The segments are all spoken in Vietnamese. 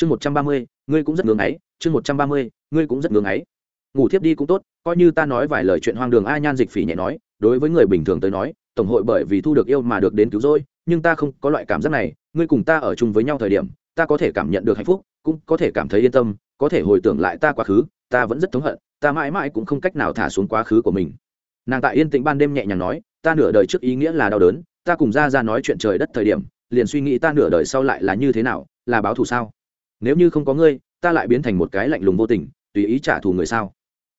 chương một trăm ba mươi, ngươi cũng rất ngưng ấy chương một trăm ba mươi, ngươi cũng rất ngưng ấy ngủ thiếp đi cũng tốt, coi như ta nói vài lời chuyện hoang đường a nhan dịch phỉ nhẹ nói, đối với người bình thường tới nói, tổng hội bởi vì thu được yêu mà được đến cứu rỗi, nhưng ta không có loại cảm giác này, ngươi cùng ta ở chung với nhau thời điểm, ta có thể cảm nhận được hạnh phúc, cũng có thể cảm thấy yên tâm, có thể hồi tưởng lại ta quá khứ, ta vẫn rất thống hận, ta mãi mãi cũng không cách nào thả xuống quá khứ của mình. Nàng tại yên tĩnh ban đêm nhẹ nhàng nói, ta nửa đời trước ý nghĩa là đau đớn, ta cùng ra ra nói chuyện trời đất thời điểm, liền suy nghĩ ta nửa đời sau lại là như thế nào, là báo thù sao? Nếu như không có ngươi, ta lại biến thành một cái lạnh lùng vô tình, tùy ý trả thù người sao?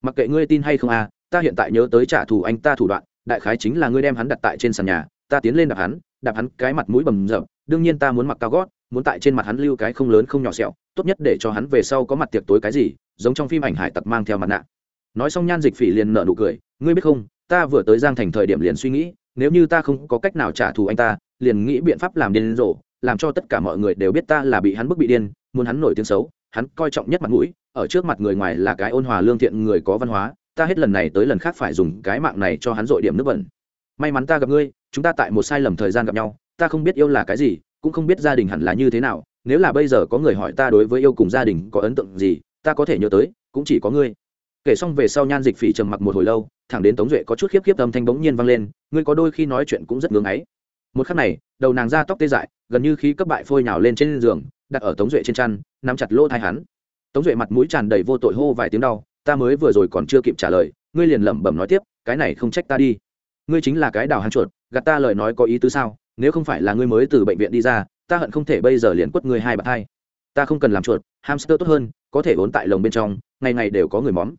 Mặc kệ ngươi tin hay không à ta hiện tại nhớ tới trả thù anh ta thủ đoạn, đại khái chính là ngươi đem hắn đặt tại trên sàn nhà, ta tiến lên đạp hắn đạp hắn cái mặt mũi bầm rậm đương nhiên ta muốn mặc cao gót, muốn tại trên mặt hắn lưu cái không lớn không nhỏ sẹo, tốt nhất để cho hắn về sau có mặt tiệc tối cái gì, giống trong phim ảnh hải tặc mang theo mặt nạ. Nói xong nhan dịch phỉ liền nở nụ cười, ngươi biết không, ta vừa tới giang thành thời điểm liền suy nghĩ, nếu như ta không có cách nào trả thù anh ta, liền nghĩ biện pháp làm điên rồ, làm cho tất cả mọi người đều biết ta là bị hắn bức bị điên muốn hắn nổi tiếng xấu, hắn coi trọng nhất mặt mũi, ở trước mặt người ngoài là cái ôn hòa lương thiện người có văn hóa, ta hết lần này tới lần khác phải dùng cái mạng này cho hắn dội điểm nước bẩn. May mắn ta gặp ngươi, chúng ta tại một sai lầm thời gian gặp nhau, ta không biết yêu là cái gì, cũng không biết gia đình hẳn là như thế nào, nếu là bây giờ có người hỏi ta đối với yêu cùng gia đình có ấn tượng gì, ta có thể nhớ tới, cũng chỉ có ngươi. Kể xong về sau nhan dịch phỉ trầm mặc một hồi lâu, thẳng đến tống duệ có chút khiếp khiếp âm thanh bỗng nhiên vang lên, ngươi có đôi khi nói chuyện cũng rất ngưng ấy. Một khắc này, đầu nàng ra tóc tê dại, gần như khí cấp bại phôi nào lên trên giường đặt ở tống duệ trên chăn, nắm chặt lỗ thai hắn. Tống duệ mặt mũi tràn đầy vô tội hô vài tiếng đau, ta mới vừa rồi còn chưa kịp trả lời, ngươi liền lẩm bẩm nói tiếp, cái này không trách ta đi. Ngươi chính là cái đào hàng chuột, gạt ta lời nói có ý tứ sao? Nếu không phải là ngươi mới từ bệnh viện đi ra, ta hận không thể bây giờ liền quất ngươi hai bạc hai. Ta không cần làm chuột, hamster tốt hơn, có thể ốn tại lồng bên trong, ngày ngày đều có người móm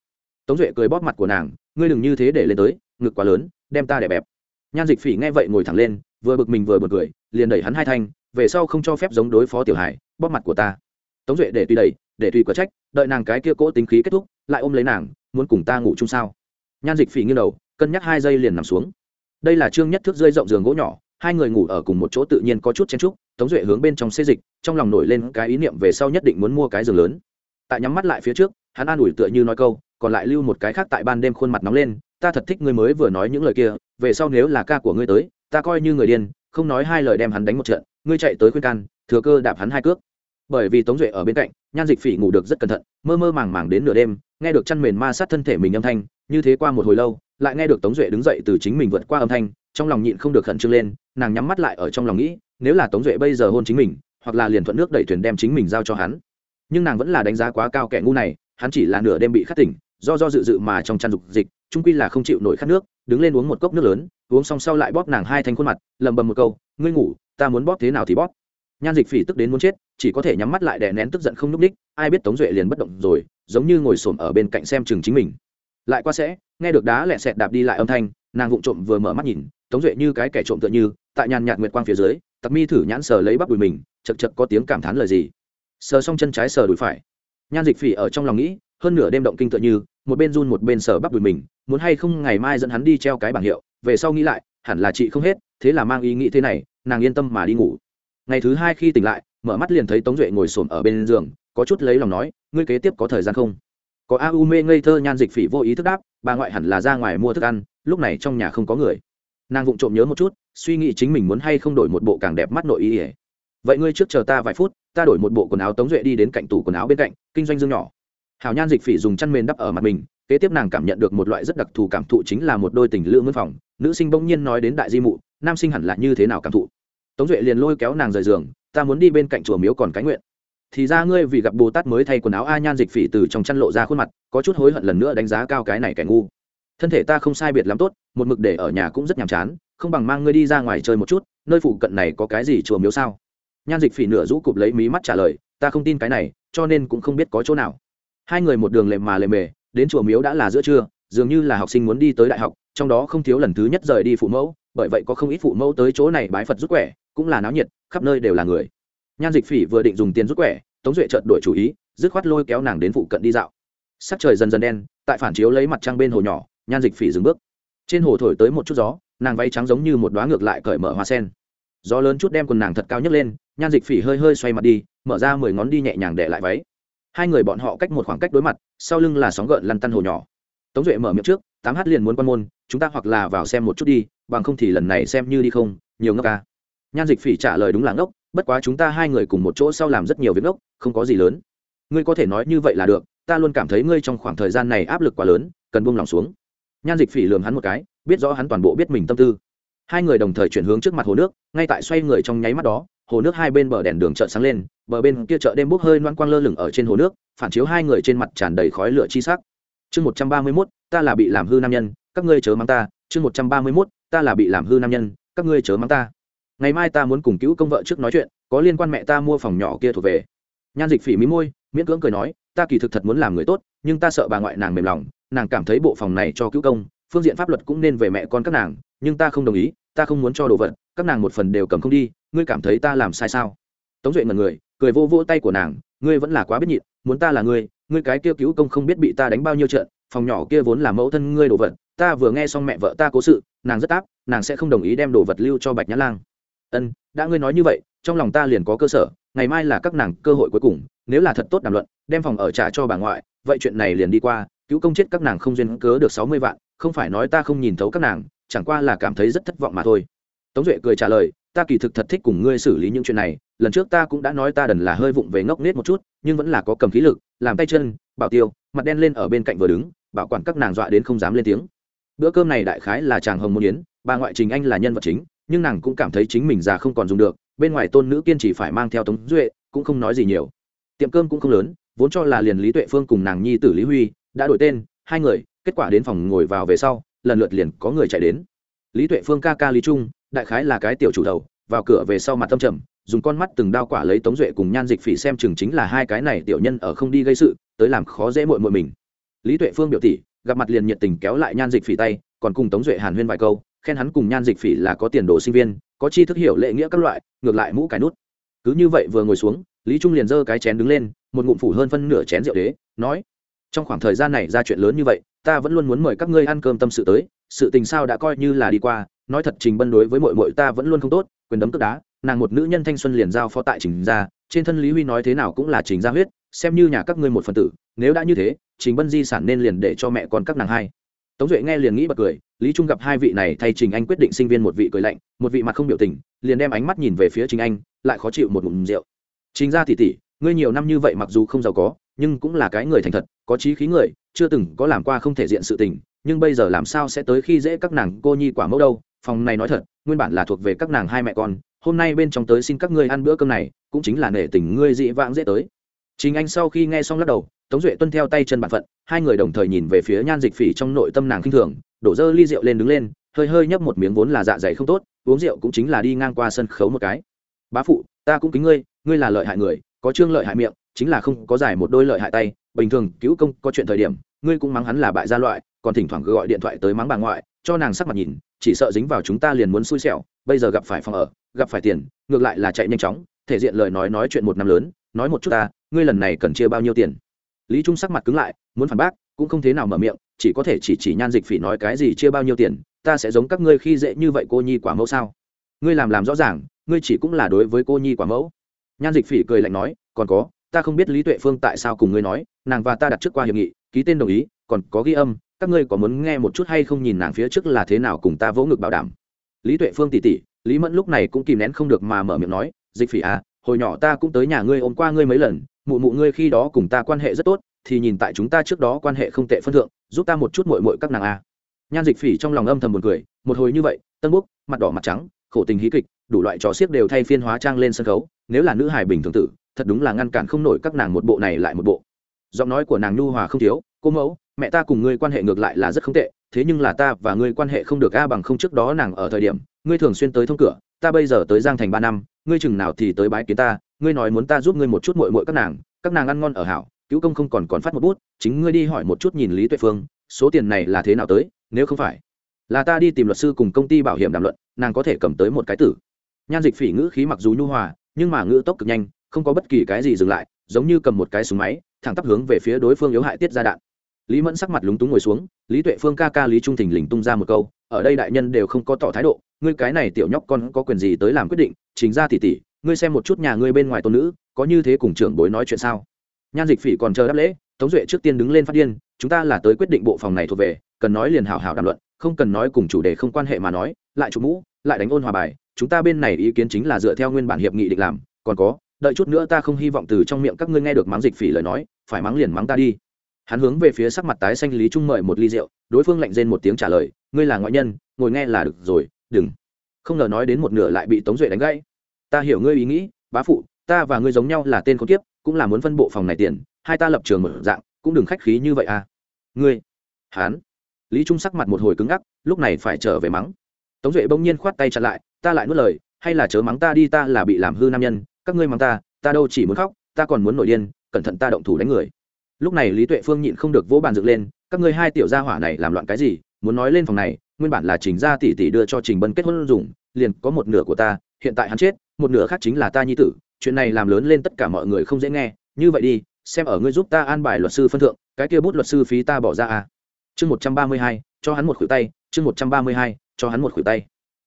tống duệ cười bóp mặt của nàng, ngươi đừng như thế để lên tới, ngực quá lớn, đem ta đè bẹp. Nhan dịch phỉ nghe vậy ngồi thẳng lên, vừa bực mình vừa bực cười, liền đẩy hắn hai thanh về sau không cho phép giống đối phó tiểu hải, bóp mặt của ta. Tống duệ để tùy đẩy, để tùy có trách, đợi nàng cái kia cỗ tính khí kết thúc, lại ôm lấy nàng, muốn cùng ta ngủ chung sao? Nhan dịch phỉ nghiêng đầu, cân nhắc hai giây liền nằm xuống. Đây là trương nhất thước rơi rộng giường gỗ nhỏ, hai người ngủ ở cùng một chỗ tự nhiên có chút chen trúc tống duệ hướng bên trong xê dịch, trong lòng nổi lên cái ý niệm về sau nhất định muốn mua cái giường lớn. Tại nhắm mắt lại phía trước, hắn an ủi tựa như nói câu, còn lại lưu một cái khác tại ban đêm khuôn mặt nóng lên, ta thật thích ngươi mới vừa nói những lời kia, về sau nếu là ca của ngươi tới, ta coi như người điên, không nói hai lời đem hắn đánh một trận ngươi chạy tới khuyên can, thừa cơ đạp hắn hai cước. Bởi vì tống duệ ở bên cạnh, nhan dịch phỉ ngủ được rất cẩn thận, mơ mơ màng màng đến nửa đêm, nghe được chăn mền ma sát thân thể mình âm thanh, như thế qua một hồi lâu, lại nghe được tống duệ đứng dậy từ chính mình vượt qua âm thanh, trong lòng nhịn không được khẩn trương lên, nàng nhắm mắt lại ở trong lòng nghĩ, nếu là tống duệ bây giờ hôn chính mình, hoặc là liền thuận nước đẩy thuyền đem chính mình giao cho hắn. Nhưng nàng vẫn là đánh giá quá cao kẻ ngu này, hắn chỉ là nửa đêm bị khát tỉnh, do do dự dự mà trong chăn dục dịch trung quy là không chịu nổi khát nước, đứng lên uống một cốc nước lớn, uống xong sau lại bóp nàng hai thanh khuôn mặt lầm bầm một câu ngươi ngủ, ta muốn bóp thế nào thì bóp. Nhan dịch phỉ tức đến muốn chết, chỉ có thể nhắm mắt lại đè nén tức giận không nhúc ních ai biết tống duệ liền bất động rồi, giống như ngồi xổm ở bên cạnh xem chừng chính mình. Lại qua sẽ, nghe được đá lẹ sẹt đạp đi lại âm thanh, nàng vụng trộm vừa mở mắt nhìn, tống duệ như cái kẻ trộm tựa như, tại nhàn nhạt nguyệt quang phía dưới tặc mi thử nhãn sờ lấy bắp đùi mình, chật chật có tiếng cảm thán lời gì. Sờ xong chân trái sờ đùi phải. Nhan dịch phỉ ở trong lòng nghĩ, hơn nửa đêm động kinh tựa như, một bên run một bên sờ bắp đùi mình, muốn hay không ngày mai dẫn hắn đi treo cái bảng hiệu, về sau nghĩ lại hẳn là chị không hết, thế là mang ý nghĩ thế này, nàng yên tâm mà đi ngủ. Ngày thứ hai khi tỉnh lại, mở mắt liền thấy tống duệ ngồi xổm ở bên giường, có chút lấy lòng nói, ngươi kế tiếp có thời gian không? Có a u mê ngây thơ nhan dịch phỉ vô ý thức đáp, bà ngoại hẳn là ra ngoài mua thức ăn, lúc này trong nhà không có người. Nàng vụng trộm nhớ một chút, suy nghĩ chính mình muốn hay không đổi một bộ càng đẹp mắt nội ý ỉa vậy ngươi trước chờ ta vài phút, ta đổi một bộ quần áo tống duệ đi đến cạnh tủ quần áo bên cạnh, kinh doanh dương nhỏ. Hào nhan dịch phỉ dùng chăn mền đắp ở mặt mình kế tiếp nàng cảm nhận được một loại rất đặc thù cảm thụ chính là một đôi tình lưu mướn phòng. Nữ sinh bỗng nhiên nói đến đại di mụ, nam sinh hẳn là như thế nào cảm thụ? Tống duệ liền lôi kéo nàng rời giường, ta muốn đi bên cạnh chùa miếu còn cái nguyện. Thì ra ngươi vì gặp bồ tát mới thay quần áo a nhan dịch phỉ từ trong chăn lộ ra khuôn mặt, có chút hối hận lần nữa đánh giá cao cái này kẻ ngu. Thân thể ta không sai biệt lắm tốt, một mực để ở nhà cũng rất nhàm chán, không bằng mang ngươi đi ra ngoài chơi một chút, nơi phụ cận này có cái gì chùa miếu sao? Nhan dịch phỉ nửa rũ cụp lấy mí mắt trả lời, ta không tin cái này, cho nên cũng không biết có chỗ nào. Hai người một đường lề mà lề mề đến chùa miếu đã là giữa trưa, dường như là học sinh muốn đi tới đại học, trong đó không thiếu lần thứ nhất rời đi phụ mẫu, bởi vậy có không ít phụ mẫu tới chỗ này bái phật rút quẻ, cũng là náo nhiệt, khắp nơi đều là người. Nhan dịch phỉ vừa định dùng tiền rút quẻ, tống duệ trợt đổi chủ ý, dứt khoát lôi kéo nàng đến phụ cận đi dạo. Sắc trời dần dần đen, tại phản chiếu lấy mặt trăng bên hồ nhỏ, nhan dịch phỉ dừng bước. Trên hồ thổi tới một chút gió, nàng váy trắng giống như một đoá ngược lại cởi mở hoa sen. Gió lớn chút đem quần nàng thật cao nhấc lên, nhan dịch phỉ hơi hơi xoay mặt đi, mở ra mười ngón đi nhẹ nhàng để lại váy hai người bọn họ cách một khoảng cách đối mặt, sau lưng là sóng gợn lăn tăn hồ nhỏ. Tống duệ mở miệng trước, tám h liền muốn quan môn, chúng ta hoặc là vào xem một chút đi, bằng không thì lần này xem như đi không, nhiều ngốc ca. Nhan dịch phỉ trả lời đúng là ngốc, bất quá chúng ta hai người cùng một chỗ sau làm rất nhiều việc ngốc, không có gì lớn. Ngươi có thể nói như vậy là được, ta luôn cảm thấy ngươi trong khoảng thời gian này áp lực quá lớn, cần buông lòng xuống. Nhan dịch phỉ lường hắn một cái, biết rõ hắn toàn bộ biết mình tâm tư. Hai người đồng thời chuyển hướng trước mặt hồ nước, ngay tại xoay người trong nháy mắt đó hồ nước hai bên bờ đèn đường chợ sáng lên, bờ bên kia chợ đêm bốc hơi loan quang lơ lửng ở trên hồ nước, phản chiếu hai người trên mặt tràn đầy khói lửa chi sắc. Chương một trăm ba mươi mốt, ta là bị làm hư nam nhân, các ngươi chớ mắng ta. Chương một trăm ba mươi mốt, ta là bị làm hư nam nhân, các ngươi chớ mắng ta. Ngày mai ta muốn cùng cứu công vợ trước nói chuyện, có liên quan mẹ ta mua phòng nhỏ kia thuộc về. Nhan dịch phỉ mí môi, miễn cưỡng cười nói, ta kỳ thực thật muốn làm người tốt, nhưng ta sợ bà ngoại nàng mềm lòng, nàng cảm thấy bộ phòng này cho cứu công, phương diện pháp luật cũng nên về mẹ con các nàng, nhưng ta không đồng ý, ta không muốn cho đồ vật, các nàng một phần đều cầm không đi ngươi cảm thấy ta làm sai sao? Tống duệ ngần người, cười vô vô tay của nàng, ngươi vẫn là quá biết nhịn, muốn ta là ngươi ngươi cái kia cứu công không biết bị ta đánh bao nhiêu trận, phòng nhỏ kia vốn là mẫu thân ngươi đồ vật, ta vừa nghe xong mẹ vợ ta cố sự, nàng rất áp, nàng sẽ không đồng ý đem đồ vật lưu cho bạch nhã lang. Ân, đã ngươi nói như vậy, trong lòng ta liền có cơ sở, ngày mai là các nàng cơ hội cuối cùng, nếu là thật tốt đàm luận, đem phòng ở trả cho bà ngoại, vậy chuyện này liền đi qua, cứu công chết các nàng không duyên cớ được sáu mươi vạn, không phải nói ta không nhìn thấu các nàng, chẳng qua là cảm thấy rất thất vọng mà thôi. Tống duệ cười trả lời ta kỳ thực thật thích cùng ngươi xử lý những chuyện này, lần trước ta cũng đã nói ta đần là hơi vụng về ngốc nết một chút, nhưng vẫn là có cầm khí lực, làm tay chân, bảo tiêu, mặt đen lên ở bên cạnh vừa đứng, bảo quản các nàng dọa đến không dám lên tiếng. Bữa cơm này đại khái là chàng hồng môn yến, bà ngoại trình anh là nhân vật chính, nhưng nàng cũng cảm thấy chính mình già không còn dùng được, bên ngoài tôn nữ kiên chỉ phải mang theo tống duệ, cũng không nói gì nhiều. Tiệm cơm cũng không lớn, vốn cho là liền lý tuệ phương cùng nàng nhi tử lý huy đã đổi tên, hai người, kết quả đến phòng ngồi vào về sau, lần lượt liền có người chạy đến. Lý tuệ phương ca ca lý trung đại khái là cái tiểu chủ đầu, vào cửa về sau mặt tâm trầm, dùng con mắt từng đao quả lấy tống duệ cùng nhan dịch phỉ xem chừng chính là hai cái này tiểu nhân ở không đi gây sự, tới làm khó dễ mội mội mình. Lý tuệ phương biểu tỷ, gặp mặt liền nhiệt tình kéo lại nhan dịch phỉ tay, còn cùng tống duệ hàn huyên vài câu, khen hắn cùng nhan dịch phỉ là có tiền đồ sinh viên, có chi thức hiểu lệ nghĩa các loại, ngược lại mũ cái nút. Cứ như vậy vừa ngồi xuống, lý trung liền giơ cái chén đứng lên, một ngụm phủ hơn phân nửa chén rượu đế, nói, trong khoảng thời gian này ra chuyện lớn như vậy, ta vẫn luôn muốn mời các ngươi ăn cơm tâm sự tới sự tình sao đã coi như là đi qua, nói thật trình bân đối với mội mội ta vẫn luôn không tốt, quyền đấm cướp đá, nàng một nữ nhân thanh xuân liền giao phó tại trình gia, trên thân lý huy nói thế nào cũng là trình gia huyết, xem như nhà các ngươi một phần tử, nếu đã như thế, trình bân di sản nên liền để cho mẹ con các nàng hai. Tống duệ nghe liền nghĩ bật cười, lý trung gặp hai vị này thay trình anh quyết định sinh viên một vị cười lạnh, một vị mặt không biểu tình, liền đem ánh mắt nhìn về phía trình anh, lại khó chịu một ngụm rượu. Trình gia tỉ tỉ ngươi nhiều năm như vậy mặc dù không giàu có, nhưng cũng là cái người thành thật, có trí khí người, chưa từng có làm qua không thể diện sự tình nhưng bây giờ làm sao sẽ tới khi dễ các nàng cô nhi quả mẫu đâu? Phòng này nói thật, nguyên bản là thuộc về các nàng hai mẹ con, hôm nay bên trong tới xin các ngươi ăn bữa cơm này, cũng chính là nể tình ngươi dị vãng dễ tới. Chính anh sau khi nghe xong lắc đầu, tống duệ tuân theo tay chân bản phận, hai người đồng thời nhìn về phía nhan dịch phỉ trong nội tâm nàng khinh thường, đổ dơ ly rượu lên đứng lên, hơi hơi nhấp một miếng vốn là dạ dày không tốt, uống rượu cũng chính là đi ngang qua sân khấu một cái. Bá phụ, ta cũng kính ngươi ngươi là lợi hại người, có trương lợi hại miệng, chính là không có giải một đôi lợi hại tay, bình thường cứu công có chuyện thời điểm, ngươi cũng mắng hắn là bại gia loại còn thỉnh thoảng gọi điện thoại tới mắng bà ngoại, cho nàng sắc mặt nhìn, chỉ sợ dính vào chúng ta liền muốn xui xẻo, bây giờ gặp phải phòng ở, gặp phải tiền, ngược lại là chạy nhanh chóng, thể diện lời nói nói chuyện một năm lớn, nói một chút ta, ngươi lần này cần chia bao nhiêu tiền? Lý trung sắc mặt cứng lại, muốn phản bác, cũng không thế nào mở miệng, chỉ có thể chỉ chỉ nhan dịch phỉ nói cái gì chia bao nhiêu tiền, ta sẽ giống các ngươi khi dễ như vậy cô nhi quả mẫu sao? Ngươi làm làm rõ ràng, ngươi chỉ cũng là đối với cô nhi quả mẫu. Nhan dịch phỉ cười lạnh nói, còn có, ta không biết lý tuệ phương tại sao cùng ngươi nói, nàng và ta đặt trước qua hiệp nghị, ký tên đồng ý, còn có ghi âm các ngươi có muốn nghe một chút hay không nhìn nàng phía trước là thế nào cùng ta vỗ ngực bảo đảm lý tuệ phương tỉ tỉ, lý mẫn lúc này cũng kìm nén không được mà mở miệng nói, dịch phỉ à hồi nhỏ ta cũng tới nhà ngươi ôm qua ngươi mấy lần, mụ mụ ngươi khi đó cùng ta quan hệ rất tốt, thì nhìn tại chúng ta trước đó quan hệ không tệ phân thượng, giúp ta một chút mội mội các nàng à. nhan dịch phỉ trong lòng âm thầm buồn cười, một hồi như vậy, tân búc, mặt đỏ mặt trắng, khổ tình hí kịch, đủ loại trò xiếc đều thay phiên hóa trang lên sân khấu, nếu là nữ hài bình thường tử, thật đúng là ngăn cản không nổi các nàng một bộ này lại một bộ giọng nói của nàng nhu hòa không thiếu, cô mẫu mẹ ta cùng ngươi quan hệ ngược lại là rất không tệ, thế nhưng là ta và ngươi quan hệ không được a bằng không trước đó nàng ở thời điểm, ngươi thường xuyên tới thông cửa, ta bây giờ tới giang thành ba năm, ngươi chừng nào thì tới bái kiến ta, ngươi nói muốn ta giúp ngươi một chút mội mội các nàng các nàng ăn ngon ở hảo, cứu công không còn còn phát một bút, chính ngươi đi hỏi một chút nhìn lý tuệ phương, số tiền này là thế nào tới, nếu không phải là ta đi tìm luật sư cùng công ty bảo hiểm đàm luận, nàng có thể cầm tới một cái tử. Nhan dịch phỉ ngữ khí mặc dù nhu hòa, nhưng mà ngữ tốc cực nhanh, không có bất kỳ cái gì dừng lại, giống như cầm một cái súng máy, thẳng tắp hướng về phía đối phương yếu hại tiết ra đạn lý mẫn sắc mặt lúng túng ngồi xuống, lý tuệ phương ca ca lý trung thình lình tung ra một câu, ở đây đại nhân đều không có tỏ thái độ, ngươi cái này tiểu nhóc con có quyền gì tới làm quyết định, chính ra tỉ tỉ, ngươi xem một chút nhà ngươi bên ngoài tôn nữ, có như thế cùng trưởng bối nói chuyện sao? Nhan dịch phỉ còn chờ đáp lễ, tống duệ trước tiên đứng lên phát điên, chúng ta là tới quyết định bộ phòng này thuộc về, cần nói liền hảo hảo đàm luận, không cần nói cùng chủ đề không quan hệ mà nói, lại chủ mũ, lại đánh ôn hòa bài, chúng ta bên này ý kiến chính là dựa theo nguyên bản hiệp nghị định làm, còn có, đợi chút nữa ta không hy vọng từ trong miệng các ngươi nghe được mắng dịch phỉ lời nói, phải mắng liền mắng ta đi hắn hướng về phía sắc mặt tái xanh lý trung mời một ly rượu, đối phương lạnh rên một tiếng trả lời, ngươi là ngoại nhân, ngồi nghe là được rồi, đừng. Không ngờ nói đến một nửa lại bị tống duệ đánh gãy. Ta hiểu ngươi ý nghĩ, bá phụ, ta và ngươi giống nhau là tên con kiếp, cũng là muốn phân bộ phòng này tiền, hai ta lập trường mở dạng, cũng đừng khách khí như vậy à. Ngươi? Hán lý trung sắc mặt một hồi cứng ngắc, lúc này phải trở về mắng. Tống duệ bỗng nhiên khoát tay chặn lại, ta lại nuốt lời, hay là chớ mắng ta đi, ta là bị làm hư nam nhân, các ngươi mắng ta ta đâu chỉ muốn khóc, ta còn muốn nổi điên, cẩn thận ta động thủ đánh người lúc này lý tuệ phương nhịn không được vỗ bàn dựng lên, các ngươi hai tiểu gia hỏa này làm loạn cái gì? Muốn nói lên phòng này, nguyên bản là trình gia tỷ tỷ đưa cho trình bân kết hôn dùng, liền có một nửa của ta, hiện tại hắn chết, một nửa khác chính là ta nhi tử, chuyện này làm lớn lên tất cả mọi người không dễ nghe, như vậy đi, xem ở ngươi giúp ta an bài luật sư phân thượng, cái kia bút luật sư phí ta bỏ ra à. Chương một trăm ba mươi hai, cho hắn một khuỷu tay, chương một trăm ba mươi hai, cho hắn một khuỷu tay.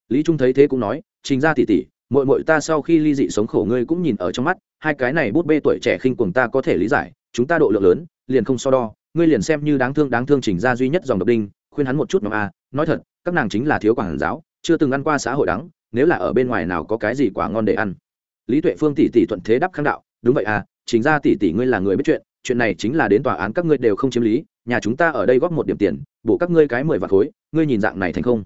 Lý trung thấy thế cũng nói, trình gia tỷ tỷ mội mội ta sau khi ly dị sống khổ ngươi cũng nhìn ở trong mắt, hai cái này bút bê tuổi trẻ khinh cuồng ta có thể lý giải chúng ta độ lượng lớn, liền không so đo. Ngươi liền xem như đáng thương đáng thương chỉnh ra duy nhất dòng độc đinh, khuyên hắn một chút mà a nói thật, các nàng chính là thiếu quản giáo, chưa từng ăn qua xã hội đắng, nếu là ở bên ngoài nào có cái gì quả ngon để ăn. Lý tuệ phương tỷ tỷ thuận thế đáp kháng đạo, đúng vậy à chính ra tỷ tỷ ngươi là người biết chuyện chuyện này chính là đến tòa án các ngươi đều không chiếm lý, nhà chúng ta ở đây góp một điểm tiền, bổ các ngươi cái mười vạt khối, ngươi nhìn dạng này thành không?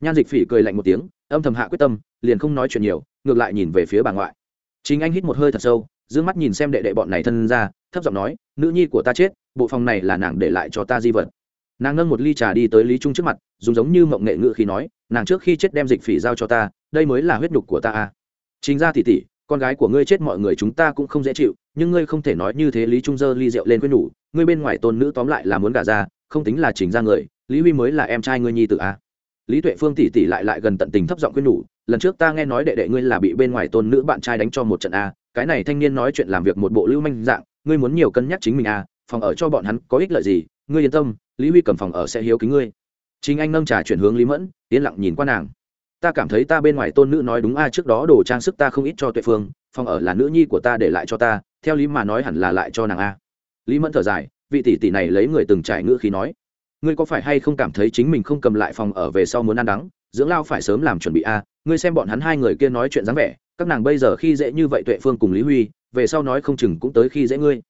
Nhan dịch phỉ cười lạnh một tiếng, âm thầm hạ quyết tâm, liền không nói chuyện nhiều, ngược lại nhìn về phía bà ngoại. Chính anh hít một hơi thật sâu d mắt nhìn xem đệ đệ bọn này thân ra, thấp giọng nói, nữ nhi của ta chết, bộ phòng này là nàng để lại cho ta di vật nàng nâng một ly trà đi tới lý trung trước mặt, dùng giống như mộng nghệ ngự khi nói, nàng trước khi chết đem dịch phỉ giao cho ta, đây mới là huyết nhục của ta à. chính ra tỉ tỉ con gái của ngươi chết mọi người chúng ta cũng không dễ chịu, nhưng ngươi không thể nói như thế lý trung dơ ly rượu lên quên nhủ, ngươi bên ngoài tôn nữ tóm lại là muốn gả ra, không tính là chính ra người, lý huy mới là em trai ngươi nhi tự à. lý tuệ phương tỉ tỉ lại lại gần tận tình thấp giọng quên nhủ lần trước ta nghe nói đệ đệ ngươi là bị bên ngoài tôn nữ bạn trai đánh cho một trận a, cái này thanh niên nói chuyện làm việc một bộ lưu manh dạng, ngươi muốn nhiều cân nhắc chính mình a, phòng ở cho bọn hắn có ích lợi gì, ngươi yên tâm, lý huy cầm phòng ở sẽ hiếu kính ngươi. Chính anh nâng trà chuyển hướng lý mẫn, yên lặng nhìn qua nàng. Ta cảm thấy ta bên ngoài tôn nữ nói đúng a, trước đó đồ trang sức ta không ít cho tuệ phương, phòng ở là nữ nhi của ta để lại cho ta, theo lý mà nói hẳn là lại cho nàng a. Lý mẫn thở dài, vị tỷ tỷ này lấy người từng trải ngữ khí nói, ngươi có phải hay không cảm thấy chính mình không cầm lại phòng ở về sau muốn ăn đắng? Dưỡng lao phải sớm làm chuẩn bị a, ngươi xem bọn hắn hai người kia nói chuyện dáng vẻ, các nàng bây giờ khi dễ như vậy tuệ phương cùng lý huy, về sau nói không chừng cũng tới khi dễ ngươi.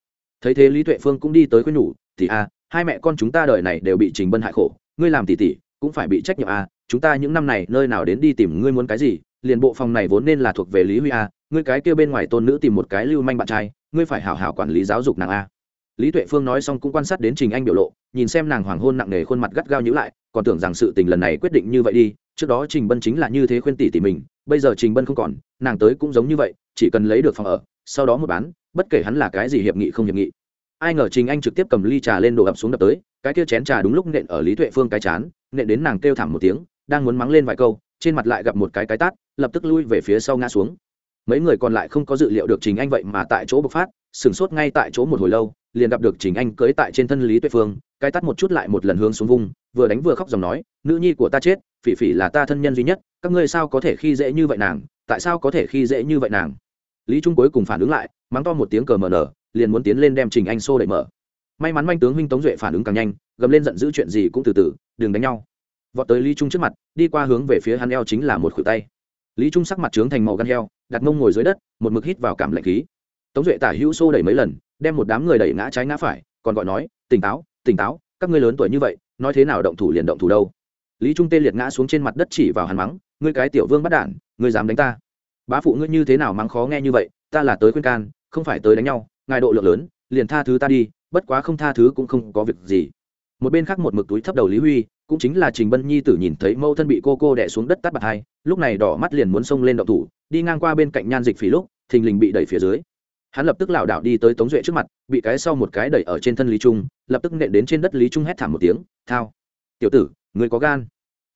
Thấy thế lý tuệ phương cũng đi tới khuyên nhủ thì a, hai mẹ con chúng ta đời này đều bị trình bân hại khổ, ngươi làm tỷ tỷ cũng phải bị trách nhiệm a, chúng ta những năm này nơi nào đến đi tìm ngươi muốn cái gì, liền bộ phòng này vốn nên là thuộc về lý huy a, ngươi cái kia bên ngoài tôn nữ tìm một cái lưu manh bạn trai, ngươi phải hảo hảo quản lý giáo dục nàng a lý tuệ phương nói xong cũng quan sát đến trình anh biểu lộ, nhìn xem nàng hoàng hôn nặng nề khuôn mặt gắt gao nhữ lại, còn tưởng rằng sự tình lần này quyết định như vậy đi, trước đó trình bân chính là như thế khuyên tỷ tỷ mình, bây giờ trình bân không còn, nàng tới cũng giống như vậy, chỉ cần lấy được phòng ở, sau đó một bán, bất kể hắn là cái gì hiệp nghị không hiệp nghị. Ai ngờ trình anh trực tiếp cầm ly trà lên đổ ập xuống đập tới, cái kia chén trà đúng lúc nện ở lý tuệ phương cái chán, nện đến nàng kêu thảm một tiếng, đang muốn mắng lên vài câu, trên mặt lại gặp một cái cái tát, lập tức lui về phía sau ngã xuống. Mấy người còn lại không có dự liệu được trình anh vậy mà tại chỗ bộc phát, sửng sốt ngay tại chỗ một hồi lâu liền gặp được trình anh cưới tại trên thân lý tuệ phương, cái tắt một chút lại một lần hướng xuống vùng, vừa đánh vừa khóc dòng nói, nữ nhi của ta chết, phỉ phỉ là ta thân nhân duy nhất, các ngươi sao có thể khi dễ như vậy nàng, tại sao có thể khi dễ như vậy nàng? Lý trung cuối cùng phản ứng lại, mắng to một tiếng cờ mờ nở, liền muốn tiến lên đem trình anh xô đẩy mở. May mắn manh tướng huynh tống duệ phản ứng càng nhanh, gầm lên giận dữ chuyện gì cũng từ từ, đừng đánh nhau. Vọt tới lý trung trước mặt, đi qua hướng về phía hắn eo chính là một khuỷu tay. Lý trung sắc mặt trướng thành màu gan heo, đặt mông ngồi dưới đất, một mực hít vào cảm lạnh khí. Tống duệ tả hữu xô đẩy mấy lần đem một đám người đẩy ngã trái ngã phải, còn gọi nói, tỉnh táo tỉnh táo, các ngươi lớn tuổi như vậy, nói thế nào động thủ liền động thủ đâu. Lý trung tê liệt ngã xuống trên mặt đất chỉ vào hắn mắng, ngươi cái tiểu vương bắt đản, ngươi dám đánh ta. Bá phụ ngươi như thế nào mắng khó nghe như vậy, ta là tới khuyên can, không phải tới đánh nhau, ngài độ lượng lớn, liền tha thứ ta đi, bất quá không tha thứ cũng không có việc gì. Một bên khác một mực túi thấp đầu lý huy, cũng chính là trình bân nhi tử nhìn thấy mâu thân bị cô cô đẻ xuống đất tắt bạc hai, lúc này đỏ mắt liền muốn xông lên động thủ, đi ngang qua bên cạnh nhan dịch phỉ lúc, thình lình bị đẩy phía dưới hắn lập tức lảo đảo đi tới tống duệ trước mặt, bị cái sau một cái đẩy ở trên thân lý trung, lập tức nện đến trên đất lý trung hét thảm một tiếng, thao! Tiểu tử, người có gan.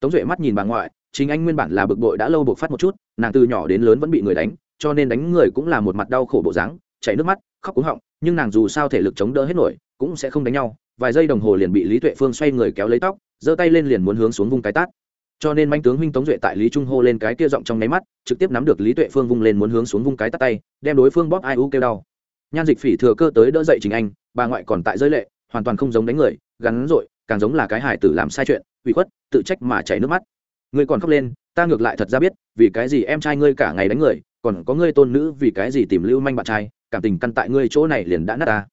Tống duệ mắt nhìn bà ngoại, chính anh nguyên bản là bực bội đã lâu buộc phát một chút, nàng từ nhỏ đến lớn vẫn bị người đánh, cho nên đánh người cũng là một mặt đau khổ bộ dáng, chảy nước mắt, khóc cúng họng, nhưng nàng dù sao thể lực chống đỡ hết nổi, cũng sẽ không đánh nhau. Vài giây đồng hồ liền bị lý tuệ phương xoay người kéo lấy tóc, giơ tay lên liền muốn hướng xuống vung cái tát cho nên manh tướng huynh tống duệ tại lý trung hô lên cái kia giọng trong nháy mắt, trực tiếp nắm được lý tuệ phương vung lên muốn hướng xuống vung cái tắt tay, đem đối phương bóp ai u kêu đau. Nhan dịch phỉ thừa cơ tới đỡ dậy chính anh, bà ngoại còn tại rơi lệ, hoàn toàn không giống đánh người, gắn rội, càng giống là cái hải tử làm sai chuyện, ủy khuất, tự trách mà chảy nước mắt. Người còn khóc lên, ta ngược lại thật ra biết, vì cái gì em trai ngươi cả ngày đánh người, còn có ngươi tôn nữ vì cái gì tìm lưu manh bạn trai, cảm tình căn tại ngươi chỗ này liền đã nát ta.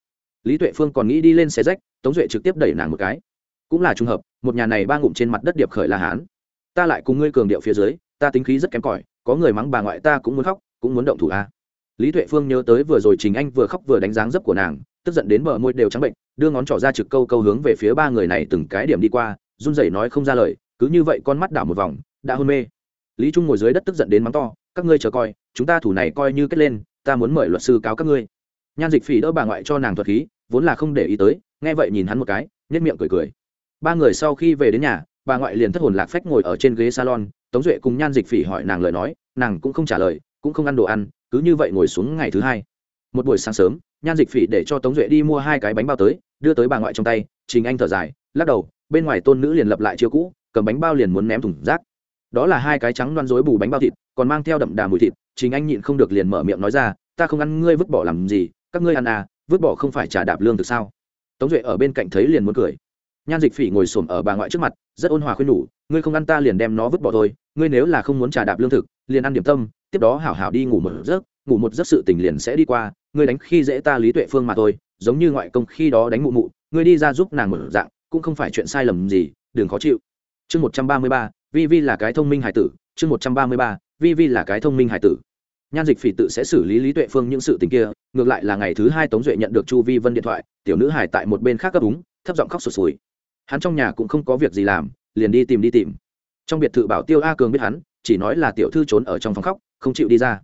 Lý tuệ phương còn nghĩ đi lên xe rách, tống duệ trực tiếp đẩy nàng một cái. Cũng là trùng hợp, một nhà này ba ngụm trên mặt đất điệp khởi là hán ta lại cùng ngươi cường điệu phía dưới, ta tính khí rất kém cỏi, có người mắng bà ngoại ta cũng muốn khóc, cũng muốn động thủ a lý tuệ phương nhớ tới vừa rồi trình anh vừa khóc vừa đánh dáng dấp của nàng, tức giận đến bờ môi đều trắng bệnh, đưa ngón trỏ ra trực câu câu hướng về phía ba người này từng cái điểm đi qua, run rẩy nói không ra lời, cứ như vậy con mắt đảo một vòng, đã hôn mê. Lý trung ngồi dưới đất tức giận đến mắng to, các ngươi chờ coi, chúng ta thủ này coi như kết lên, ta muốn mời luật sư cáo các ngươi. Nhan dịch phỉ đỡ bà ngoại cho nàng thuật khí, vốn là không để ý tới, nghe vậy nhìn hắn một cái nhất miệng cười cười. Ba người sau khi về đến nhà bà ngoại liền thất hồn lạc phách ngồi ở trên ghế salon, tống duệ cùng nhan dịch phỉ hỏi nàng lời nói, nàng cũng không trả lời, cũng không ăn đồ ăn, cứ như vậy ngồi xuống ngày thứ hai. Một buổi sáng sớm, nhan dịch phỉ để cho tống duệ đi mua hai cái bánh bao tới, đưa tới bà ngoại trong tay, trình anh thở dài, lắc đầu, bên ngoài tôn nữ liền lập lại chiêu cũ, cầm bánh bao liền muốn ném thùng rác. Đó là hai cái trắng loan rối bù bánh bao thịt, còn mang theo đậm đà mùi thịt, trình anh nhịn không được liền mở miệng nói ra, ta không ăn, ngươi vứt bỏ làm gì? Các ngươi ăn à vứt bỏ không phải trả đạp lương được sao? Tống duệ ở bên cạnh thấy liền muốn cười nhan dịch phỉ ngồi xổm ở bà ngoại trước mặt, rất ôn hòa khuyên nhủ, ngươi không ăn ta liền đem nó vứt bỏ thôi, ngươi nếu là không muốn trà đạp lương thực, liền ăn điểm tâm, tiếp đó hảo hảo đi ngủ một giấc, ngủ một giấc sự tình liền sẽ đi qua, ngươi đánh khi dễ ta lý tuệ phương mà thôi, giống như ngoại công khi đó đánh mụ mụ, ngươi đi ra giúp nàng mở dạng, cũng không phải chuyện sai lầm gì, đừng khó chịu. Chương một trăm ba mươi ba, vi vi là cái thông minh hải tử, chương một trăm ba mươi ba, vi vi là cái thông minh hải tử. Nhan dịch phỉ tự sẽ xử lý lý tuệ phương những sự tình kia, ngược lại là ngày thứ hai tống duệ nhận được chu vi vân điện thoại, tiểu nữ hải tại một bên khác cấp úng, thấp giọng khóc sụt sùi hắn trong nhà cũng không có việc gì làm, liền đi tìm đi tìm. Trong biệt thự bảo tiêu a cường biết hắn, chỉ nói là tiểu thư trốn ở trong phòng khóc, không chịu đi ra.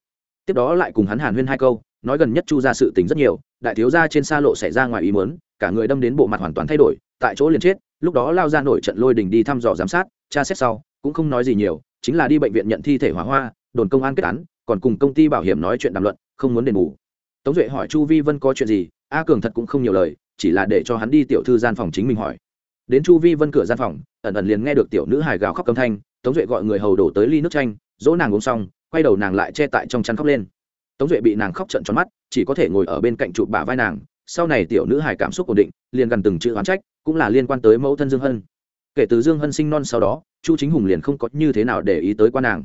Tiếp đó lại cùng hắn hàn huyên hai câu, nói gần nhất chu ra sự tình rất nhiều, đại thiếu gia trên xa lộ xảy ra ngoài ý muốn, cả người đâm đến bộ mặt hoàn toàn thay đổi, tại chỗ liền chết, lúc đó lao ra nổi trận lôi đình đi thăm dò giám sát, tra xét sau, cũng không nói gì nhiều, chính là đi bệnh viện nhận thi thể hỏa hoa, đồn công an kết án, còn cùng công ty bảo hiểm nói chuyện đàm luận, không muốn đền bù. Tống duệ hỏi chu vi vân có chuyện gì, a cường thật cũng không nhiều lời, chỉ là để cho hắn đi tiểu thư gian phòng chính mình hỏi đến chu vi vân cửa gian phòng, ẩn ẩn liền nghe được tiểu nữ hài gào khóc âm thanh, tống duệ gọi người hầu đổ tới ly nước chanh, dỗ nàng uống xong, quay đầu nàng lại che tại trong chăn khóc lên. Tống duệ bị nàng khóc trận tròn mắt, chỉ có thể ngồi ở bên cạnh chụp bả vai nàng, sau này tiểu nữ hài cảm xúc ổn định, liền gần từng chữ oán trách, cũng là liên quan tới mẫu thân dương hân. Kể từ dương hân sinh non sau đó, chu chính hùng liền không có như thế nào để ý tới quan nàng.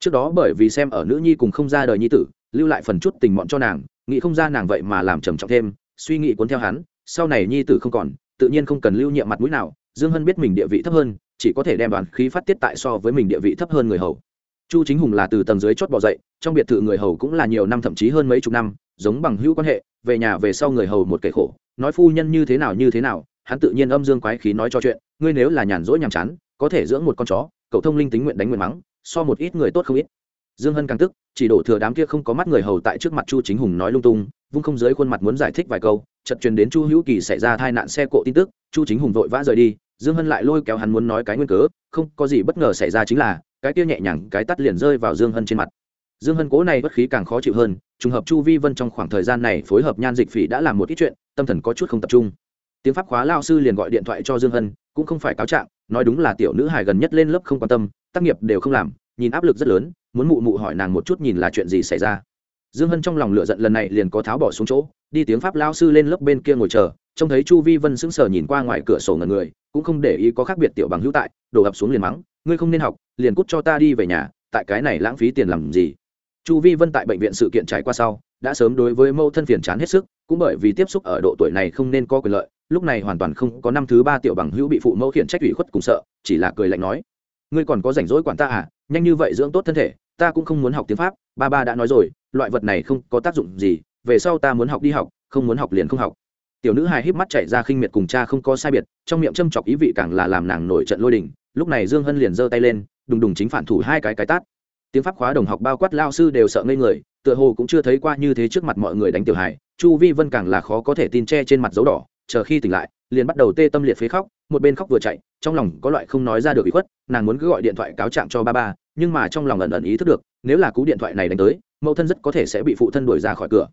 Trước đó bởi vì xem ở nữ nhi cùng không ra đời nhi tử, lưu lại phần chút tình mọn cho nàng, nghĩ không ra nàng vậy mà làm trầm trọng thêm, suy nghĩ cuốn theo hắn, sau này nhi tử không còn tự nhiên không cần lưu nhiệm mặt mũi nào, dương hân biết mình địa vị thấp hơn, chỉ có thể đem đoàn khí phát tiết tại so với mình địa vị thấp hơn người hầu. Chu chính hùng là từ tầng dưới chót bỏ dậy, trong biệt thự người hầu cũng là nhiều năm thậm chí hơn mấy chục năm, giống bằng hữu quan hệ, về nhà về sau người hầu một kẻ khổ, nói phu nhân như thế nào như thế nào, hắn tự nhiên âm dương quái khí nói cho chuyện, ngươi nếu là nhàn rỗi nhàm chán, có thể dưỡng một con chó, cậu thông linh tính nguyện đánh nguyện mắng, so một ít người tốt không ít dương hân càng tức, chỉ đổ thừa đám kia không có mắt người hầu tại trước mặt chu chính hùng nói lung tung, vung không dưới khuôn mặt muốn giải thích vài câu chật truyền đến chu hữu kỳ xảy ra tai nạn xe cộ tin tức, chu chính hùng vội vã rời đi, dương hân lại lôi kéo hắn muốn nói cái nguyên cớ, không có gì bất ngờ xảy ra chính là, cái kia nhẹ nhàng cái tắt liền rơi vào dương hân trên mặt. Dương hân cố này bất khí càng khó chịu hơn, trùng hợp chu vi vân trong khoảng thời gian này phối hợp nhan dịch phỉ đã làm một ít chuyện, tâm thần có chút không tập trung. Tiếng pháp khóa lao sư liền gọi điện thoại cho dương hân, cũng không phải cáo trạng, nói đúng là tiểu nữ hài gần nhất lên lớp không quan tâm, tác nghiệp đều không làm, nhìn áp lực rất lớn muốn mụ mụ hỏi nàng một chút nhìn là chuyện gì xảy ra. Dương hân trong lòng lửa giận lần này liền có tháo bỏ xuống chỗ, đi tiếng pháp lao sư lên lớp bên kia ngồi chờ, trông thấy chu vi vân sững sờ nhìn qua ngoài cửa sổ ngần người, cũng không để ý có khác biệt tiểu bằng hữu tại, đổ ập xuống liền mắng, ngươi không nên học, liền cút cho ta đi về nhà, tại cái này lãng phí tiền làm gì? Chu vi vân tại bệnh viện sự kiện trải qua sau, đã sớm đối với mâu thân phiền chán hết sức, cũng bởi vì tiếp xúc ở độ tuổi này không nên có quyền lợi, lúc này hoàn toàn không có năm thứ ba tiểu bằng hữu bị phụ mẫu khiển trách ủy khuất cùng sợ, chỉ là cười lạnh nói, ngươi còn có rảnh rỗi quản ta à? Nhanh như vậy dưỡng tốt thân thể ta cũng không muốn học tiếng pháp, ba ba đã nói rồi, loại vật này không có tác dụng gì, về sau ta muốn học đi học, không muốn học liền không học. Tiểu nữ hài híp mắt chạy ra khinh miệt cùng cha không có sai biệt, trong miệng châm chọc ý vị càng là làm nàng nổi trận lôi đình, lúc này dương hân liền giơ tay lên, đùng đùng chính phản thủ hai cái cái tát. Tiếng pháp khóa đồng học bao quát lao sư đều sợ ngây người, tựa hồ cũng chưa thấy qua như thế trước mặt mọi người đánh tiểu hài, chu vi vân càng là khó có thể tin che trên mặt dấu đỏ, chờ khi tỉnh lại, liền bắt đầu tê tâm liệt phế khóc một bên khóc vừa chạy, trong lòng có loại không nói ra được bị khuất, nàng muốn cứ gọi điện thoại cáo trạng cho ba ba, nhưng mà trong lòng ẩn ẩn ý thức được, nếu là cú điện thoại này đánh tới, mẫu thân rất có thể sẽ bị phụ thân đuổi ra khỏi cửa.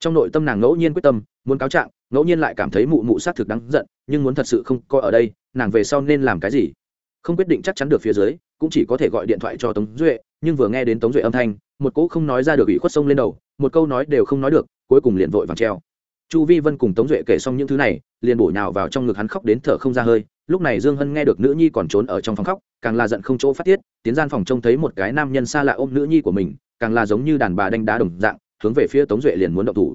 Trong nội tâm nàng ngẫu nhiên quyết tâm, muốn cáo trạng, ngẫu nhiên lại cảm thấy mụ mụ xác thực đáng giận, nhưng muốn thật sự không coi ở đây, nàng về sau nên làm cái gì? Không quyết định chắc chắn được phía dưới, cũng chỉ có thể gọi điện thoại cho tống duệ, nhưng vừa nghe đến tống duệ âm thanh, một cỗ không nói ra được ủy khuất sông lên đầu, một câu nói đều không nói được, cuối cùng liền vội vàng treo chu vi vân cùng tống duệ kể xong những thứ này, liền bổ nhào vào trong ngực hắn khóc đến thở không ra hơi. Lúc này dương hân nghe được nữ nhi còn trốn ở trong phòng khóc, càng là giận không chỗ phát tiết, tiến gian phòng trông thấy một cái nam nhân xa lạ ôm nữ nhi của mình, càng là giống như đàn bà đánh đá đồng dạng, hướng về phía tống duệ liền muốn động thủ.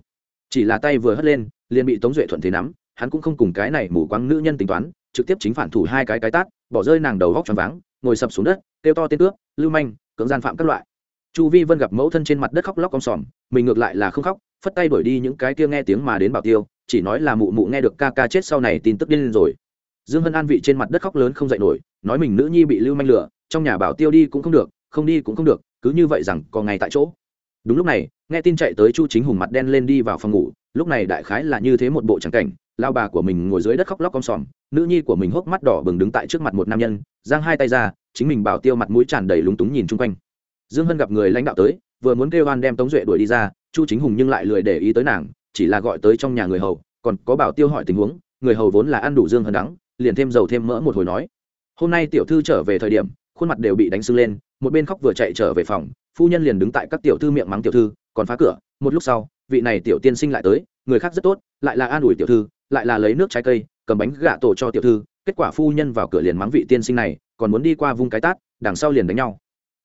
Chỉ là tay vừa hất lên, liền bị tống duệ thuận thế nắm, hắn cũng không cùng cái này mù quáng nữ nhân tính toán, trực tiếp chính phản thủ hai cái cái tát, bỏ rơi nàng đầu góc tròn váng, ngồi sập xuống đất, kêu to tên cướp, lưu manh, cưỡng gian phạm các loại chu vi vân gặp mẫu thân trên mặt đất khóc lóc con sòm, mình ngược lại là không khóc, phất tay đuổi đi những cái kia nghe tiếng mà đến bảo tiêu, chỉ nói là mụ mụ nghe được ca ca chết sau này tin tức điên lên rồi. Dương hân an vị trên mặt đất khóc lớn không dậy nổi, nói mình nữ nhi bị lưu manh lửa, trong nhà bảo tiêu đi cũng không được, không đi cũng không được, cứ như vậy rằng còn ngày tại chỗ. Đúng lúc này, nghe tin chạy tới chu chính hùng mặt đen lên đi vào phòng ngủ, lúc này đại khái là như thế một bộ trắng cảnh, lao bà của mình ngồi dưới đất khóc lóc con sòm, nữ nhi của mình hốc mắt đỏ bừng đứng tại trước mặt một nam nhân, giang hai tay ra, chính mình bảo tiêu mặt mũi tràn đầy lúng túng nhìn chung quanh dương hân gặp người lãnh đạo tới, vừa muốn kêu oan đem tống duệ đuổi đi ra, chu chính hùng nhưng lại lười để ý tới nàng, chỉ là gọi tới trong nhà người hầu, còn có bảo tiêu hỏi tình huống, người hầu vốn là ăn đủ dương hân đắng, liền thêm dầu thêm mỡ một hồi nói. Hôm nay tiểu thư trở về thời điểm, khuôn mặt đều bị đánh sưng lên, một bên khóc vừa chạy trở về phòng, phu nhân liền đứng tại các tiểu thư miệng mắng tiểu thư, còn phá cửa, một lúc sau, vị này tiểu tiên sinh lại tới, người khác rất tốt, lại là an ủi tiểu thư, lại là lấy nước trái cây, cầm bánh gạ tổ cho tiểu thư, kết quả phu nhân vào cửa liền mắng vị tiên sinh này, còn muốn đi qua vung cái tát, đằng sau liền đánh nhau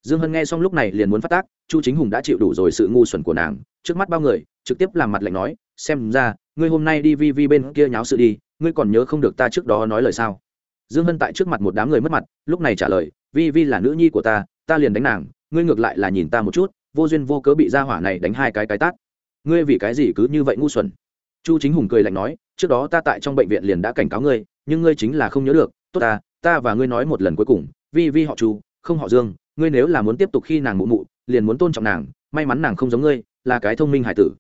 dương hân nghe xong lúc này liền muốn phát tác, chu chính hùng đã chịu đủ rồi sự ngu xuẩn của nàng, trước mắt bao người, trực tiếp làm mặt lạnh nói, xem ra, ngươi hôm nay đi vi vi bên kia nháo sự đi, ngươi còn nhớ không được ta trước đó nói lời sao? Dương hân tại trước mặt một đám người mất mặt, lúc này trả lời, vi vi là nữ nhi của ta ta liền đánh nàng, ngươi ngược lại là nhìn ta một chút, vô duyên vô cớ bị ra hỏa này đánh hai cái cái tát. Ngươi vì cái gì cứ như vậy ngu xuẩn? Chu chính hùng cười lạnh nói, trước đó ta tại trong bệnh viện liền đã cảnh cáo ngươi, nhưng ngươi chính là không nhớ được. Tốt ta ta và ngươi nói một lần cuối cùng, vi vi họ chu, không họ dương ngươi nếu là muốn tiếp tục khi nàng mụ mụ, liền muốn tôn trọng nàng, may mắn nàng không giống ngươi, là cái thông minh hải tử.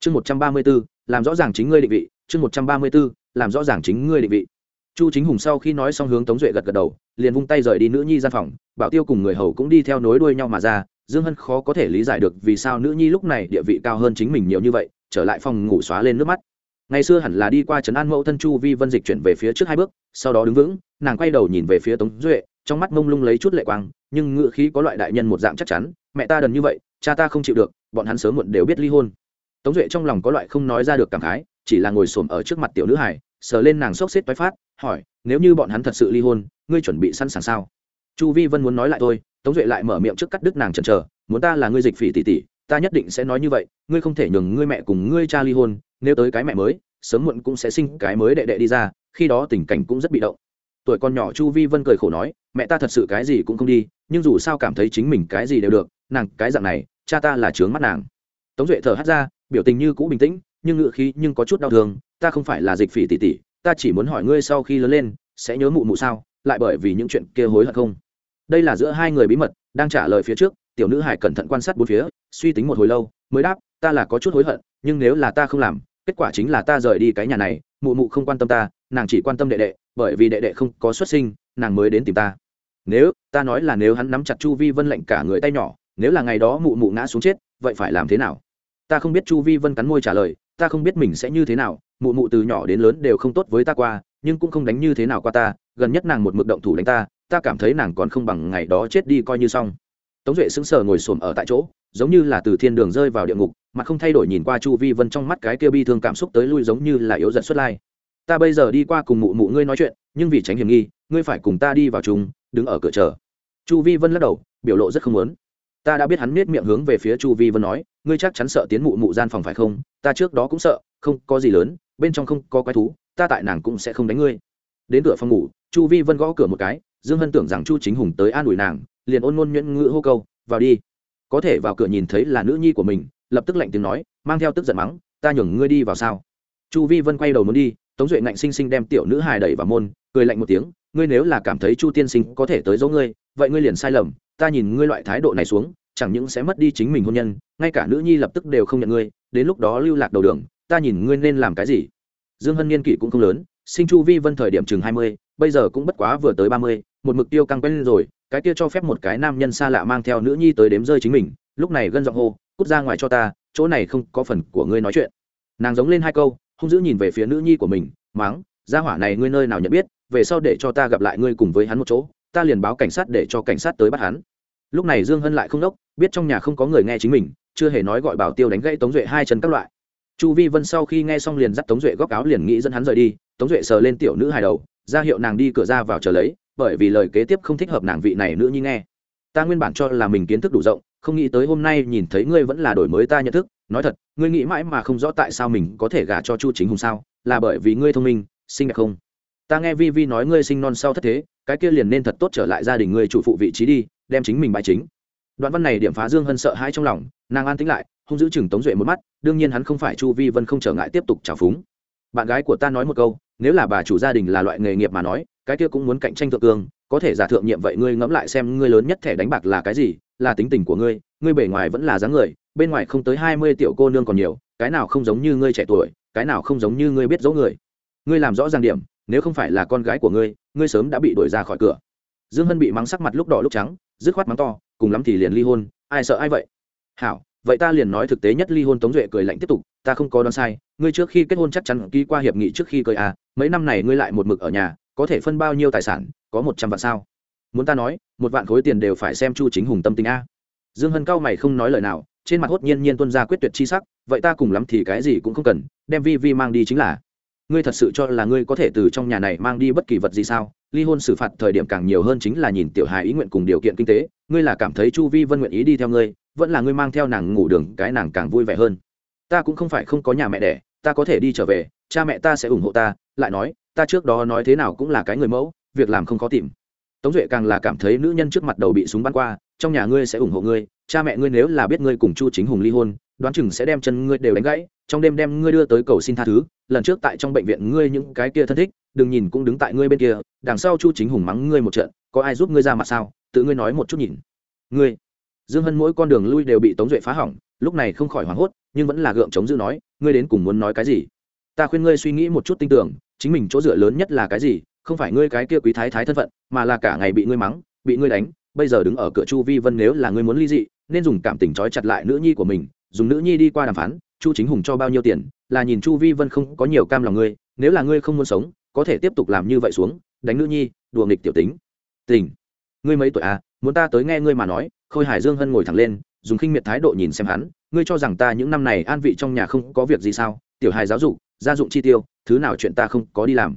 Chương một trăm ba mươi b ố làm rõ ràng chính ngươi định vị, chương một trăm ba mươi b ố làm rõ ràng chính ngươi định vị. Chu chính hùng sau khi nói xong hướng tống duệ gật gật đầu, liền vung tay rời đi nữ nhi gian phòng, bảo tiêu cùng người hầu cũng đi theo nối đuôi nhau mà ra, dương hân khó có thể lý giải được vì sao nữ nhi lúc này địa vị cao hơn chính mình nhiều như vậy, trở lại phòng ngủ xóa lên nước mắt. Ngày xưa hẳn là đi qua trấn an mẫu thân chu vi vân dịch chuyển về phía trước hai bước, sau đó đứng vững, nàng quay đầu nhìn về phía tống duệ, trong mắt mông lung lấy chút lệ quang nhưng ngự khí có loại đại nhân một dạng chắc chắn mẹ ta đần như vậy cha ta không chịu được bọn hắn sớm muộn đều biết ly hôn. Tống duệ trong lòng có loại không nói ra được cảm khái chỉ là ngồi xổm ở trước mặt tiểu nữ hải sờ lên nàng xốc xếp toái phát hỏi nếu như bọn hắn thật sự ly hôn ngươi chuẩn bị sẵn sàng sao? Chu vi vân muốn nói lại tôi, tống duệ lại mở miệng trước cắt đứt nàng chần chờ muốn ta là ngươi dịch phỉ tỷ tỷ ta nhất định sẽ nói như vậy ngươi không thể nhường ngươi mẹ cùng ngươi cha ly hôn nếu tới cái mẹ mới sớm muộn cũng sẽ sinh cái mới đệ đệ đi ra khi đó tình cảnh cũng rất bị động tuổi con nhỏ chu vi vân cười khổ nói, mẹ ta thật sự cái gì cũng không đi, nhưng dù sao cảm thấy chính mình cái gì đều được, nàng cái dạng này, cha ta là trướng mắt nàng. Tống duệ thở hắt ra, biểu tình như cũ bình tĩnh, nhưng ngự khí nhưng có chút đau thương, ta không phải là dịch phỉ tỷ tỷ, ta chỉ muốn hỏi ngươi sau khi lớn lên, sẽ nhớ mụ mụ sao, lại bởi vì những chuyện kia hối hận không? Đây là giữa hai người bí mật, đang trả lời phía trước, tiểu nữ hải cẩn thận quan sát bốn phía, suy tính một hồi lâu, mới đáp, ta là có chút hối hận, nhưng nếu là ta không làm, kết quả chính là ta rời đi cái nhà này, mụ mụ không quan tâm ta, nàng chỉ quan tâm đệ đệ bởi vì đệ đệ không có xuất sinh, nàng mới đến tìm ta. Nếu, ta nói là nếu hắn nắm chặt chu vi vân lệnh cả người tay nhỏ, nếu là ngày đó mụ mụ ngã xuống chết, vậy phải làm thế nào? Ta không biết chu vi vân cắn môi trả lời, ta không biết mình sẽ như thế nào, mụ mụ từ nhỏ đến lớn đều không tốt với ta qua, nhưng cũng không đánh như thế nào qua ta, gần nhất nàng một mực động thủ đánh ta ta cảm thấy nàng còn không bằng ngày đó chết đi coi như xong. Tống duệ sững sờ ngồi xổm ở tại chỗ, giống như là từ thiên đường rơi vào địa ngục, mà không thay đổi nhìn qua chu vi vân trong mắt cái kia bi thương cảm xúc tới lui giống như là yếu giận xuất lai ta bây giờ đi qua cùng mụ mụ ngươi nói chuyện, nhưng vì tránh hiểm nghi, ngươi phải cùng ta đi vào chung, đứng ở cửa chờ. Chu vi vân lắc đầu, biểu lộ rất không muốn. Ta đã biết hắn nết miệng hướng về phía chu vi vân nói, ngươi chắc chắn sợ tiến mụ mụ gian phòng phải không? Ta trước đó cũng sợ, không có gì lớn, bên trong không có quái thú, ta tại nàng cũng sẽ không đánh ngươi. Đến cửa phòng ngủ, chu vi vân gõ cửa một cái, dương hân tưởng rằng chu chính hùng tới an ủi nàng, liền ôn ngôn nhuyễn ngữ hô câu, vào đi. Có thể vào cửa nhìn thấy là nữ nhi của mình, lập tức lạnh tiếng nói, mang theo tức giận mắng, ta nhường ngươi đi vào sao? Chu vi vân quay đầu muốn đi tống duệ ngạnh sinh sinh đem tiểu nữ hài đẩy vào môn, cười lạnh một tiếng, ngươi nếu là cảm thấy chu tiên sinh có thể tới dỗ ngươi, vậy ngươi liền sai lầm, ta nhìn ngươi loại thái độ này xuống, chẳng những sẽ mất đi chính mình hôn nhân, ngay cả nữ nhi lập tức đều không nhận ngươi, đến lúc đó lưu lạc đầu đường, ta nhìn ngươi nên làm cái gì? Dương hân niên kỷ cũng không lớn, sinh chu vi vân thời điểm chừng hai mươi, bây giờ cũng bất quá vừa tới ba mươi, một mục tiêu căng quen lên rồi, cái kia cho phép một cái nam nhân xa lạ mang theo nữ nhi tới đếm rơi chính mình, lúc này gân giọng hô, cút ra ngoài cho ta, chỗ này không có phần của ngươi nói chuyện. Nàng giống lên hai câu hung dữ nhìn về phía nữ nhi của mình, máng, gia hỏa này ngươi nơi nào nhận biết, về sau để cho ta gặp lại ngươi cùng với hắn một chỗ, ta liền báo cảnh sát để cho cảnh sát tới bắt hắn. Lúc này dương hân lại không đốc, biết trong nhà không có người nghe chính mình, chưa hề nói gọi bảo tiêu đánh gãy tống duệ hai chân các loại. Chu vi vân sau khi nghe xong liền dắt tống duệ góc áo liền nghĩ dẫn hắn rời đi, tống duệ sờ lên tiểu nữ hài đầu, ra hiệu nàng đi cửa ra vào chờ lấy, bởi vì lời kế tiếp không thích hợp nàng vị này nữ nhi nghe. Ta nguyên bản cho là mình kiến thức đủ rộng, không nghĩ tới hôm nay nhìn thấy ngươi vẫn là đổi mới ta nhận thức nói thật, ngươi nghĩ mãi mà không rõ tại sao mình có thể gả cho chu chính hùng sao? Là bởi vì ngươi thông minh, xinh đẹp không? Ta nghe vi vi nói ngươi sinh non sau thất thế, cái kia liền nên thật tốt trở lại gia đình ngươi chủ phụ vị trí đi, đem chính mình bài chính. Đoạn văn này điểm phá dương hân sợ hãi trong lòng, nàng an tính lại không giữ chừng tống duệ một mắt, đương nhiên hắn không phải chu vi vân không trở ngại tiếp tục trào phúng. Bạn gái của ta nói một câu, nếu là bà chủ gia đình là loại nghề nghiệp mà nói, cái kia cũng muốn cạnh tranh thượng cương, có thể giả thượng nhiệm vậy ngươi ngẫm lại xem ngươi lớn nhất thẻ đánh bạc là cái gì, là tính tình của ngươi ngươi bề ngoài vẫn là dáng người bên ngoài không tới hai mươi tiểu cô nương còn nhiều, cái nào không giống như ngươi trẻ tuổi, cái nào không giống như ngươi biết dỗ người. Ngươi làm rõ ràng điểm, nếu không phải là con gái của ngươi ngươi sớm đã bị đuổi ra khỏi cửa. Dương hân bị mắng sắc mặt lúc đỏ lúc trắng, dứt khoát mắng to, cùng lắm thì liền ly hôn, ai sợ ai vậy? Hảo, vậy ta liền nói thực tế nhất ly hôn tống duệ cười lạnh tiếp tục, ta không có đoán sai, ngươi trước khi kết hôn chắc chắn ký qua hiệp nghị trước khi cười à mấy năm này ngươi lại một mực ở nhà, có thể phân bao nhiêu tài sản, có một trăm vạn sao? Muốn ta nói, một vạn khối tiền đều phải xem chu chính hùng tâm tình a. Dương hân cao mày không nói lời nào trên mặt hốt nhiên nhiên tuân ra quyết tuyệt chi sắc, vậy ta cùng lắm thì cái gì cũng không cần, đem vi vi mang đi chính là. Ngươi thật sự cho là ngươi có thể từ trong nhà này mang đi bất kỳ vật gì sao? Ly hôn xử phạt thời điểm càng nhiều hơn chính là nhìn tiểu hài ý nguyện cùng điều kiện kinh tế, ngươi là cảm thấy chu vi vân nguyện ý đi theo ngươi, vẫn là ngươi mang theo nàng ngủ đường, cái nàng càng vui vẻ hơn. Ta cũng không phải không có nhà mẹ đẻ, ta có thể đi trở về, cha mẹ ta sẽ ủng hộ ta, lại nói, ta trước đó nói thế nào cũng là cái người mẫu, việc làm không khó tìm. Tống duệ càng là cảm thấy nữ nhân trước mặt đầu bị súng bắn qua, trong nhà ngươi sẽ ủng hộ ngươi cha mẹ ngươi nếu là biết ngươi cùng chu chính hùng ly hôn, đoán chừng sẽ đem chân ngươi đều đánh gãy, trong đêm đem ngươi đưa tới cầu xin tha thứ. Lần trước tại trong bệnh viện ngươi những cái kia thân thích, đừng nhìn cũng đứng tại ngươi bên kia, đằng sau chu chính hùng mắng ngươi một trận, có ai giúp ngươi ra mặt sao? Tự ngươi nói một chút nhìn. Ngươi. Dương hân mỗi con đường lui đều bị tống duệ phá hỏng, lúc này không khỏi hoảng hốt, nhưng vẫn là gượng chống giữ nói, ngươi đến cùng muốn nói cái gì? Ta khuyên ngươi suy nghĩ một chút tin tưởng, chính mình chỗ dựa lớn nhất là cái gì? Không phải ngươi cái kia quý thái thái thân phận, mà là cả ngày bị ngươi mắng, bị ngươi đánh bây giờ đứng ở cửa chu vi vân nếu là ngươi muốn ly dị, nên dùng cảm tình trói chặt lại nữ nhi của mình, dùng nữ nhi đi qua đàm phán, chu chính hùng cho bao nhiêu tiền, là nhìn chu vi vân không có nhiều cam lòng ngươi, nếu là ngươi không muốn sống, có thể tiếp tục làm như vậy xuống, đánh nữ nhi, đùa nghịch tiểu tính. Tình, ngươi mấy tuổi à muốn ta tới nghe ngươi mà nói, khôi hải dương hân ngồi thẳng lên, dùng khinh miệt thái độ nhìn xem hắn, ngươi cho rằng ta những năm này an vị trong nhà không có việc gì sao, tiểu hài giáo dục, gia dụng chi tiêu, thứ nào chuyện ta không có đi làm.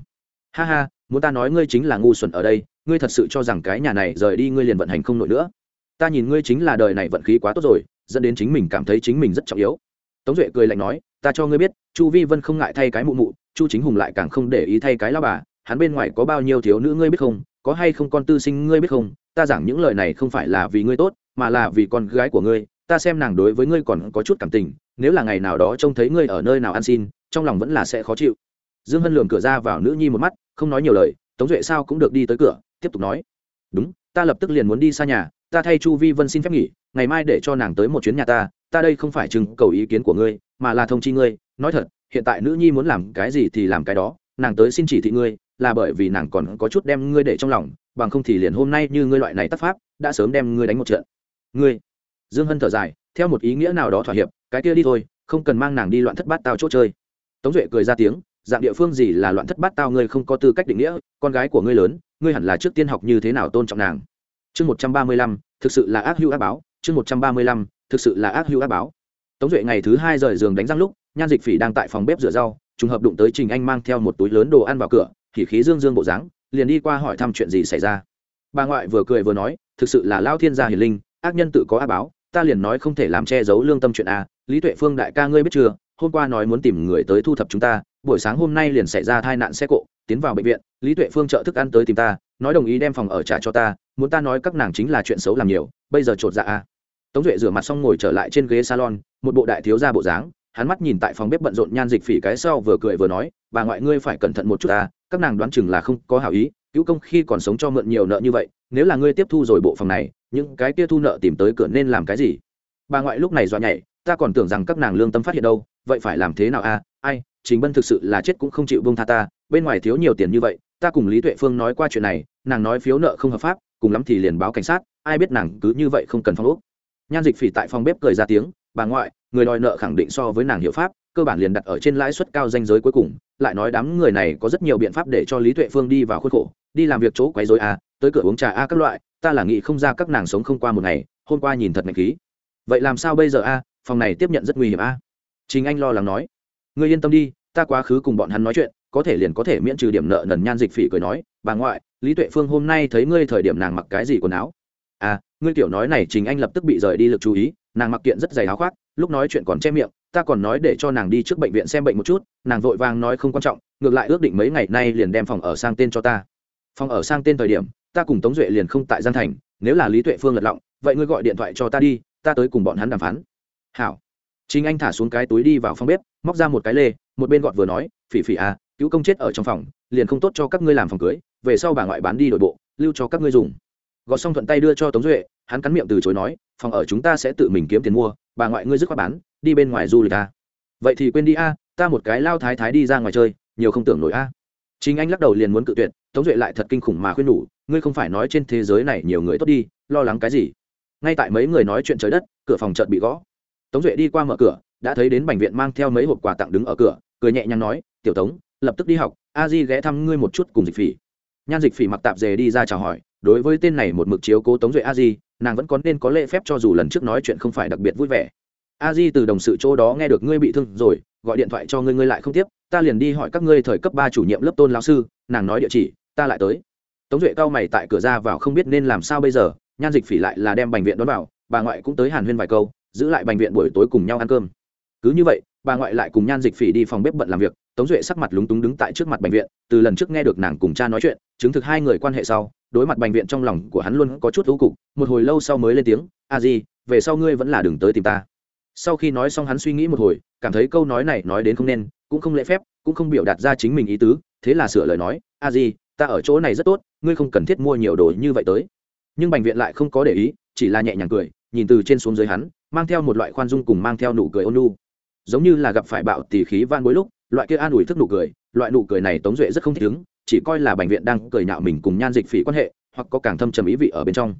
Ha ha, muốn ta nói ngươi chính là ngu xuẩn ở đây ngươi thật sự cho rằng cái nhà này rời đi ngươi liền vận hành không nổi nữa? Ta nhìn ngươi chính là đời này vận khí quá tốt rồi, dẫn đến chính mình cảm thấy chính mình rất trọng yếu. Tống duệ cười lạnh nói, ta cho ngươi biết, chu vi vân không ngại thay cái mụ mụ, chu chính hùng lại càng không để ý thay cái lao bà. Hắn bên ngoài có bao nhiêu thiếu nữ ngươi biết không? Có hay không con tư sinh ngươi biết không? Ta giảng những lời này không phải là vì ngươi tốt, mà là vì con gái của ngươi. Ta xem nàng đối với ngươi còn có chút cảm tình, nếu là ngày nào đó trông thấy ngươi ở nơi nào ăn xin, trong lòng vẫn là sẽ khó chịu. Dương hân lường cửa ra vào nữ nhi một mắt, không nói nhiều lời, tống duệ sao cũng được đi tới cửa tiếp tục nói. Đúng, ta lập tức liền muốn đi xa nhà, ta thay chu vi vân xin phép nghỉ, ngày mai để cho nàng tới một chuyến nhà ta ta đây không phải chừng cầu ý kiến của ngươi, mà là thông chi ngươi. Nói thật, hiện tại nữ nhi muốn làm cái gì thì làm cái đó, nàng tới xin chỉ thị ngươi, là bởi vì nàng còn có chút đem ngươi để trong lòng, bằng không thì liền hôm nay như ngươi loại này tác pháp, đã sớm đem ngươi đánh một trận. Ngươi, dương hân thở dài, theo một ý nghĩa nào đó thỏa hiệp, cái kia đi thôi, không cần mang nàng đi loạn thất bát tao chỗ chơi. Tống duệ cười ra tiếng, dạng địa phương gì là loạn thất bát tao ngươi không có tư cách định nghĩa, con gái của ngươi lớn ngươi hẳn là trước tiên học như thế nào tôn trọng nàng. Chương một trăm ba mươi lăm, thực sự là ác hữu ác báo. Chương một trăm ba mươi lăm, thực sự là ác hữu ác báo. Tống duệ ngày thứ hai rời giường đánh răng lúc, nhan dịch phỉ đang tại phòng bếp rửa rau, trùng hợp đụng tới trình anh mang theo một túi lớn đồ ăn vào cửa, thì khí dương dương bộ dáng, liền đi qua hỏi thăm chuyện gì xảy ra. Bà ngoại vừa cười vừa nói, thực sự là lao thiên gia hiền linh, ác nhân tự có ác báo, ta liền nói không thể làm che giấu lương tâm chuyện a. Lý tuệ phương đại ca ngươi biết chưa, hôm qua nói muốn tìm người tới thu thập chúng ta, buổi sáng hôm nay liền xảy ra tai nạn xe cộ tiến vào bệnh viện, lý tuệ phương trợ thức ăn tới tìm ta, nói đồng ý đem phòng ở trả cho ta, muốn ta nói các nàng chính là chuyện xấu làm nhiều, bây giờ chột dạ a tống duệ rửa mặt xong ngồi trở lại trên ghế salon, một bộ đại thiếu gia bộ dáng, hắn mắt nhìn tại phòng bếp bận rộn nhan dịch phỉ cái sau vừa cười vừa nói, bà ngoại ngươi phải cẩn thận một chút ta các nàng đoán chừng là không có hảo ý, cứu công khi còn sống cho mượn nhiều nợ như vậy, nếu là ngươi tiếp thu rồi bộ phòng này, những cái kia thu nợ tìm tới cửa nên làm cái gì? Bà ngoại lúc này dọa nhảy, ta còn tưởng rằng các nàng lương tâm phát hiện đâu, vậy phải làm thế nào a ai chính bân thực sự là chết cũng không chịu bông tha ta, bên ngoài thiếu nhiều tiền như vậy, ta cùng lý tuệ phương nói qua chuyện này, nàng nói phiếu nợ không hợp pháp, cùng lắm thì liền báo cảnh sát, ai biết nàng cứ như vậy không cần phong ốc. Nhan dịch phỉ tại phòng bếp cười ra tiếng, bà ngoại, người đòi nợ khẳng định so với nàng hiệu pháp, cơ bản liền đặt ở trên lãi suất cao danh giới cuối cùng, lại nói đám người này có rất nhiều biện pháp để cho lý tuệ phương đi vào khuôn khổ, đi làm việc chỗ quấy dối a, tới cửa uống trà a các loại, ta là nghĩ không ra các nàng sống không qua một ngày, hôm qua nhìn thật ngạch khí. Vậy làm sao bây giờ a? Phòng này tiếp nhận rất nguy hiểm a. Chính anh lo lắng nói ngươi yên tâm đi, ta quá khứ cùng bọn hắn nói chuyện, có thể liền có thể miễn trừ điểm nợ nần nhan dịch phỉ cười nói, bà ngoại, lý tuệ phương hôm nay thấy ngươi thời điểm nàng mặc cái gì quần áo? À ngươi tiểu nói này chính anh lập tức bị rời đi lực chú ý, nàng mặc kiện rất dày áo khoác, lúc nói chuyện còn che miệng, ta còn nói để cho nàng đi trước bệnh viện xem bệnh một chút, nàng vội vàng nói không quan trọng, ngược lại ước định mấy ngày nay liền đem phòng ở sang tên cho ta. Phòng ở sang tên thời điểm, ta cùng tống duệ liền không tại gian thành, nếu là lý tuệ phương lật lọng, vậy ngươi gọi điện thoại cho ta đi, ta tới cùng bọn hắn đàm phán. Hảo chính anh thả xuống cái túi đi vào phòng bếp, móc ra một cái lê, một bên gọt vừa nói, phỉ phỉ à cứu công chết ở trong phòng, liền không tốt cho các ngươi làm phòng cưới, về sau bà ngoại bán đi đội bộ, lưu cho các ngươi dùng. Gọt xong thuận tay đưa cho tống duệ, hắn cắn miệng từ chối nói, phòng ở chúng ta sẽ tự mình kiếm tiền mua, bà ngoại ngươi dứt khoát bán, đi bên ngoài du lịch à. vậy thì quên đi a ta một cái lao thái thái đi ra ngoài chơi, nhiều không tưởng nổi a chính anh lắc đầu liền muốn cự tuyệt, tống duệ lại thật kinh khủng mà khuyên nhủ, ngươi không phải nói trên thế giới này nhiều người tốt đi, lo lắng cái gì? Ngay tại mấy người nói chuyện trời đất, cửa phòng chợt bị gõ tống duệ đi qua mở cửa, đã thấy đến bệnh viện mang theo mấy hộp quà tặng đứng ở cửa, cười nhẹ nhàng nói, tiểu tống, lập tức đi học, a di ghé thăm ngươi một chút cùng dịch phỉ. Nhan dịch phỉ mặc tạp dề đi ra chào hỏi, đối với tên này một mực chiếu cố tống duệ a di, nàng vẫn có nên có lễ phép cho dù lần trước nói chuyện không phải đặc biệt vui vẻ. A di từ đồng sự chỗ đó nghe được ngươi bị thương rồi, gọi điện thoại cho ngươi ngươi lại không tiếp, ta liền đi hỏi các ngươi thời cấp ba chủ nhiệm lớp tôn lão sư, nàng nói địa chỉ, ta lại tới. Tống duệ cao mày tại cửa ra vào không biết nên làm sao bây giờ, nhan dịch phỉ lại là đem bệnh viện đón vào, bà ngoại cũng tới hàn huyên vài câu giữ lại bệnh viện buổi tối cùng nhau ăn cơm. Cứ như vậy, bà ngoại lại cùng nhan dịch phỉ đi phòng bếp bận làm việc, tống duệ sắc mặt lúng túng đứng tại trước mặt bệnh viện, từ lần trước nghe được nàng cùng cha nói chuyện, chứng thực hai người quan hệ sau, đối mặt bệnh viện trong lòng của hắn luôn có chút thú cục, một hồi lâu sau mới lên tiếng, a di, về sau ngươi vẫn là đừng tới tìm ta. Sau khi nói xong hắn suy nghĩ một hồi, cảm thấy câu nói này nói đến không nên, cũng không lễ phép, cũng không biểu đạt ra chính mình ý tứ, thế là sửa lời nói, a di, ta ở chỗ này rất tốt, ngươi không cần thiết mua nhiều đồ như vậy tới. Nhưng bệnh viện lại không có để ý, chỉ là nhẹ nhàng cười, nhìn từ trên xuống dưới hắn mang theo một loại khoan dung cùng mang theo nụ cười ôn nhu, giống như là gặp phải bạo tỉ khí van bối lúc loại kia an ủi thức nụ cười loại nụ cười này tống duệ rất không thích ứng chỉ coi là bệnh viện đang cười nhạo mình cùng nhan dịch phỉ quan hệ hoặc có càng thâm trầm ý vị ở bên trong.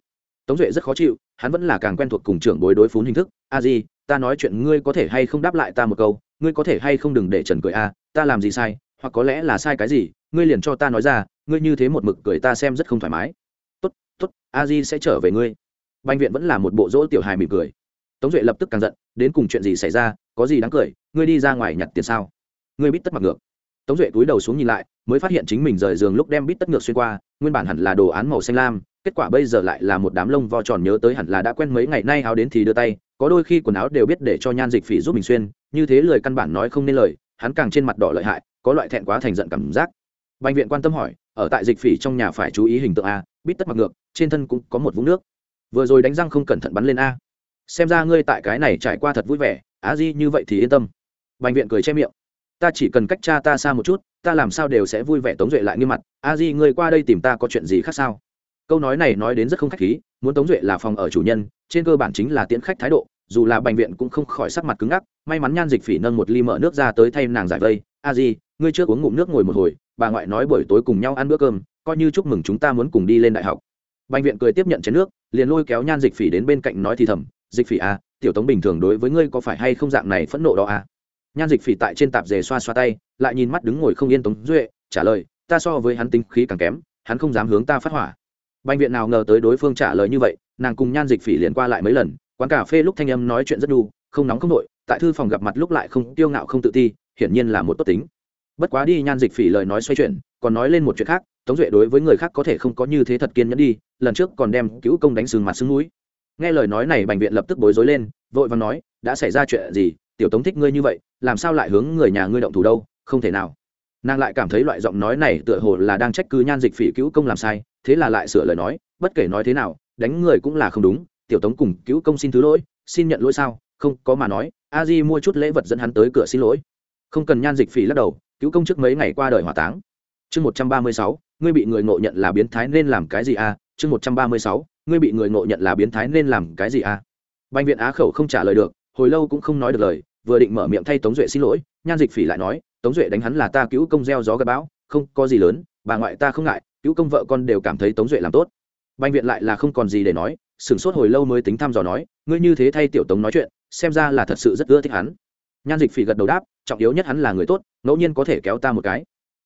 Tống duệ rất khó chịu hắn vẫn là càng quen thuộc cùng trưởng bối đối phún hình thức. A di ta nói chuyện ngươi có thể hay không đáp lại ta một câu ngươi có thể hay không đừng để trần cười a ta làm gì sai hoặc có lẽ là sai cái gì ngươi liền cho ta nói ra ngươi như thế một mực cười ta xem rất không thoải mái. Tốt tốt a di sẽ trở về ngươi. Bệnh viện vẫn là một bộ dỗ tiểu hài mỉm cười tống duệ lập tức càng giận, đến cùng chuyện gì xảy ra, có gì đáng cười, ngươi đi ra ngoài nhặt tiền sao? Ngươi biết tất mặc ngược. Tống duệ túi đầu xuống nhìn lại, mới phát hiện chính mình rời giường lúc đem bít tất ngược xuyên qua, nguyên bản hẳn là đồ án màu xanh lam, kết quả bây giờ lại là một đám lông vo tròn nhớ tới hẳn là đã quen mấy ngày nay áo đến thì đưa tay, có đôi khi quần áo đều biết để cho nhan dịch phỉ giúp mình xuyên, như thế lời căn bản nói không nên lời, hắn càng trên mặt đỏ lợi hại, có loại thẹn quá thành giận cảm giác. Bệnh viện quan tâm hỏi, ở tại dịch phỉ trong nhà phải chú ý hình tượng a, bít tất mặc ngược, trên thân cũng có một vũng nước. Vừa rồi đánh răng không cẩn thận bắn lên a xem ra ngươi tại cái này trải qua thật vui vẻ, á di như vậy thì yên tâm. Bệnh viện cười che miệng. Ta chỉ cần cách cha ta xa một chút, ta làm sao đều sẽ vui vẻ tống duệ lại nghiêm mặt. A di, ngươi qua đây tìm ta có chuyện gì khác sao? Câu nói này nói đến rất không khách khí, muốn tống duệ là phòng ở chủ nhân, trên cơ bản chính là tiễn khách thái độ, dù là bệnh viện cũng không khỏi sắc mặt cứng ngắc, may mắn nhan dịch phỉ nâng một ly mỡ nước ra tới thay nàng giải vây. A di, ngươi trước uống ngụm nước ngồi một hồi, bà ngoại nói buổi tối cùng nhau ăn bữa cơm, coi như chúc mừng chúng ta muốn cùng đi lên đại học. Bệnh viện cười tiếp nhận chén nước, liền lôi kéo nhan dịch phỉ đến bên cạnh nói thì thầm dịch phỉ à, tiểu tống bình thường đối với ngươi có phải hay không dạng này phẫn nộ đó à? nhan dịch phỉ tại trên tạp dề xoa xoa tay lại nhìn mắt đứng ngồi không yên tống duệ trả lời ta so với hắn tính khí càng kém hắn không dám hướng ta phát hỏa. Bệnh viện nào ngờ tới đối phương trả lời như vậy nàng cùng nhan dịch phỉ liền qua lại mấy lần quán cà phê lúc thanh âm nói chuyện rất đu không nóng không nội tại thư phòng gặp mặt lúc lại không tiêu ngạo không tự ti hiển nhiên là một tốt tính. Bất quá đi nhan dịch phỉ lời nói xoay chuyển còn nói lên một chuyện khác tống duệ đối với người khác có thể không có như thế thật kiên nhẫn đi lần trước còn đem cứu công đánh sừng mặt sưng núi nghe lời nói này bệnh viện lập tức bối rối lên, vội vàng nói, đã xảy ra chuyện gì? Tiểu tống thích ngươi như vậy, làm sao lại hướng người nhà ngươi động thủ đâu? Không thể nào. Nàng lại cảm thấy loại giọng nói này tựa hồ là đang trách cứ nhan dịch phỉ cứu công làm sai, thế là lại sửa lời nói, bất kể nói thế nào, đánh người cũng là không đúng, tiểu tống cùng cứu công xin thứ lỗi, xin nhận lỗi sao? Không, có mà nói, a di mua chút lễ vật dẫn hắn tới cửa xin lỗi. Không cần nhan dịch phỉ lắc đầu, cứu công trước mấy ngày qua đời hỏa táng. Chương một trăm ba mươi sáu, ngươi bị người ngộ nhận là biến thái nên làm cái gì a? Chương một trăm ba mươi sáu ngươi bị người ngộ nhận là biến thái nên làm cái gì à? a bệnh viện á khẩu không trả lời được, hồi lâu cũng không nói được lời, vừa định mở miệng thay tống duệ xin lỗi, nhan dịch phỉ lại nói, tống duệ đánh hắn là ta cứu công gieo gió gặp bão, không có gì lớn, bà ngoại ta không ngại, cứu công vợ con đều cảm thấy tống duệ làm tốt. Bệnh viện lại là không còn gì để nói, sửng sốt hồi lâu mới tính thăm dò nói, ngươi như thế thay tiểu tống nói chuyện, xem ra là thật sự rất ưa thích hắn. Nhan dịch phỉ gật đầu đáp, trọng yếu nhất hắn là người tốt, ngẫu nhiên có thể kéo ta một cái.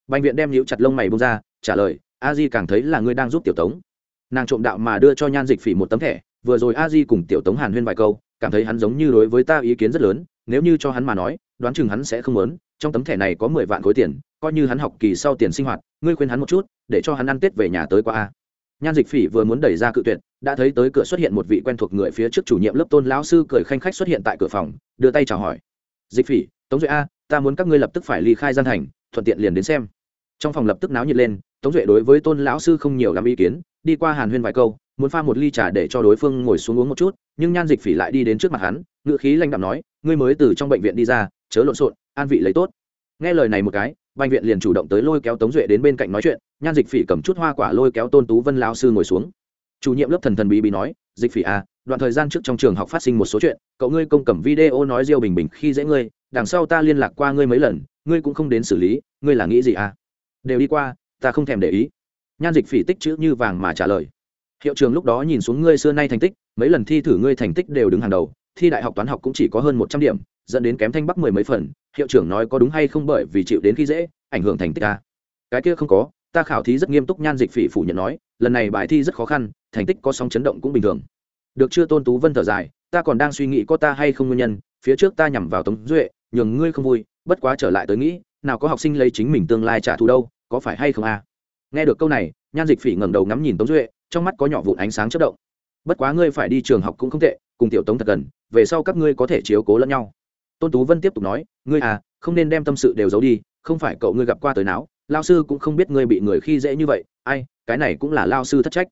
Bệnh viện đem nhíu chặt lông mày bông ra, trả lời, a di càng thấy là ngươi đang giúp tiểu tống nàng trộm đạo mà đưa cho nhan dịch phỉ một tấm thẻ, vừa rồi a di cùng tiểu tống hàn huyên vài câu, cảm thấy hắn giống như đối với ta ý kiến rất lớn, nếu như cho hắn mà nói, đoán chừng hắn sẽ không muốn, trong tấm thẻ này có mười vạn khối tiền, coi như hắn học kỳ sau tiền sinh hoạt, ngươi khuyên hắn một chút, để cho hắn ăn tết về nhà tới qua a. Nhan dịch phỉ vừa muốn đẩy ra cự tuyệt, đã thấy tới cửa xuất hiện một vị quen thuộc người phía trước chủ nhiệm lớp tôn lão sư cười khanh khách xuất hiện tại cửa phòng, đưa tay chào hỏi. Dịch phỉ, tống duệ a, ta muốn các ngươi lập tức phải ly khai gian thành, thuận tiện liền đến xem. Trong phòng lập tức náo nhiệt lên, tống duệ đối với tôn lão sư không nhiều làm ý kiến đi qua hàn huyên vài câu, muốn pha một ly trà để cho đối phương ngồi xuống uống một chút, nhưng nhan dịch phỉ lại đi đến trước mặt hắn ngự khí lanh đạm nói, ngươi mới từ trong bệnh viện đi ra, chớ lộn xộn, an vị lấy tốt. Nghe lời này một cái bệnh viện liền chủ động tới lôi kéo tống duệ đến bên cạnh nói chuyện, nhan dịch phỉ cầm chút hoa quả lôi kéo tôn tú vân lao sư ngồi xuống. Chủ nhiệm lớp thần thần bí bí nói, dịch phỉ à đoạn thời gian trước trong trường học phát sinh một số chuyện, cậu ngươi công cầm video nói riêu bình bình khi dễ ngươi, đằng sau ta liên lạc qua ngươi mấy lần, ngươi cũng không đến xử lý, ngươi là nghĩ gì à? Đều đi qua, ta không thèm để ý nhan dịch phỉ tích chữ như vàng mà trả lời. Hiệu trường lúc đó nhìn xuống ngươi xưa nay thành tích, mấy lần thi thử ngươi thành tích đều đứng hàng đầu, thi đại học toán học cũng chỉ có hơn một trăm điểm, dẫn đến kém thanh bắc mười mấy phần. Hiệu trưởng nói có đúng hay không bởi vì chịu đến khi dễ, ảnh hưởng thành tích ta cái kia không có, ta khảo thí rất nghiêm túc, nhan dịch phỉ phủ nhận nói, lần này bài thi rất khó khăn, thành tích có sóng chấn động cũng bình thường. Được chưa tôn tú vân thở dài, ta còn đang suy nghĩ có ta hay không nguyên nhân, phía trước ta nhằm vào tống duệ, nhường ngươi không vui, bất quá trở lại tới nghĩ, nào có học sinh lấy chính mình tương lai trả thù đâu, có phải hay không à? Nghe được câu này, nhan dịch phỉ ngẩng đầu ngắm nhìn tống duệ, trong mắt có nhỏ vụn ánh sáng chất động. Bất quá ngươi phải đi trường học cũng không tệ, cùng tiểu tống thật gần, về sau các ngươi có thể chiếu cố lẫn nhau. Tôn tú vân tiếp tục nói, ngươi à không nên đem tâm sự đều giấu đi, không phải cậu ngươi gặp qua tới não lao sư cũng không biết ngươi bị người khi dễ như vậy, ai, cái này cũng là lao sư thất trách.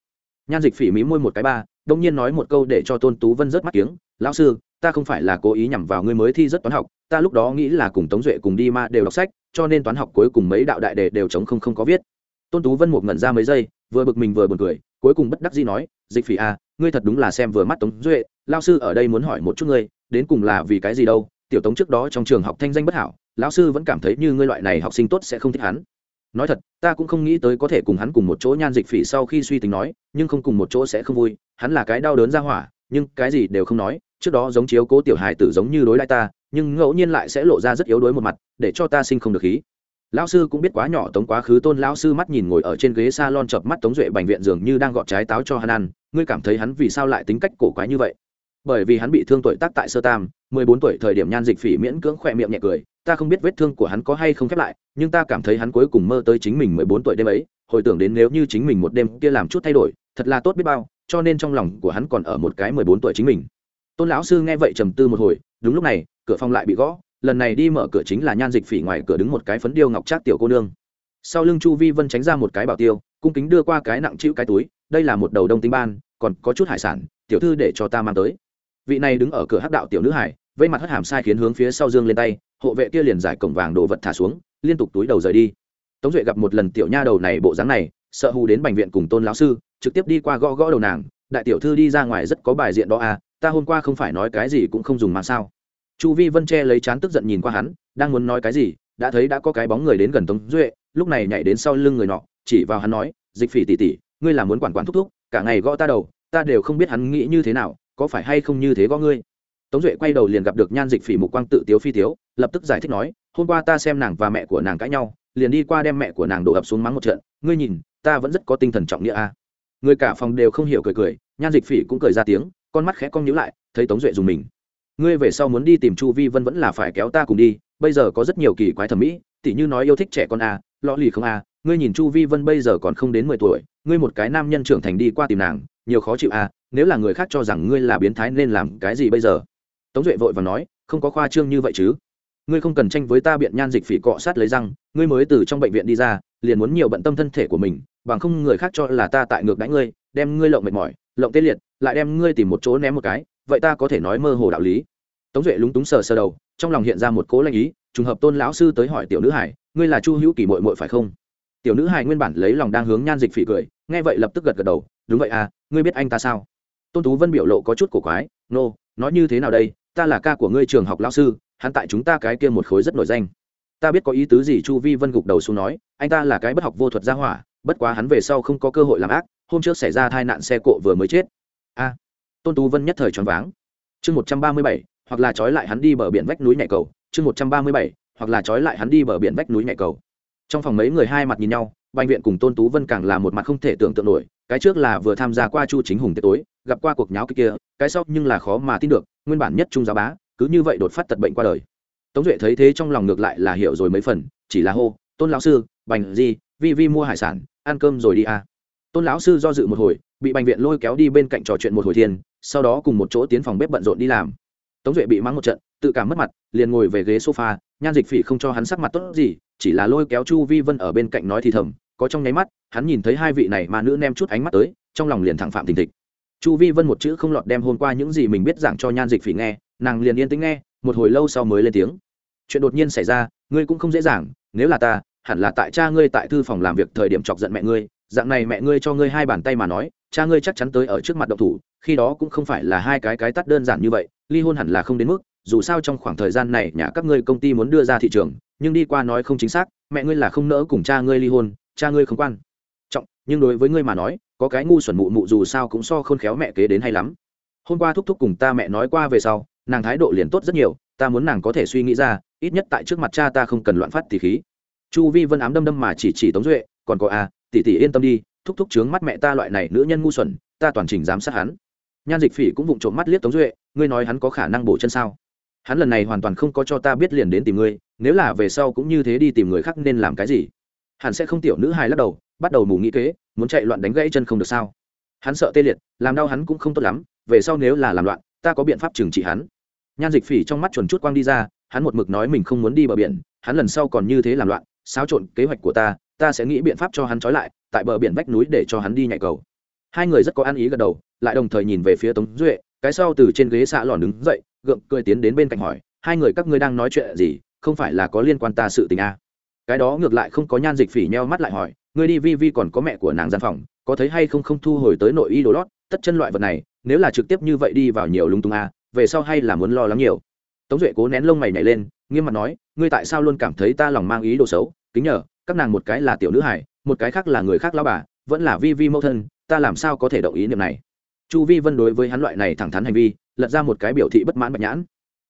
Nhan dịch phỉ mí môi một cái ba, đông nhiên nói một câu để cho tôn tú vân rớt mắt kiếng lao sư, ta không phải là cố ý nhằm vào ngươi mới thi rất toán học, ta lúc đó nghĩ là cùng tống duệ cùng đi ma đều đọc sách, cho nên toán học cuối cùng mấy đạo đại đề đều chống không không có viết tôn tú vân một ngẩn ra mấy giây, vừa bực mình vừa buồn cười, cuối cùng bất đắc dĩ nói, dịch phỉ à ngươi thật đúng là xem vừa mắt tống duệ lao sư ở đây muốn hỏi một chút ngươi, đến cùng là vì cái gì đâu, tiểu tống trước đó trong trường học thanh danh bất hảo, lão sư vẫn cảm thấy như ngươi loại này học sinh tốt sẽ không thích hắn. Nói thật, ta cũng không nghĩ tới có thể cùng hắn cùng một chỗ nhan dịch phỉ sau khi suy tính nói, nhưng không cùng một chỗ sẽ không vui, hắn là cái đau đớn ra hỏa, nhưng cái gì đều không nói, trước đó giống chiếu cố tiểu hài tử giống như đối lại ta, nhưng ngẫu nhiên lại sẽ lộ ra rất yếu đuối một mặt, để cho ta sinh không được khí lão sư cũng biết quá nhỏ tống quá khứ tôn lão sư mắt nhìn ngồi ở trên ghế s a lon chợp mắt tống duệ bành viện dường như đang gọt trái táo cho hắn ăn, ngươi cảm thấy hắn vì sao lại tính cách cổ quái như vậy? Bởi vì hắn bị thương tuổi tác tại sơ tam, mười bốn tuổi thời điểm nhan dịch phỉ miễn cưỡng khỏe miệng nhẹ cười, ta không biết vết thương của hắn có hay không khép lại, nhưng ta cảm thấy hắn cuối cùng mơ tới chính mình mười bốn tuổi đêm ấy, hồi tưởng đến nếu như chính mình một đêm kia làm chút thay đổi, thật là tốt biết bao, cho nên trong lòng của hắn còn ở một cái mười bốn tuổi chính mình. Tôn lão sư nghe vậy trầm tư một hồi, đúng lúc này, cửa phòng lại bị gõ lần này đi mở cửa chính là nhan dịch phỉ ngoài cửa đứng một cái phấn điêu ngọc trác tiểu cô nương. Sau lưng chu vi vân tránh ra một cái bảo tiêu, cung kính đưa qua cái nặng chịu cái túi, đây là một đầu đông tinh ban, còn có chút hải sản, tiểu thư để cho ta mang tới. Vị này đứng ở cửa hắc đạo tiểu nữ hải, vây mặt hất hàm sai khiến hướng phía sau dương lên tay, hộ vệ kia liền giải cổng vàng đồ vật thả xuống, liên tục túi đầu rời đi. Tống duệ gặp một lần tiểu nha đầu này bộ dáng này, sợ hù đến bệnh viện cùng tôn lão sư, trực tiếp đi qua gõ gõ đầu nàng, đại tiểu thư đi ra ngoài rất có bài diện đó à ta hôm qua không phải nói cái gì cũng không dùng mang sao? Chu vi vân che lấy chán tức giận nhìn qua hắn, đang muốn nói cái gì, đã thấy đã có cái bóng người đến gần tống duệ, lúc này nhảy đến sau lưng người nọ, chỉ vào hắn nói, dịch phỉ tỉ tỉ ngươi là muốn quản quản thúc thúc, cả ngày gõ ta đầu, ta đều không biết hắn nghĩ như thế nào, có phải hay không như thế gõ ngươi tống duệ quay đầu liền gặp được nhan dịch phỉ mục quang tự tiếu phi tiếu, lập tức giải thích nói, hôm qua ta xem nàng và mẹ của nàng cãi nhau, liền đi qua đem mẹ của nàng đổ ập xuống mắng một trận, ngươi nhìn, ta vẫn rất có tinh thần trọng nghĩa a à. người cả phòng đều không hiểu cười cười, nhan dịch phỉ cũng cười ra tiếng, con mắt khẽ cong nhíu lại, thấy tống duệ dùng mình ngươi về sau muốn đi tìm chu vi vân vẫn là phải kéo ta cùng đi bây giờ có rất nhiều kỳ quái thẩm mỹ tỉ như nói yêu thích trẻ con a à, lọ lì không a à. ngươi nhìn chu vi vân bây giờ còn không đến mười tuổi ngươi một cái nam nhân trưởng thành đi qua tìm nàng nhiều khó chịu a à. nếu là người khác cho rằng ngươi là biến thái nên làm cái gì bây giờ tống duệ vội và nói không có khoa trương như vậy chứ ngươi không cần tranh với ta biện nhan dịch phỉ cọ sát lấy răng ngươi mới từ trong bệnh viện đi ra liền muốn nhiều bận tâm thân thể của mình bằng không người khác cho là ta tại ngược đánh ngươi đem ngươi lộng mệt mỏi lộng tê liệt lại đem ngươi tìm một chỗ ném một cái vậy ta có thể nói mơ hồ đạo lý. Tống duệ lúng túng sờ sờ đầu trong lòng hiện ra một cố lanh ý trùng hợp tôn lão sư tới hỏi tiểu nữ hải ngươi là chu hữu kỳ mội mội phải không? Tiểu nữ hải nguyên bản lấy lòng đang hướng nhan dịch phỉ cười nghe vậy lập tức gật gật đầu đúng vậy à ngươi biết anh ta sao? Tôn tú vân biểu lộ có chút cổ quái nô、no, nói như thế nào đây ta là ca của ngươi trường học lao sư hắn tại chúng ta cái kia một khối rất nổi danh. Ta biết có ý tứ gì? Chu vi vân gục đầu xuống nói anh ta là cái bất học vô thuật gia hỏa bất quá hắn về sau không có cơ hội làm ác hôm trước xảy ra tai nạn xe cộ vừa mới chết. A tôn tú vân nhất thời choáng váng. Chương một trăm ba mươi bảy, hoặc là trói lại hắn đi bờ biển vách núi nhảy cầu. Chương một trăm ba mươi bảy, hoặc là trói lại hắn đi bờ biển vách núi nhảy cầu. Trong phòng mấy người hai mặt nhìn nhau bệnh viện cùng tôn tú vân càng là một mặt không thể tưởng tượng nổi. Cái trước là vừa tham gia qua chu chính hùng tiệc tối, gặp qua cuộc nháo kia kia, cái sau nhưng là khó mà tin được, nguyên bản nhất trung giáo bá, cứ như vậy đột phát tật bệnh qua đời. Tống duệ thấy thế trong lòng ngược lại là hiểu rồi mấy phần, chỉ là hô, tôn lão sư, bành gì vi vi mua hải sản, ăn cơm rồi đi à. tôn lão sư do dự một hồi bị bệnh viện lôi kéo đi bên cạnh trò chuyện một hồi thiên, sau đó cùng một chỗ tiến phòng bếp bận rộn đi làm. Tống duệ bị mắng một trận, tự cảm mất mặt, liền ngồi về ghế sofa, nhan dịch phỉ không cho hắn sắc mặt tốt gì, chỉ là lôi kéo chu vi vân ở bên cạnh nói thì thầm, có trong nháy mắt, hắn nhìn thấy hai vị này mà nữ nem chút ánh mắt tới, trong lòng liền thẳng phạm thình thịch. Chu vi vân một chữ không lọt đem hôm qua những gì mình biết giảng cho nhan dịch phỉ nghe, nàng liền yên tĩnh nghe, một hồi lâu sau mới lên tiếng. Chuyện đột nhiên xảy ra, ngươi cũng không dễ dàng, nếu là ta, hẳn là tại cha ngươi tại thư phòng làm việc thời điểm chọc giận mẹ ngươi, dạng này mẹ ngươi cho ngươi hai bàn tay mà nói cha ngươi chắc chắn tới ở trước mặt động thủ khi đó cũng không phải là hai cái cái tắt đơn giản như vậy ly hôn hẳn là không đến mức dù sao trong khoảng thời gian này nhà các ngươi công ty muốn đưa ra thị trường nhưng đi qua nói không chính xác mẹ ngươi là không nỡ cùng cha ngươi ly hôn cha ngươi không quan. Trọng nhưng đối với ngươi mà nói có cái ngu xuẩn mụ mụ dù sao cũng so khôn khéo mẹ kế đến hay lắm. Hôm qua thúc thúc cùng ta mẹ nói qua về sau nàng thái độ liền tốt rất nhiều ta muốn nàng có thể suy nghĩ ra ít nhất tại trước mặt cha ta không cần loạn phát tỷ khí. Chu vi vân ám đâm đâm mà chỉ chỉ tống duệ còn có a à, tỷ tỷ yên tâm đi thúc thúc chướng mắt mẹ ta loại này nữ nhân ngu xuẩn, ta toàn trình giám sát hắn. Nhan dịch phỉ cũng vụng trộm mắt liếc tống duệ, ngươi nói hắn có khả năng bổ chân sao? Hắn lần này hoàn toàn không có cho ta biết liền đến tìm ngươi, nếu là về sau cũng như thế đi tìm người khác nên làm cái gì? Hắn sẽ không tiểu nữ hài lắc đầu, bắt đầu mù nghĩ kế, muốn chạy loạn đánh gãy chân không được sao? Hắn sợ tê liệt, làm đau hắn cũng không tốt lắm, về sau nếu là làm loạn, ta có biện pháp trừng trị hắn. Nhan dịch phỉ trong mắt chuẩn chút quang đi ra, hắn một mực nói mình không muốn đi bờ biển, hắn lần sau còn như thế làm loạn, xáo trộn kế hoạch của ta ta sẽ nghĩ biện pháp cho hắn trói lại tại bờ biển vách núi để cho hắn đi nhảy cầu. Hai người rất có ăn ý gật đầu lại đồng thời nhìn về phía tống duệ cái sau từ trên ghế xạ lòn đứng dậy gượng cười tiến đến bên cạnh hỏi hai người các ngươi đang nói chuyện gì? Không phải là có liên quan ta sự tình a à? cái đó ngược lại không có nhan dịch phỉ nheo mắt lại hỏi ngươi đi vi vi còn có mẹ của nàng gian phòng có thấy hay không không thu hồi tới nội y đồ lót tất chân loại vật này nếu là trực tiếp như vậy đi vào nhiều lung tung a à, về sau hay là muốn lo lắng nhiều. Tống duệ cố nén lông mày nhảy lên nghiêm mặt nói ngươi tại sao luôn cảm thấy ta lòng mang ý đồ xấu? Kính nhờ các nàng một cái là tiểu nữ hải một cái khác là người khác lao bà, vẫn là vi vi mẫu thân, ta làm sao có thể động ý niệm này? Chu vi vân đối với hắn loại này thẳng thắn hành vi, lật ra một cái biểu thị bất mãn bạch nhãn.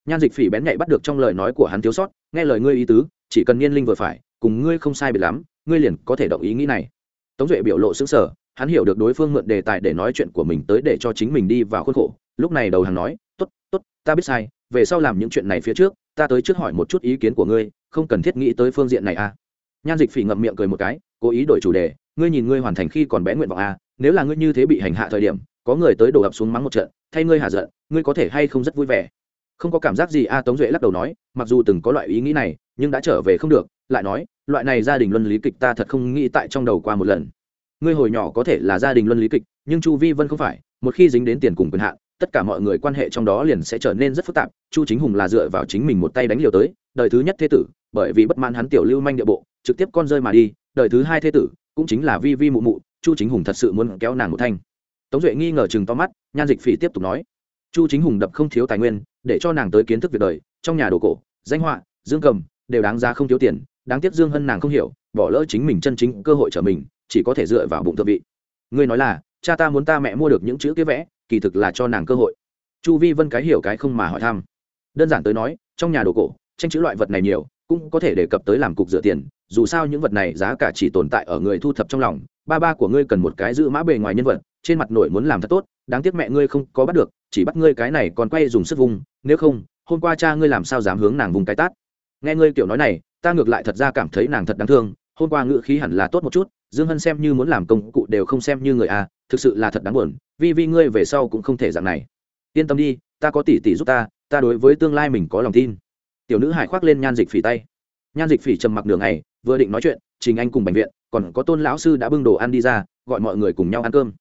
Nhan dịch phỉ bén nhạy bắt được trong lời nói của hắn thiếu sót, nghe lời ngươi ý tứ, chỉ cần niên linh vừa phải, cùng ngươi không sai biệt lắm, ngươi liền có thể động ý nghĩ này. Tống duệ biểu lộ xứng sở hắn hiểu được đối phương mượn đề tài để nói chuyện của mình tới để cho chính mình đi vào khuôn khổ, lúc này đầu hàng nói t ố t t ố t ta biết sai, về sau làm những chuyện này phía trước, ta tới trước hỏi một chút ý kiến của ngươi, không cần thiết nghĩ tới phương diện này à. Nhan dịch phỉ ngậm miệng cười một cái cố ý đổi chủ đề ngươi nhìn ngươi hoàn thành khi còn bé nguyện vọng a, nếu là ngươi như thế bị hành hạ thời điểm có người tới đổ ập xuống mắng một trận thay ngươi hạ giận ngươi có thể hay không rất vui vẻ? Không có cảm giác gì a tống duệ lắc đầu nói mặc dù từng có loại ý nghĩ này nhưng đã trở về không được lại nói loại này gia đình luân lý kịch ta thật không nghĩ tại trong đầu qua một lần. Ngươi hồi nhỏ có thể là gia đình luân lý kịch nhưng chu vi vân không phải một khi dính đến tiền cùng quyền hạn tất cả mọi người quan hệ trong đó liền sẽ trở nên rất phức tạp chu chính hùng là dựa vào chính mình một tay đánh liều tới đời thứ nhất thế tử bởi vì bất mãn hắn tiểu lưu manh địa bộ trực tiếp con rơi mà đi đời thứ hai thế tử, cũng chính là vi vi mụ mụ, chu chính hùng thật sự muốn kéo nàng một thanh. Tống duệ nghi ngờ chừng to mắt, nhan dịch phỉ tiếp tục nói, chu chính hùng đập không thiếu tài nguyên, để cho nàng tới kiến thức việc đời, trong nhà đồ cổ, danh họa, dương cầm, đều đáng ra không thiếu tiền, đáng tiếc dương hân nàng không hiểu, bỏ lỡ chính mình chân chính cơ hội trở mình, chỉ có thể dựa vào bụng thượng vị. Ngươi nói là, cha ta muốn ta mẹ mua được những chữ kia vẽ, kỳ thực là cho nàng cơ hội. Chu vi vân cái hiểu cái không mà hỏi thăm. Đơn giản tới nói, trong nhà đồ cổ, tranh chữ loại vật này nhiều cũng có thể đề cập tới làm cục dựa tiền, dù sao những vật này giá cả chỉ tồn tại ở người thu thập trong lòng, ba ba của ngươi cần một cái giữ mã bề ngoài nhân vật, trên mặt nổi muốn làm thật tốt, đáng tiếc mẹ ngươi không có bắt được, chỉ bắt ngươi cái này còn quay dùng sức vùng nếu không, hôm qua cha ngươi làm sao dám hướng nàng vùng cái tát. Nghe ngươi kiểu nói này, ta ngược lại thật ra cảm thấy nàng thật đáng thương, hôm qua ngự khí hẳn là tốt một chút, dương hân xem như muốn làm công cụ đều không xem như người a thực sự là thật đáng buồn, vì vì ngươi về sau cũng không thể dạng này. Yên tâm đi, ta có tỷ tỷ giúp ta ta đối với tương lai mình có lòng tin tiểu nữ hải khoác lên nhan dịch phỉ tay. Nhan dịch phỉ trầm mặc đường này vừa định nói chuyện, trình anh cùng bệnh viện, còn có tôn lão sư đã bưng đồ ăn đi ra, gọi mọi người cùng nhau ăn cơm.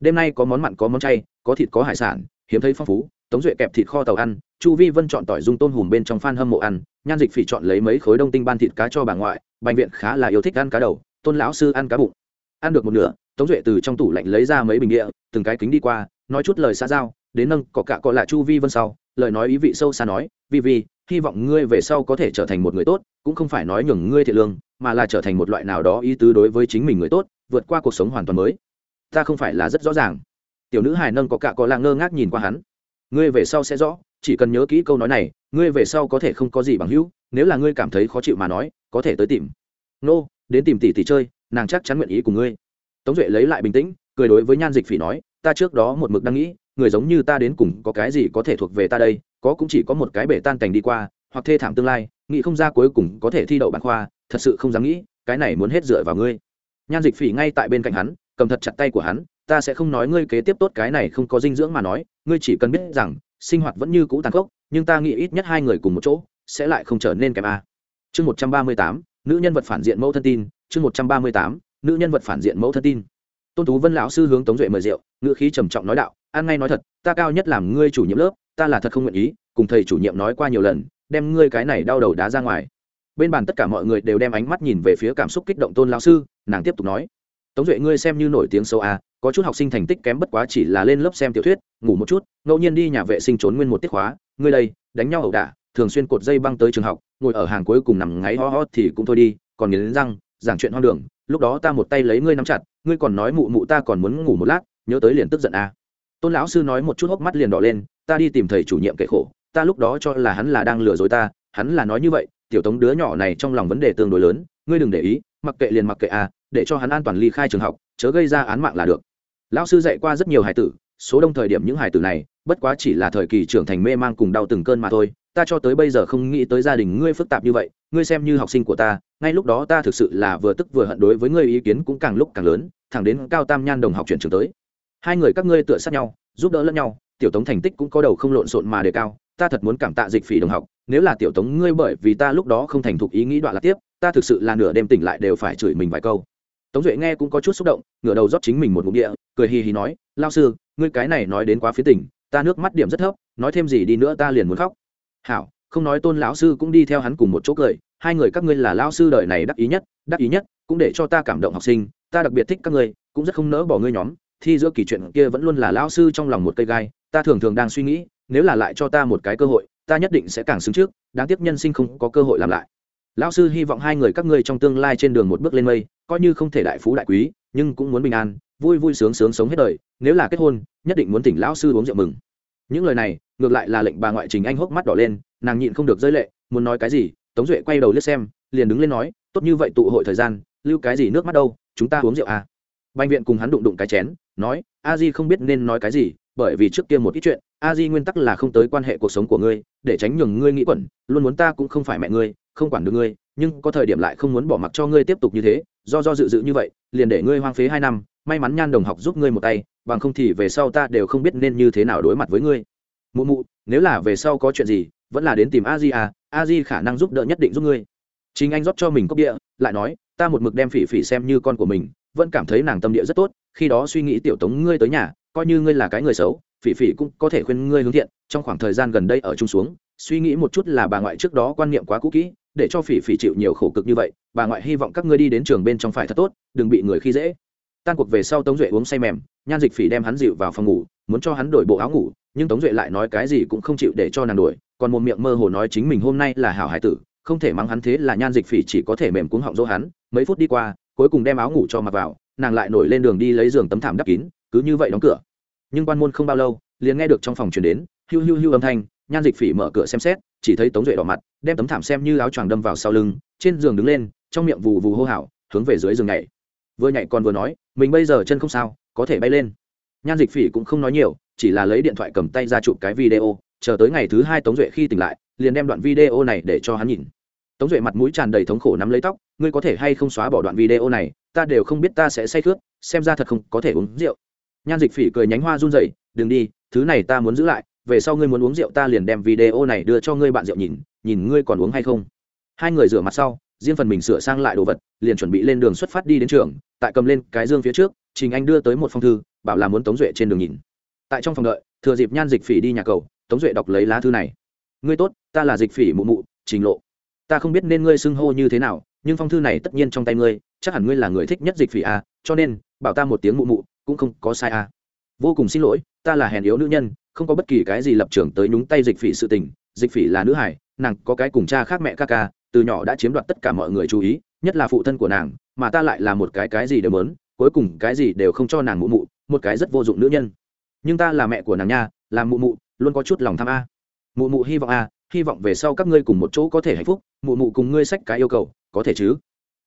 Đêm nay có món mặn, có món chay, có thịt, có hải sản, hiếm thấy phong phú, tống duệ kẹp thịt kho tàu ăn, chu vi vân chọn tỏi dung tôm hùm bên trong phan hâm mộ ăn, nhan dịch phỉ chọn lấy mấy khối đông tinh ban thịt cá cho bà ngoại bệnh viện khá là yêu thích ăn cá đầu, tôn lão sư ăn cá bụng. Ăn được một nửa, tống duệ từ trong tủ lạnh lấy ra mấy bình địa, từng cái kính đi qua, nói chút lời xa giao, đến nâng có cả cọ lại chu vi vân sau, lời nói ý vị sâu xa nói, vi vi hy vọng ngươi về sau có thể trở thành một người tốt, cũng không phải nói nhường ngươi thiệt lương, mà là trở thành một loại nào đó ý tứ đối với chính mình người tốt, vượt qua cuộc sống hoàn toàn mới. Ta không phải là rất rõ ràng. Tiểu nữ hài nâng có cả có là ngơ ngác nhìn qua hắn. Ngươi về sau sẽ rõ, chỉ cần nhớ kỹ câu nói này, ngươi về sau có thể không có gì bằng hữu, nếu là ngươi cảm thấy khó chịu mà nói, có thể tới tìm. Nô, đến tìm tỷ tỷ chơi, nàng chắc chắn nguyện ý cùng ngươi. Tống duệ lấy lại bình tĩnh, cười đối với nhan dịch phỉ nói ta trước đó một mực đang nghĩ, người giống như ta đến cùng có cái gì có thể thuộc về ta đây, có cũng chỉ có một cái bể tan cảnh đi qua, hoặc thê thảm tương lai, nghĩ không ra cuối cùng có thể thi đậu bản khoa, thật sự không dám nghĩ, cái này muốn hết dựa vào ngươi. Nhan dịch phỉ ngay tại bên cạnh hắn, cầm thật chặt tay của hắn, ta sẽ không nói ngươi kế tiếp tốt, cái này không có dinh dưỡng mà nói, ngươi chỉ cần biết rằng, sinh hoạt vẫn như cũ tàn khốc, nhưng ta nghĩ ít nhất hai người cùng một chỗ, sẽ lại không trở nên kém a. Chương một trăm ba mươi tám, nữ nhân vật phản diện mẫu thân tin, chương một trăm ba mươi tám, nữ nhân vật phản diện mẫu thân tin tôn tú vân lão sư hướng tống duệ mời rượu, ngữ khí trầm trọng nói đạo an ngay nói thật, ta cao nhất làm ngươi chủ nhiệm lớp, ta là thật không nguyện ý, cùng thầy chủ nhiệm nói qua nhiều lần, đem ngươi cái này đau đầu đá ra ngoài. Bên bàn tất cả mọi người đều đem ánh mắt nhìn về phía cảm xúc kích động tôn lão sư, nàng tiếp tục nói, tống duệ ngươi xem như nổi tiếng sâu à có chút học sinh thành tích kém bất quá chỉ là lên lớp xem tiểu thuyết, ngủ một chút, ngẫu nhiên đi nhà vệ sinh trốn nguyên một tiết khóa, ngươi đây, đánh nhau ẩu đả, thường xuyên cột dây băng tới trường học, ngồi ở hàng cuối cùng nằm ngáy ho ho thì cũng thôi đi, còn nghiến răng, giảng chuyện hoang đường, lúc đó ta một tay lấy ngươi nắm chặt ngươi còn nói mụ mụ ta còn muốn ngủ một lát, nhớ tới liền tức giận à. tôn lão sư nói một chút hốc mắt liền đỏ lên, ta đi tìm thầy chủ nhiệm kệ khổ, ta lúc đó cho là hắn là đang lừa dối ta, hắn là nói như vậy, tiểu tống đứa nhỏ này trong lòng vấn đề tương đối lớn, ngươi đừng để ý, mặc kệ liền mặc kệ à để cho hắn an toàn ly khai trường học, chớ gây ra án mạng là được lão sư dạy qua rất nhiều hải tử, số đông thời điểm những hải tử này, bất quá chỉ là thời kỳ trưởng thành mê mang cùng đau từng cơn mà thôi ta cho tới bây giờ không nghĩ tới gia đình ngươi phức tạp như vậy, ngươi xem như học sinh của ta, ngay lúc đó ta thực sự là vừa tức vừa hận đối với ngươi ý kiến cũng càng lúc càng lớn, thẳng đến cao tam nhan đồng học chuyển trường tới. Hai người các ngươi tựa sát nhau, giúp đỡ lẫn nhau, tiểu tống thành tích cũng có đầu không lộn xộn mà đề cao, ta thật muốn cảm tạ dịch phỉ đồng học, nếu là tiểu tống ngươi bởi vì ta lúc đó không thành thục ý nghĩ đoạn là tiếp, ta thực sự là nửa đêm tỉnh lại đều phải chửi mình vài câu. Tống duệ nghe cũng có chút xúc động, ngửa đầu rót chính mình một ngụm địa, cười hì hì nói, lao sư, ngươi cái này nói đến quá phía tỉnh ta nước mắt điểm rất thấp, nói thêm gì đi nữa ta liền muốn khóc hảo, không nói tôn lão sư cũng đi theo hắn cùng một chỗ cười, hai người các ngươi là lao sư đời này đắc ý nhất, đắc ý nhất, cũng để cho ta cảm động học sinh, ta đặc biệt thích các ngươi, cũng rất không nỡ bỏ ngươi nhóm, thi giữa kỳ chuyện kia vẫn luôn là lao sư trong lòng một cây gai, ta thường thường đang suy nghĩ, nếu là lại cho ta một cái cơ hội, ta nhất định sẽ càng xứng trước, đáng tiếc nhân sinh không có cơ hội làm lại. Lão sư hy vọng hai người các ngươi trong tương lai trên đường một bước lên mây, coi như không thể đại phú đại quý, nhưng cũng muốn bình an, vui vui sướng sướng sống hết đời, nếu là kết hôn, nhất định muốn tỉnh lão sư uống rượu mừng. Những lời này ngược lại là lệnh bà ngoại trình anh hốc mắt đỏ lên, nàng nhịn không được rơi lệ, muốn nói cái gì? Tống duệ quay đầu liếc xem, liền đứng lên nói, tốt như vậy tụ hội thời gian, lưu cái gì nước mắt đâu, chúng ta uống rượu à? Bệnh viện cùng hắn đụng đụng cái chén, nói, a di không biết nên nói cái gì, bởi vì trước kia một ít chuyện, a di nguyên tắc là không tới quan hệ cuộc sống của ngươi, để tránh nhường ngươi nghĩ quẩn, luôn muốn ta cũng không phải mẹ ngươi, không quản được ngươi, nhưng có thời điểm lại không muốn bỏ mặc cho ngươi tiếp tục như thế, do do dự dự như vậy, liền để ngươi hoang phế hai năm, may mắn nhan đồng học giúp ngươi một tay, bằng không thì về sau ta đều không biết nên như thế nào đối mặt với ngươi mụ mụ, nếu là về sau có chuyện gì, vẫn là đến tìm a di à a di khả năng giúp đỡ nhất định giúp ngươi. Chính anh rót cho mình cốc địa, lại nói, ta một mực đem phỉ phỉ xem như con của mình, vẫn cảm thấy nàng tâm địa rất tốt, khi đó suy nghĩ tiểu tống ngươi tới nhà, coi như ngươi là cái người xấu, phỉ phỉ cũng có thể khuyên ngươi hướng thiện, trong khoảng thời gian gần đây ở chung xuống, suy nghĩ một chút là bà ngoại trước đó quan niệm quá cũ kỹ, để cho phỉ phỉ chịu nhiều khổ cực như vậy, bà ngoại hy vọng các ngươi đi đến trường bên trong phải thật tốt, đừng bị người khi dễ. Tan cuộc về sau tống duệ uống say mềm, nhan dịch phỉ đem hắn dịu vào phòng ngủ, muốn cho hắn đổi bộ áo ngủ nhưng tống duệ lại nói cái gì cũng không chịu để cho nàng đuổi. còn một miệng mơ hồ nói chính mình hôm nay là hảo hải tử, không thể mắng hắn thế là nhan dịch phỉ chỉ có thể mềm cuống họng dỗ hắn. Mấy phút đi qua, cuối cùng đem áo ngủ cho mặc vào, nàng lại nổi lên đường đi lấy giường tấm thảm đắp kín, cứ như vậy đóng cửa. Nhưng quan môn không bao lâu, liền nghe được trong phòng chuyển đến, hiu hiu hiu âm thanh, nhan dịch phỉ mở cửa xem xét, chỉ thấy tống duệ đỏ mặt, đem tấm thảm xem như áo choàng đâm vào sau lưng, trên giường đứng lên, trong miệng vù vù hô hào, hướng về dưới giường nhảy. Vừa nhảy còn vừa nói, mình bây giờ chân không sao, có thể bay lên nhan dịch phỉ cũng không nói nhiều, chỉ là lấy điện thoại cầm tay ra chụp cái video, chờ tới ngày thứ hai tống duệ khi tỉnh lại, liền đem đoạn video này để cho hắn nhìn. Tống duệ mặt mũi tràn đầy thống khổ nắm lấy tóc, ngươi có thể hay không xóa bỏ đoạn video này? Ta đều không biết ta sẽ say khướt xem ra thật không có thể uống rượu. Nhan dịch phỉ cười nhánh hoa run rẩy, đừng đi, thứ này ta muốn giữ lại, về sau ngươi muốn uống rượu ta liền đem video này đưa cho ngươi bạn rượu nhìn nhìn ngươi còn uống hay không. Hai người rửa mặt sau, riêng phần mình sửa sang lại đồ vật, liền chuẩn bị lên đường xuất phát đi đến trường, tại cầm lên cái dương phía trước trình anh đưa tới một phong thư, bảo là muốn tống duệ trên đường nhìn tại trong phòng đợi, thừa dịp nhan dịch phỉ đi nhà cầu, tống duệ đọc lấy lá thư này ngươi tốt, ta là dịch phỉ mụ mụ, trình lộ ta không biết nên ngươi xưng hô như thế nào, nhưng phong thư này tất nhiên trong tay ngươi, chắc hẳn ngươi là người thích nhất dịch phỉ à? cho nên, bảo ta một tiếng mụ mụ, cũng không có sai à? vô cùng xin lỗi, ta là hèn yếu nữ nhân, không có bất kỳ cái gì lập trường tới nhúng tay dịch phỉ sự tình, dịch phỉ là nữ hải nàng có cái cùng cha khác mẹ ca ca, từ nhỏ đã chiếm đoạt tất cả mọi người chú ý, nhất là phụ thân của nàng, mà ta lại là một cái cái gì đều mớn cuối cùng cái gì đều không cho nàng mụ mụ, một cái rất vô dụng nữ nhân. Nhưng ta là mẹ của nàng nha là mụ mụ, luôn có chút lòng tham a. Mụ mụ hy vọng a, hy vọng về sau các ngươi cùng một chỗ có thể hạnh phúc, mụ mụ cùng ngươi sách cái yêu cầu, có thể chứ?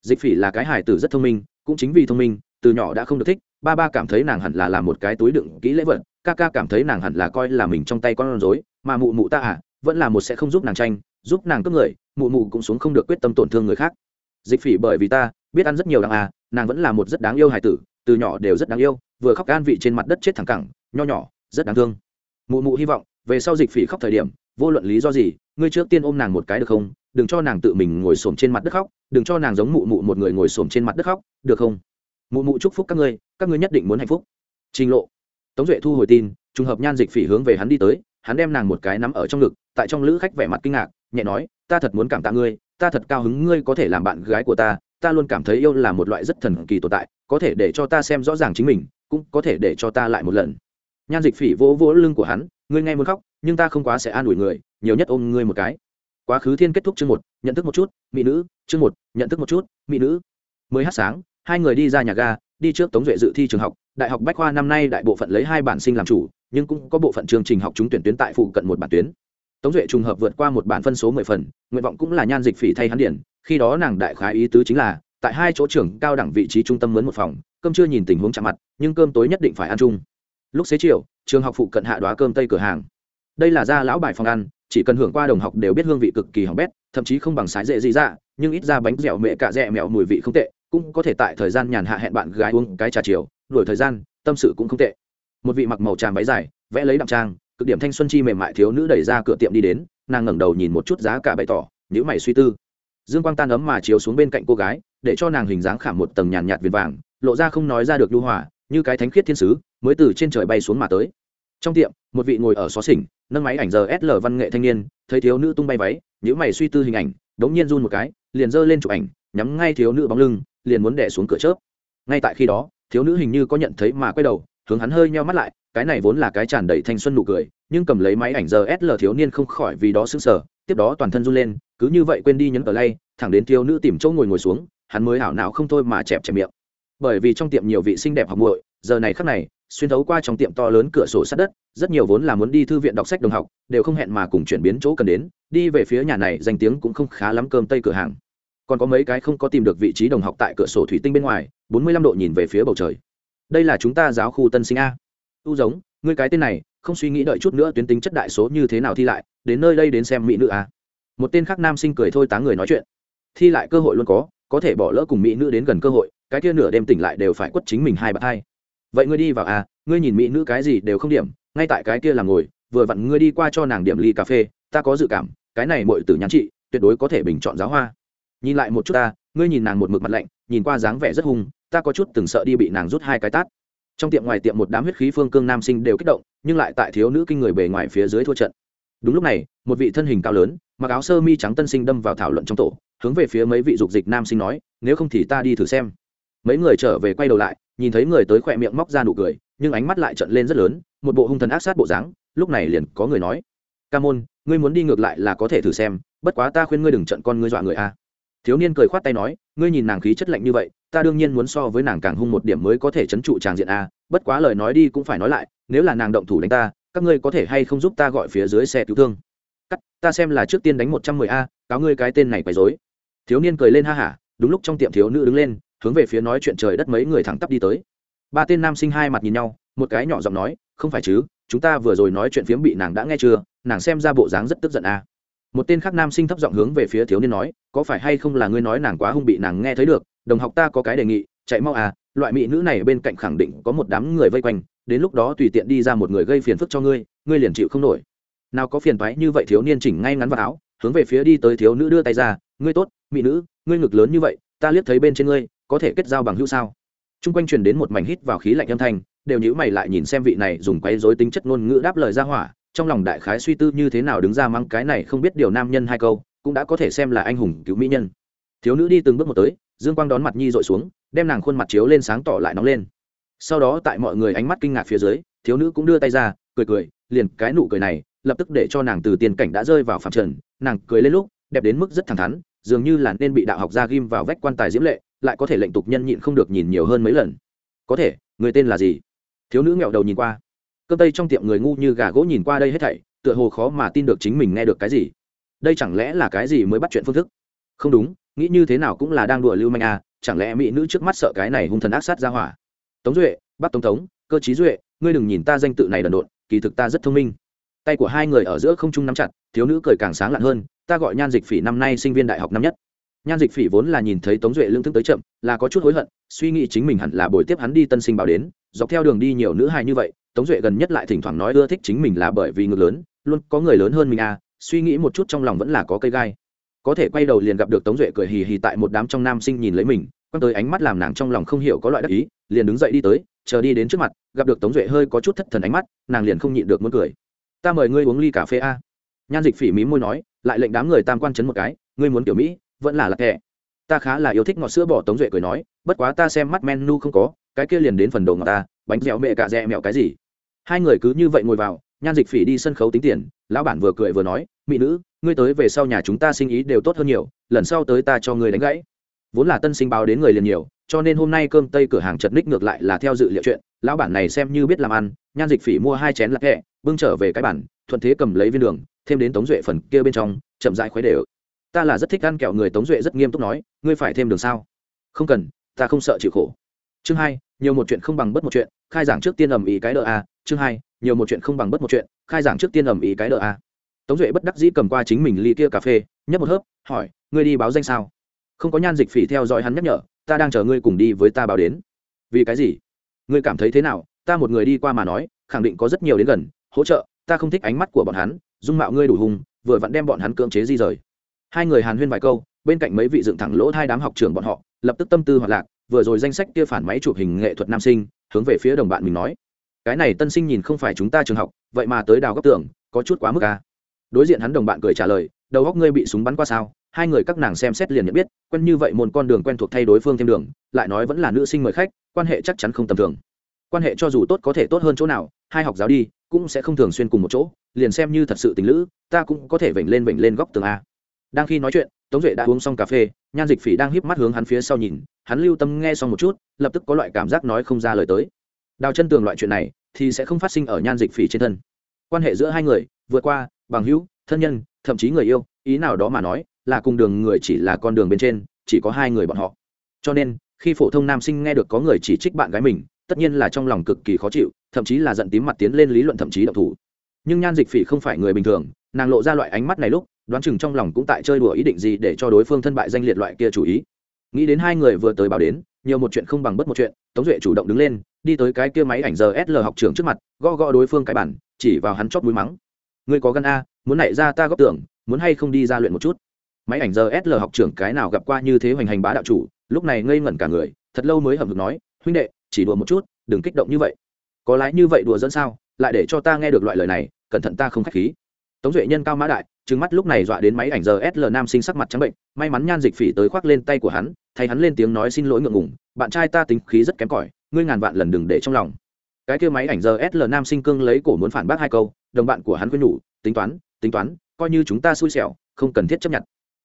Dịch phỉ là cái hải tử rất thông minh, cũng chính vì thông minh, từ nhỏ đã không được thích, ba ba cảm thấy nàng hẳn là làm một cái túi đựng kỹ lễ vật, ca ca cảm thấy nàng hẳn là coi là mình trong tay con rối, mà mụ mụ ta à vẫn là một sẽ không giúp nàng tranh, giúp nàng cướp người, mụ mụ cũng xuống không được quyết tâm tổn thương người khác. Dịch phỉ bởi vì ta, biết ăn rất nhiều đằng à nàng vẫn là một rất đáng yêu hài tử, từ nhỏ đều rất đáng yêu, vừa khóc gan vị trên mặt đất chết thẳng cẳng, nho nhỏ, rất đáng thương. Mụ mụ hy vọng, về sau dịch phỉ khóc thời điểm, vô luận lý do gì, ngươi trước tiên ôm nàng một cái được không? Đừng cho nàng tự mình ngồi xổm trên mặt đất khóc, đừng cho nàng giống mụ mụ một người ngồi xổm trên mặt đất khóc, được không? Mụ mụ chúc phúc các ngươi các ngươi nhất định muốn hạnh phúc. Trình lộ. Tống duệ thu hồi tin, trùng hợp nhan dịch phỉ hướng về hắn đi tới, hắn đem nàng một cái nắm ở trong ngực, tại trong lữ khách vẻ mặt kinh ngạc, nhẹ nói, ta thật muốn cảm tạ ngươi, ta thật cao hứng ngươi có thể làm bạn gái của ta ta luôn cảm thấy yêu là một loại rất thần kỳ tồn tại, có thể để cho ta xem rõ ràng chính mình, cũng có thể để cho ta lại một lần. Nhan dịch phỉ vỗ vỗ lưng của hắn, ngươi nghe muốn khóc, nhưng ta không quá sẽ an ủi người, nhiều nhất ôm ngươi một cái. Quá khứ thiên kết thúc chương một, nhận thức một chút, mỹ nữ, chương một, nhận thức một chút, mỹ nữ. Mới hát sáng, hai người đi ra nhà ga, đi trước tống duệ dự thi trường học. Đại học bách khoa năm nay đại bộ phận lấy hai bản sinh làm chủ, nhưng cũng có bộ phận chương trình học trúng tuyển tuyến tại phụ cận một bản tuyến tống duệ trùng hợp vượt qua một bản phân số mười phần, nguyện vọng cũng là nhan dịch phỉ thay hắn điển. Khi đó nàng đại khái ý tứ chính là, tại hai chỗ trưởng cao đẳng vị trí trung tâm mướn một phòng, cơm chưa nhìn tình huống chạm mặt, nhưng cơm tối nhất định phải ăn chung. Lúc xế chiều, trường học phụ cận hạ đoá cơm tây cửa hàng. Đây là gia lão bài phòng ăn, chỉ cần hưởng qua đồng học đều biết hương vị cực kỳ hỏng bét, thậm chí không bằng sái dễ gì ra, nhưng ít ra bánh dẻo mẹ cạ dẹ mẹo mùi vị không tệ, cũng có thể tại thời gian nhàn hạ hẹn bạn gái uống cái trà chiều, đuổi thời gian, tâm sự cũng không tệ. Một vị mặc màu tràm váy dài, vẽ lấy đặng trang cực điểm thanh xuân chi mềm mại thiếu nữ đẩy ra cửa tiệm đi đến, nàng ngẩng đầu nhìn một chút giá cả bày tỏ nhữ mày suy tư. Dương quang tan ấm mà chiếu xuống bên cạnh cô gái, để cho nàng hình dáng khảm một tầng nhàn nhạt viền vàng, lộ ra không nói ra được lưu hòa, như cái thánh khiết thiên sứ, mới từ trên trời bay xuống mà tới. Trong tiệm, một vị ngồi ở xó xỉnh, nâng máy ảnh giờ sl văn nghệ thanh niên, thấy thiếu nữ tung bay váy nhữ mày suy tư hình ảnh, đống nhiên run một cái, liền giơ lên chụp ảnh, nhắm ngay thiếu nữ bóng lưng, liền muốn đẻ xuống cửa chớp. Ngay tại khi đó, thiếu nữ hình như có nhận thấy mà quay đầu, hướng hắn hơi nheo mắt lại cái này vốn là cái tràn đầy thanh xuân nụ cười, nhưng cầm lấy máy ảnh giờ sl thiếu niên không khỏi vì đó sững sờ, tiếp đó toàn thân run lên, cứ như vậy quên đi nhấn tờ lay thẳng đến thiếu nữ tìm chỗ ngồi ngồi xuống, hắn mới hảo não không thôi mà chẹp chẹp miệng. Bởi vì trong tiệm nhiều vị xinh đẹp học muội, giờ này khắc này, xuyên thấu qua trong tiệm to lớn cửa sổ sát đất, rất nhiều vốn là muốn đi thư viện đọc sách đồng học, đều không hẹn mà cùng chuyển biến chỗ cần đến, đi về phía nhà này danh tiếng cũng không khá lắm cơm tây cửa hàng. Còn có mấy cái không có tìm được vị trí đồng học tại cửa sổ thủy tinh bên ngoài, bốn mươi lăm độ nhìn về phía bầu trời. Đây là chúng ta giáo khu tân sinh a u giống, ngươi cái tên này, không suy nghĩ đợi chút nữa tuyến tính chất đại số như thế nào thi lại, đến nơi đây đến xem mỹ nữ à? một tên khác nam sinh cười thôi tá người nói chuyện. Thi lại cơ hội luôn có có thể bỏ lỡ cùng mỹ nữ đến gần cơ hội, cái kia nửa đêm tỉnh lại đều phải quất chính mình hai bậc hai. Vậy ngươi đi vào à ngươi nhìn mỹ nữ cái gì đều không điểm, ngay tại cái kia là ngồi, vừa vặn ngươi đi qua cho nàng điểm ly cà phê, ta có dự cảm, cái này mọi tử nhắn chị, tuyệt đối có thể bình chọn giáo hoa. Nhìn lại một chút ta, ngươi nhìn nàng một mực mặt lạnh, nhìn qua dáng vẻ rất hung, ta có chút từng sợ đi bị nàng rút hai cái tát trong tiệm ngoài tiệm một đám huyết khí phương cương nam sinh đều kích động, nhưng lại tại thiếu nữ kinh người bề ngoài phía dưới thua trận. Đúng lúc này, một vị thân hình cao lớn, mặc áo sơ mi trắng tân sinh đâm vào thảo luận trong tổ, hướng về phía mấy vị dục dịch nam sinh nói, nếu không thì ta đi thử xem. Mấy người trở về quay đầu lại, nhìn thấy người tới khỏe miệng móc ra nụ cười, nhưng ánh mắt lại trận lên rất lớn, một bộ hung thần ác sát bộ dáng, lúc này liền có người nói, ca môn, ngươi muốn đi ngược lại là có thể thử xem, bất quá ta khuyên ngươi đừng trận con ngươi dọa người a. Thiếu niên cười khoát tay nói, ngươi nhìn nàng khí chất lạnh như vậy ta đương nhiên muốn so với nàng càng hung một điểm mới có thể chấn trụ tràng diện a, bất quá lời nói đi cũng phải nói lại, nếu là nàng động thủ đánh ta, các ngươi có thể hay không giúp ta gọi phía dưới xe cứu thương? Cắt, ta xem là trước tiên đánh một trăm mười a, cáo ngươi cái tên này quấy dối thiếu niên cười lên ha hả, đúng lúc trong tiệm thiếu nữ đứng lên, hướng về phía nói chuyện trời đất mấy người thẳng tắp đi tới. Ba tên nam sinh hai mặt nhìn nhau, một cái nhỏ giọng nói, không phải chứ, chúng ta vừa rồi nói chuyện phiếm bị nàng đã nghe chưa, nàng xem ra bộ dáng rất tức giận à. một tên khác nam sinh thấp giọng hướng về phía thiếu niên nói, có phải hay không là ngươi nói nàng quá hung bị nàng nghe thấy được đồng học ta có cái đề nghị, chạy mau à loại mỹ nữ này bên cạnh khẳng định có một đám người vây quanh, đến lúc đó tùy tiện đi ra một người gây phiền phức cho ngươi ngươi liền chịu không nổi. Nào có phiền toái như vậy thiếu niên chỉnh ngay ngắn vào áo, hướng về phía đi tới thiếu nữ đưa tay ra, ngươi tốt, mỹ nữ, ngươi ngực lớn như vậy, ta liếc thấy bên trên ngươi, có thể kết giao bằng hữu sao? T r u n g quanh truyền đến một mảnh hít vào khí lạnh âm thanh, đều nhữ mày lại nhìn xem vị này dùng quấy dối tính chất ngôn ngữ đáp lời ra hỏa, trong lòng đại khái suy tư như thế nào đứng ra mang cái này không biết điều nam nhân hai câu, cũng đã có thể xem là anh hùng cứu mỹ nhân. Thiếu nữ đi từng bước một tới dương quang đón mặt nhi dội xuống, đem nàng khuôn mặt chiếu lên sáng tỏ lại nóng lên. Sau đó tại mọi người ánh mắt kinh ngạc phía dưới, thiếu nữ cũng đưa tay ra, cười cười, liền cái nụ cười này, lập tức để cho nàng từ tiền cảnh đã rơi vào phạm trần, nàng cười lên lúc, đẹp đến mức rất thẳng thắn, dường như là nên bị đạo học gia ghim vào vách quan tài diễm lệ, lại có thể lệnh tục nhân nhịn không được nhìn nhiều hơn mấy lần. Có thể, người tên là gì? Thiếu nữ nghẹo đầu nhìn qua. Cơm tây trong tiệm người ngu như gà gỗ nhìn qua đây hết thảy, tựa hồ khó mà tin được chính mình nghe được cái gì. Đây chẳng lẽ là cái gì mới bắt chuyện phương thức? Không đúng nghĩ như thế nào cũng là đang đùa lưu manh à chẳng lẽ mỹ nữ trước mắt sợ cái này hung thần ác sát ra hỏa? Tống duệ, bắt tống tống, cơ chí duệ, ngươi đừng nhìn ta danh tự này đần độn, kỳ thực ta rất thông minh. Tay của hai người ở giữa không trung nắm chặt, thiếu nữ cười càng sáng lạn hơn, ta gọi nhan dịch phỉ năm nay sinh viên đại học năm nhất. Nhan dịch phỉ vốn là nhìn thấy tống duệ lương thức tới chậm, là có chút hối hận, suy nghĩ chính mình hẳn là buổi tiếp hắn đi tân sinh bảo đến, dọc theo đường đi nhiều nữ hài như vậy, tống duệ gần nhất lại thỉnh thoảng nói ưa thích chính mình là bởi vì ngực lớn, luôn có người lớn hơn mình à suy nghĩ một chút trong lòng vẫn là có cây gai có thể quay đầu liền gặp được tống duệ cười hì hì tại một đám trong nam sinh nhìn lấy mình, quăng tới ánh mắt làm nàng trong lòng không hiểu có loại đắc ý, liền đứng dậy đi tới, chờ đi đến trước mặt, gặp được tống duệ hơi có chút thất thần ánh mắt, nàng liền không nhịn được muốn cười. Ta mời ngươi uống ly cà phê a. Nhan dịch phỉ mí môi nói, lại lệnh đám người tam quan chấn một cái, ngươi muốn kiểu mỹ, vẫn là lạc hẹ ta khá là yêu thích ngọt sữa bỏ tống duệ cười nói, bất quá ta xem mắt menu không có, cái kia liền đến phần đồ ngọt ta, bánh dẻo mẹ cà rẽ mẹo cái gì? Hai người cứ như vậy ngồi vào, nhan dịch phỉ đi sân khấu tính tiền, lão bản vừa cười vừa nói mỹ nữ, ngươi tới về sau nhà chúng ta sinh ý đều tốt hơn nhiều, lần sau tới ta cho ngươi đánh gãy. Vốn là tân sinh báo đến người liền nhiều, cho nên hôm nay cơm tây cửa hàng chật ních ngược lại là theo dự liệu chuyện, lão bản này xem như biết làm ăn, nhan dịch phỉ mua hai chén lạc hẹ bưng trở về cái bản, thuận thế cầm lấy viên đường, thêm đến tống duệ phần kia bên trong, chậm dại khuấy đều. Ta là rất thích ăn kẹo người tống duệ rất nghiêm túc nói, ngươi phải thêm đường sao? Không cần, ta không sợ chịu khổ. Chương hai, nhiều một chuyện không bằng bất một chuyện, khai giảng trước tiên ầm ý cái đỡ a. Chương hai, nhiều một chuyện không bằng bất một chuyện, khai giảng trước tiên ầm ý cái đỡ a tống duệ bất đắc dĩ cầm qua chính mình ly kia cà phê, nhấp một hớp, hỏi, ngươi đi báo danh sao? Không có nhan dịch phỉ theo dõi hắn nhắc nhở, ta đang chờ ngươi cùng đi với ta báo đến. Vì cái gì? Ngươi cảm thấy thế nào? Ta một người đi qua mà nói, khẳng định có rất nhiều đến gần, hỗ trợ, ta không thích ánh mắt của bọn hắn, dung mạo ngươi đủ hùng vừa vặn đem bọn hắn cưỡng chế di rời. Hai người hàn huyên vài câu, bên cạnh mấy vị dựng thẳng lỗ hai đám học trường bọn họ, lập tức tâm tư hoạt lạc, vừa rồi danh sách kia phản máy chụp hình nghệ thuật nam sinh, hướng về phía đồng bạn mình nói, cái này tân sinh nhìn không phải chúng ta trường học, vậy mà tới đào góc tưởng có chút quá mức à đối diện hắn đồng bạn cười trả lời, đầu góc ngươi bị súng bắn qua sao? Hai người các nàng xem xét liền nhận biết, quen như vậy một con đường quen thuộc thay đối phương thêm đường, lại nói vẫn là nữ sinh mời khách, quan hệ chắc chắn không tầm thường. Quan hệ cho dù tốt có thể tốt hơn chỗ nào, hai học giáo đi, cũng sẽ không thường xuyên cùng một chỗ, liền xem như thật sự tình lữ, ta cũng có thể vểnh lên vểnh lên góc tường a. Đang khi nói chuyện, tống duệ đã uống xong cà phê, nhan dịch phỉ đang híp mắt hướng hắn phía sau nhìn, hắn lưu tâm nghe xong một chút, lập tức có loại cảm giác nói không ra lời tới. Đào chân tường loại chuyện này, thì sẽ không phát sinh ở nhan dịch phỉ trên thân. Quan hệ giữa hai người, vượt qua bằng hữu, thân nhân, thậm chí người yêu, ý nào đó mà nói, là cùng đường người chỉ là con đường bên trên, chỉ có hai người bọn họ. Cho nên, khi phổ thông nam sinh nghe được có người chỉ trích bạn gái mình, tất nhiên là trong lòng cực kỳ khó chịu, thậm chí là giận tím mặt tiến lên lý luận thậm chí độc thủ. Nhưng nhan dịch phỉ không phải người bình thường, nàng lộ ra loại ánh mắt này lúc, đoán chừng trong lòng cũng tại chơi đùa ý định gì để cho đối phương thân bại danh liệt loại kia chủ ý. Nghĩ đến hai người vừa tới bảo đến, nhiều một chuyện không bằng bất một chuyện, tống duệ chủ động đứng lên, đi tới cái kia máy ảnh giờ sl học trường trước mặt, gõ gõ đối phương cái bản chỉ vào hắn chót mũi mắng ngươi có gan a, muốn nảy ra ta góp tưởng, muốn hay không đi ra luyện một chút? Máy ảnh giờ sl học trưởng cái nào gặp qua như thế hoành hành bá đạo chủ, lúc này ngây ngẩn cả người, thật lâu mới hầm hực nói, huynh đệ, chỉ đùa một chút, đừng kích động như vậy. Có lái như vậy đùa dẫn sao? Lại để cho ta nghe được loại lời này, cẩn thận ta không k h á c h khí. Tống duệ nhân cao mã đại trứng mắt lúc này dọa đến máy ảnh giờ sl nam sinh sắc mặt trắng bệnh, may mắn nhan dịch phỉ tới khoác lên tay của hắn, thay hắn lên tiếng nói xin lỗi ngượng ngùng, bạn trai ta tính khí rất kém cỏi, ngươi ngàn vạn lần đừng để trong lòng. Cái kia máy ảnh giờ sl nam sinh cương lấy cổ muốn phản bác hai câu đồng bạn của hắn khuyên nhủ, tính toán tính toán, coi như chúng ta xui xẻo, không cần thiết chấp nhận.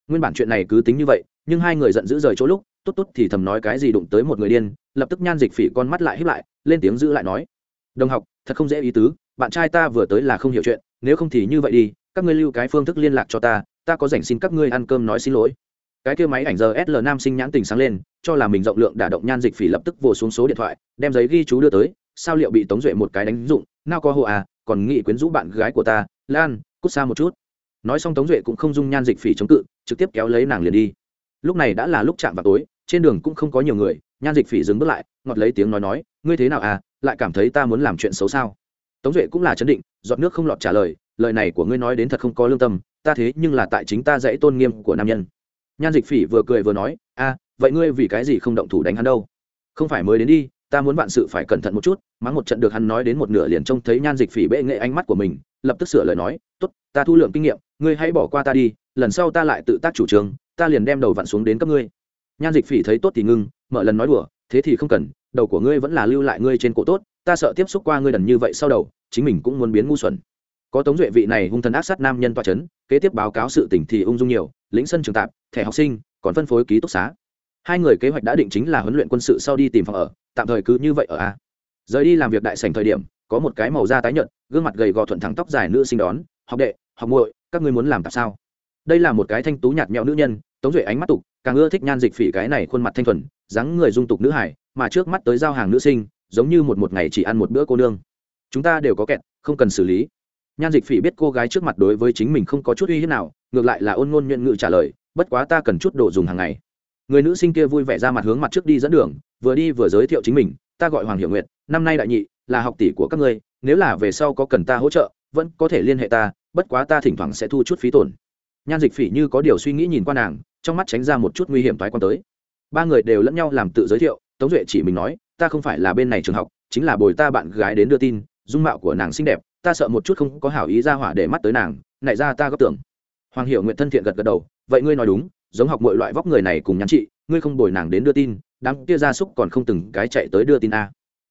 Nguyên bản chuyện này cứ tính như vậy, nhưng hai người giận dữ rời chỗ lúc, tốt tốt thì thầm nói cái gì đụng tới một người điên, lập tức nhan dịch phỉ con mắt lại hiếp lại, lên tiếng giữ lại nói, đồng học, thật không dễ ý tứ, bạn trai ta vừa tới là không hiểu chuyện, nếu không thì như vậy đi, các ngươi lưu cái phương thức liên lạc cho ta ta có dành xin các ngươi ăn cơm nói xin lỗi. Cái kia máy ảnh giờ sl nam sinh nhãn tình sáng lên, cho là mình rộng lượng đả động nhan dịch phỉ lập tức vồ xuống số điện thoại, đem giấy ghi chú đưa tới, sao liệu bị tống duệ một cái đánh dụng nào có hồ à còn nghĩ quyến rũ bạn gái của ta, lan, cút xa một chút. Nói xong tống duệ cũng không dung nhan dịch phỉ chống cự, trực tiếp kéo lấy nàng liền đi. Lúc này đã là lúc chạm vào tối, trên đường cũng không có nhiều người, nhan dịch phỉ dừng bước lại, ngọt lấy tiếng nói nói, ngươi thế nào à lại cảm thấy ta muốn làm chuyện xấu sao? Tống duệ cũng là chấn định, giọt nước không lọt trả lời lời này của ngươi nói đến thật không có lương tâm, ta thế nhưng là tại chính ta dãy tôn nghiêm của nam nhân. Nhan dịch phỉ vừa cười vừa nói a vậy ngươi vì cái gì không động thủ đánh hắn đâu? Không phải mới đến đi ta muốn vạn sự phải cẩn thận một chút, mắng một trận được hắn nói đến một nửa liền trông thấy nhan dịch phỉ bệ nghệ ánh mắt của mình, lập tức sửa lời nói, tốt, ta thu lượng kinh nghiệm, ngươi hãy bỏ qua ta đi, lần sau ta lại tự tác chủ trương, ta liền đem đầu vặn xuống đến cấp ngươi. Nhan dịch phỉ thấy tốt thì ngưng, mở lần nói đùa, thế thì không cần, đầu của ngươi vẫn là lưu lại ngươi trên cổ tốt, ta sợ tiếp xúc qua ngươi đần như vậy sau đầu, chính mình cũng muốn biến ngu xuẩn. Có tống duệ vị này hung thần ác sát nam nhân toa c h ấ n kế tiếp báo cáo sự tỉnh thì ung dung nhiều, lĩnh sân trường tạp thẻ học sinh, còn phân phối ký túc xá hai người kế hoạch đã định chính là huấn luyện quân sự sau đi tìm phòng ở, tạm thời cứ như vậy ở a. Rời đi làm việc đại sảnh thời điểm, có một cái màu da tái nhợt, gương mặt gầy gò thuận thẳng tóc dài nữ sinh đón, học đệ, học muội, các ngươi muốn làm tại sao? Đây là một cái thanh tú nhạt nhẽo nữ nhân, tống duệ ánh mắt tục, càng ưa thích nhan dịch phỉ cái này khuôn mặt thanh thuần, dáng người dung tục nữ hải mà trước mắt tới giao hàng nữ sinh, giống như một một ngày chỉ ăn một bữa cô nương. Chúng ta đều có kẹt, không cần xử lý. Nhan dịch phỉ biết cô gái trước mặt đối với chính mình không có chút uy hiếp nào, ngược lại là ôn ngôn nhuận ngự trả lời, bất quá ta cần chút đồ dùng hàng ngày người nữ sinh kia vui vẻ ra mặt hướng mặt trước đi dẫn đường, vừa đi vừa giới thiệu chính mình, ta gọi hoàng hiệu nguyệt, năm nay đại nhị, là học tỷ của các ngươi, nếu là về sau có cần ta hỗ trợ, vẫn có thể liên hệ ta, bất quá ta thỉnh thoảng sẽ thu chút phí tổn. Nhan dịch phỉ như có điều suy nghĩ nhìn qua nàng, trong mắt tránh ra một chút nguy hiểm thoái quan tới. Ba người đều lẫn nhau làm tự giới thiệu, tống duệ chỉ mình nói, ta không phải là bên này trường học, chính là bồi ta bạn gái đến đưa tin, dung mạo của nàng xinh đẹp, ta sợ một chút không có hảo ý ra hỏa để mắt tới nàng, nại ra ta góp tưởng. Hoàng hiểu nguyện thân thiện gật gật đầu, vậy ngươi nói đúng giống học mọi loại vóc người này cùng nhắn chị, ngươi không bồi nàng đến đưa tin, đám kia gia súc còn không từng cái chạy tới đưa tin a.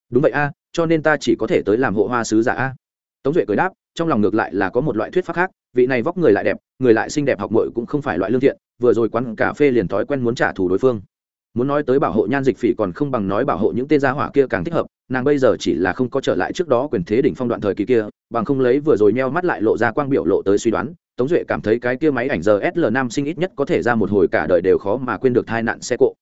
Đúng vậy a, cho nên ta chỉ có thể tới làm hộ hoa sứ giả a. Tống duệ cười đáp, trong lòng ngược lại là có một loại thuyết pháp khác, vị này vóc người lại đẹp, người lại xinh đẹp học mội cũng không phải loại lương thiện, vừa rồi quán cà phê liền thói quen muốn trả thù đối phương. Muốn nói tới bảo hộ nhan dịch phỉ còn không bằng nói bảo hộ những tên gia hỏa kia càng thích hợp, nàng bây giờ chỉ là không có trở lại trước đó quyền thế đỉnh phong đoạn thời kỳ kia, bằng không lấy vừa rồi meo mắt lại lộ ra quang biểu lộ tới suy đoán tống duệ cảm thấy cái kia máy ảnh giờ sl nam sinh ít nhất có thể ra một hồi cả đời đều khó mà quên được tai nạn xe cộ.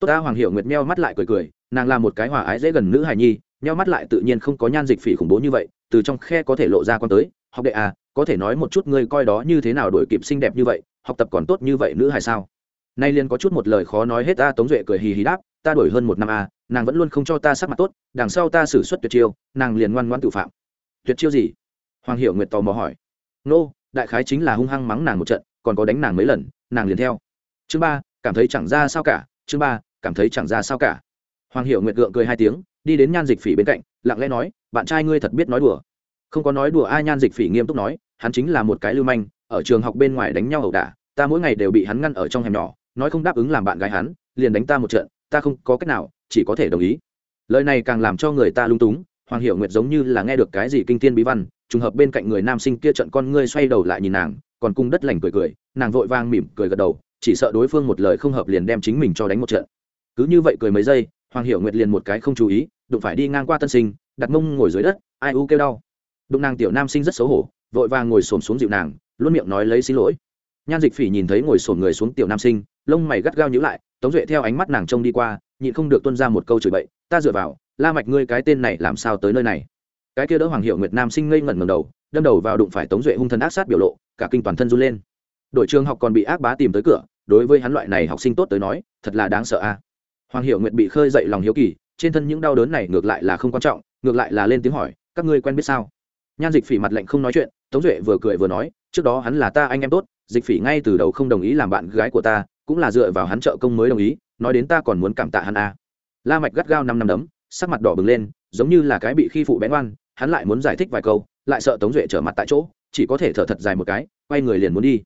Tốt ta hoàng hiệu nguyệt meo mắt lại cười cười nàng là một cái hòa ái dễ gần nữ hài nhi meo mắt lại tự nhiên không có nhan dịch phỉ khủng bố như vậy từ trong khe có thể lộ ra con tới học đệ à có thể nói một chút ngươi coi đó như thế nào đổi kịp xinh đẹp như vậy học tập còn tốt như vậy nữ hài sao? Nay liền có chút một lời khó nói hết ta tống duệ cười hì hì đáp ta đổi hơn một năm à, nàng vẫn luôn không cho ta sắc mặt tốt đằng sau ta xử suất tuyệt chiêu nàng liền ngoan ngoan tự phạm. Tuyệt chiêu gì? Hoàng hiệu nguyệt tò mò hỏi. Nô đại khái chính là hung hăng mắng nàng một trận, còn có đánh nàng mấy lần, nàng liền theo. Chương ba, cảm thấy chẳng ra sao cả, chương ba, cảm thấy chẳng ra sao cả. Hoàng hiệu nguyệt gượng cười hai tiếng, đi đến nhan dịch phỉ bên cạnh, lặng lẽ nói, bạn trai ngươi thật biết nói đùa. Không có nói đùa ai, nhan dịch phỉ nghiêm túc nói, hắn chính là một cái lưu manh, ở trường học bên ngoài đánh nhau ẩu đả, ta mỗi ngày đều bị hắn ngăn ở trong hẻm nhỏ, nói không đáp ứng làm bạn gái hắn, liền đánh ta một trận, ta không có cách nào, chỉ có thể đồng ý. Lời này càng làm cho người ta lung túng, hoàng hiệu nguyệt giống như là nghe được cái gì kinh thiên bí văn trùng hợp bên cạnh người nam sinh kia trận con ngươi xoay đầu lại nhìn nàng, còn cung đất lành cười cười, nàng vội vang mỉm cười gật đầu, chỉ sợ đối phương một lời không hợp liền đem chính mình cho đánh một trận. Cứ như vậy cười mấy giây, hoàng hiểu nguyệt liền một cái không chú ý, đụng phải đi ngang qua tân sinh, đặt mông ngồi dưới đất, ai u kêu đau. Đụng nàng tiểu nam sinh rất xấu hổ, vội vàng ngồi xổm xuống dịu nàng, luôn miệng nói lấy xin lỗi. Nhan dịch phỉ nhìn thấy ngồi xổm người xuống tiểu nam sinh, lông mày gắt gao nhữ lại, tống duệ theo ánh mắt nàng trông đi qua, nhịn không được tuân ra một câu chửi bậy, ta dựa vào, la mạch ngươi cái tên này làm sao tới nơi này? Cái kia đỡ hoàng hiệu nguyệt nam sinh ngây ngẩn ngầm đầu, đâm đầu vào đụng phải tống duệ hung thần ác sát biểu lộ, cả kinh toàn thân run lên. Đội trường học còn bị ác bá tìm tới cửa, đối với hắn loại này học sinh tốt tới nói, thật là đáng sợ a. Hoàng hiệu nguyệt bị khơi dậy lòng hiếu kỳ, trên thân những đau đớn này ngược lại là không quan trọng, ngược lại là lên tiếng hỏi, các ngươi quen biết sao? Nhan dịch phỉ mặt lệnh không nói chuyện, tống duệ vừa cười vừa nói, trước đó hắn là ta anh em tốt, dịch phỉ ngay từ đầu không đồng ý làm bạn gái của ta, cũng là dựa vào hắn trợ công mới đồng ý, nói đến ta còn muốn cảm tạ hắn a. La mạch gắt gao năm năm đấm, sắc mặt đỏ bừng lên, giống như là cái bị khi phụ bén oan hắn lại muốn giải thích vài câu, lại sợ tống duệ trở mặt tại chỗ, chỉ có thể thở thật dài một cái, quay người liền muốn đi.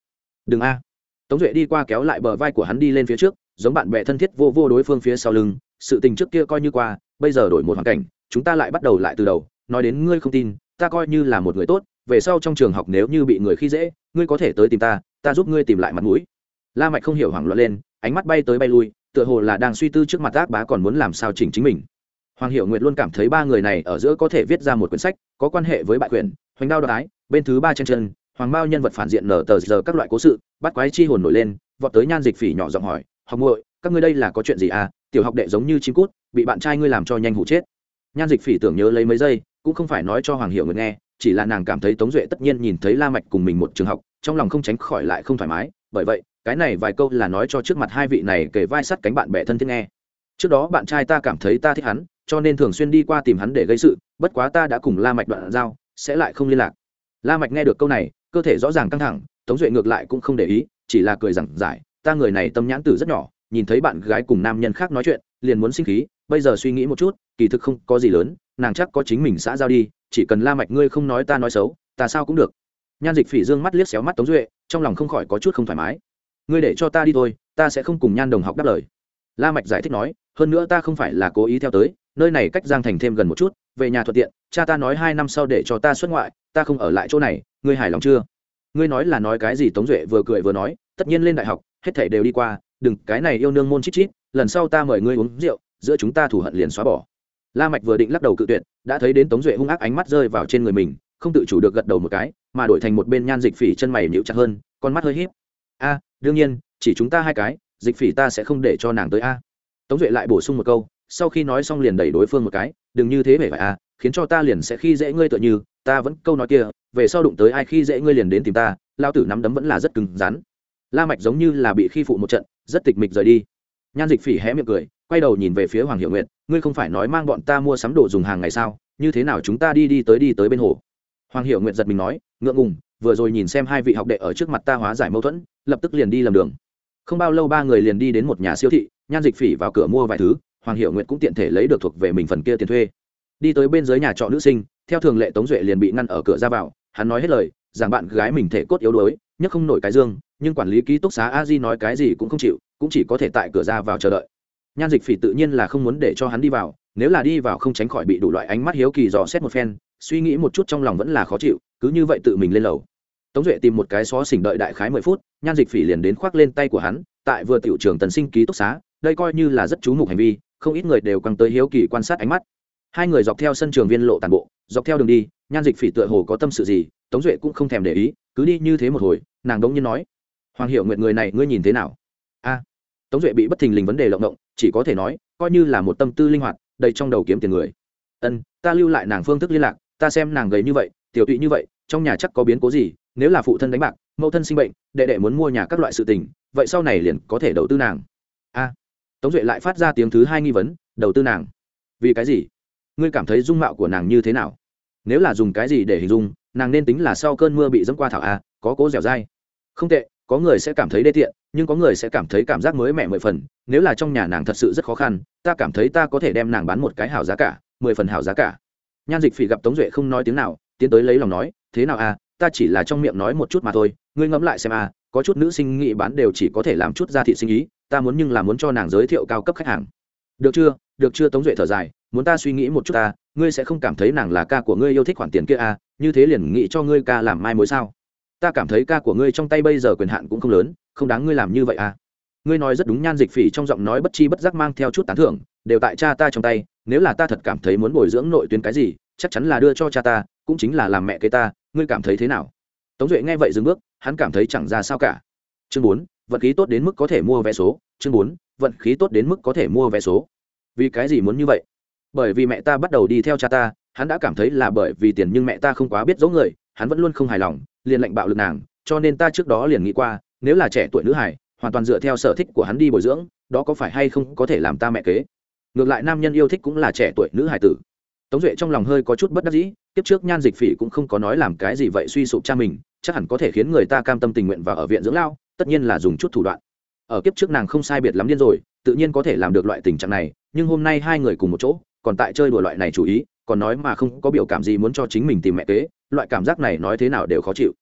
Đừng a. Tống duệ đi qua kéo lại bờ vai của hắn đi lên phía trước, giống bạn bè thân thiết vô vô đối phương phía sau lưng, sự tình trước kia coi như qua, bây giờ đổi một hoàn cảnh, chúng ta lại bắt đầu lại từ đầu, nói đến ngươi không tin, ta coi như là một người tốt, về sau trong trường học nếu như bị người khi dễ, ngươi có thể tới tìm ta ta giúp ngươi tìm lại mặt mũi. La mạch không hiểu hoảng loạn lên, ánh mắt bay tới bay lui, tựa hồ là đang suy tư trước mặt ác bá còn muốn làm sao chỉnh chính mình hoàng hiệu nguyệt luôn cảm thấy ba người này ở giữa có thể viết ra một quyển sách, có quan hệ với bại quyền, hoành đao đoái bên thứ ba chân chân, hoàng bao nhân vật phản diện nở tờ giờ các loại cố sự, bắt quái chi hồn nổi lên, vọt tới nhan dịch phỉ nhỏ giọng hỏi, học muội, các ngươi đây là có chuyện gì à? Tiểu học đệ giống như chim cút, bị bạn trai ngươi làm cho nhanh hụ chết. Nhan dịch phỉ tưởng nhớ lấy mấy giây, cũng không phải nói cho hoàng hiệu nguyệt nghe, chỉ là nàng cảm thấy tống duệ tất nhiên nhìn thấy la mạch cùng mình một trường học, trong lòng không tránh khỏi lại không thoải mái, bởi vậy, cái này vài câu là nói cho trước mặt hai vị này kể vai sắt cánh bạn bè thân thiết nghe. Trước đó bạn trai ta cảm thấy ta thích hắn cho nên thường xuyên đi qua tìm hắn để gây sự, bất quá ta đã cùng la mạch đoạn giao, sẽ lại không liên lạc. La mạch nghe được câu này, cơ thể rõ ràng căng thẳng, tống duệ ngược lại cũng không để ý, chỉ là cười rằng giải, ta người này tâm nhãn tử rất nhỏ, nhìn thấy bạn gái cùng nam nhân khác nói chuyện, liền muốn sinh khí, bây giờ suy nghĩ một chút, kỳ thực không có gì lớn, nàng chắc có chính mình xã giao đi, chỉ cần la mạch ngươi không nói ta nói xấu, ta sao cũng được. Nhan dịch phỉ dương mắt liếc xéo mắt tống duệ, trong lòng không khỏi có chút không thoải mái. Ngươi để cho ta đi thôi, ta sẽ không cùng nhan đồng học đáp lời. La mạch giải thích nói, hơn nữa ta không phải là cố ý theo tới nơi này cách giang thành thêm gần một chút, về nhà thuận tiện, cha ta nói hai năm sau để cho ta xuất ngoại, ta không ở lại chỗ này, ngươi hài lòng chưa? Ngươi nói là nói cái gì tống duệ vừa cười vừa nói, tất nhiên lên đại học, hết thể đều đi qua, đừng, cái này yêu nương môn chít chít, lần sau ta mời ngươi uống rượu, giữa chúng ta thủ hận liền xóa bỏ. La mạch vừa định lắc đầu cự tuyệt, đã thấy đến tống duệ hung ác ánh mắt rơi vào trên người mình, không tự chủ được gật đầu một cái, mà đổi thành một bên nhan dịch phỉ chân mày nhíu chặt hơn, con mắt hơi híp. A, đương nhiên, chỉ chúng ta hai cái, dịch phỉ ta sẽ không để cho nàng tới a. Tống duệ lại bổ sung một câu sau khi nói xong liền đẩy đối phương một cái, đừng như thế vẻ vải a khiến cho ta liền sẽ khi dễ ngươi tựa như, ta vẫn câu nói kia, về sau đụng tới ai khi dễ ngươi liền đến tìm ta lao tử nắm đấm vẫn là rất cứng rắn. La mạch giống như là bị khi phụ một trận, rất tịch mịch rời đi. Nhan dịch phỉ hé miệng cười, quay đầu nhìn về phía hoàng hiệu nguyện ngươi không phải nói mang bọn ta mua sắm đồ dùng hàng ngày sao, như thế nào chúng ta đi đi tới đi tới bên hồ? Hoàng hiệu nguyện giật mình nói, ngượng ngùng, vừa rồi nhìn xem hai vị học đệ ở trước mặt ta hóa giải mâu thuẫn, lập tức liền đi lầm đường. Không bao lâu ba người liền đi đến một nhà siêu thị, nhan dịch phỉ vào cửa mua vài thứ hoàng hiệu nguyện cũng tiện thể lấy được thuộc về mình phần kia tiền thuê. Đi tới bên dưới nhà trọ nữ sinh, theo thường lệ tống duệ liền bị ngăn ở cửa ra vào, hắn nói hết lời, rằng bạn gái mình thể cốt yếu đuối, nhất không nổi cái dương, nhưng quản lý ký túc xá a di nói cái gì cũng không chịu, cũng chỉ có thể tại cửa ra vào chờ đợi. Nhan dịch phỉ tự nhiên là không muốn để cho hắn đi vào, nếu là đi vào không tránh khỏi bị đủ loại ánh mắt hiếu kỳ dò xét một phen, suy nghĩ một chút trong lòng vẫn là khó chịu, cứ như vậy tự mình lên lầu. Tống duệ tìm một cái xó xỉnh đợi đại khái mười phút, nhan dịch phỉ liền đến khoác lên tay của hắn, tại vừa tiểu trường tần sinh ký túc xá, đây coi như là rất chú mục hành vi không ít người đều căng tới hiếu kỳ quan sát ánh mắt. Hai người dọc theo sân trường viên lộ tàn bộ, dọc theo đường đi, nhan dịch phỉ tựa hồ có tâm sự gì, tống duệ cũng không thèm để ý, cứ đi như thế một hồi, nàng đống nhiên nói, hoàng hiệu nguyện người này ngươi nhìn thế nào? A. Tống duệ bị bất thình lình vấn đề lộng động, chỉ có thể nói, coi như là một tâm tư linh hoạt, đầy trong đầu kiếm tiền người. Ân, ta lưu lại nàng phương thức liên lạc, ta xem nàng gầy như vậy, tiểu tụy như vậy, trong nhà chắc có biến cố gì, nếu là phụ thân đánh bạc, mẫu thân sinh bệnh, đệ đệ muốn mua nhà các loại sự tình, vậy sau này liền có thể đầu tư nàng tống duệ lại phát ra tiếng thứ hai nghi vấn, đầu tư nàng. Vì cái gì? Ngươi cảm thấy dung mạo của nàng như thế nào? Nếu là dùng cái gì để hình dung, nàng nên tính là sau cơn mưa bị dẫm qua thảo a, có cố dẻo dai. Không tệ, có người sẽ cảm thấy đê tiện, nhưng có người sẽ cảm thấy cảm giác mới mẻ mười phần. Nếu là trong nhà nàng thật sự rất khó khăn, ta cảm thấy ta có thể đem nàng bán một cái hảo giá cả, mười phần hảo giá cả. Nhan dịch phỉ gặp tống duệ không nói tiếng nào, tiến tới lấy lòng nói, thế nào a, ta chỉ là trong miệng nói một chút mà thôi ngươi ngẫm lại xem a có chút nữ sinh nghĩ bán đều chỉ có thể làm chút ra thị sinh ý, ta muốn nhưng là muốn cho nàng giới thiệu cao cấp khách hàng. Được chưa? Được chưa? Tống duệ thở dài, muốn ta suy nghĩ một chút ta, ngươi sẽ không cảm thấy nàng là ca của ngươi yêu thích khoản tiền kia à như thế liền nghĩ cho ngươi ca làm mai mối sao? Ta cảm thấy ca của ngươi trong tay bây giờ quyền hạn cũng không lớn, không đáng ngươi làm như vậy à. Ngươi nói rất đúng, nhan dịch phỉ trong giọng nói bất chi bất giác mang theo chút tán thưởng, đều tại cha ta trong tay, nếu là ta thật cảm thấy muốn bồi dưỡng nội tuyến cái gì, chắc chắn là đưa cho cha ta, cũng chính là làm mẹ kế ta, ngươi cảm thấy thế nào? Tống duệ nghe vậy dừng bước, hắn cảm thấy chẳng ra sao cả. Chương bốn, vận khí tốt đến mức có thể mua vé số. Chương bốn, vận khí tốt đến mức có thể mua vé số. Vì cái gì muốn như vậy? Bởi vì mẹ ta bắt đầu đi theo cha ta, hắn đã cảm thấy là bởi vì tiền nhưng mẹ ta không quá biết dấu người, hắn vẫn luôn không hài lòng, liền lệnh bạo lực nàng, cho nên ta trước đó liền nghĩ qua, nếu là trẻ tuổi nữ hải hoàn toàn dựa theo sở thích của hắn đi bồi dưỡng, đó có phải hay không có thể làm ta mẹ kế? Ngược lại nam nhân yêu thích cũng là trẻ tuổi nữ hải tử. Tống duệ trong lòng hơi có chút bất đắc dĩ Kiếp trước nhan dịch phỉ cũng không có nói làm cái gì vậy suy sụp cha mình, chắc hẳn có thể khiến người ta cam tâm tình nguyện và ở viện dưỡng lao, tất nhiên là dùng chút thủ đoạn. Ở kiếp trước nàng không sai biệt lắm điên rồi, tự nhiên có thể làm được loại tình trạng này, nhưng hôm nay hai người cùng một chỗ, còn tại chơi đùa loại này chủ ý, còn nói mà không có biểu cảm gì muốn cho chính mình tìm mẹ kế, loại cảm giác này nói thế nào đều khó chịu.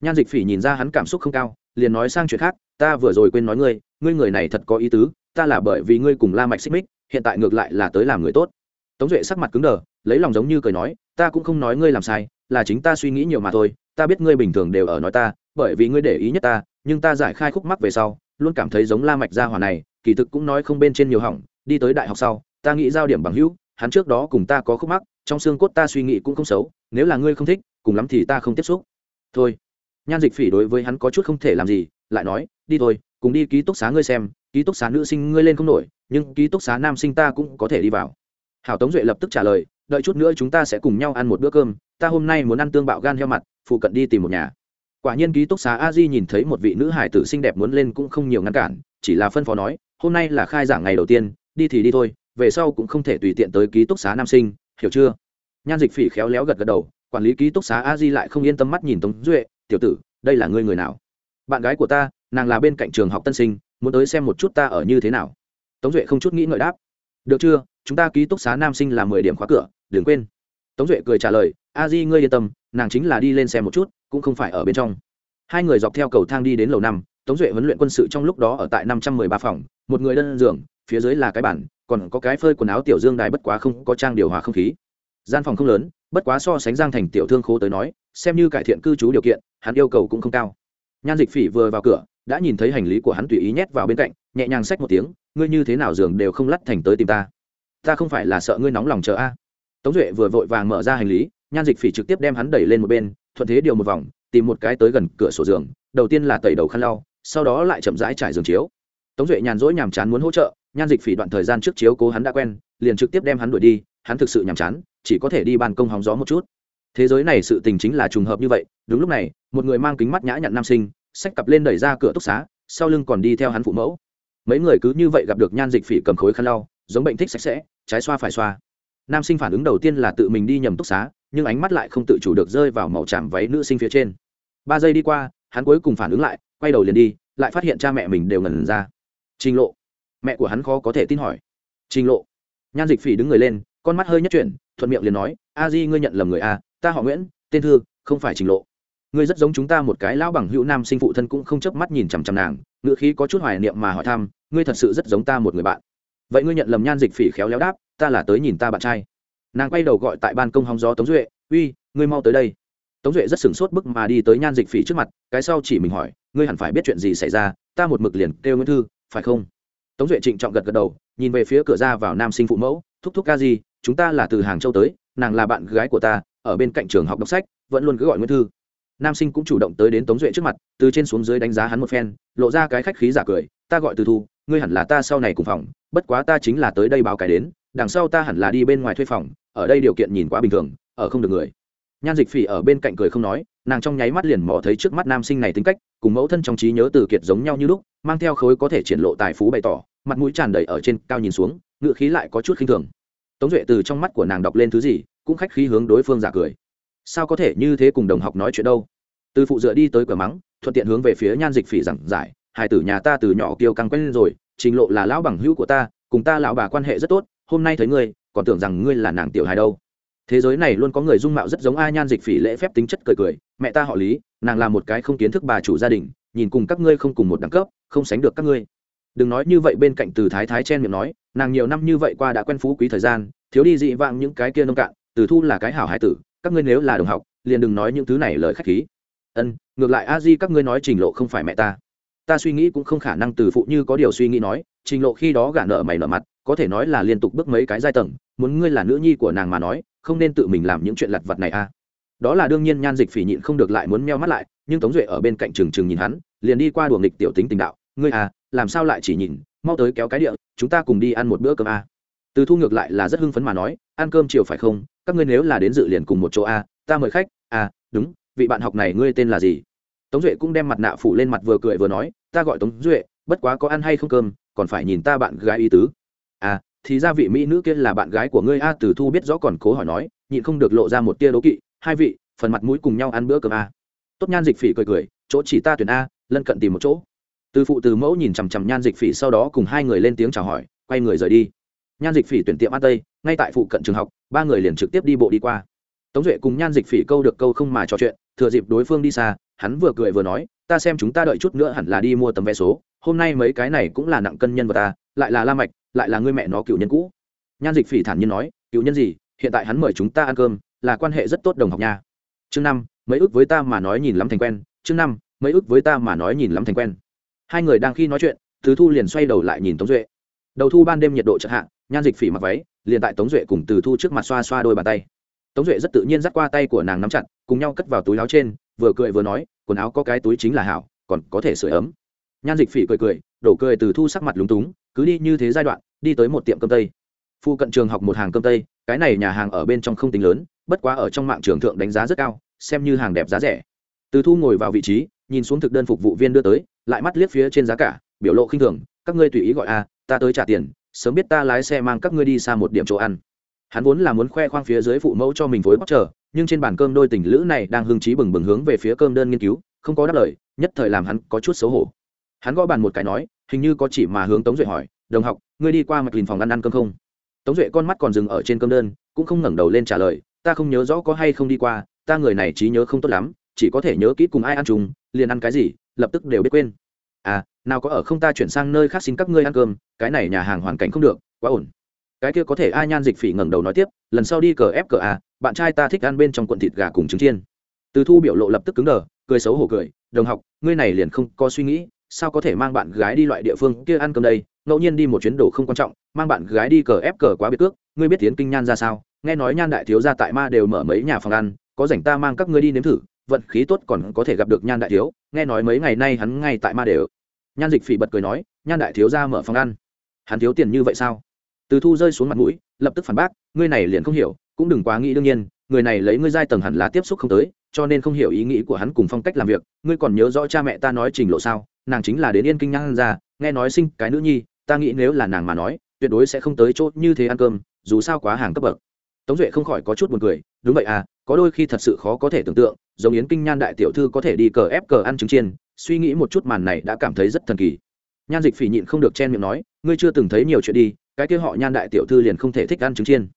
Nhan dịch phỉ nhìn ra hắn cảm xúc không cao, liền nói sang chuyện khác, ta vừa rồi quên nói ngươi ngươi người này thật có ý tứ, ta là bởi vì ngươi cùng la mạch xích mích, hiện tại ngược lại là tới làm người tốt. Tống duệ sắc mặt cứng đờ, lấy lòng giống như cười nói ta cũng không nói ngươi làm sai, là chính ta suy nghĩ nhiều mà thôi, ta biết ngươi bình thường đều ở nói ta, bởi vì ngươi để ý nhất ta, nhưng ta giải khai khúc mắc về sau, luôn cảm thấy giống la mạch gia hỏa này, kỳ thực cũng nói không bên trên nhiều hỏng, đi tới đại học sau, ta nghĩ giao điểm bằng hữu, hắn trước đó cùng ta có khúc mắc, trong xương cốt ta suy nghĩ cũng không xấu, nếu là ngươi không thích, cùng lắm thì ta không tiếp xúc. Thôi. Nhan dịch phỉ đối với hắn có chút không thể làm gì, lại nói, đi thôi, cùng đi ký túc xá ngươi xem, ký túc xá nữ sinh ngươi lên không nổi, nhưng ký túc xá nam sinh ta cũng có thể đi vào. Hảo tống duệ lập tức trả lời đợi chút nữa chúng ta sẽ cùng nhau ăn một bữa cơm, ta hôm nay muốn ăn tương bạo gan heo mặt, phụ cận đi tìm một nhà. Quả nhiên ký túc xá a di nhìn thấy một vị nữ hải tử xinh đẹp muốn lên cũng không nhiều ngăn cản, chỉ là phân phó nói, hôm nay là khai giảng ngày đầu tiên, đi thì đi thôi, về sau cũng không thể tùy tiện tới ký túc xá nam sinh, hiểu chưa? Nhan dịch phỉ khéo léo gật gật đầu, quản lý ký túc xá a di lại không yên tâm mắt nhìn tống duệ, tiểu tử, đây là ngươi người nào? Bạn gái của ta, nàng là bên cạnh trường học tân sinh, muốn tới xem một chút ta ở như thế nào? Tống duệ không chút nghĩ ngợi đáp, được chưa? Chúng ta ký túc xá nam sinh là mười điểm khóa cửa đừng quên. Tống duệ cười trả lời, a di, ngươi yên tâm, nàng chính là đi lên xe một chút, cũng không phải ở bên trong. Hai người dọc theo cầu thang đi đến lầu năm, tống duệ huấn luyện quân sự trong lúc đó ở tại năm trăm mười ba phòng, một người đơn giường, phía dưới là cái bản còn có cái phơi quần áo tiểu dương đài bất quá không có trang điều hòa không khí. Gian phòng không lớn, bất quá so sánh giang thành tiểu thương khố tới nói, xem như cải thiện cư trú điều kiện, hắn yêu cầu cũng không cao. Nhan dịch phỉ vừa vào cửa, đã nhìn thấy hành lý của hắn tùy ý nhét vào bên cạnh, nhẹ nhàng xách một tiếng, ngươi như thế nào giường đều không lắt thành tới tìm ta? Ta không phải là sợ ngươi nóng lòng chờ a tống duệ vừa vội vàng mở ra hành lý, nhan dịch phỉ trực tiếp đem hắn đẩy lên một bên, thuận thế điều một vòng, tìm một cái tới gần cửa sổ giường, đầu tiên là tẩy đầu khăn lau, sau đó lại chậm rãi trải giường chiếu. Tống duệ nhàn rỗi nhàm chán muốn hỗ trợ, nhan dịch phỉ đoạn thời gian trước chiếu cố hắn đã quen, liền trực tiếp đem hắn đuổi đi, hắn thực sự nhàm chán, chỉ có thể đi ban công hóng gió một chút. Thế giới này sự tình chính là trùng hợp như vậy, đúng lúc này, một người mang kính mắt nhã nhặn nam sinh, xách cặp lên đẩy ra cửa túc xá, sau lưng còn đi theo hắn phụ mẫu. Mấy người cứ như vậy gặp được nhan dịch phỉ cầm khối khăn lau, giống bệnh thích sạch sẽ, trái xoa phải xoa nam sinh phản ứng đầu tiên là tự mình đi nhầm túc xá, nhưng ánh mắt lại không tự chủ được rơi vào màu tràm váy nữ sinh phía trên. Ba giây đi qua, hắn cuối cùng phản ứng lại, quay đầu liền đi, lại phát hiện cha mẹ mình đều ngẩn ra. Trình lộ. Mẹ của hắn khó có thể tin hỏi. Trình lộ. Nhan dịch phỉ đứng người lên, con mắt hơi nhất chuyển, thuận miệng liền nói, a di, ngươi nhận lầm người a ta họ nguyễn, tên thư, không phải trình lộ. Ngươi rất giống chúng ta một cái lão bằng hữu nam sinh phụ thân cũng không chớp mắt nhìn chằm chằm nàng ngựa khí có chút hoài niệm mà hỏi thăm, ngươi thật sự rất giống ta một người bạn vậy ngươi nhận lầm nhan dịch phỉ khéo léo đáp, ta là tới nhìn ta bạn trai. Nàng quay đầu gọi tại ban công hóng gió tống duệ, uy, ngươi mau tới đây. Tống duệ rất sửng sốt bức mà đi tới nhan dịch phỉ trước mặt, cái sau chỉ mình hỏi, ngươi hẳn phải biết chuyện gì xảy ra, ta một mực liền kêu nguyễn thư, phải không? Tống duệ trịnh trọng gật gật đầu, nhìn về phía cửa ra vào nam sinh phụ mẫu, thúc thúc ca gì chúng ta là từ hàng châu tới, nàng là bạn gái của ta, ở bên cạnh trường học đọc sách, vẫn luôn cứ gọi nguyễn thư. Nam sinh cũng chủ động tới đến tống duệ trước mặt, từ trên xuống dưới đánh giá hắn một phen, lộ ra cái khách khí giả cười, ta gọi từ thu, ngươi hẳn là ta sau này cùng phòng bất quá ta chính là tới đây báo cái đến, đằng sau ta hẳn là đi bên ngoài thuê phòng, ở đây điều kiện nhìn quá bình thường, ở không được người. Nhan dịch phỉ ở bên cạnh cười không nói, nàng trong nháy mắt liền mò thấy trước mắt nam sinh này tính cách, cùng mẫu thân trong trí nhớ từ kiệt giống nhau như lúc, mang theo khối có thể triển lộ tài phú bày tỏ, mặt mũi tràn đầy ở trên cao nhìn xuống ngự khí lại có chút khinh thường. Tống duệ từ trong mắt của nàng đọc lên thứ gì, cũng khách khí hướng đối phương giả cười. Sao có thể như thế cùng đồng học nói chuyện đâu? Từ phụ dựa đi tới cửa mắng, thuận tiện hướng về phía nhan dịch phỉ giảng giải hai tử nhà ta từ nhỏ kiêu căng quen lên rồi trình lộ là lão bằng hữu của ta, cùng ta lão bà quan hệ rất tốt, hôm nay thấy ngươi, còn tưởng rằng ngươi là nàng tiểu hài đâu. Thế giới này luôn có người dung mạo rất giống a nhan dịch phỉ lễ phép tính chất cười cười, mẹ ta họ lý, nàng là một cái không kiến thức bà chủ gia đình, nhìn cùng các ngươi không cùng một đẳng cấp, không sánh được các ngươi. Đừng nói như vậy bên cạnh từ thái thái chen miệng nói, nàng nhiều năm như vậy qua đã quen phú quý thời gian, thiếu đi dị vãng những cái kia nông cạn, từ thu là cái hảo hải tử, các ngươi nếu là đồng học, liền đừng nói những thứ này lời khách khí. Ân, ngược lại a di các ngươi nói trình lộ không phải mẹ ta ta suy nghĩ cũng không khả năng từ phụ như có điều suy nghĩ nói, trình lộ khi đó gả nợ mày nợ mặt, có thể nói là liên tục bước mấy cái giai tầng, muốn ngươi là nữ nhi của nàng mà nói, không nên tự mình làm những chuyện lặt vặt này a đó là đương nhiên nhan dịch phỉ nhịn không được lại muốn meo mắt lại, nhưng tống duệ ở bên cạnh trừng trừng nhìn hắn, liền đi qua đùa nghịch tiểu tính tình đạo, ngươi à làm sao lại chỉ nhìn, mau tới kéo cái địa, chúng ta cùng đi ăn một bữa cơm a từ thu ngược lại là rất hưng phấn mà nói, ăn cơm chiều phải không? Các ngươi nếu là đến dự liền cùng một chỗ a ta mời khách à đúng, vị bạn học này ngươi tên là gì? Tống duệ cũng đem mặt nạ phủ lên mặt vừa cười vừa nói, ta gọi tống duệ, bất quá có ăn hay không cơm, còn phải nhìn ta bạn gái y tứ. À thì ra vị mỹ nữ kia là bạn gái của ngươi a, từ thu biết rõ còn cố hỏi nói, nhịn không được lộ ra một tia đố kỵ, hai vị, phần mặt mũi cùng nhau ăn bữa cơm a. Tốt nhan dịch phỉ cười cười, chỗ chỉ ta tuyển a, lân cận tìm một chỗ. Từ phụ từ mẫu nhìn chằm chằm nhan dịch phỉ sau đó cùng hai người lên tiếng chào hỏi, quay người rời đi. Nhan dịch phỉ tuyển tiệm ăn tây, ngay tại phụ cận trường học, ba người liền trực tiếp đi bộ đi qua. Tống duệ cùng nhan dịch phỉ câu được câu không mà trò chuyện, thừa dịp đối phương đi xa hắn vừa cười vừa nói, ta xem chúng ta đợi chút nữa hẳn là đi mua tấm vé số, hôm nay mấy cái này cũng là nặng cân nhân vật ta, lại là la mạch, lại là người mẹ nó cựu nhân cũ. Nhan dịch phỉ thản nhiên nói, cựu nhân gì, hiện tại hắn mời chúng ta ăn cơm, là quan hệ rất tốt đồng học nha. Chương năm, mấy ước với ta mà nói nhìn lắm thành quen. Chương năm, mấy ước với ta mà nói nhìn lắm thành quen. Hai người đang khi nói chuyện, thứ thu liền xoay đầu lại nhìn tống duệ. Đầu thu ban đêm nhiệt độ chợt hạ, nhan dịch phỉ mặc váy, liền tại tống duệ cùng từ thu trước mặt xoa xoa đôi bàn tay. Tống duệ rất tự nhiên dắt qua tay của nàng nắm chặt, cùng nhau cất vào túi áo trên vừa cười vừa nói, quần áo có cái túi chính là hảo, còn có thể sửa ấm. Nhan dịch phỉ cười cười, đổ cười từ thu sắc mặt lúng túng, cứ đi như thế giai đoạn, đi tới một tiệm cơm tây. Phu cận trường học một hàng cơm tây, cái này nhà hàng ở bên trong không tính lớn, bất quá ở trong mạng trường thượng đánh giá rất cao, xem như hàng đẹp giá rẻ. Từ thu ngồi vào vị trí, nhìn xuống thực đơn phục vụ viên đưa tới, lại mắt liếc phía trên giá cả, biểu lộ khinh thường, các ngươi tùy ý gọi a, ta tới trả tiền, sớm biết ta lái xe mang các ngươi đi xa một điểm chỗ ăn. Hắn vốn là muốn khoe khoang phía dưới phụ mẫu cho mình phối bóc chờ nhưng trên bàn cơm đôi tình lữ này đang hưng trí bừng bừng hướng về phía cơm đơn nghiên cứu, không có đáp lời, nhất thời làm hắn có chút xấu hổ. Hắn gõ bàn một cái nói, hình như có chỉ mà hướng tống duệ hỏi, đồng học, ngươi đi qua mạch lìn phòng ăn ăn cơm không? Tống duệ con mắt còn dừng ở trên cơm đơn, cũng không ngẩng đầu lên trả lời, ta không nhớ rõ có hay không đi qua, ta người này trí nhớ không tốt lắm, chỉ có thể nhớ kỹ cùng ai ăn chung, liền ăn cái gì, lập tức đều biết quên. À nào có ở không ta chuyển sang nơi khác xin các ngươi ăn cơm, cái này nhà hàng hoàn cảnh không được, quá ổn. Cái kia có thể ai nhan dịch phỉ ngẩng đầu nói tiếp, lần sau đi cờ ép cờ a bạn trai ta thích ăn bên trong cuộn thịt gà cùng trứng chiên. Từ thu biểu lộ lập tức cứng đờ, cười xấu hổ cười, đồng học, ngươi này liền không có suy nghĩ, sao có thể mang bạn gái đi loại địa phương kia ăn cơm đây? Ngẫu nhiên đi một chuyến đồ không quan trọng, mang bạn gái đi cờ ép cờ quá biệt cước, ngươi biết tiến kinh nhan ra sao? Nghe nói nhan đại thiếu gia tại ma đều mở mấy nhà phòng ăn, có rảnh ta mang các ngươi đi nếm thử, vận khí tốt còn có thể gặp được nhan đại thiếu, nghe nói mấy ngày nay hắn ngay tại ma đều. Nhan dịch phỉ bật cười nói, nhan đại thiếu gia mở phòng ăn. Hắn thiếu tiền như vậy sao? Từ thu rơi xuống mặt mũi, lập tức phản bác, ngươi này liền không hiểu cũng đừng quá nghĩ đương nhiên, người này lấy ngươi giai tầng hẳn là tiếp xúc không tới, cho nên không hiểu ý nghĩ của hắn cùng phong cách làm việc. Ngươi còn nhớ rõ cha mẹ ta nói trình lộ sao? Nàng chính là đến yên kinh nhan ra, nghe nói sinh cái nữ nhi, ta nghĩ nếu là nàng mà nói, tuyệt đối sẽ không tới chỗ như thế ăn cơm, dù sao quá hàng cấp bậc. Tống duệ không khỏi có chút buồn cười, đúng vậy à có đôi khi thật sự khó có thể tưởng tượng, giống yến kinh nhan đại tiểu thư có thể đi cờ ép cờ ăn trứng chiên, suy nghĩ một chút màn này đã cảm thấy rất thần kỳ. Nhan dịch phỉ nhịn không được chen miệng nói, ngươi chưa từng thấy nhiều chuyện đi, cái kia họ nhan đại tiểu thư liền không thể thích ăn trứng chiên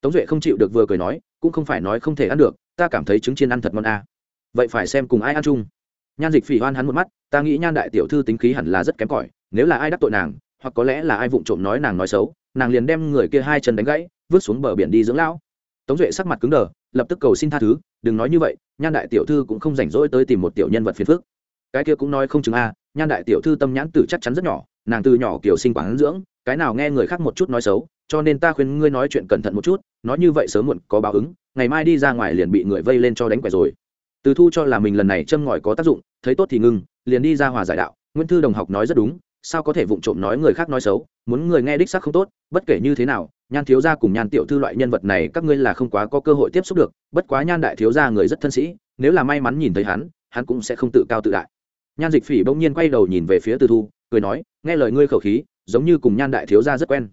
tống duệ không chịu được vừa cười nói, cũng không phải nói không thể ăn được, ta cảm thấy trứng chiên ăn thật ngon à. vậy phải xem cùng ai ăn chung. Nhan dịch phỉ hoan hắn một mắt, ta nghĩ nhan đại tiểu thư tính khí hẳn là rất kém cỏi, nếu là ai đắc tội nàng, hoặc có lẽ là ai vụng trộm nói nàng nói xấu, nàng liền đem người kia hai chân đánh gãy, vứt xuống bờ biển đi dưỡng lão. Tống duệ sắc mặt cứng đờ, lập tức cầu xin tha thứ, đừng nói như vậy, nhan đại tiểu thư cũng không rảnh rỗi tới tìm một tiểu nhân vật phiền phức. Cái kia cũng nói không chừng a nhan đại tiểu thư tâm nhãn tử chắc chắn rất nhỏ, nàng từ nhỏ kiểu sinh quán dưỡng, cái nào nghe người khác một chút nói xấu, cho nên ta khuyên ngươi nói chuyện cẩn thận một chút, nói như vậy sớm muộn có báo ứng, ngày mai đi ra ngoài liền bị người vây lên cho đánh quẻ rồi. Từ thu cho là mình lần này châm ngòi có tác dụng, thấy tốt thì ngưng liền đi ra hòa giải đạo. Nguyễn thư đồng học nói rất đúng, sao có thể vụng trộm nói người khác nói xấu, muốn người nghe đích xác không tốt, bất kể như thế nào, nhan thiếu gia cùng nhan tiểu thư loại nhân vật này các ngươi là không quá có cơ hội tiếp xúc được, bất quá nhan đại thiếu gia người rất thân sĩ, nếu là may mắn nhìn thấy hắn hắn cũng sẽ không tự cao tự đại nhan dịch phỉ bỗng nhiên quay đầu nhìn về phía từ thu, cười nói, nghe lời ngươi khẩu khí, giống như cùng nhan đại thiếu gia rất quen.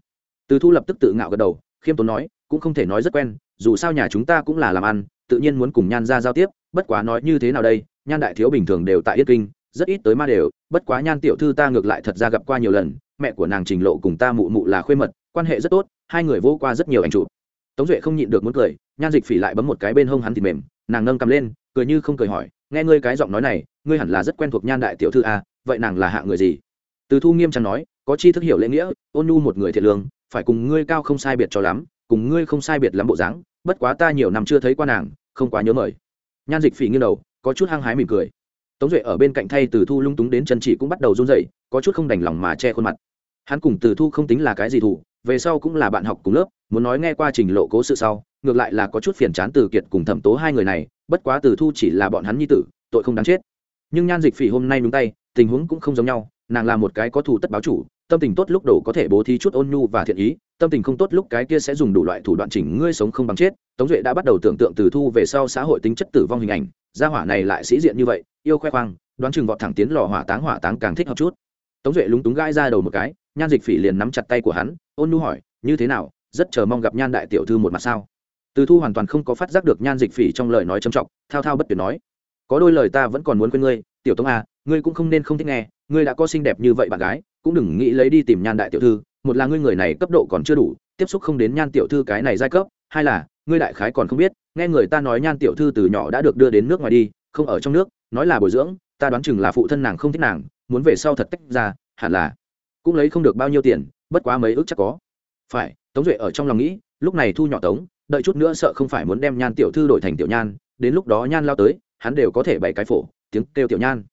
Từ thu lập tức tự ngạo gật đầu, khiêm tốn nói, cũng không thể nói rất quen, dù sao nhà chúng ta cũng là làm ăn, tự nhiên muốn cùng nhan ra giao tiếp, bất quá nói như thế nào đây, nhan đại thiếu bình thường đều tại yết kinh, rất ít tới ma đều, bất quá nhan tiểu thư ta ngược lại thật ra gặp qua nhiều lần, mẹ của nàng trình lộ cùng ta mụ mụ là khuê mật, quan hệ rất tốt, hai người vô qua rất nhiều ảnh chụp. Tống duệ không nhịn được muốn cười, nhan dịch phỉ lại bấm một cái bên hông hắn thì mềm, nàng nâng cầm lên, cười như không cười hỏi nghe ngươi cái giọng nói này, ngươi hẳn là rất quen thuộc nhan đại tiểu thư a, vậy nàng là hạ người gì? Từ thu nghiêm trang nói, có chi thức hiểu lễ nghĩa, ôn nhu một người thiệt lương, phải cùng ngươi cao không sai biệt cho lắm, cùng ngươi không sai biệt lắm bộ dáng, bất quá ta nhiều năm chưa thấy qua nàng, không quá nhớ mời. Nhan dịch phỉ nghiêng đầu, có chút hăng hái mỉm cười. Tống duệ ở bên cạnh thay từ thu lung túng đến chân chỉ cũng bắt đầu run dậy có chút không đành lòng mà che khuôn mặt hắn cùng từ thu không tính là cái gì thủ, về sau cũng là bạn học cùng lớp, muốn nói nghe qua trình lộ cố sự sau, ngược lại là có chút phiền chán từ kiệt cùng thẩm tố hai người này, bất quá từ thu chỉ là bọn hắn nhi tử, tội không đáng chết. Nhưng nhan dịch phỉ hôm nay nhúng tay, tình huống cũng không giống nhau, nàng là một cái có thù tất báo chủ, tâm tình tốt lúc đầu có thể bố thí chút ôn nhu và thiện ý, tâm tình không tốt lúc cái kia sẽ dùng đủ loại thủ đoạn chỉnh ngươi sống không bằng chết. Tống duệ đã bắt đầu tưởng tượng từ thu về sau xã hội tính chất tử vong hình ảnh, gia hỏa này lại sĩ diện như vậy, yêu khoe khoang, đoán chừng vọt thẳng tiến lò hỏa táng hỏa táng càng thích hợp chút tống duệ lúng túng gãi ra đầu một cái, nhan dịch phỉ liền nắm chặt tay của hắn, ôn nu hỏi, như thế nào? Rất chờ mong gặp nhan đại tiểu thư một mặt sao? Từ thu hoàn toàn không có phát giác được nhan dịch phỉ trong lời nói trầm trọng, thao thao bất tuyệt nói, có đôi lời ta vẫn còn muốn quên ngươi, tiểu tống à ngươi cũng không nên không thích nghe, ngươi đã có xinh đẹp như vậy bạn gái, cũng đừng nghĩ lấy đi tìm nhan đại tiểu thư, một là ngươi người này cấp độ còn chưa đủ, tiếp xúc không đến nhan tiểu thư cái này giai cấp, hai là ngươi đại khái còn không biết, nghe người ta nói nhan tiểu thư từ nhỏ đã được đưa đến nước ngoài đi, không ở trong nước, nói là bồi dưỡng, ta đoán chừng là phụ thân nàng không thích nàng muốn về sau thật tách ra, hẳn là cũng lấy không được bao nhiêu tiền, bất quá mấy ước chắc có. Phải, tống duệ ở trong lòng nghĩ, lúc này thu nhỏ tống, đợi chút nữa sợ không phải muốn đem nhan tiểu thư đổi thành tiểu nhan, đến lúc đó nhan lao tới, hắn đều có thể bày cái phổ, tiếng kêu tiểu nhan.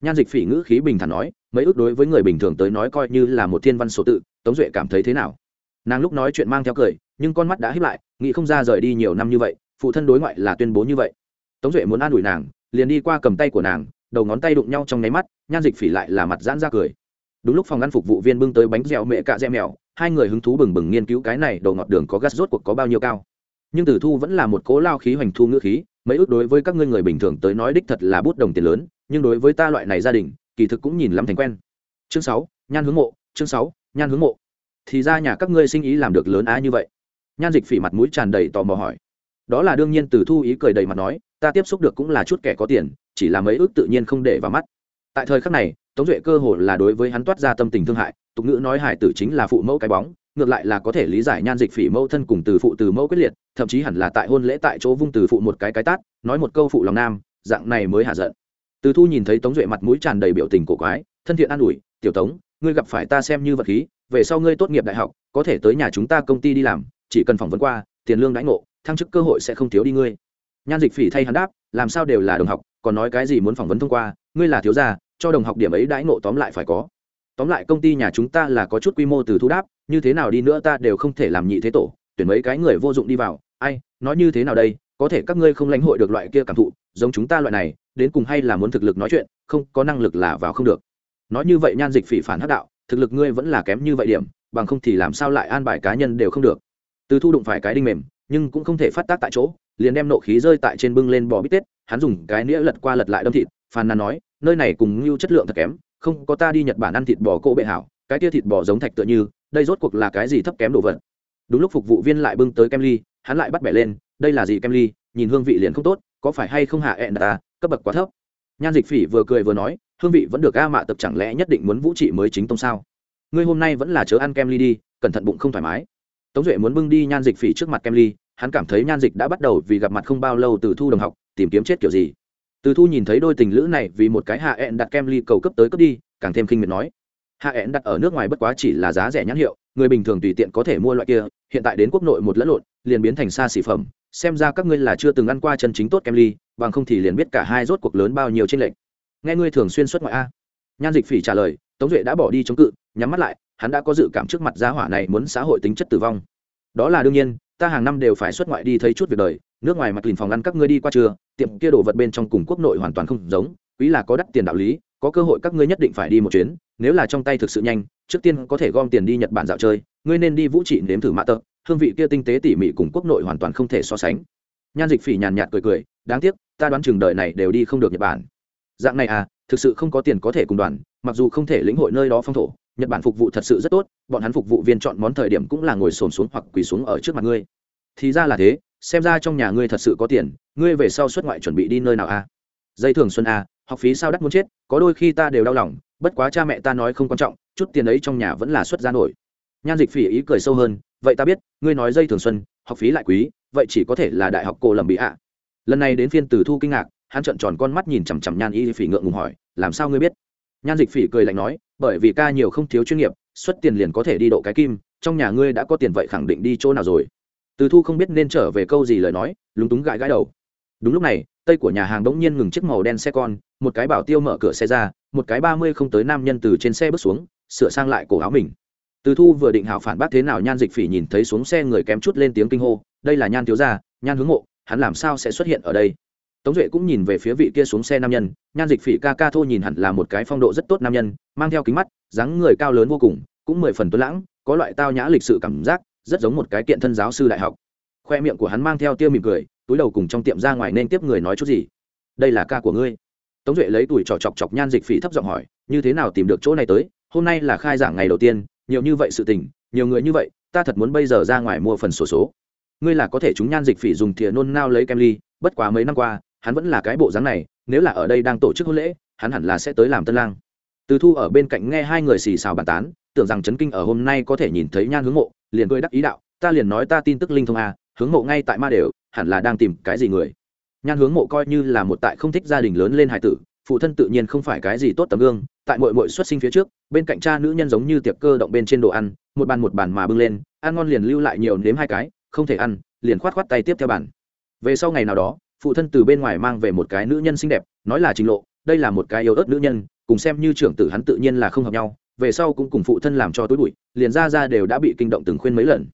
Nhan dịch phỉ ngữ khí bình thản nói, mấy ước đối với người bình thường tới nói coi như là một thiên văn số tự, tống duệ cảm thấy thế nào? Nàng lúc nói chuyện mang theo cười, nhưng con mắt đã hiếp lại, nghĩ không ra rời đi nhiều năm như vậy, phụ thân đối ngoại là tuyên bố như vậy. Tống duệ muốn an ủi nàng, liền đi qua cầm tay của nàng đầu ngón tay đụng nhau trong nháy mắt, nhan dịch phỉ lại là mặt giãn ra cười. Đúng lúc phòng ăn phục vụ viên bưng tới bánh dẻo mẹ cạ dẹ mèo, hai người hứng thú bừng bừng nghiên cứu cái này đầu ngọt đường có gas rốt cuộc có bao nhiêu cao. Nhưng tử thu vẫn là một cố lao khí hoành thu ngữ khí, mấy ước đối với các ngươi người bình thường tới nói đích thật là bút đồng tiền lớn, nhưng đối với ta loại này gia đình, kỳ thực cũng nhìn lắm thành quen. Chương sáu, nhan hướng mộ, chương sáu, nhan hướng mộ. Thì ra nhà các ngươi sinh ý làm được lớn á như vậy. Nhan dịch phỉ mặt mũi tràn đầy tò mò hỏi. Đó là đương nhiên Tử thu ý cười đầy mặt nói ta tiếp xúc được cũng là chút kẻ có tiền, chỉ là mấy ước tự nhiên không để vào mắt. Tại thời khắc này, tống duệ cơ hồ là đối với hắn toát ra tâm tình thương hại, tục ngữ nói hải tử chính là phụ mẫu cái bóng, ngược lại là có thể lý giải nhan dịch phỉ mẫu thân cùng từ phụ từ mẫu quyết liệt, thậm chí hẳn là tại hôn lễ tại chỗ vung từ phụ một cái cái tát, nói một câu phụ lòng nam, dạng này mới hạ giận. Từ thu nhìn thấy tống duệ mặt mũi tràn đầy biểu tình cổ quái, thân thiện an ủi, tiểu tống, ngươi gặp phải ta xem như vật khí, về sau ngươi tốt nghiệp đại học, có thể tới nhà chúng ta công ty đi làm, chỉ cần phỏng vấn qua, tiền lương đãi ngộ, thăng chức cơ hội sẽ không thiếu đi ngươi nhan dịch phỉ thay hắn đáp, làm sao đều là đồng học, còn nói cái gì muốn phỏng vấn thông qua, ngươi là thiếu gia, cho đồng học điểm ấy đãi ngộ tóm lại phải có. Tóm lại công ty nhà chúng ta là có chút quy mô từ thu đáp, như thế nào đi nữa ta đều không thể làm nhị thế tổ, tuyển mấy cái người vô dụng đi vào. Ai, nói như thế nào đây, có thể các ngươi không lãnh hội được loại kia cảm thụ, giống chúng ta loại này, đến cùng hay là muốn thực lực nói chuyện, không, có năng lực là vào không được. Nói như vậy nhan dịch phỉ phản hắc đạo, thực lực ngươi vẫn là kém như vậy điểm, bằng không thì làm sao lại an bài cá nhân đều không được. Từ thu đụng phải cái đinh mềm, nhưng cũng không thể phát tác tại chỗ liền đem nộ khí rơi tại trên bưng lên bò bít tết, hắn dùng cái nĩa lật qua lật lại đâm thịt, phàn nàn nói, nơi này cùng ngưu chất lượng thật kém, không có ta đi nhật bản ăn thịt bò cỗ bệ hảo, cái tia thịt bò giống thạch tựa như, đây rốt cuộc là cái gì thấp kém đồ vật? Đúng lúc phục vụ viên lại bưng tới kem ly, hắn lại bắt bẻ lên, đây là gì kem ly, nhìn hương vị liền không tốt, có phải hay không hạ ẹn ta, cấp bậc quá thấp? Nhan dịch phỉ vừa cười vừa nói, hương vị vẫn được a mạ tập chẳng lẽ nhất định muốn vũ trị mới chính tông sao? Ngươi hôm nay vẫn là chớ ăn kem ly đi, cẩn thận bụng không thoải mái. Tống duệ muốn bưng đi nhan dịch phỉ trước mặt kem ly hắn cảm thấy nhan dịch đã bắt đầu vì gặp mặt không bao lâu từ thu đồng học tìm kiếm chết kiểu gì. Từ thu nhìn thấy đôi tình lữ này vì một cái hạ ẹn đặt kem ly cầu cấp tới cấp đi, càng thêm khinh miệt nói. Hạ ẹn đặt ở nước ngoài bất quá chỉ là giá rẻ nhãn hiệu, người bình thường tùy tiện có thể mua loại kia, hiện tại đến quốc nội một lẫn lộn, liền biến thành xa xỉ phẩm, xem ra các ngươi là chưa từng ăn qua chân chính tốt kem ly, bằng không thì liền biết cả hai rốt cuộc lớn bao nhiêu trên lệnh nghe ngươi thường xuyên xuất ngoại a. Nhan dịch phỉ trả lời, tống duệ đã bỏ đi chống cự, nhắm mắt lại, hắn đã có dự cảm trước mặt giá hỏa này muốn xã hội tính chất tử vong. Đó là đương nhiên ta hàng năm đều phải xuất ngoại đi thấy chút việc đời, nước ngoài mặt lìn phòng ăn các ngươi đi qua chưa, tiệm kia đồ vật bên trong cùng quốc nội hoàn toàn không giống, quý là có đắt tiền đạo lý, có cơ hội các ngươi nhất định phải đi một chuyến, nếu là trong tay thực sự nhanh, trước tiên có thể gom tiền đi nhật bản dạo chơi, ngươi nên đi vũ trị nếm thử mạ tợ hương vị kia tinh tế tỉ mỉ cùng quốc nội hoàn toàn không thể so sánh. Nhan dịch phỉ nhàn nhạt cười cười, đáng tiếc, ta đoán chừng đời này đều đi không được nhật bản. Dạng này à thực sự không có tiền có thể cùng đoàn, mặc dù không thể lĩnh hội nơi đó phong thổ nhật bản phục vụ thật sự rất tốt bọn hắn phục vụ viên chọn món thời điểm cũng là ngồi xổm xuống hoặc quỳ xuống ở trước mặt ngươi. Thì ra là thế xem ra trong nhà ngươi thật sự có tiền ngươi về sau xuất ngoại chuẩn bị đi nơi nào a? À? dây thường xuân a à, học phí sao đắt muốn chết có đôi khi ta đều đau lòng bất quá cha mẹ ta nói không quan trọng chút tiền ấy trong nhà vẫn là xuất ra nổi. Nhan dịch phỉ ý cười sâu hơn vậy ta biết ngươi nói dây thường xuân học phí lại quý vậy chỉ có thể là đại học cô lầm bị ạ. Lần này đến phiên từ thu kinh ngạc hắn trợn tròn con mắt nhìn chằm chằm nhan y phỉ ngượng ngùng hỏi làm sao ngươi biết? Nhan dịch phỉ cười lạnh nói, bởi vì ca nhiều không thiếu chuyên nghiệp, xuất tiền liền có thể đi độ cái kim, trong nhà ngươi đã có tiền vậy khẳng định đi chỗ nào rồi? Từ thu không biết nên trở về câu gì lời nói, lúng túng gãi gãi đầu. Đúng lúc này, tây của nhà hàng bỗng nhiên ngừng chiếc màu đen xe con, một cái bảo tiêu mở cửa xe ra, một cái ba mươi không tới nam nhân từ trên xe bước xuống, sửa sang lại cổ áo mình. Từ thu vừa định hào phản bác thế nào, nhan dịch phỉ nhìn thấy xuống xe người kém chút lên tiếng kinh hô, đây là nhan thiếu gia, nhan hướng mộ, hắn làm sao sẽ xuất hiện ở đây? Tống duệ cũng nhìn về phía vị kia xuống xe nam nhân nhan dịch phỉ ca ca thô nhìn hẳn là một cái phong độ rất tốt nam nhân mang theo kính mắt dáng người cao lớn vô cùng cũng mười phần tuấn lãng có loại tao nhã lịch sự cảm giác rất giống một cái kiện thân giáo sư đại học. Khoe miệng của hắn mang theo tiêu mỉm cười túi đầu cùng trong tiệm ra ngoài nên tiếp người nói chút gì. Đây là ca của ngươi. Tống duệ lấy tuổi trò chọc chọc nhan dịch phỉ thấp giọng hỏi như thế nào tìm được chỗ này tới? Hôm nay là khai giảng ngày đầu tiên nhiều như vậy sự tình nhiều người như vậy ta thật muốn bây giờ ra ngoài mua phần sổ số, số. Ngươi là có thể chúng nhan dịch phỉ dùng thìa nôn nao lấy kem ly bất quá mấy năm qua hắn vẫn là cái bộ dáng này, nếu là ở đây đang tổ chức hôn lễ, hắn hẳn là sẽ tới làm tân lang. Từ thu ở bên cạnh nghe hai người xì xào bàn tán, tưởng rằng chấn kinh ở hôm nay có thể nhìn thấy nhan hướng mộ, liền cười đắc ý đạo, ta liền nói ta tin tức linh thông a, hướng mộ ngay tại ma đều, hẳn là đang tìm cái gì người? Nhan hướng mộ coi như là một tại không thích gia đình lớn lên hải tử, phụ thân tự nhiên không phải cái gì tốt tấm gương, tại mội mội xuất sinh phía trước, bên cạnh cha nữ nhân giống như tiệc cơ động bên trên đồ ăn, một bàn một bàn mà bưng lên, ăn ngon liền lưu lại nhiều nếm hai cái, không thể ăn, liền khoát khoát tay tiếp theo bàn. Về sau ngày nào đó phụ thân từ bên ngoài mang về một cái nữ nhân xinh đẹp, nói là trình lộ, đây là một cái yếu ớt nữ nhân, cùng xem như trưởng tử hắn tự nhiên là không hợp nhau, về sau cũng cùng phụ thân làm cho túi bụi, liền ra ra đều đã bị kinh động từng khuyên mấy lần.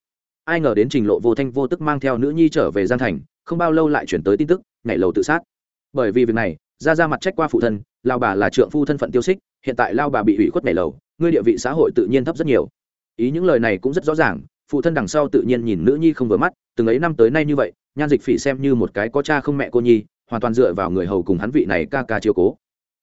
Ai ngờ đến trình lộ vô thanh vô tức mang theo nữ nhi trở về gian thành, không bao lâu lại chuyển tới tin tức, nhảy lầu tự sát. Bởi vì việc này, ra ra mặt trách qua phụ thân, lao bà là trượng phu thân phận tiêu xích, hiện tại lao bà bị ủy khuất nhảy lầu, ngươi địa vị xã hội tự nhiên thấp rất nhiều. Ý những lời này cũng rất rõ ràng, phụ thân đằng sau tự nhiên nhìn nữ nhi không vừa mắt từng ấy năm tới nay như vậy, nhan dịch phỉ xem như một cái có cha không mẹ cô nhi, hoàn toàn dựa vào người hầu cùng hắn vị này ca ca chiếu cố.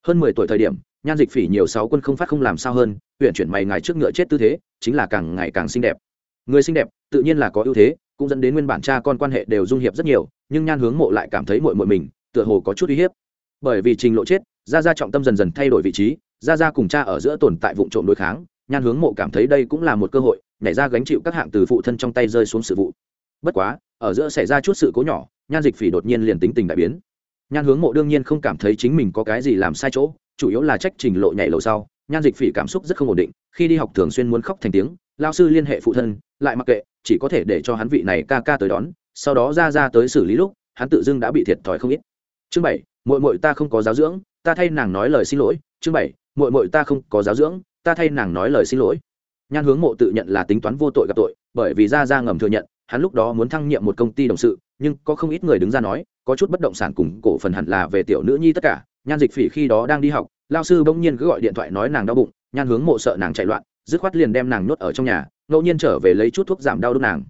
Hơn mười tuổi thời điểm, nhan dịch phỉ nhiều sáu quân không phát không làm sao hơn, huyện chuyển mày ngài trước ngựa chết tư thế, chính là càng ngày càng xinh đẹp. Người xinh đẹp, tự nhiên là có ưu thế, cũng dẫn đến nguyên bản cha con quan hệ đều dung hiệp rất nhiều, nhưng nhan hướng mộ lại cảm thấy mội mội mình, tựa hồ có chút uy hiếp. Bởi vì trình lộ chết ra ra trọng tâm dần dần thay đổi vị trí ra ra cùng cha ở giữa tồn tại vụ trộm đối kháng, nhan hướng mộ cảm thấy đây cũng là một cơ hội, nhảy ra gánh chịu các hạng từ phụ thân trong tay rơi xuống sự vụ bất quá, ở giữa xảy ra chút sự cố nhỏ, nhan dịch phỉ đột nhiên liền tính tình đại biến. Nhan hướng mộ đương nhiên không cảm thấy chính mình có cái gì làm sai chỗ, chủ yếu là trách trình lộ nhảy lầu sau, nhan dịch phỉ cảm xúc rất không ổn định, khi đi học thường xuyên muốn khóc thành tiếng, lao sư liên hệ phụ thân, lại mặc kệ, chỉ có thể để cho hắn vị này ca ca tới đón, sau đó ra ra tới xử lý lúc, hắn tự dưng đã bị thiệt thòi không ít. Chương bảy mội mội ta không có giáo dưỡng, ta thay nàng nói lời xin lỗi. Chương bảy mội mội ta không có giáo dưỡng, ta thay nàng nói lời xin lỗi. Nhan hướng mộ tự nhận là tính toán vô tội gặp tội, bởi vì ra ra ngầm thừa nhận hắn lúc đó muốn thăng nhiệm một công ty đồng sự, nhưng có không ít người đứng ra nói, có chút bất động sản cùng cổ phần hẳn là về tiểu nữ nhi tất cả. Nhan dịch phỉ khi đó đang đi học lao sư bỗng nhiên cứ gọi điện thoại nói nàng đau bụng, nhan hướng mộ sợ nàng chạy loạn, dứt khoát liền đem nàng nhốt ở trong nhà, ngẫu nhiên trở về lấy chút thuốc giảm đau đốt nàng.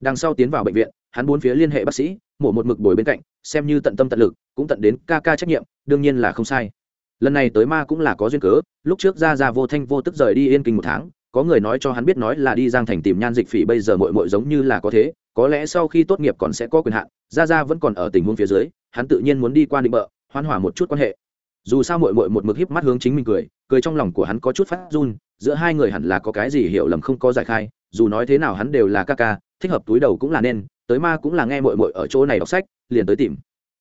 Đằng sau tiến vào bệnh viện, hắn bốn phía liên hệ bác sĩ, mổ một mực bồi bên cạnh, xem như tận tâm tận lực, cũng tận đến ca ca trách nhiệm, đương nhiên là không sai. Lần này tới ma cũng là có duyên cớ, lúc trước ra ra vô thanh vô tức rời đi yên kinh một tháng có người nói cho hắn biết nói là đi giang thành tìm nhan dịch phỉ bây giờ mội mội giống như là có thế, có lẽ sau khi tốt nghiệp còn sẽ có quyền hạn ra ra vẫn còn ở tình huống phía dưới, hắn tự nhiên muốn đi qua định bợ, hoan hỏa một chút quan hệ. Dù sao mội mội một mực híp mắt hướng chính mình cười cười trong lòng của hắn có chút phát run, giữa hai người hẳn là có cái gì hiểu lầm không có giải khai, dù nói thế nào hắn đều là ca ca, thích hợp túi đầu cũng là nên, tới ma cũng là nghe mội mội ở chỗ này đọc sách, liền tới tìm.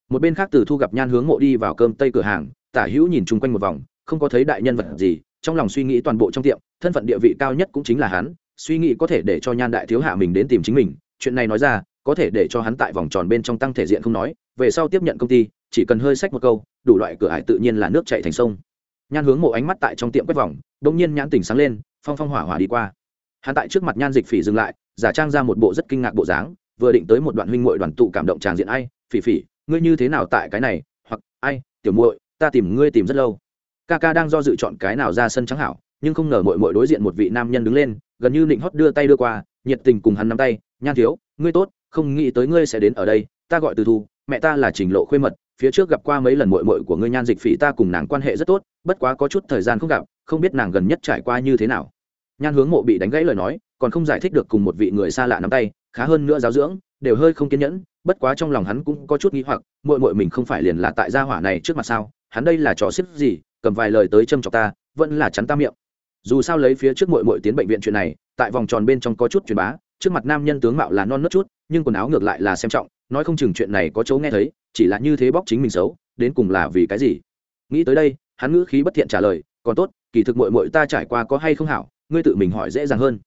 Một bên khác từ thu gặp nhan hướng mộ đi vào cơm tây cửa hàng, tả hữu nhìn chung quanh một vòng, không có thấy đại nhân vật gì trong lòng suy nghĩ toàn bộ trong tiệm, thân phận địa vị cao nhất cũng chính là hắn, suy nghĩ có thể để cho nhan đại thiếu hạ mình đến tìm chính mình, chuyện này nói ra, có thể để cho hắn tại vòng tròn bên trong tăng thể diện không nói, về sau tiếp nhận công ty, chỉ cần hơi sách một câu, đủ loại cửa ải tự nhiên là nước chạy thành sông. Nhan hướng mộ ánh mắt tại trong tiệm quét vòng đông nhiên nhãn tỉnh sáng lên, phong phong hỏa hỏa đi qua. Hắn tại trước mặt nhan dịch phỉ dừng lại, giả trang ra một bộ rất kinh ngạc bộ dáng, vừa định tới một đoạn huynh muội đoàn tụ cảm động tràng diện, ai, phỉ phỉ, ngươi như thế nào tại cái này? Hoặc, ai, tiểu muội, ta tìm ngươi tìm rất lâu ca ca đang do dự chọn cái nào ra sân trắng hảo, nhưng không ngờ muội muội đối diện một vị nam nhân đứng lên, gần như định hót đưa tay đưa qua, nhiệt tình cùng hắn nắm tay, nhan thiếu, ngươi tốt, không nghĩ tới ngươi sẽ đến ở đây, ta gọi từ thu, mẹ ta là trình lộ khuê mật, phía trước gặp qua mấy lần muội muội của ngươi nhan dịch phỉ ta cùng nàng quan hệ rất tốt, bất quá có chút thời gian không gặp, không biết nàng gần nhất trải qua như thế nào. Nhan hướng mộ bị đánh gãy lời nói, còn không giải thích được cùng một vị người xa lạ nắm tay, khá hơn nữa giáo dưỡng, đều hơi không kiên nhẫn, bất quá trong lòng hắn cũng có chút nghĩ hoặc, muội muội mình không phải liền là tại gia hỏa này trước mặt sao? Hắn đây là trò xếp gì? Cầm vài lời tới châm chọc ta, vẫn là chắn ta miệng. Dù sao lấy phía trước muội muội tiến bệnh viện chuyện này, tại vòng tròn bên trong có chút truyền bá, trước mặt nam nhân tướng mạo là non nớt chút, nhưng quần áo ngược lại là xem trọng, nói không chừng chuyện này có chỗ nghe thấy, chỉ là như thế bóc chính mình xấu, đến cùng là vì cái gì? Nghĩ tới đây, hắn ngữ khí bất thiện trả lời, còn tốt, kỳ thực muội muội ta trải qua có hay không hảo, ngươi tự mình hỏi dễ dàng hơn.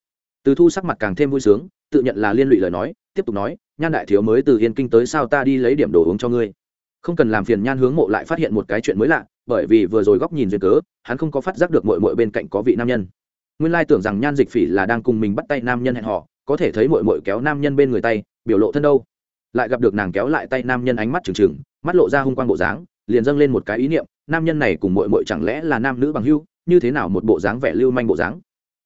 Từ thu sắc mặt càng thêm vui sướng, tự nhận là liên lụy lời nói, tiếp tục nói, nhan đại thiếu mới từ yên kinh tới sao ta đi lấy điểm đồ uống cho ngươi? Không cần làm phiền nhan hướng mộ lại phát hiện một cái chuyện mới lạ, bởi vì vừa rồi góc nhìn duyên cớ, hắn không có phát giác được mội mội bên cạnh có vị nam nhân. Nguyên lai tưởng rằng nhan dịch phỉ là đang cùng mình bắt tay nam nhân hẹn họ có thể thấy mội mội kéo nam nhân bên người tay, biểu lộ thân đâu. Lại gặp được nàng kéo lại tay nam nhân ánh mắt trừng trừng, mắt lộ ra hung quang bộ dáng, liền dâng lên một cái ý niệm, nam nhân này cùng mội mội chẳng lẽ là nam nữ bằng hưu như thế nào một bộ dáng vẻ lưu manh bộ dáng.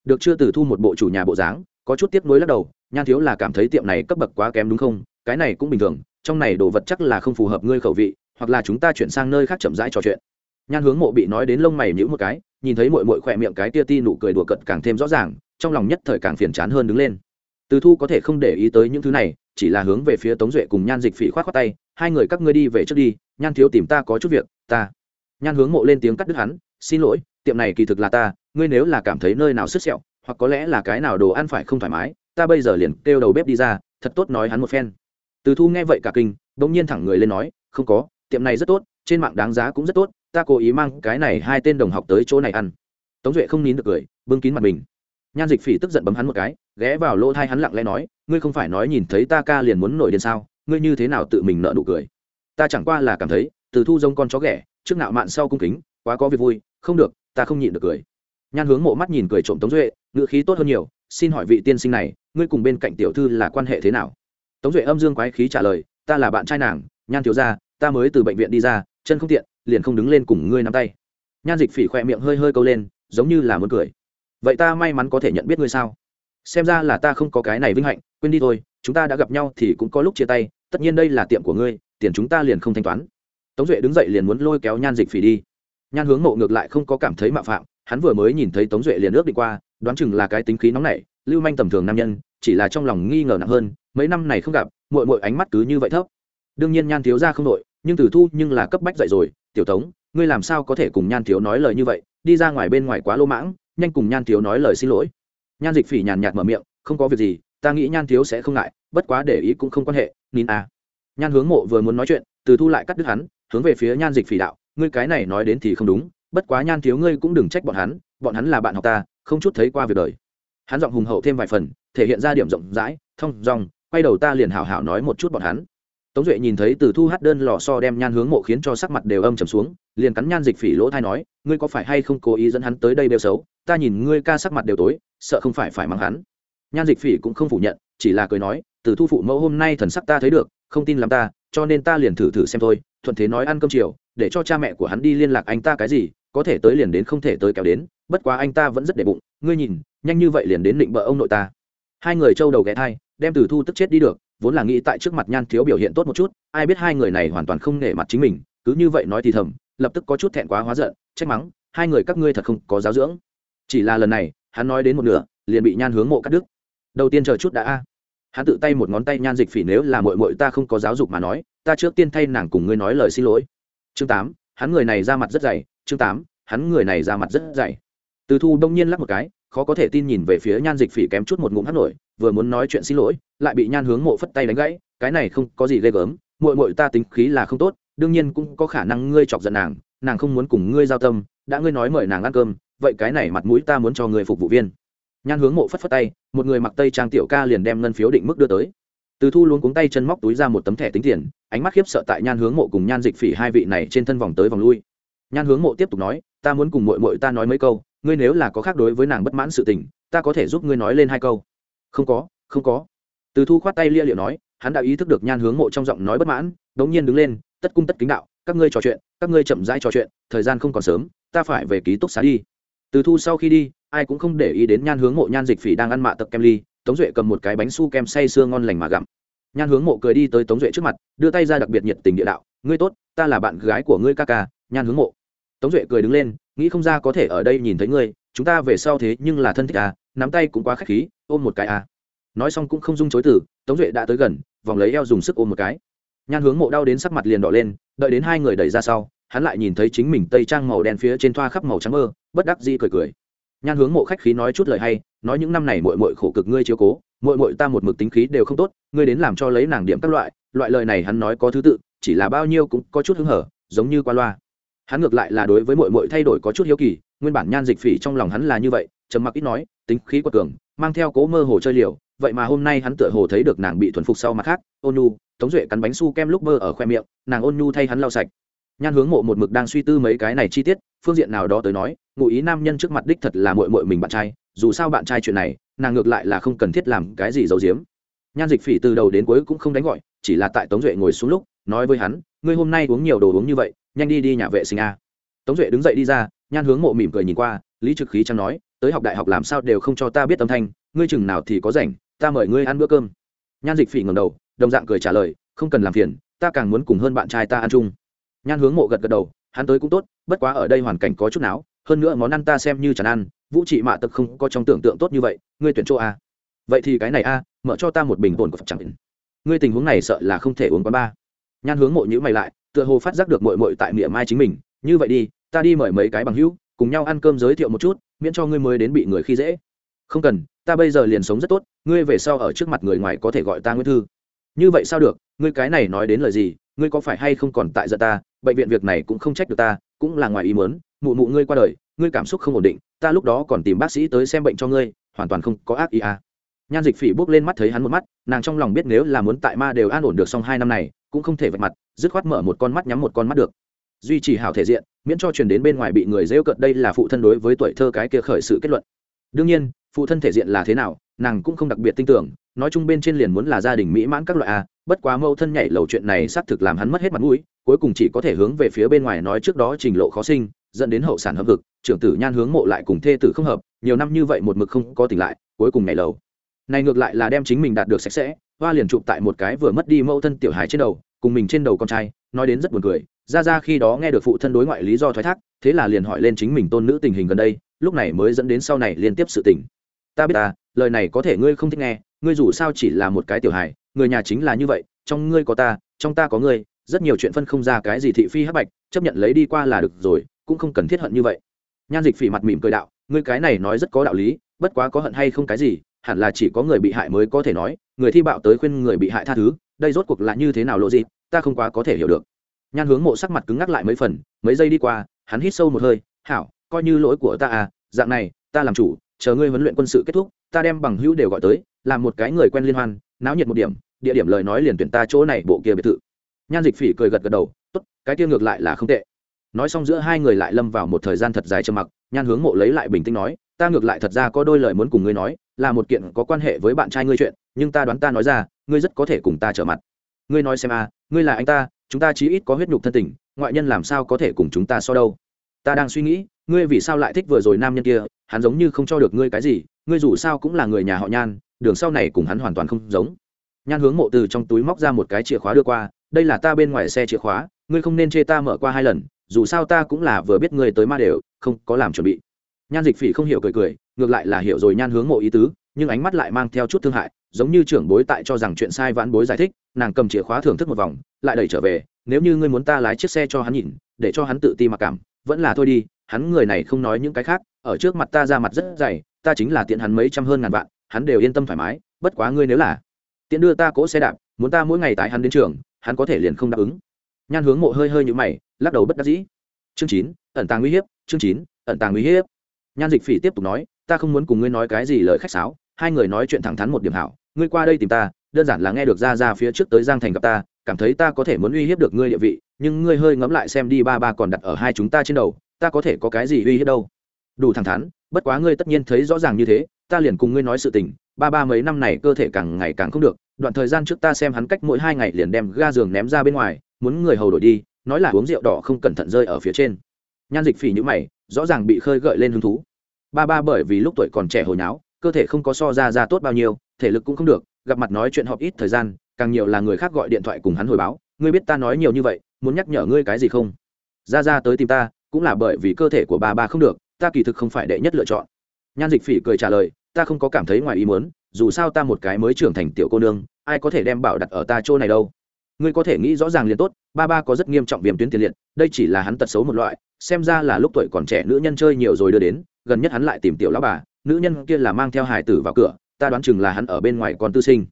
Được chưa từ thu một bộ chủ nhà bộ dáng, có chút tiếp nối lắc đầu, nhan thiếu là cảm thấy tiệm này cấp bậc quá kém đúng không? Cái này cũng bình thường, trong này đồ vật chắc là không phù hợp ngươi khẩu vị, hoặc là chúng ta chuyển sang nơi khác chậm rãi trò chuyện. Nhan hướng mộ bị nói đến lông mày nhữ một cái, nhìn thấy mội mội khỏe miệng cái tia ti nụ cười đùa cận càng thêm rõ ràng, trong lòng nhất thời càng phiền chán hơn đứng lên. Từ thu có thể không để ý tới những thứ này, chỉ là hướng về phía tống duệ cùng nhan dịch phỉ k h o á t khoác tay, hai người các ngươi đi về trước đi, nhan thiếu tìm ta có chút việc, ta. Nhan hướng mộ lên tiếng cắt đứt hắn, xin lỗi, tiệm này kỳ thực là ta, ngươi nếu là cảm thấy nơi nào sứt sẹo, hoặc có lẽ là cái nào đồ ăn phải không thoải mái, ta bây giờ liền kêu đầu bếp đi ra, thật tốt nói hắn một phen từ thu nghe vậy cả kinh đ ỗ n g nhiên thẳng người lên nói, không có, tiệm này rất tốt, trên mạng đáng giá cũng rất tốt, ta cố ý mang cái này hai tên đồng học tới chỗ này ăn. Tống duệ không nín được cười, bưng kín mặt mình. Nhan dịch phỉ tức giận bấm hắn một cái, ghé vào lỗ thai hắn lặng lẽ nói, ngươi không phải nói nhìn thấy ta ca liền muốn nổi điên sao, ngươi như thế nào tự mình nợ nụ cười? Ta chẳng qua là cảm thấy, từ thu giống con chó ghẻ, trước nạo mạn sau cung kính, quá có việc vui, không được, ta không nhịn được cười. Nhan hướng mộ mắt nhìn cười trộm tống duệ ngựa khí tốt hơn nhiều, xin hỏi vị tiên sinh này, ngươi cùng bên cạnh tiểu thư là quan hệ thế nào? Tống duệ âm dương quái khí trả lời, ta là bạn trai nàng, nhan thiếu gia, ta mới từ bệnh viện đi ra, chân không tiện, liền không đứng lên cùng ngươi nắm tay. Nhan dịch phỉ khỏe miệng hơi hơi câu lên, giống như là muốn cười. Vậy ta may mắn có thể nhận biết ngươi sao? Xem ra là ta không có cái này vinh hạnh, quên đi thôi, chúng ta đã gặp nhau thì cũng có lúc chia tay, tất nhiên đây là tiệm của ngươi, tiền chúng ta liền không thanh toán. Tống duệ đứng dậy liền muốn lôi kéo nhan dịch phỉ đi. Nhan hướng mộ ngược lại không có cảm thấy mạo phạm, hắn vừa mới nhìn thấy tống duệ liền ước đi qua, đoán chừng là cái tính khí nóng nảy lưu manh tầm thường nam nhân, chỉ là trong lòng nghi ngờ nặng hơn, mấy năm này không gặp mội mội ánh mắt cứ như vậy thấp. Đương nhiên nhan thiếu ra không đội nhưng tử thu nhưng là cấp bách dậy rồi, tiểu tống, ngươi làm sao có thể cùng nhan thiếu nói lời như vậy? Đi ra ngoài bên ngoài quá lô mãng, nhanh cùng nhan thiếu nói lời xin lỗi. Nhan dịch phỉ nhàn nhạt mở miệng, không có việc gì, ta nghĩ nhan thiếu sẽ không ngại, bất quá để ý cũng không quan hệ, nín à. nhan hướng mộ vừa muốn nói chuyện, từ thu lại cắt đứt hắn, hướng về phía nhan dịch phỉ đạo, ngươi cái này nói đến thì không đúng, bất quá nhan thiếu ngươi cũng đừng trách bọn hắn bọn hắn là bạn học ta, không chút thấy qua việc đời hắn giọng hùng hậu thêm vài phần, thể hiện ra điểm rộng rãi, thông dòng quay đầu ta liền hào hào nói một chút bọn hắn. Tống duệ nhìn thấy từ thu hát đơn lò so đem nhan hướng mộ khiến cho sắc mặt đều âm trầm xuống, liền cắn nhan dịch phỉ lỗ thai nói, ngươi có phải hay không cố ý dẫn hắn tới đây đều xấu? Ta nhìn ngươi ca sắc mặt đều tối, sợ không phải phải mắng hắn. Nhan dịch phỉ cũng không phủ nhận, chỉ là cười nói, từ thu phụ mẫu hôm nay thần sắc ta thấy được, không tin làm ta, cho nên ta liền thử thử xem thôi, thuận thế nói ăn cơm chiều, để cho cha mẹ của hắn đi liên lạc anh ta cái gì, có thể tới liền đến không thể tới kéo đến, bất quá anh ta vẫn rất để bụng, ngươi nhìn nhanh như vậy liền đến định bợ ông nội ta. Hai người trâu đầu ghé thai, đem từ thu tức chết đi được, vốn là nghĩ tại trước mặt nhan thiếu biểu hiện tốt một chút, ai biết hai người này hoàn toàn không nể mặt chính mình, cứ như vậy nói thì thầm, lập tức có chút thẹn quá hóa giận, trách mắng, hai người các ngươi thật không có giáo dưỡng. Chỉ là lần này, hắn nói đến một nửa, liền bị nhan hướng mộ cắt đứt. Đầu tiên chờ chút đã a. Hắn tự tay một ngón tay nhan dịch phỉ nếu là mội mội ta không có giáo dục mà nói, ta trước tiên thay nàng cùng ngươi nói lời xin lỗi. Chương tám, hắn người này ra mặt rất dày, chương tám, hắn người này ra mặt rất dày. Từ thu đông nhiên lắc một cái khó có thể tin nhìn về phía nhan dịch phỉ kém chút một ngụm hắt nổi, vừa muốn nói chuyện xin lỗi, lại bị nhan hướng mộ phất tay đánh gãy, cái này không có gì ghê gớm mội mội ta tính khí là không tốt, đương nhiên cũng có khả năng ngươi chọc giận nàng nàng không muốn cùng ngươi giao tâm, đã ngươi nói mời nàng ăn cơm, vậy cái này mặt mũi ta muốn cho người phục vụ viên. Nhan hướng mộ phất phất tay, một người mặc tây trang tiểu ca liền đem ngân phiếu định mức đưa tới. Từ thu luôn cuống tay chân móc túi ra một tấm thẻ tính tiền, ánh mắt khiếp sợ tại nhan hướng mộ cùng nhan dịch phỉ hai vị này trên thân vòng tới vòng lui. Nhan hướng mộ tiếp tục nói, ta muốn cùng mội mội ta nói mấy câu ngươi nếu là có khác đối với nàng bất mãn sự tình, ta có thể giúp ngươi nói lên hai câu. Không có không có. Từ thu khoát tay lia liệu nói, hắn đã ý thức được nhan hướng mộ trong giọng nói bất mãn, đống nhiên đứng lên, tất cung tất kính đạo, các ngươi trò chuyện, các ngươi chậm rãi trò chuyện, thời gian không còn sớm, ta phải về ký túc xá đi. Từ thu sau khi đi, ai cũng không để ý đến nhan hướng mộ nhan dịch phỉ đang ăn mạ tập kem ly, tống duệ cầm một cái bánh su kem say sưa ngon lành mà gặm. Nhan hướng mộ cười đi tới tống duệ trước mặt, đưa tay ra đặc biệt nhiệt tình địa đạo, ngươi tốt, ta là bạn gái của ngươi ca ca, nhan hướng mộ tống duệ cười đứng lên, nghĩ không ra có thể ở đây nhìn thấy ngươi, chúng ta về sau thế nhưng là thân thích à nắm tay cũng quá k h á c h khí, ôm một cái à. Nói xong cũng không dung chối từ, tống duệ đã tới gần, vòng lấy eo dùng sức ôm một cái. Nhan hướng mộ đau đến sắc mặt liền đỏ lên, đợi đến hai người đẩy ra sau, hắn lại nhìn thấy chính mình tây trang màu đen phía trên thoa khắp màu trắng mơ, bất đắc dĩ cười cười. Nhan hướng mộ khách khí nói chút lời hay, nói những năm này mội mội khổ cực ngươi chiếu cố mội mội ta một mực tính khí đều không tốt, ngươi đến làm cho lấy nàng điểm các loại loại lời này hắn nói có thứ tự, chỉ là bao nhiêu cũng có chút hứng hở, giống như qua loa hắn ngược lại là đối với mội mội thay đổi có chút hiếu kỳ, nguyên bản nhan dịch phỉ trong lòng hắn là như vậy, trầm mặc ít nói, tính khí quật cường, mang theo cố mơ hồ chơi liều, vậy mà hôm nay hắn tựa hồ thấy được nàng bị thuần phục sau mặt khác, ôn nhu, tống duệ cắn bánh su kem lúc mơ ở khoe miệng, nàng ôn nhu thay hắn lau sạch. Nhan hướng mộ một mực đang suy tư mấy cái này chi tiết, phương diện nào đó tới nói, ngụ ý nam nhân trước mặt đích thật là mội mội mình bạn trai, dù sao bạn trai chuyện này, nàng ngược lại là không cần thiết làm cái gì giấu giếm. Nhan dịch phỉ từ đầu đến cuối cũng không đánh gọi, chỉ là tại tống duệ ngồi xuống lúc, nói với hắn, ngươi hôm nay uống nhiều đồ uống như vậy nhanh đi đi nhà vệ sinh a. Tống duệ đứng dậy đi ra, nhan hướng mộ mỉm cười nhìn qua, lý trực khí chẳng nói, tới học đại học làm sao đều không cho ta biết âm thanh, ngươi chừng nào thì có rảnh, ta mời ngươi ăn bữa cơm. Nhan dịch phỉ ngầm đầu, đồng dạng cười trả lời, không cần làm phiền, ta càng muốn cùng hơn bạn trai ta ăn chung. Nhan hướng mộ gật gật đầu, hắn tới cũng tốt, bất quá ở đây hoàn cảnh có chút não hơn nữa món ăn ta xem như chẳng ăn, vũ trị mạ tật không có trong tưởng tượng tốt như vậy, ngươi tuyển chỗ a. Vậy thì cái này a, mở cho ta một bình bồn của phật chẳng ngươi tình huống này sợ là không thể uống quán ba. Nhan hướng mộ nhữ mày lại tựa hồ phát giác được mội mội tại miệng mai chính mình, như vậy đi, ta đi mời mấy cái bằng hữu, cùng nhau ăn cơm giới thiệu một chút, miễn cho ngươi mới đến bị người khi dễ không cần, ta bây giờ liền sống rất tốt, ngươi về sau ở trước mặt người ngoài có thể gọi ta nguyễn thư như vậy sao được, ngươi cái này nói đến lời gì, ngươi có phải hay không còn tại giận ta, bệnh viện việc này cũng không trách được ta, cũng là ngoài ý mớn mụ mụ ngươi qua đời, ngươi cảm xúc không ổn định, ta lúc đó còn tìm bác sĩ tới xem bệnh cho ngươi, hoàn toàn không có ác ý à. nhan dịch phỉ bước lên mắt thấy hắn một mắt, nàng trong lòng biết nếu là muốn tại ma đều an ổn được xong hai năm này cũng không thể vạch mặt, dứt khoát mở một con mắt nhắm một con mắt được. Duy trì hảo thể diện, miễn cho truyền đến bên ngoài bị người rêu cợt, đây là phụ thân đối với tuổi thơ cái kia khởi sự kết luận. Đương nhiên, phụ thân thể diện là thế nào, nàng cũng không đặc biệt tin tưởng, nói chung bên trên liền muốn là gia đình mỹ mãn các loại a, bất quá mâu thân nhảy lầu chuyện này xác thực làm hắn mất hết mặt mũi, cuối cùng chỉ có thể hướng về phía bên ngoài nói trước đó trình lộ khó sinh, dẫn đến hậu sản hợp vực, trưởng tử nhan hướng mộ lại cùng thê tử không hợp, nhiều năm như vậy một mực không có tỉnh lại, cuối cùng nhảy lầu này ngược lại là đem chính mình đạt được sạch sẽ, hoa liền chụp tại một cái vừa mất đi mẫu thân tiểu hài trên đầu, cùng mình trên đầu con trai, nói đến rất buồn cười. Ra ra khi đó nghe được phụ thân đối ngoại lý do thoái thác, thế là liền hỏi lên chính mình tôn nữ tình hình gần đây, lúc này mới dẫn đến sau này liên tiếp sự tình. Ta biết ta lời này có thể ngươi không thích nghe, ngươi dù sao chỉ là một cái tiểu hài, người nhà chính là như vậy, trong ngươi có ta, trong ta có ngươi, rất nhiều chuyện phân không ra cái gì thị phi hắc bạch, chấp nhận lấy đi qua là được rồi, cũng không cần thiết hận như vậy. Nhan dịch phỉ mặt mỉm cười đạo, ngươi cái này nói rất có đạo lý, bất quá có hận hay không cái gì hẳn là chỉ có người bị hại mới có thể nói, người thi bạo tới khuyên người bị hại tha thứ, đây rốt cuộc là như thế nào lộ gì ta không quá có thể hiểu được. Nhan hướng mộ sắc mặt cứng ngắc lại mấy phần, mấy giây đi qua, hắn hít sâu một hơi, hảo, coi như lỗi của ta à dạng này, ta làm chủ, chờ ngươi huấn luyện quân sự kết thúc, ta đem bằng hữu đều gọi tới, làm một cái người quen liên hoan, náo nhiệt một điểm, địa điểm lời nói liền tuyển ta chỗ này bộ kia biệt thự. Nhan dịch phỉ cười gật gật đầu, tốt, cái kia ngược lại là không tệ. Nói xong giữa hai người lại lâm vào một thời gian thật dài trầm mặc, nhan hướng mộ lấy lại bình tĩnh nói, ta ngược lại thật ra có đôi lời muốn cùng ngươi nói là một kiện có quan hệ với bạn trai ngươi chuyện, nhưng ta đoán ta nói ra, ngươi rất có thể cùng ta trở mặt. Ngươi nói xem a ngươi là anh ta, chúng ta chí ít có huyết nhục thân tình, ngoại nhân làm sao có thể cùng chúng ta so đâu? Ta đang suy nghĩ, ngươi vì sao lại thích vừa rồi nam nhân kia, hắn giống như không cho được ngươi cái gì, ngươi dù sao cũng là người nhà họ nhan, đường sau này cùng hắn hoàn toàn không giống. Nhan hướng mộ từ trong túi móc ra một cái chìa khóa đưa qua, đây là ta bên ngoài xe chìa khóa, ngươi không nên chê ta mở qua hai lần, dù sao ta cũng là vừa biết ngươi tới ma đều, không có làm chuẩn bị nhan dịch phỉ không hiểu cười cười, ngược lại là hiểu rồi nhan hướng mộ ý tứ, nhưng ánh mắt lại mang theo chút thương hại, giống như trưởng bối tại cho rằng chuyện sai vãn bối giải thích, nàng cầm chìa khóa thưởng thức một vòng, lại đẩy trở về, nếu như ngươi muốn ta lái chiếc xe cho hắn nhìn, để cho hắn tự ti mặc cảm, vẫn là thôi đi, hắn người này không nói những cái khác, ở trước mặt ta ra mặt rất dày, ta chính là tiện hắn mấy trăm hơn ngàn vạn, hắn đều yên tâm thoải mái, bất quá ngươi nếu là tiện đưa ta cỗ xe đạp, muốn ta mỗi ngày tái hắn đến trường, hắn có thể liền không đáp ứng. Nhan hướng mộ hơi hơi như mày, lắc đầu bất đắc dĩ. Chương chín, ẩn tàng uy hiếp, chương chín, ẩn tàng uy hiếp nhan dịch phỉ tiếp tục nói, ta không muốn cùng ngươi nói cái gì lời khách sáo, hai người nói chuyện thẳng thắn một điểm hảo. Ngươi qua đây tìm ta, đơn giản là nghe được ra ra phía trước tới giang thành gặp ta, cảm thấy ta có thể muốn uy hiếp được ngươi địa vị, nhưng ngươi hơi ngẫm lại xem đi, ba ba còn đặt ở hai chúng ta trên đầu, ta có thể có cái gì uy hiếp đâu? Đủ thẳng thắn, bất quá ngươi tất nhiên thấy rõ ràng như thế, ta liền cùng ngươi nói sự tình, ba ba mấy năm này cơ thể càng ngày càng không được, đoạn thời gian trước ta xem hắn cách mỗi hai ngày liền đem ga giường ném ra bên ngoài, muốn người hầu đổi đi, nói là uống rượu đỏ không cẩn thận rơi ở phía trên. Nhan dịch phỉ nhữ mày rõ ràng bị khơi gợi lên hứng thú. Ba ba bởi vì lúc tuổi còn trẻ hồi nháo, cơ thể không có so ra ra tốt bao nhiêu, thể lực cũng không được, gặp mặt nói chuyện họp ít thời gian, càng nhiều là người khác gọi điện thoại cùng hắn hồi báo, ngươi biết ta nói nhiều như vậy, muốn nhắc nhở ngươi cái gì không? Ra ra tới tìm ta, cũng là bởi vì cơ thể của ba ba không được, ta kỳ thực không phải đệ nhất lựa chọn. Nhan dịch phỉ cười trả lời, ta không có cảm thấy ngoài ý muốn, dù sao ta một cái mới trưởng thành tiểu cô nương, ai có thể đem bảo đặt ở ta chỗ này đâu? Ngươi có thể nghĩ rõ ràng liền tốt, ba ba có rất nghiêm trọng viêm tuyến tiền liệt, đây chỉ là hắn tật xấu một loại xem ra là lúc tuổi còn trẻ nữ nhân chơi nhiều rồi đưa đến, gần nhất hắn lại tìm tiểu lão bà, nữ nhân kia là mang theo hải tử vào cửa, ta đoán chừng là hắn ở bên ngoài con tư sinh.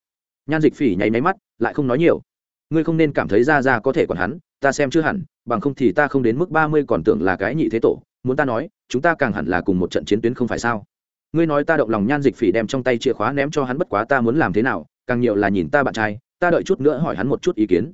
Nhan dịch phỉ nháy máy mắt, lại không nói nhiều. Ngươi không nên cảm thấy ra ra có thể còn hắn, ta xem chưa hẳn, bằng không thì ta không đến mức ba mươi còn tưởng là cái nhị thế tổ, muốn ta nói, chúng ta càng hẳn là cùng một trận chiến tuyến không phải sao? Ngươi nói ta động lòng nhan dịch phỉ đem trong tay chìa khóa ném cho hắn bất quá ta muốn làm thế nào, càng nhiều là nhìn ta bạn trai, ta đợi chút nữa hỏi hắn một chút ý kiến.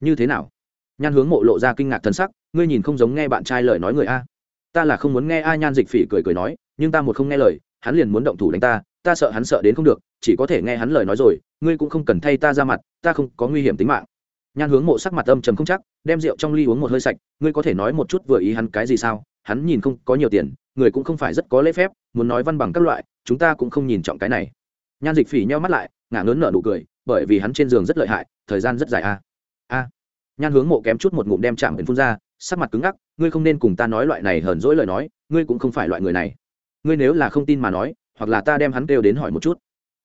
Như thế nào? Nhan hướng mộ lộ ra kinh ngạc thân sắc ngươi nhìn không giống nghe bạn trai lời nói người a. Ta là không muốn nghe a nhan dịch phỉ cười cười nói, nhưng ta một không nghe lời, hắn liền muốn động thủ đánh ta ta sợ hắn sợ đến không được, chỉ có thể nghe hắn lời nói rồi, ngươi cũng không cần thay ta ra mặt, ta không có nguy hiểm tính mạng. Nhan hướng mộ sắc mặt âm trầm không chắc, đem rượu trong ly uống một hơi sạch, ngươi có thể nói một chút vừa ý hắn cái gì sao? Hắn nhìn không có nhiều tiền, người cũng không phải rất có lễ phép, muốn nói văn bằng các loại, chúng ta cũng không nhìn trọng cái này. Nhan dịch phỉ nheo mắt lại, ngả ngớn nở nụ cười, bởi vì hắn trên giường rất lợi hại, thời gian rất dài a. A. Nhan hướng mộ kém chút một ngụm đem chạm đến phun ra sắc mặt cứng ngắc, ngươi không nên cùng ta nói loại này hờn dỗi lời nói, ngươi cũng không phải loại người này. Ngươi nếu là không tin mà nói, hoặc là ta đem hắn kêu đến hỏi một chút.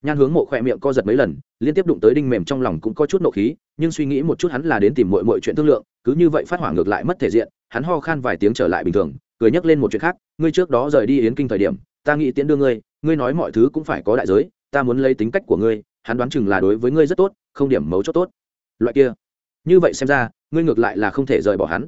Nhan hướng mộ khỏe miệng co giật mấy lần, liên tiếp đụng tới đinh mềm trong lòng cũng có chút nộ khí, nhưng suy nghĩ một chút hắn là đến tìm mọi mọi chuyện thương lượng, cứ như vậy phát hỏa ngược lại mất thể diện, hắn ho khan vài tiếng trở lại bình thường, cười nhắc lên một chuyện khác, ngươi trước đó rời đi yến kinh thời điểm, ta nghĩ tiễn đưa ngươi ngươi nói mọi thứ cũng phải có đại giới, ta muốn lấy tính cách của ngươi, hắn đoán chừng là đối với ngươi rất tốt, không điểm mấu chốt tốt. Loại kia. Như vậy xem ra, ngươi ngược lại là không thể rời bỏ hắn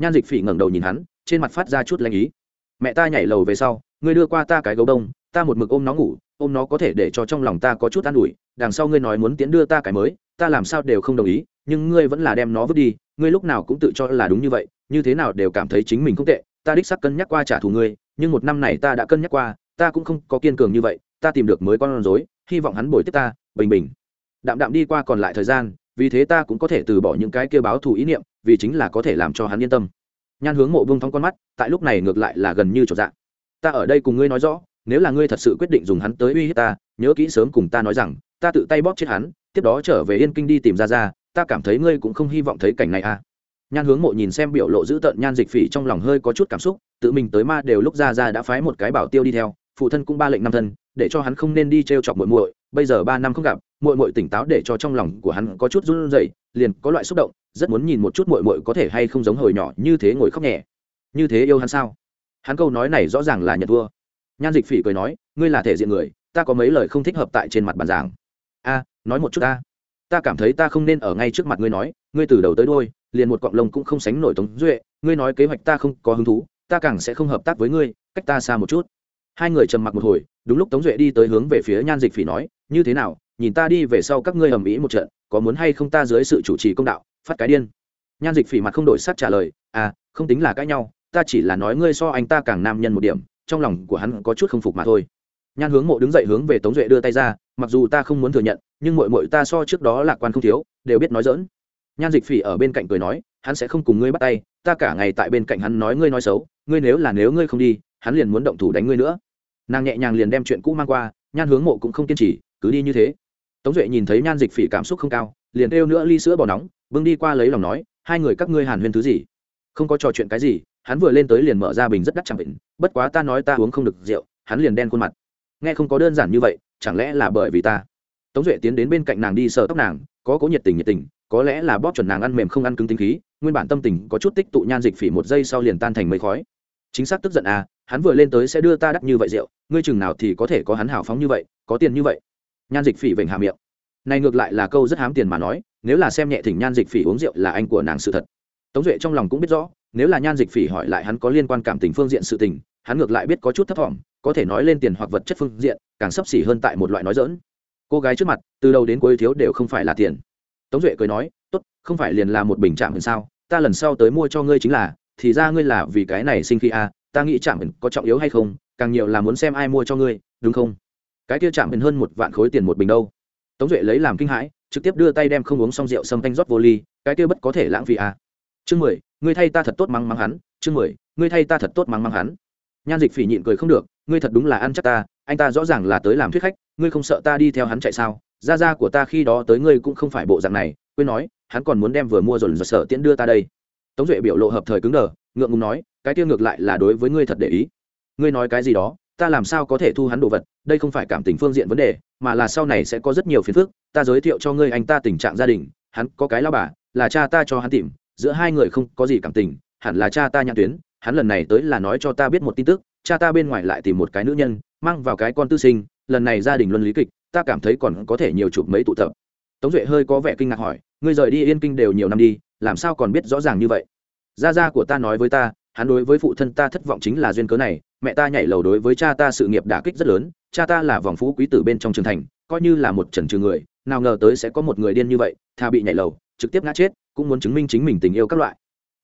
nhan dịch phỉ ngẩng đầu nhìn hắn, trên mặt phát ra chút lanh ý. Mẹ ta nhảy lầu về sau, ngươi đưa qua ta cái gấu đông, ta một mực ôm nó ngủ, ôm nó có thể để cho trong lòng ta có chút an ủi, đằng sau ngươi nói muốn tiến đưa ta cái mới, ta làm sao đều không đồng ý, nhưng ngươi vẫn là đem nó vứt đi, ngươi lúc nào cũng tự cho là đúng như vậy, như thế nào đều cảm thấy chính mình không tệ, ta đích sắc cân nhắc qua trả thù ngươi, nhưng một năm này ta đã cân nhắc qua, ta cũng không có kiên cường như vậy, ta tìm được mới con rối, hy vọng hắn bồi tiếp ta, bình bình. Đạm đạm đi qua còn lại thời gian vì thế ta cũng có thể từ bỏ những cái kia báo thù ý niệm, vì chính là có thể làm cho hắn yên tâm. Nhan hướng mộ bông thong con mắt, tại lúc này ngược lại là gần như trọn dạng. Ta ở đây cùng ngươi nói rõ, nếu là ngươi thật sự quyết định dùng hắn tới uy hiếp ta, nhớ kỹ sớm cùng ta nói rằng, ta tự tay bóp chết hắn, tiếp đó trở về yên kinh đi tìm ra ra ta cảm thấy ngươi cũng không hy vọng thấy cảnh này à. Nhan hướng mộ nhìn xem biểu lộ dữ tợn nhan dịch phỉ trong lòng hơi có chút cảm xúc, tự mình tới ma đều lúc ra ra đã phái một cái bảo tiêu đi theo, phụ thân cũng ba lệnh năm thân để cho hắn không nên đi trêu chọc muội muội bây giờ ba năm không gặp muội muội tỉnh táo để cho trong lòng của hắn có chút run rẩy liền có loại xúc động rất muốn nhìn một chút muội muội có thể hay không giống hồi nhỏ như thế ngồi khóc nhẹ. Như thế yêu hắn sao? Hắn câu nói này rõ ràng là nhận thua. Nhan dịch phỉ cười nói ngươi là thể diện người ta có mấy lời không thích hợp tại trên mặt bàn giảng. A nói một chút ta. Ta cảm thấy ta không nên ở ngay trước mặt ngươi nói ngươi từ đầu tới đuôi, liền một quặng lông cũng không sánh nổi tống duệ ngươi nói kế hoạch ta không có hứng thú ta càng sẽ không hợp tác với ngươi cách ta xa một chút. Hai người trầm mặc một hồi đúng lúc tống duệ đi tới hướng về phía nhan dịch phỉ nói, như thế nào, nhìn ta đi về sau các ngươi ầm ĩ một trận, có muốn hay không ta dưới sự chủ trì công đạo, phát cái điên? Nhan dịch phỉ mặt không đổi sắc trả lời à không tính là cãi nhau, ta chỉ là nói ngươi so anh ta càng nam nhân một điểm, trong lòng của hắn có chút không phục mà thôi. Nhan hướng mộ đứng dậy hướng về tống duệ đưa tay ra, mặc dù ta không muốn thừa nhận, nhưng mội mội ta so trước đó lạc quan không thiếu, đều biết nói dỡn nhan dịch phỉ ở bên cạnh cười nói, hắn sẽ không cùng ngươi bắt tay, ta cả ngày tại bên cạnh hắn nói ngươi nói xấu, ngươi nếu là nếu ngươi không đi, hắn liền muốn động thủ đánh ngươi nữa nàng nhẹ nhàng liền đem chuyện cũ mang qua, nhan hướng mộ cũng không kiên trì, cứ đi như thế. Tống duệ nhìn thấy nhan dịch phỉ cảm xúc không cao, liền kêu nữa ly sữa bỏ nóng, bưng đi qua lấy lòng nói, hai người các ngươi hàn huyên thứ gì? Không có trò chuyện cái gì, hắn vừa lên tới liền mở ra bình rất đắt chẳng bệnh, bất quá ta nói ta uống không được rượu, hắn liền đen khuôn mặt. Nghe không có đơn giản như vậy, chẳng lẽ là bởi vì ta? Tống duệ tiến đến bên cạnh nàng đi sờ tóc nàng, có cố nhiệt tình nhiệt tình, có lẽ là bóp chuẩn nàng ăn mềm không ăn cứng tính khí, nguyên bản tâm tình có chút tích tụ nhan dịch phỉ một giây sau liền tan thành mây khói. Chính xác tức giận à hắn vừa lên tới sẽ đưa ta đắt như vậy rượu, ngươi chừng nào thì có thể có hắn hào phóng như vậy, có tiền như vậy. Nhan dịch phỉ vểnh hà miệng. Này ngược lại là câu rất hám tiền mà nói, nếu là xem nhẹ thỉnh nhan dịch phỉ uống rượu là anh của nàng sự thật. Tống duệ trong lòng cũng biết rõ, nếu là nhan dịch phỉ hỏi lại hắn có liên quan cảm tình phương diện sự tình, hắn ngược lại biết có chút thấp thỏm, có thể nói lên tiền hoặc vật chất phương diện, càng sấp xỉ hơn tại một loại nói dỡn cô gái trước mặt, từ đầu đến cuối thiếu đều không phải là tiền. Tống duệ cười nói, tốt, không phải liền là một bình chạm hơn sao? Ta lần sau tới mua cho ngươi chính là, thì ra ngươi là vì cái này sinh khi a à, ta nghĩ chạm mình có trọng yếu hay không, càng nhiều là muốn xem ai mua cho ngươi, đúng không? Cái kia chạm mình hơn một vạn khối tiền một bình đâu. Tống duệ lấy làm kinh hãi, trực tiếp đưa tay đem không uống xong rượu xâm canh rót vô ly, cái kia bất có thể lãng phí à? chương mười, ngươi thay ta thật tốt mắng mắng hắn, chương mười, ngươi thay ta thật tốt mắng mắng hắn. Nhan dịch phỉ nhịn cười không được, ngươi thật đúng là ăn chắc ta, anh ta rõ ràng là tới làm thuyết khách, ngươi không sợ ta đi theo hắn chạy sao? Gia gia của ta khi đó tới ngươi cũng không phải bộ dạng này, quên nói, hắn còn muốn đem vừa mua rồi sợ tiễn đưa ta đây. Tống duệ biểu lộ hợp thời cứng đờ, ngượng ngùng nói cái tiêu ngược lại là đối với ngươi thật để ý. Ngươi nói cái gì đó, ta làm sao có thể thu hắn đồ vật, đây không phải cảm tình phương diện vấn đề, mà là sau này sẽ có rất nhiều phiền phức, ta giới thiệu cho ngươi anh ta tình trạng gia đình, hắn có cái lao bà, là cha ta cho hắn tìm, giữa hai người không có gì cảm tình, hẳn là cha ta nhãn tuyến, hắn lần này tới là nói cho ta biết một tin tức, cha ta bên ngoài lại tìm một cái nữ nhân, mang vào cái con tư sinh, lần này gia đình luân lý kịch, ta cảm thấy còn có thể nhiều chụp mấy tụ tập. Tống duệ hơi có vẻ kinh ngạc hỏi, ngươi rời đi yên kinh đều nhiều năm đi, làm sao còn biết rõ ràng như vậy? Gia gia của ta nói với ta hắn đối với phụ thân ta thất vọng chính là duyên cớ này, mẹ ta nhảy lầu đối với cha ta sự nghiệp đả kích rất lớn, cha ta là vòng phú quý tử bên trong trường thành, coi như là một trần trừ người, nào ngờ tới sẽ có một người điên như vậy thà bị nhảy lầu, trực tiếp ngã chết, cũng muốn chứng minh chính mình tình yêu các loại.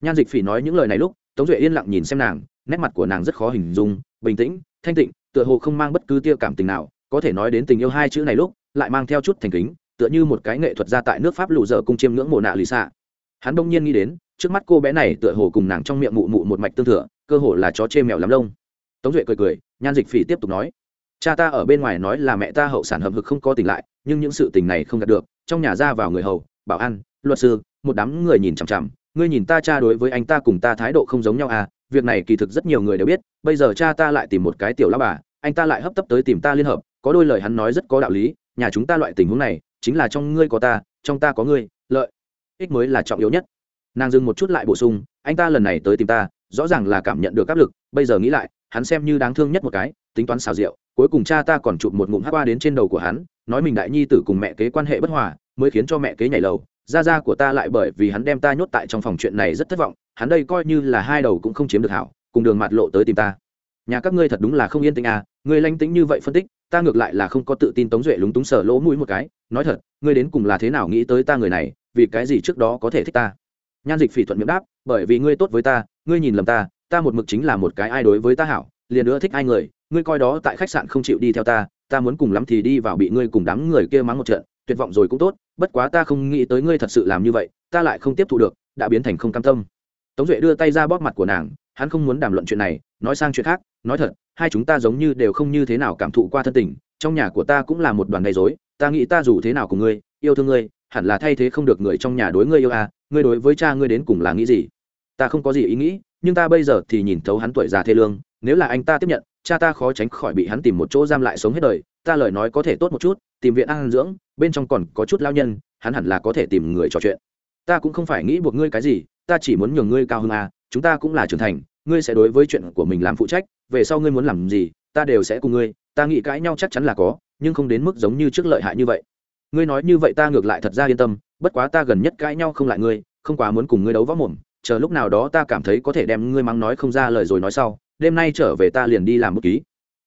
Nhan dịch phỉ nói những lời này lúc, tống duệ yên lặng nhìn xem nàng, nét mặt của nàng rất khó hình dung, bình tĩnh, thanh tịnh, tựa hồ không mang bất cứ tia cảm tình nào, có thể nói đến tình yêu hai chữ này lúc, lại mang theo chút thành kính, tựa như một cái nghệ thuật ra tại nước pháp lụ dở cung chiêm ngưỡng mộ nạ lì xạ hắn đông nhiên nghĩ đến trước mắt cô bé này tựa hồ cùng nàng trong miệng mụ mụ một mạch tương thừa, cơ hồ là chó chê mèo lắm lông. Tống duệ cười cười, nhan dịch phỉ tiếp tục nói, cha ta ở bên ngoài nói là mẹ ta hậu sản hợp hực không có tỉnh lại, nhưng những sự tình này không đạt được, trong nhà ra vào người hầu, bảo an, luật sư, một đám người nhìn chằm chằm, ngươi nhìn ta cha đối với anh ta cùng ta thái độ không giống nhau à việc này kỳ thực rất nhiều người đều biết, bây giờ cha ta lại tìm một cái tiểu lao bà, anh ta lại hấp tấp tới tìm ta liên hợp, có đôi lời hắn nói rất có đạo lý, nhà chúng ta loại tình huống này, chính là trong ngươi có ta, trong ta có ngươi, lợi, ích mới là trọng yếu nhất nàng dừng một chút lại bổ sung, anh ta lần này tới tìm ta, rõ ràng là cảm nhận được áp lực, bây giờ nghĩ lại, hắn xem như đáng thương nhất một cái, tính toán xào rượu, cuối cùng cha ta còn chụp một ngụm hát qua đến trên đầu của hắn, nói mình đại nhi tử cùng mẹ kế quan hệ bất hòa, mới khiến cho mẹ kế nhảy lầu gia gia của ta lại bởi vì hắn đem ta nhốt tại trong phòng chuyện này rất thất vọng, hắn đây coi như là hai đầu cũng không chiếm được hảo, cùng đường mặt lộ tới tìm ta. Nhà các ngươi thật đúng là không yên tĩnh à ngươi lanh tĩnh như vậy phân tích, ta ngược lại là không có tự tin tống duệ lúng túng sở lỗ mũi một cái, nói thật, ngươi đến cùng là thế nào nghĩ tới ta người này, vì cái gì trước đó có thể thích ta? Nhan dịch phỉ thuận miệng đáp, bởi vì ngươi tốt với ta, ngươi nhìn lầm ta ta một mực chính là một cái ai đối với ta hảo, liền nữa thích ai người, ngươi coi đó tại khách sạn không chịu đi theo ta ta muốn cùng lắm thì đi vào bị ngươi cùng đám người kia mắng một trận, tuyệt vọng rồi cũng tốt, bất quá ta không nghĩ tới ngươi thật sự làm như vậy, ta lại không tiếp thu được, đã biến thành không cam tâm. Tống duệ đưa tay ra bóp mặt của nàng, hắn không muốn đàm luận chuyện này, nói sang chuyện khác, nói thật, hai chúng ta giống như đều không như thế nào cảm thụ qua thân tình, trong nhà của ta cũng là một đoàn gây dối ta nghĩ ta dù thế nào cùng ngươi, yêu thương ngươi, hẳn là thay thế không được người trong nhà đối ngươi yêu à ngươi đối với cha ngươi đến cùng là nghĩ gì? Ta không có gì ý nghĩ, nhưng ta bây giờ thì nhìn thấu hắn tuổi già thê lương, nếu là anh ta tiếp nhận, cha ta khó tránh khỏi bị hắn tìm một chỗ giam lại sống hết đời, ta lời nói có thể tốt một chút, tìm viện ăn dưỡng, bên trong còn có chút lao nhân, hắn hẳn là có thể tìm người trò chuyện. Ta cũng không phải nghĩ buộc ngươi cái gì, ta chỉ muốn nhường ngươi cao hơn à chúng ta cũng là trưởng thành, ngươi sẽ đối với chuyện của mình làm phụ trách, về sau ngươi muốn làm gì, ta đều sẽ cùng ngươi, ta nghĩ cãi nhau chắc chắn là có, nhưng không đến mức giống như trước lợi hại như vậy. Ngươi nói như vậy ta ngược lại thật ra yên tâm bất quá ta gần nhất cãi nhau không lại ngươi, không quá muốn cùng ngươi đấu võ mồm, chờ lúc nào đó ta cảm thấy có thể đem ngươi mắng nói không ra lời rồi nói sau, đêm nay trở về ta liền đi làm bút ký.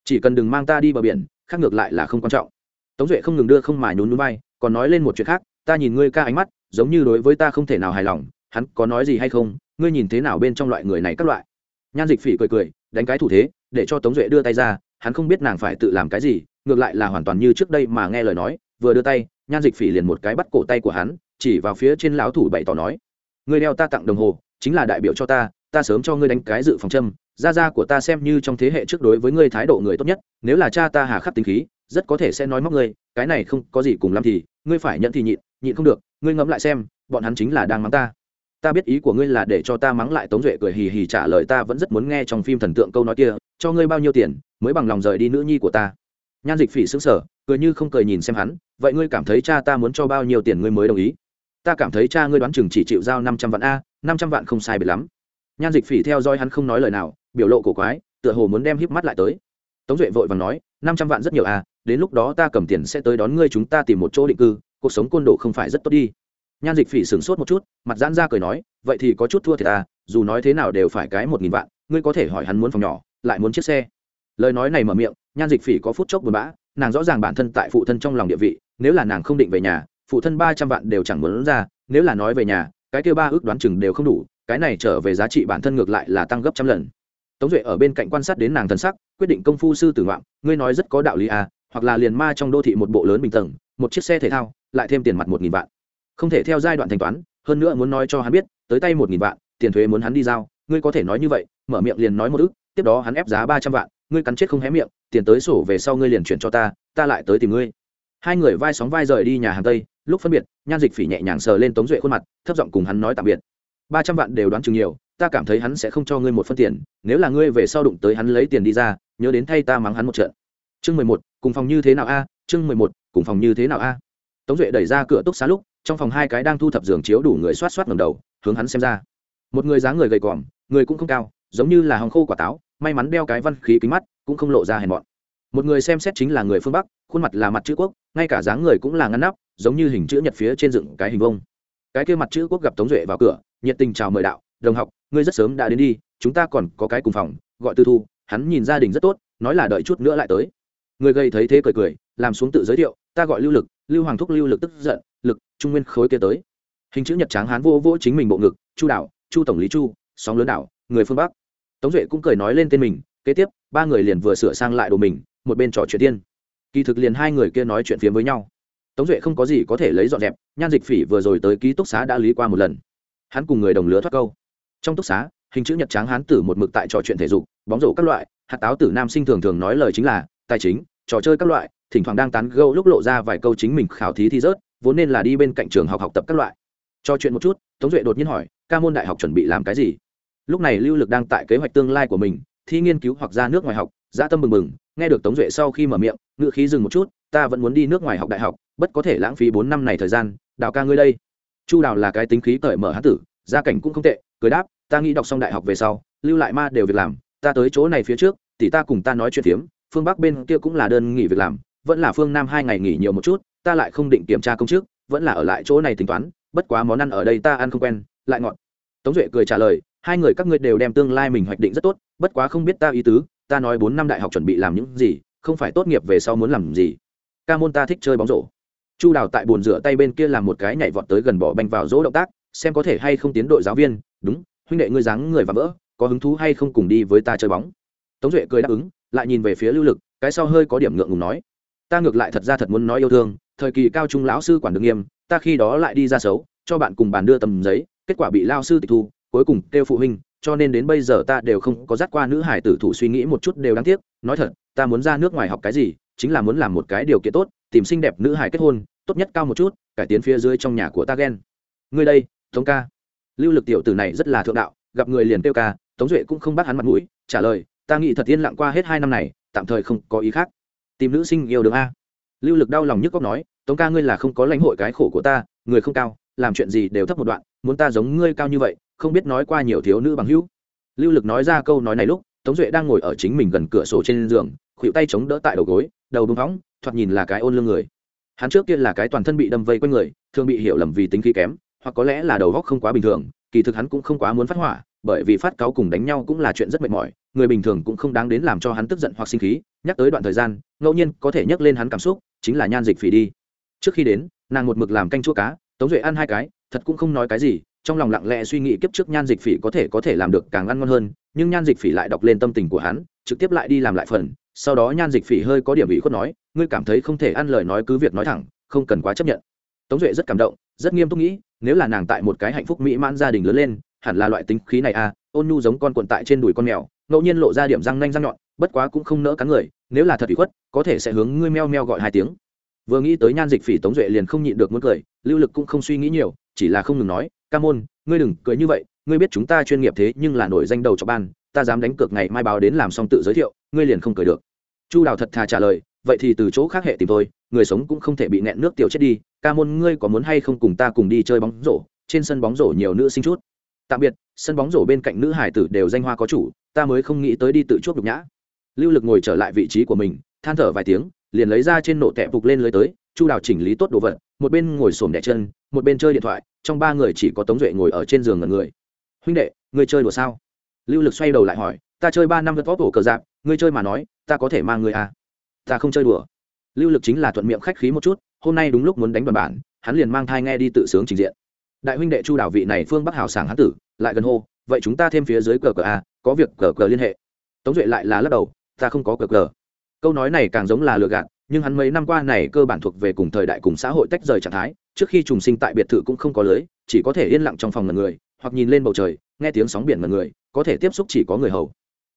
Chỉ cần đừng mang ta đi bờ biển, khác ngược lại là không quan trọng. Tống duệ không ngừng đưa không mà nhún núi bay còn nói lên một chuyện khác, ta nhìn ngươi ca ánh mắt, giống như đối với ta không thể nào hài lòng, hắn có nói gì hay không, ngươi nhìn thế nào bên trong loại người này các loại. Nhan dịch phỉ cười cười, đánh cái thủ thế, để cho tống duệ đưa tay ra, hắn không biết nàng phải tự làm cái gì, ngược lại là hoàn toàn như trước đây mà nghe lời nói, vừa đưa tay nhan dịch phỉ liền một cái bắt cổ tay của hắn, chỉ vào phía trên lão thủ bày tỏ nói, ngươi đeo ta tặng đồng hồ, chính là đại biểu cho ta ta sớm cho ngươi đánh cái dự phòng châm, gia gia của ta xem như trong thế hệ trước đối với ngươi thái độ người tốt nhất, nếu là cha ta hà khắc tính khí, rất có thể sẽ nói móc ngươi, cái này không có gì cùng lắm thì, ngươi phải nhận thì nhịn nhịn không được, ngươi ngẫm lại xem, bọn hắn chính là đang mắng ta. Ta biết ý của ngươi là để cho ta mắng lại tống duệ cười hì hì trả lời ta vẫn rất muốn nghe trong phim thần tượng câu nói kia, cho ngươi bao nhiêu tiền, mới bằng lòng rời đi nữ nhi của ta. Nhan dịch phỉ xứng sở cười như không cười nhìn xem hắn vậy ngươi cảm thấy cha ta muốn cho bao nhiêu tiền ngươi mới đồng ý? Ta cảm thấy cha ngươi đoán chừng chỉ chịu giao năm trăm vạn a, năm trăm vạn không sai biệt lắm. Nhan dịch phỉ theo dõi hắn không nói lời nào, biểu lộ cổ quái, tựa hồ muốn đem híp mắt lại tới. Tống duệ vội và nói, năm trăm vạn rất nhiều a, đến lúc đó ta cầm tiền sẽ tới đón ngươi chúng ta tìm một chỗ định cư, cuộc sống côn đồ không phải rất tốt đi. Nhan dịch phỉ sửng sốt một chút, mặt giãn ra cười nói, vậy thì có chút thua thiệt ta dù nói thế nào đều phải cái một nghìn vạn, ngươi có thể hỏi hắn muốn phòng nhỏ, lại muốn chiếc xe. Lời nói này mở miệng, nhan dịch phỉ có phút chốc buồn bã, nàng rõ ràng bản thân tại phụ thân trong lòng địa vị nếu là nàng không định về nhà, phụ thân ba trăm vạn đều chẳng muốn ra, nếu là nói về nhà, cái kêu ba ước đoán chừng đều không đủ, cái này trở về giá trị bản thân ngược lại là tăng gấp trăm lần. Tống duệ ở bên cạnh quan sát đến nàng thân sắc, quyết định công phu sư tử ngoạm ngươi nói rất có đạo lý à hoặc là liền ma trong đô thị một bộ lớn bình tầng, một chiếc xe thể thao, lại thêm tiền mặt một nghìn vạn. Không thể theo giai đoạn thanh toán, hơn nữa muốn nói cho hắn biết, tới tay một nghìn vạn, tiền thuế muốn hắn đi giao, ngươi có thể nói như vậy, mở miệng liền nói một ức tiếp đó hắn ép giá ba trăm vạn, ngươi cắn chết không hé miệng, tiền tới sổ về sau ngươi liền chuyển cho ta ta lại tới tìm ngươi hai người vai sóng vai rời đi nhà hàng tây, lúc phân biệt, nhan dịch phỉ nhẹ nhàng sờ lên tống duệ khuôn mặt, thấp giọng cùng hắn nói tạm biệt. Ba trăm vạn đều đoán chừng nhiều, ta cảm thấy hắn sẽ không cho ngươi một phân tiền, nếu là ngươi về sau đụng tới hắn lấy tiền đi ra, nhớ đến thay ta mắng hắn một trận. Chương mười một, cùng phòng như thế nào a? Chương mười một, cùng phòng như thế nào a? Tống duệ đẩy ra cửa túc xá lúc, trong phòng hai cái đang thu thập giường chiếu đủ người xoát xoát ngầm đầu, hướng hắn xem ra. Một người dáng người gầy còm người cũng không cao, giống như là hòng khô quả táo, may mắn đeo cái văn khí kính mắt, cũng không lộ ra hèn mọn một người xem xét chính là người phương bắc, khuôn mặt là mặt chữ quốc, ngay cả dáng người cũng là ngăn nắp, giống như hình chữ nhật phía trên dựng cái hình vông. Cái kia mặt chữ quốc gặp tống duệ vào cửa, nhiệt tình chào mời đạo, đồng học, ngươi rất sớm đã đến đi, chúng ta còn có cái cùng phòng, gọi tư thu, hắn nhìn gia đình rất tốt, nói là đợi chút nữa lại tới. Người gây thấy thế cười cười, làm xuống tự giới thiệu, ta gọi lưu lực, lưu hoàng thúc lưu lực tức giận, lực, trung nguyên khối kia tới. Hình chữ nhật tráng hán vô vô chính mình bộ ngực, chu đạo chu tổng lý chu, sóng lớn đảo, người phương bắc. Tống duệ cũng cười nói lên tên mình, kế tiếp, ba người liền vừa sửa sang lại đồ mình một bên trò chuyện tiên. Kỳ thực liền hai người kia nói chuyện phiếm với nhau. Tống duệ không có gì có thể lấy dọn dẹp, nhan dịch phỉ vừa rồi tới ký túc xá đã lý qua một lần. Hắn cùng người đồng lứa thoát câu. Trong túc xá, hình chữ nhật tráng hán tử một mực tại trò chuyện thể dục, bóng rổ các loại, hạt táo tử nam sinh thường thường nói lời chính là, tài chính, trò chơi các loại, thỉnh thoảng đang tán gâu lúc lộ ra vài câu chính mình khảo thí thi rớt, vốn nên là đi bên cạnh trường học học tập các loại. Trò chuyện một chút, tống duệ đột nhiên hỏi, ca môn đại học chuẩn bị làm cái gì? Lúc này lưu lực đang tại kế hoạch tương lai của mình, thi nghiên cứu hoặc ra nước ngoài học gia tâm mừng mừng nghe được tống duệ sau khi mở miệng ngự khí dừng một chút, ta vẫn muốn đi nước ngoài học đại học, bất có thể lãng phí bốn năm này thời gian, đào ca ngươi đây. Chu đào là cái tính khí cởi mở hán tử, gia cảnh cũng không tệ, cười đáp, ta nghĩ đọc xong đại học về sau, lưu lại ma đều việc làm, ta tới chỗ này phía trước thì ta cùng ta nói chuyện phiếm, phương bắc bên kia cũng là đơn nghỉ việc làm, vẫn là phương nam hai ngày nghỉ nhiều một chút, ta lại không định kiểm tra công chức, vẫn là ở lại chỗ này tính toán, bất quá món ăn ở đây ta ăn không quen, lại ngọt. Tống duệ cười trả lời, hai người các ngươi đều đem tương lai mình hoạch định rất tốt, bất quá không biết ta ý tứ ta nói bốn năm đại học chuẩn bị làm những gì, không phải tốt nghiệp về sau muốn làm gì. Ca môn ta thích chơi bóng rổ. Chu đào tại bồn rửa tay bên kia làm một cái nhảy vọt tới gần bỏ banh vào rỗ động tác, xem có thể hay không tiến đội giáo viên. Đúng, huynh đệ ngươi dáng người và vỡ, có hứng thú hay không cùng đi với ta chơi bóng? Tống duệ cười đáp ứng, lại nhìn về phía lưu lực, cái sau hơi có điểm ngượng ngùng nói. Ta ngược lại thật ra thật muốn nói yêu thương, thời kỳ cao trung lão sư quản đứng nghiêm, ta khi đó lại đi ra xấu, cho bạn cùng bàn đưa tầm giấy, kết quả bị lao sư tịch thu, cuối cùng kêu phụ huynh cho nên đến bây giờ ta đều không có dắt qua nữ hải tử thủ suy nghĩ một chút đều đáng tiếc, nói thật, ta muốn ra nước ngoài học cái gì, chính là muốn làm một cái điều kiện tốt, tìm xinh đẹp nữ hải kết hôn, tốt nhất cao một chút, cải tiến phía dưới trong nhà của ta ghen ngươi đây, tống ca. Lưu lực tiểu tử này rất là thượng đạo, gặp người liền kêu ca, tống duệ cũng không bắt hắn mặt mũi, trả lời, ta nghĩ thật yên lặng qua hết hai năm này, tạm thời không có ý khác. Tìm nữ sinh yêu được a. Lưu lực đau lòng nhức cóc nói, tống ca ngươi là không có lãnh hội cái khổ của ta, người không cao, làm chuyện gì đều thấp một đoạn, muốn ta giống ngươi cao như vậy không biết nói qua nhiều thiếu nữ bằng hữu. Lưu lực nói ra câu nói này lúc, tống duệ đang ngồi ở chính mình gần cửa sổ trên giường khuỵu tay chống đỡ tại đầu gối, đầu bưng phóng, thoạt nhìn là cái ôn lương người. Hắn trước kia là cái toàn thân bị đâm vây quanh người, thường bị hiểu lầm vì tính khí kém, hoặc có lẽ là đầu góc không quá bình thường, kỳ thực hắn cũng không quá muốn phát hỏa, bởi vì phát cáo cùng đánh nhau cũng là chuyện rất mệt mỏi, người bình thường cũng không đáng đến làm cho hắn tức giận hoặc sinh khí, nhắc tới đoạn thời gian, ngẫu nhiên có thể nhắc lên hắn cảm xúc, chính là nhan dịch phỉ đi. Trước khi đến, nàng một mực làm canh chua cá, tống duệ ăn hai cái, thật cũng không nói cái gì trong lòng lặng lẽ suy nghĩ kiếp trước nhan dịch phỉ có thể có thể làm được càng ăn ngon hơn, nhưng nhan dịch phỉ lại đọc lên tâm tình của hắn, trực tiếp lại đi làm lại phần. Sau đó nhan dịch phỉ hơi có điểm ủy khuất nói, ngươi cảm thấy không thể ăn lời nói cứ việc nói thẳng, không cần quá chấp nhận. Tống duệ rất cảm động, rất nghiêm túc nghĩ, nếu là nàng tại một cái hạnh phúc mỹ mãn gia đình lớn lên, hẳn là loại tính khí này à ôn nhu giống con cuộn tại trên đùi con mèo, ngẫu nhiên lộ ra điểm răng nanh răng nhọn, bất quá cũng không nỡ cắn người, nếu là thật ủy khuất, có thể sẽ hướng ngươi meo meo gọi hai tiếng. Vừa nghĩ tới nhan dịch phỉ tống duệ liền không nhịn được muốn cười, lưu lực cũng không suy nghĩ nhiều, chỉ là không ngừng nói ca môn, ngươi đừng cười như vậy, ngươi biết chúng ta chuyên nghiệp thế nhưng là nổi danh đầu cho ban, ta dám đánh cược ngày mai báo đến làm xong tự giới thiệu, ngươi liền không cười được. Chu đào thật thà trả lời, vậy thì từ chỗ khác hệ tìm tôi, người sống cũng không thể bị nẹn nước tiểu chết đi, ca môn ngươi có muốn hay không cùng ta cùng đi chơi bóng rổ, trên sân bóng rổ nhiều nữ sinh chút. Tạm biệt, sân bóng rổ bên cạnh nữ hải tử đều danh hoa có chủ, ta mới không nghĩ tới đi tự chuốc nhục nhã. Lưu lực ngồi trở lại vị trí của mình, than thở vài tiếng, liền lấy ra trên nổ tẹp phục lên lưới tới, chu đào chỉnh lý tốt đồ vật một bên ngồi xổm đẻ chân, một bên chơi điện thoại, trong ba người chỉ có tống duệ ngồi ở trên giường ngần người. Huynh đệ người chơi đùa sao? Lưu lực xoay đầu lại hỏi. Ta chơi ba năm vật vóc ổ cờ dạp ngươi chơi mà nói, ta có thể mang người à? Ta không chơi đùa. Lưu lực chính là thuận miệng khách khí một chút, hôm nay đúng lúc muốn đánh đoàn bản, hắn liền mang thai nghe đi tự sướng trình diện. Đại huynh đệ chu đảo vị này phương bắc hảo sảng hán tử, lại gần hô, vậy chúng ta thêm phía dưới cờ cờ a có việc cờ cờ liên hệ. Tống duệ lại là lắc đầu, ta không có cờ cờ. Câu nói này càng giống là lừa gạt nhưng hắn mấy năm qua này cơ bản thuộc về cùng thời đại cùng xã hội tách rời trạng thái, trước khi trùng sinh tại biệt thự cũng không có lưới, chỉ có thể yên lặng trong phòng ngần người, hoặc nhìn lên bầu trời, nghe tiếng sóng biển ngần người, có thể tiếp xúc chỉ có người hầu.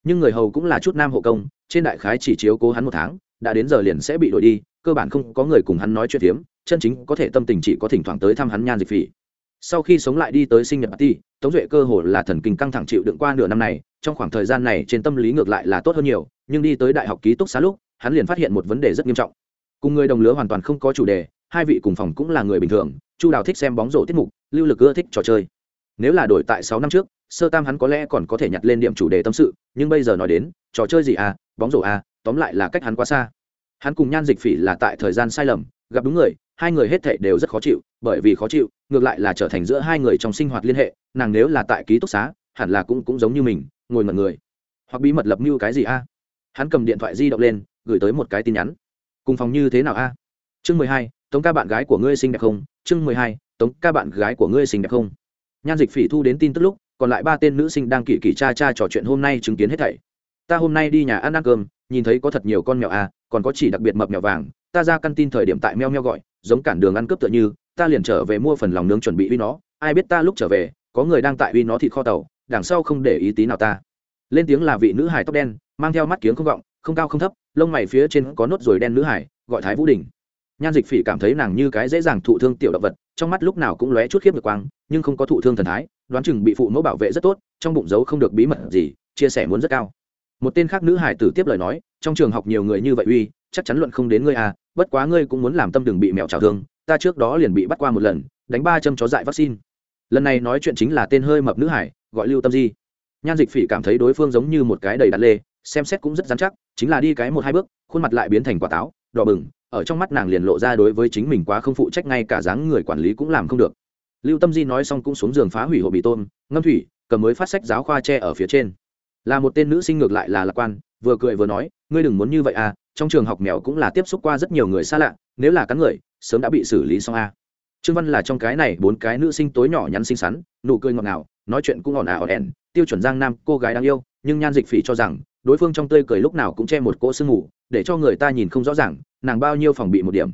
Nhưng người hầu cũng là chút nam hộ công, trên đại khái chỉ chiếu cố hắn một tháng, đã đến giờ liền sẽ bị đổi đi, cơ bản không có người cùng hắn nói chuyện tiếm chân chính có thể tâm tình chỉ có thỉnh thoảng tới thăm hắn nhan dịch phỉ. Sau khi sống lại đi tới sinh nhật party, tống duệ cơ hồ là thần kinh căng thẳng chịu đựng qua nửa năm này, trong khoảng thời gian này trên tâm lý ngược lại là tốt hơn nhiều, nhưng đi tới đại học ký túc xá lúc hắn liền phát hiện một vấn đề rất nghiêm trọng. Cùng người đồng lứa hoàn toàn không có chủ đề, hai vị cùng phòng cũng là người bình thường, chu đào thích xem bóng rổ tiết mục, lưu lực ưa thích trò chơi. Nếu là đổi tại sáu năm trước, sơ tam hắn có lẽ còn có thể nhặt lên điểm chủ đề tâm sự, nhưng bây giờ nói đến, trò chơi gì à bóng rổ à tóm lại là cách hắn quá xa. Hắn cùng nhan dịch phỉ là tại thời gian sai lầm, gặp đúng người, hai người hết thệ đều rất khó chịu, bởi vì khó chịu, ngược lại là trở thành giữa hai người trong sinh hoạt liên hệ, nàng nếu là tại ký túc xá, hẳn là cũng cũng giống như mình, ngồi mật người. Hoặc bí mật lập mưu cái gì a hắn cầm điện thoại di động lên gửi tới một cái tin nhắn. Cùng phòng như thế nào a? Chương mười hai, tống ca bạn gái của ngươi xinh đẹp không? Chương mười hai, tống ca bạn gái của ngươi xinh đẹp không? Nhan dịch phỉ thu đến tin tức lúc, còn lại ba tên nữ sinh đang kỳ kỳ cha cha trò chuyện hôm nay chứng kiến hết thảy. Ta hôm nay đi nhà ăn ăn cơm, nhìn thấy có thật nhiều con mèo a còn có chỉ đặc biệt mập mèo vàng. Ta ra căn tin thời điểm tại meo meo gọi, giống cản đường ăn cướp tựa như, ta liền trở về mua phần lòng nướng chuẩn bị uy nó. Ai biết ta lúc trở về, có người đang tại uy nó thịt kho tàu, đằng sau không để ý tí nào ta. Lên tiếng là vị nữ hài tóc đen, mang theo mắt kiếng không vọng không cao không thấp lông mày phía trên có nốt ruồi đen nữ hải, gọi thái vũ đình. Nhan dịch phỉ cảm thấy nàng như cái dễ dàng thụ thương tiểu động vật, trong mắt lúc nào cũng lóe chút khiếp được quang, nhưng không có thụ thương thần thái, đoán chừng bị phụ mẫu bảo vệ rất tốt, trong bụng giấu không được bí mật gì, chia sẻ muốn rất cao. Một tên khác nữ hải tử tiếp lời nói, trong trường học nhiều người như vậy uy, chắc chắn luận không đến ngươi à bất quá ngươi cũng muốn làm tâm đừng bị mèo trào thương, ta trước đó liền bị bắt qua một lần, đánh ba châm chó dại vaccine. Lần này nói chuyện chính là tên hơi mập nữ hải, gọi lưu tâm di. Nhan dịch phỉ cảm thấy đối phương giống như một cái đầy đặt lê xem xét cũng rất dán chắc, chính là đi cái một hai bước, khuôn mặt lại biến thành quả táo, đỏ bừng, ở trong mắt nàng liền lộ ra đối với chính mình quá không phụ trách ngay cả dáng người quản lý cũng làm không được. Lưu tâm di nói xong cũng xuống giường phá hủy hộ bị tôm, ngâm thủy, cầm mới phát sách giáo khoa tre ở phía trên. Là một tên nữ sinh ngược lại là lạc quan, vừa cười vừa nói, ngươi đừng muốn như vậy à trong trường học mèo cũng là tiếp xúc qua rất nhiều người xa lạ, nếu là cắn người, sớm đã bị xử lý xong a trương văn là trong cái này, bốn cái nữ sinh tối nhỏ nhắn xinh xắn, nụ cười ngọt ngào, nói chuyện cũng ngọt ỏn ẻn tiêu chuẩn giang nam cô gái đáng yêu nhưng nhan dịch phỉ cho rằng đối phương trong tươi cười lúc nào cũng che một cỗ sương ngủ, để cho người ta nhìn không rõ ràng nàng bao nhiêu phòng bị một điểm.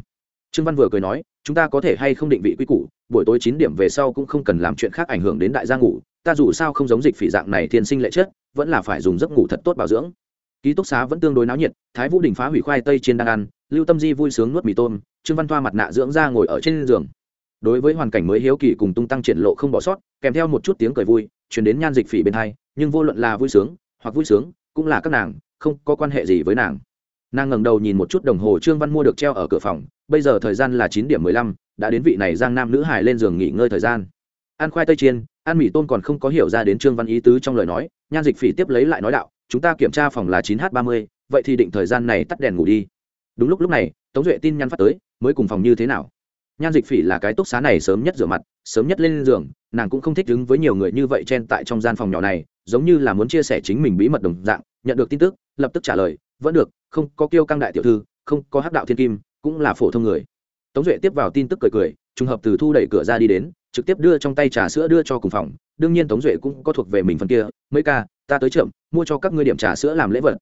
Trương văn vừa cười nói chúng ta có thể hay không định vị quy củ buổi tối chín điểm về sau cũng không cần làm chuyện khác ảnh hưởng đến đại gia ngủ ta dù sao không giống dịch phỉ dạng này thiên sinh lệ chất vẫn là phải dùng giấc ngủ thật tốt bảo dưỡng. Ký túc xá vẫn tương đối náo nhiệt thái vũ đình phá hủy khoai tây trên đang ăn lưu tâm di vui sướng nuốt mì tôm trương văn thoa mặt nạ dưỡng ra ngồi ở trên giường. Đối với hoàn cảnh mới hiếu kỳ cùng tung tăng triển lộ không bỏ sót kèm theo một chút tiếng cười vui chuyển đến nhan dịch phỉ bên hai, nhưng vô luận là vui sướng hoặc vui sướng, cũng là các nàng, không có quan hệ gì với nàng. Nàng ngẩng đầu nhìn một chút đồng hồ trương văn mua được treo ở cửa phòng, bây giờ thời gian là chín điểm mười lăm, đã đến vị này giang nam nữ hải lên giường nghỉ ngơi thời gian. Ăn khoai tây chiên, ăn mì tôm còn không có hiểu ra đến trương văn ý tứ trong lời nói, nhan dịch phỉ tiếp lấy lại nói đạo, chúng ta kiểm tra phòng là chín h ba mươi, vậy thì định thời gian này tắt đèn ngủ đi. Đúng lúc lúc này, tống duệ tin nhắn phát tới, mới cùng phòng như thế nào? Nhan dịch phỉ là cái túc xá này sớm nhất rửa mặt, sớm nhất lên giường, nàng cũng không thích đứng với nhiều người như vậy chen tại trong gian phòng nhỏ này, giống như là muốn chia sẻ chính mình bí mật đồng dạng, nhận được tin tức, lập tức trả lời, vẫn được, không có kiêu căng đại tiểu thư, không có hắc đạo thiên kim, cũng là phổ thông người. Tống duệ tiếp vào tin tức cười cười, trùng hợp từ thu đẩy cửa ra đi đến, trực tiếp đưa trong tay trà sữa đưa cho cùng phòng, đương nhiên tống duệ cũng có thuộc về mình phần kia, mấy ca, ta tới chậm, mua cho các ngươi điểm trà sữa làm lễ vật.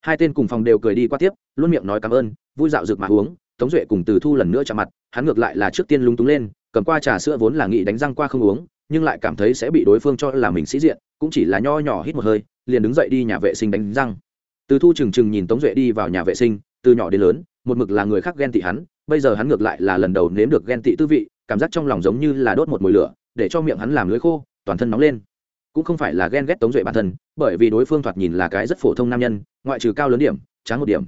Hai tên cùng phòng đều cười đi qua tiếp, luôn miệng nói cảm ơn, vui dạo rực mà uống, tống duệ cùng từ thu lần nữa chạm mặt hắn ngược lại là trước tiên lúng túng lên, cầm qua trà sữa vốn là nghị đánh răng qua không uống, nhưng lại cảm thấy sẽ bị đối phương cho là mình sĩ diện, cũng chỉ là nho nhỏ hít một hơi, liền đứng dậy đi nhà vệ sinh đánh răng. Từ thu trừng trừng nhìn tống duệ đi vào nhà vệ sinh, từ nhỏ đến lớn, một mực là người khác ghen tị hắn, bây giờ hắn ngược lại là lần đầu nếm được ghen tị tư vị, cảm giác trong lòng giống như là đốt một mùi lửa, để cho miệng hắn làm lưới khô, toàn thân nóng lên. Cũng không phải là ghen ghét tống duệ bản thân, bởi vì đối phương thoạt nhìn là cái rất phổ thông nam nhân, ngoại trừ cao lớn điểm, tráng một điểm.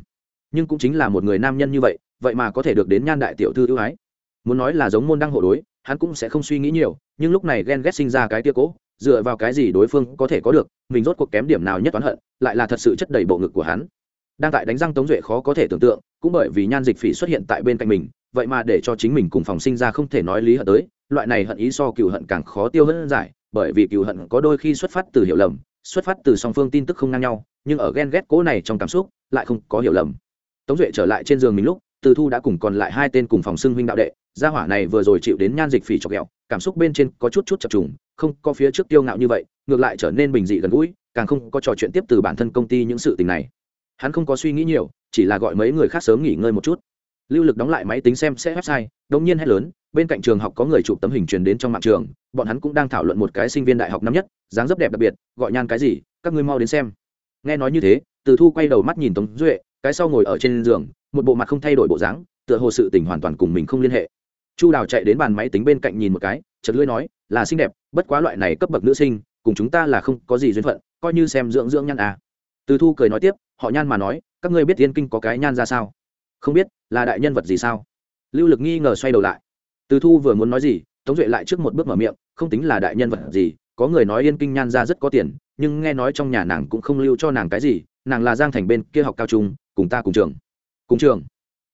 Nhưng cũng chính là một người nam nhân như vậy vậy mà có thể được đến nhan đại tiểu thư ưu ái. Muốn nói là giống môn đăng hộ đối, hắn cũng sẽ không suy nghĩ nhiều, nhưng lúc này ghen ghét sinh ra cái tia cố, dựa vào cái gì đối phương có thể có được, mình rốt cuộc kém điểm nào nhất toán hận, lại là thật sự chất đầy bộ ngực của hắn. Đang tại đánh răng tống duệ khó có thể tưởng tượng, cũng bởi vì nhan dịch phỉ xuất hiện tại bên cạnh mình, vậy mà để cho chính mình cùng phòng sinh ra không thể nói lý hận tới, loại này hận ý so cựu hận càng khó tiêu hơn giải, bởi vì cựu hận có đôi khi xuất phát từ hiểu lầm, xuất phát từ song phương tin tức không ngang nhau, nhưng ở ghen ghét cố này trong cảm xúc, lại không có hiểu lầm. Tống duệ trở lại trên giường mình lúc từ thu đã cùng còn lại hai tên cùng phòng xưng huynh đạo đệ, gia hỏa này vừa rồi chịu đến nhan dịch phỉ chọc ghẹo, cảm xúc bên trên có chút chút chập trùng, không có phía trước tiêu ngạo như vậy, ngược lại trở nên bình dị gần gũi, càng không có trò chuyện tiếp từ bản thân công ty những sự tình này. Hắn không có suy nghĩ nhiều, chỉ là gọi mấy người khác sớm nghỉ ngơi một chút. Lưu lực đóng lại máy tính xem sẽ website đông nhiên hét lớn, bên cạnh trường học có người chụp tấm hình truyền đến trong mạng trường, bọn hắn cũng đang thảo luận một cái sinh viên đại học năm nhất, dáng dấp đẹp đặc biệt, gọi nhan cái gì, các ngươi mau đến xem. Nghe nói như thế, từ thu quay đầu mắt nhìn tống duệ, cái sau ngồi ở trên giường một bộ mặt không thay đổi bộ dáng, tựa hồ sự tình hoàn toàn cùng mình không liên hệ. Chu đào chạy đến bàn máy tính bên cạnh nhìn một cái chật lưỡi nói, là xinh đẹp, bất quá loại này cấp bậc nữ sinh, cùng chúng ta là không có gì duyên phận, coi như xem dưỡng dưỡng nhan à. từ thu cười nói tiếp, họ nhan mà nói, các ngươi biết tiên kinh có cái nhan ra sao? Không biết, là đại nhân vật gì sao? Lưu lực nghi ngờ xoay đầu lại. Từ thu vừa muốn nói gì, tống duệ lại trước một bước mở miệng, không tính là đại nhân vật gì, có người nói yên kinh nhan ra rất có tiền, nhưng nghe nói trong nhà nàng cũng không lưu cho nàng cái gì, nàng là giang thành bên kia học cao trung, cùng ta cùng trường cùng trường.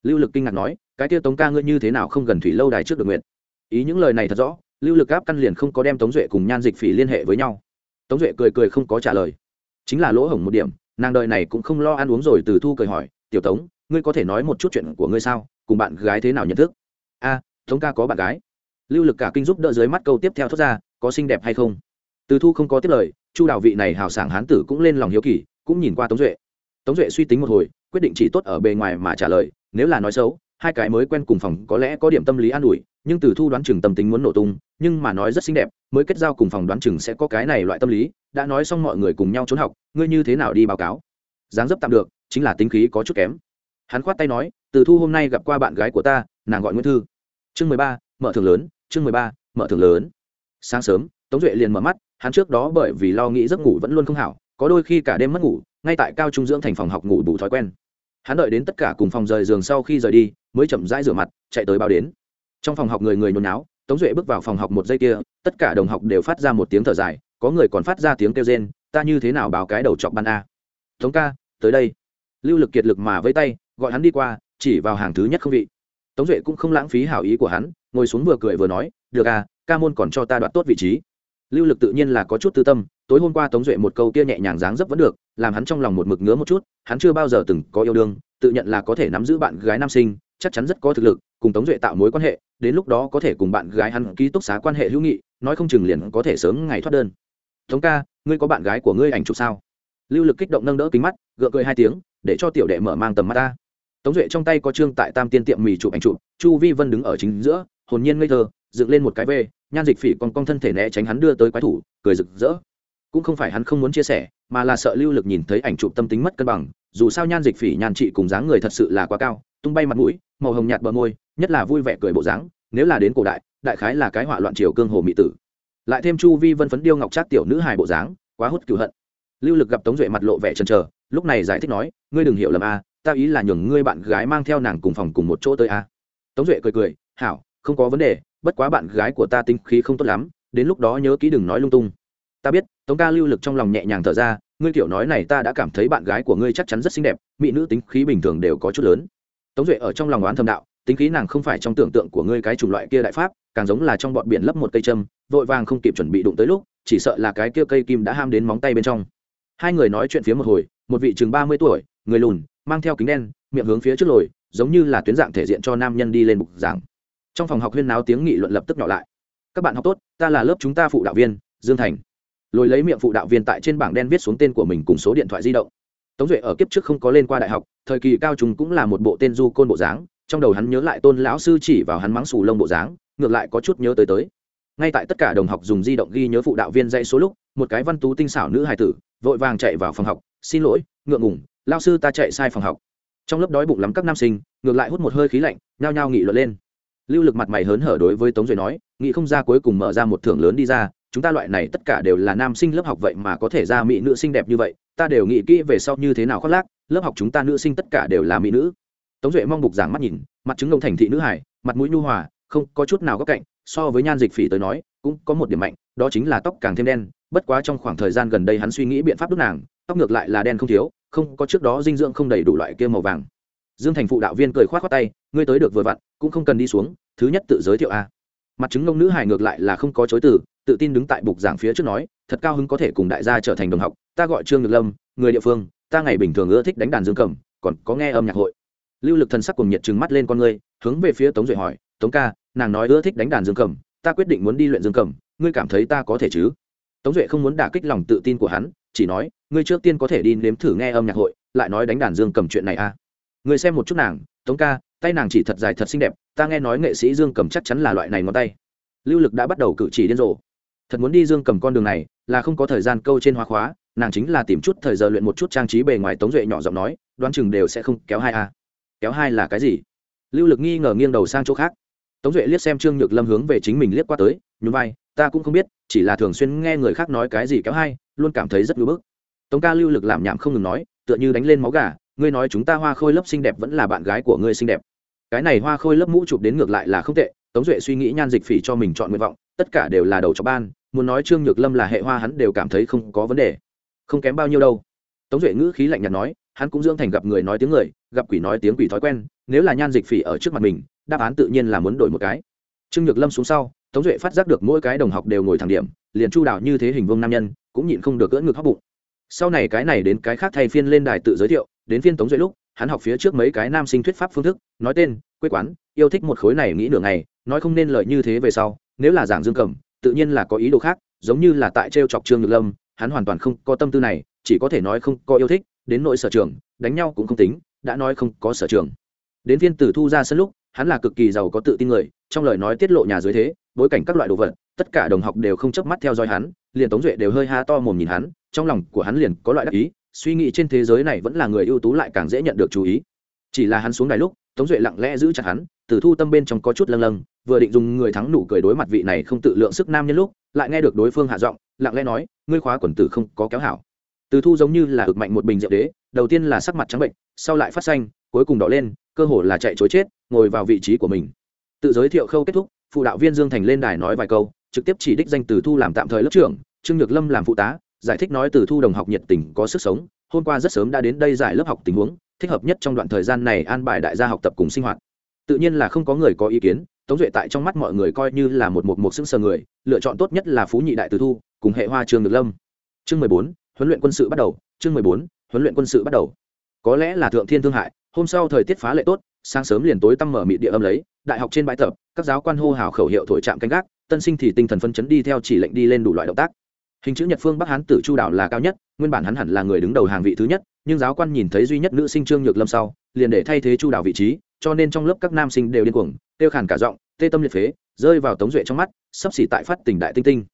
Lưu lực kinh ngạc nói, cái kia tống ca ngươi như thế nào không gần thủy lâu đài trước được nguyện? Ý những lời này thật rõ, lưu lực áp căn liền không có đem tống duệ cùng nhan dịch phỉ liên hệ với nhau. Tống duệ cười cười không có trả lời. Chính là lỗ hổng một điểm, nàng đời này cũng không lo ăn uống rồi từ thu cười hỏi, tiểu tống, ngươi có thể nói một chút chuyện của ngươi sao? Cùng bạn gái thế nào nhận thức? A, tống ca có bạn gái. Lưu lực cả kinh giúp đỡ dưới mắt câu tiếp theo thoát ra, có xinh đẹp hay không? Từ thu không có tiếp lời, chu đào vị này hào sảng hán tử cũng lên lòng hiếu kỳ, cũng nhìn qua tống duệ tống duệ suy tính một hồi, quyết định chỉ tốt ở bề ngoài mà trả lời, nếu là nói xấu, hai cái mới quen cùng phòng có lẽ có điểm tâm lý an ủi, nhưng từ thu đoán chừng tâm tính muốn nổ tung, nhưng mà nói rất xinh đẹp, mới kết giao cùng phòng đoán chừng sẽ có cái này loại tâm lý, đã nói xong mọi người cùng nhau trốn học, ngươi như thế nào đi báo cáo? Dáng dấp tạm được, chính là tính khí có chút kém. Hắn khoát tay nói, từ thu hôm nay gặp qua bạn gái của ta, nàng gọi nguyễn thư. Chương mười ba, mở thường lớn, chương mười ba, mở thường lớn. Sáng sớm, tống duệ liền mở mắt, hắn trước đó bởi vì lo nghĩ giấc ngủ vẫn luôn không hảo, có đôi khi cả đêm mất ngủ ngay tại cao trung dưỡng thành phòng học ngủ bù thói quen. Hắn đợi đến tất cả cùng phòng rời giường sau khi rời đi, mới chậm rãi rửa mặt, chạy tới báo đến. Trong phòng học người người nhốn náo, tống duệ bước vào phòng học một giây kia, tất cả đồng học đều phát ra một tiếng thở dài, có người còn phát ra tiếng kêu rên, ta như thế nào báo cái đầu chọc ban a? Tống ca, tới đây. Lưu lực kiệt lực mà với tay, gọi hắn đi qua, chỉ vào hàng thứ nhất không vị. Tống duệ cũng không lãng phí hảo ý của hắn, ngồi xuống vừa cười vừa nói, được à ca môn còn cho ta đoạt tốt vị trí. Lưu lực tự nhiên là có chút tư tâm tối hôm qua tống duệ một câu kia nhẹ nhàng dáng dấp vẫn được, làm hắn trong lòng một mực ngứa một chút, hắn chưa bao giờ từng có yêu đương, tự nhận là có thể nắm giữ bạn gái nam sinh, chắc chắn rất có thực lực, cùng tống duệ tạo mối quan hệ, đến lúc đó có thể cùng bạn gái hắn ký túc xá quan hệ hữu nghị, nói không chừng liền có thể sớm ngày thoát đơn. Tống ca, ngươi có bạn gái của ngươi ảnh chụp sao? Lưu lực kích động nâng đỡ kính mắt, gượng cười hai tiếng, để cho tiểu đệ mở mang tầm mắt ta. Tống duệ trong tay có trương tại tam tiên tiệm mì chụp ảnh chụp, chu vi vân đứng ở chính giữa, hồn nhiên ngây thơ, dựng lên một cái vê nhan dịch phỉ còn con thân thể né tránh hắn đưa tới quái thủ, cười rực rỡ cũng không phải hắn không muốn chia sẻ, mà là sợ lưu lực nhìn thấy ảnh chụp tâm tính mất cân bằng, dù sao nhan dịch phỉ, nhan trị cùng dáng người thật sự là quá cao, tung bay mặt mũi, màu hồng nhạt bờ môi, nhất là vui vẻ cười bộ dáng, nếu là đến cổ đại đại khái là cái họa loạn triều cương hồ mỹ tử. Lại thêm chu vi vân phấn điêu ngọc Trát tiểu nữ hài bộ dáng, quá hút cựu hận. Lưu lực gặp tống duệ mặt lộ vẻ chần chờ, lúc này giải thích nói, ngươi đừng hiểu lầm a, ta ý là nhường ngươi bạn gái mang theo nàng cùng phòng cùng một chỗ tới a. Tống duệ cười cười, hảo, không có vấn đề, bất quá bạn gái của ta tinh khí không tốt lắm, đến lúc đó nhớ kỹ đừng nói lung tung ta biết, tống ca lưu lực trong lòng nhẹ nhàng thở ra, ngươi kiểu nói này ta đã cảm thấy bạn gái của ngươi chắc chắn rất xinh đẹp, mỹ nữ tính khí bình thường đều có chút lớn. Tống duệ ở trong lòng oán thầm đạo, tính khí nàng không phải trong tưởng tượng của ngươi cái chủng loại kia đại pháp, càng giống là trong bọn biển lấp một cây châm, vội vàng không kịp chuẩn bị đụng tới lúc, chỉ sợ là cái kia cây kim đã ham đến móng tay bên trong. Hai người nói chuyện phía một hồi, một vị chừng ba mươi tuổi, người lùn, mang theo kính đen, miệng hướng phía trước lồi, giống như là tuyến dạng thể diện cho nam nhân đi lên bục giảng. Trong phòng học huyên náo tiếng nghị luận lập tức nhỏ lại. Các bạn học tốt, ta là lớp chúng ta phụ đạo viên, dương thành lôi lấy miệng phụ đạo viên tại trên bảng đen viết xuống tên của mình cùng số điện thoại di động. Tống duệ ở kiếp trước không có lên qua đại học, thời kỳ cao trung cũng là một bộ tên du côn bộ dáng, trong đầu hắn nhớ lại tôn lão sư chỉ vào hắn mắng xù lông bộ dáng, ngược lại có chút nhớ tới tới. Ngay tại tất cả đồng học dùng di động ghi nhớ phụ đạo viên dạy số lúc, một cái văn tú tinh xảo nữ hài tử, vội vàng chạy vào phòng học, xin lỗi, ngượng ngủng lao sư ta chạy sai phòng học. Trong lớp đói bụng lắm các nam sinh, ngược lại hút một hơi khí lạnh, nhao nhao nghị luận lên. Lưu lực mặt mày hớn hở đối với tống duệ nói nghĩ không ra cuối cùng mở ra một thưởng lớn đi ra chúng ta loại này tất cả đều là nam sinh lớp học vậy mà có thể ra mỹ nữ xinh đẹp như vậy, ta đều nghĩ kỹ về sau như thế nào khoác lác, lớp học chúng ta nữ sinh tất cả đều là mỹ nữ. Tống duệ mong bục giảng mắt nhìn, mặt chứng ngông thành thị nữ hải, mặt mũi nhu hòa, không có chút nào góc cạnh, so với nhan dịch phỉ tới nói, cũng có một điểm mạnh, đó chính là tóc càng thêm đen, bất quá trong khoảng thời gian gần đây hắn suy nghĩ biện pháp đúc nàng, tóc ngược lại là đen không thiếu, không có trước đó dinh dưỡng không đầy đủ loại kia màu vàng. Dương thành phụ đạo viên cười k h o á t khoác tay, ngươi tới được vừa vặn, cũng không cần đi xuống, thứ nhất tự giới thiệu a. Mặt chứng ngông nữ hải ngược lại là không có chối từ tự tin đứng tại bục giảng phía trước nói, thật cao hứng có thể cùng đại gia trở thành đồng học, ta gọi trương nhược lâm, người địa phương, ta ngày bình thường ưa thích đánh đàn dương cầm, còn có nghe âm nhạc hội. Lưu lực thần sắc cùng nhiệt trừng mắt lên con ngươi, hướng về phía tống duệ hỏi, tống ca, nàng nói ưa thích đánh đàn dương cầm, ta quyết định muốn đi luyện dương cầm, ngươi cảm thấy ta có thể chứ? Tống duệ không muốn đả kích lòng tự tin của hắn, chỉ nói, ngươi trước tiên có thể đi nếm thử nghe âm nhạc hội, lại nói đánh đàn dương cầm chuyện này à? Ngươi xem một chút nàng, tống ca, tay nàng chỉ thật dài thật xinh đẹp, ta nghe nói nghệ sĩ dương cầm chắc chắn là loại này ngón tay. Lưu lực đã bắt đầu cử chỉ điên rồ thật muốn đi dương cầm con đường này, là không có thời gian câu trên hoa khóa, nàng chính là tìm chút thời giờ luyện một chút trang trí bề ngoài tống duệ nhỏ giọng nói, đoán chừng đều sẽ không kéo hai a. Kéo hai là cái gì? Lưu lực nghi ngờ nghiêng đầu sang chỗ khác. Tống duệ liếc xem trương nhược lâm hướng về chính mình liếc qua tới, nhún vai, ta cũng không biết, chỉ là thường xuyên nghe người khác nói cái gì kéo hai, luôn cảm thấy rất ngưỡng bức. Tống ca lưu lực làm nhảm không ngừng nói, tựa như đánh lên máu gà, ngươi nói chúng ta hoa khôi lớp xinh đẹp vẫn là bạn gái của ngươi xinh đẹp. Cái này hoa khôi lớp mũ chụp đến ngược lại là không tệ tống duệ suy nghĩ nhan dịch phỉ cho mình chọn nguyện vọng, tất cả đều là đầu cho ban, muốn nói trương nhược lâm là hệ hoa hắn đều cảm thấy không có vấn đề. Không kém bao nhiêu đâu. Tống duệ ngữ khí lạnh nhạt nói, hắn cũng dưỡng thành gặp người nói tiếng người, gặp quỷ nói tiếng quỷ thói quen, nếu là nhan dịch phỉ ở trước mặt mình, đáp án tự nhiên là muốn đổi một cái. Trương nhược lâm xuống sau, tống duệ phát giác được mỗi cái đồng học đều ngồi thẳng điểm, liền chu đạo như thế hình vương nam nhân, cũng nhịn không được gỡ ngực hóc bụng. Sau này cái này đến cái khác thay phiên lên đài tự giới thiệu, đến phiên tống duệ lúc hắn học phía trước mấy cái nam sinh thuyết pháp phương thức, nói tên, quê quán, yêu thích một khối này nghĩ nửa ngày, nói không nên lợi như thế về sau, nếu là giảng dương cầm, tự nhiên là có ý đồ khác, giống như là tại t chọc trương nhược lâm, hắn hoàn toàn không có tâm tư này, chỉ có thể nói không có yêu thích, đến nội sở trường, đánh nhau cũng không tính, đã nói không có sở trường. Đến viên tử thu ra sân lúc, hắn là cực kỳ giàu có tự tin người, trong lời nói tiết lộ nhà dưới thế, bối cảnh các loại đồ vật, tất cả đồng học đều không chớp mắt theo dõi hắn, liền tống duệ đều hơi ha to mồm nhìn hắn, trong lòng của hắn liền có loại đắc ý suy nghĩ trên thế giới này vẫn là người ưu tú lại càng dễ nhận được chú ý. Chỉ là hắn xuống đài lúc, tống duệ lặng lẽ giữ chặt hắn, từ thu tâm bên trong có chút lâng lâng, vừa định dùng người thắng nụ cười đối mặt vị này không tự lượng sức nam nhân lúc, lại nghe được đối phương hạ giọng, lặng lẽ nói, ngươi khóa quần tử không có kéo hảo. Từ thu giống như là ực mạnh một bình rượu đế, đầu tiên là sắc mặt trắng bệnh, sau lại phát xanh, cuối cùng đỏ lên, cơ hồ là chạy chối chết, ngồi vào vị trí của mình. Tự giới thiệu khâu kết thúc, phụ đạo viên dương thành lên đài nói vài câu, trực tiếp chỉ đích danh từ thu làm tạm thời lớp trưởng, trương nhược lâm làm phụ tá giải thích nói từ thu đồng học nhiệt tình có sức sống, hôm qua rất sớm đã đến đây giải lớp học tình huống, thích hợp nhất trong đoạn thời gian này an bài đại gia học tập cùng sinh hoạt. Tự nhiên là không có người có ý kiến, tống duệ tại trong mắt mọi người coi như là một một một xứng sờ người, lựa chọn tốt nhất là phú nhị đại từ thu, cùng hệ hoa trường được lâm. Chương mười bốn, huấn luyện quân sự bắt đầu, chương mười bốn, huấn luyện quân sự bắt đầu. Có lẽ là thượng thiên thương hại, hôm sau thời tiết phá lệ tốt, sáng sớm liền tối tăm mở mịt địa âm lấy, đại học trên bãi tập, các giáo quan hô hào khẩu hiệu thổi trạm canh gác, tân sinh thì tinh thần phân chấn đi theo chỉ lệnh đi lên đủ loại động tác hình chữ nhật phương bắc hán tử chu đảo là cao nhất, nguyên bản hắn hẳn là người đứng đầu hàng vị thứ nhất, nhưng giáo quan nhìn thấy duy nhất nữ sinh trương nhược lâm sau, liền để thay thế chu đảo vị trí, cho nên trong lớp các nam sinh đều điên cuồng, tiêu khản cả giọng, tê tâm liệt phế, rơi vào tống duệ trong mắt, sắp xỉ tại phát tỉnh đại tinh tinh.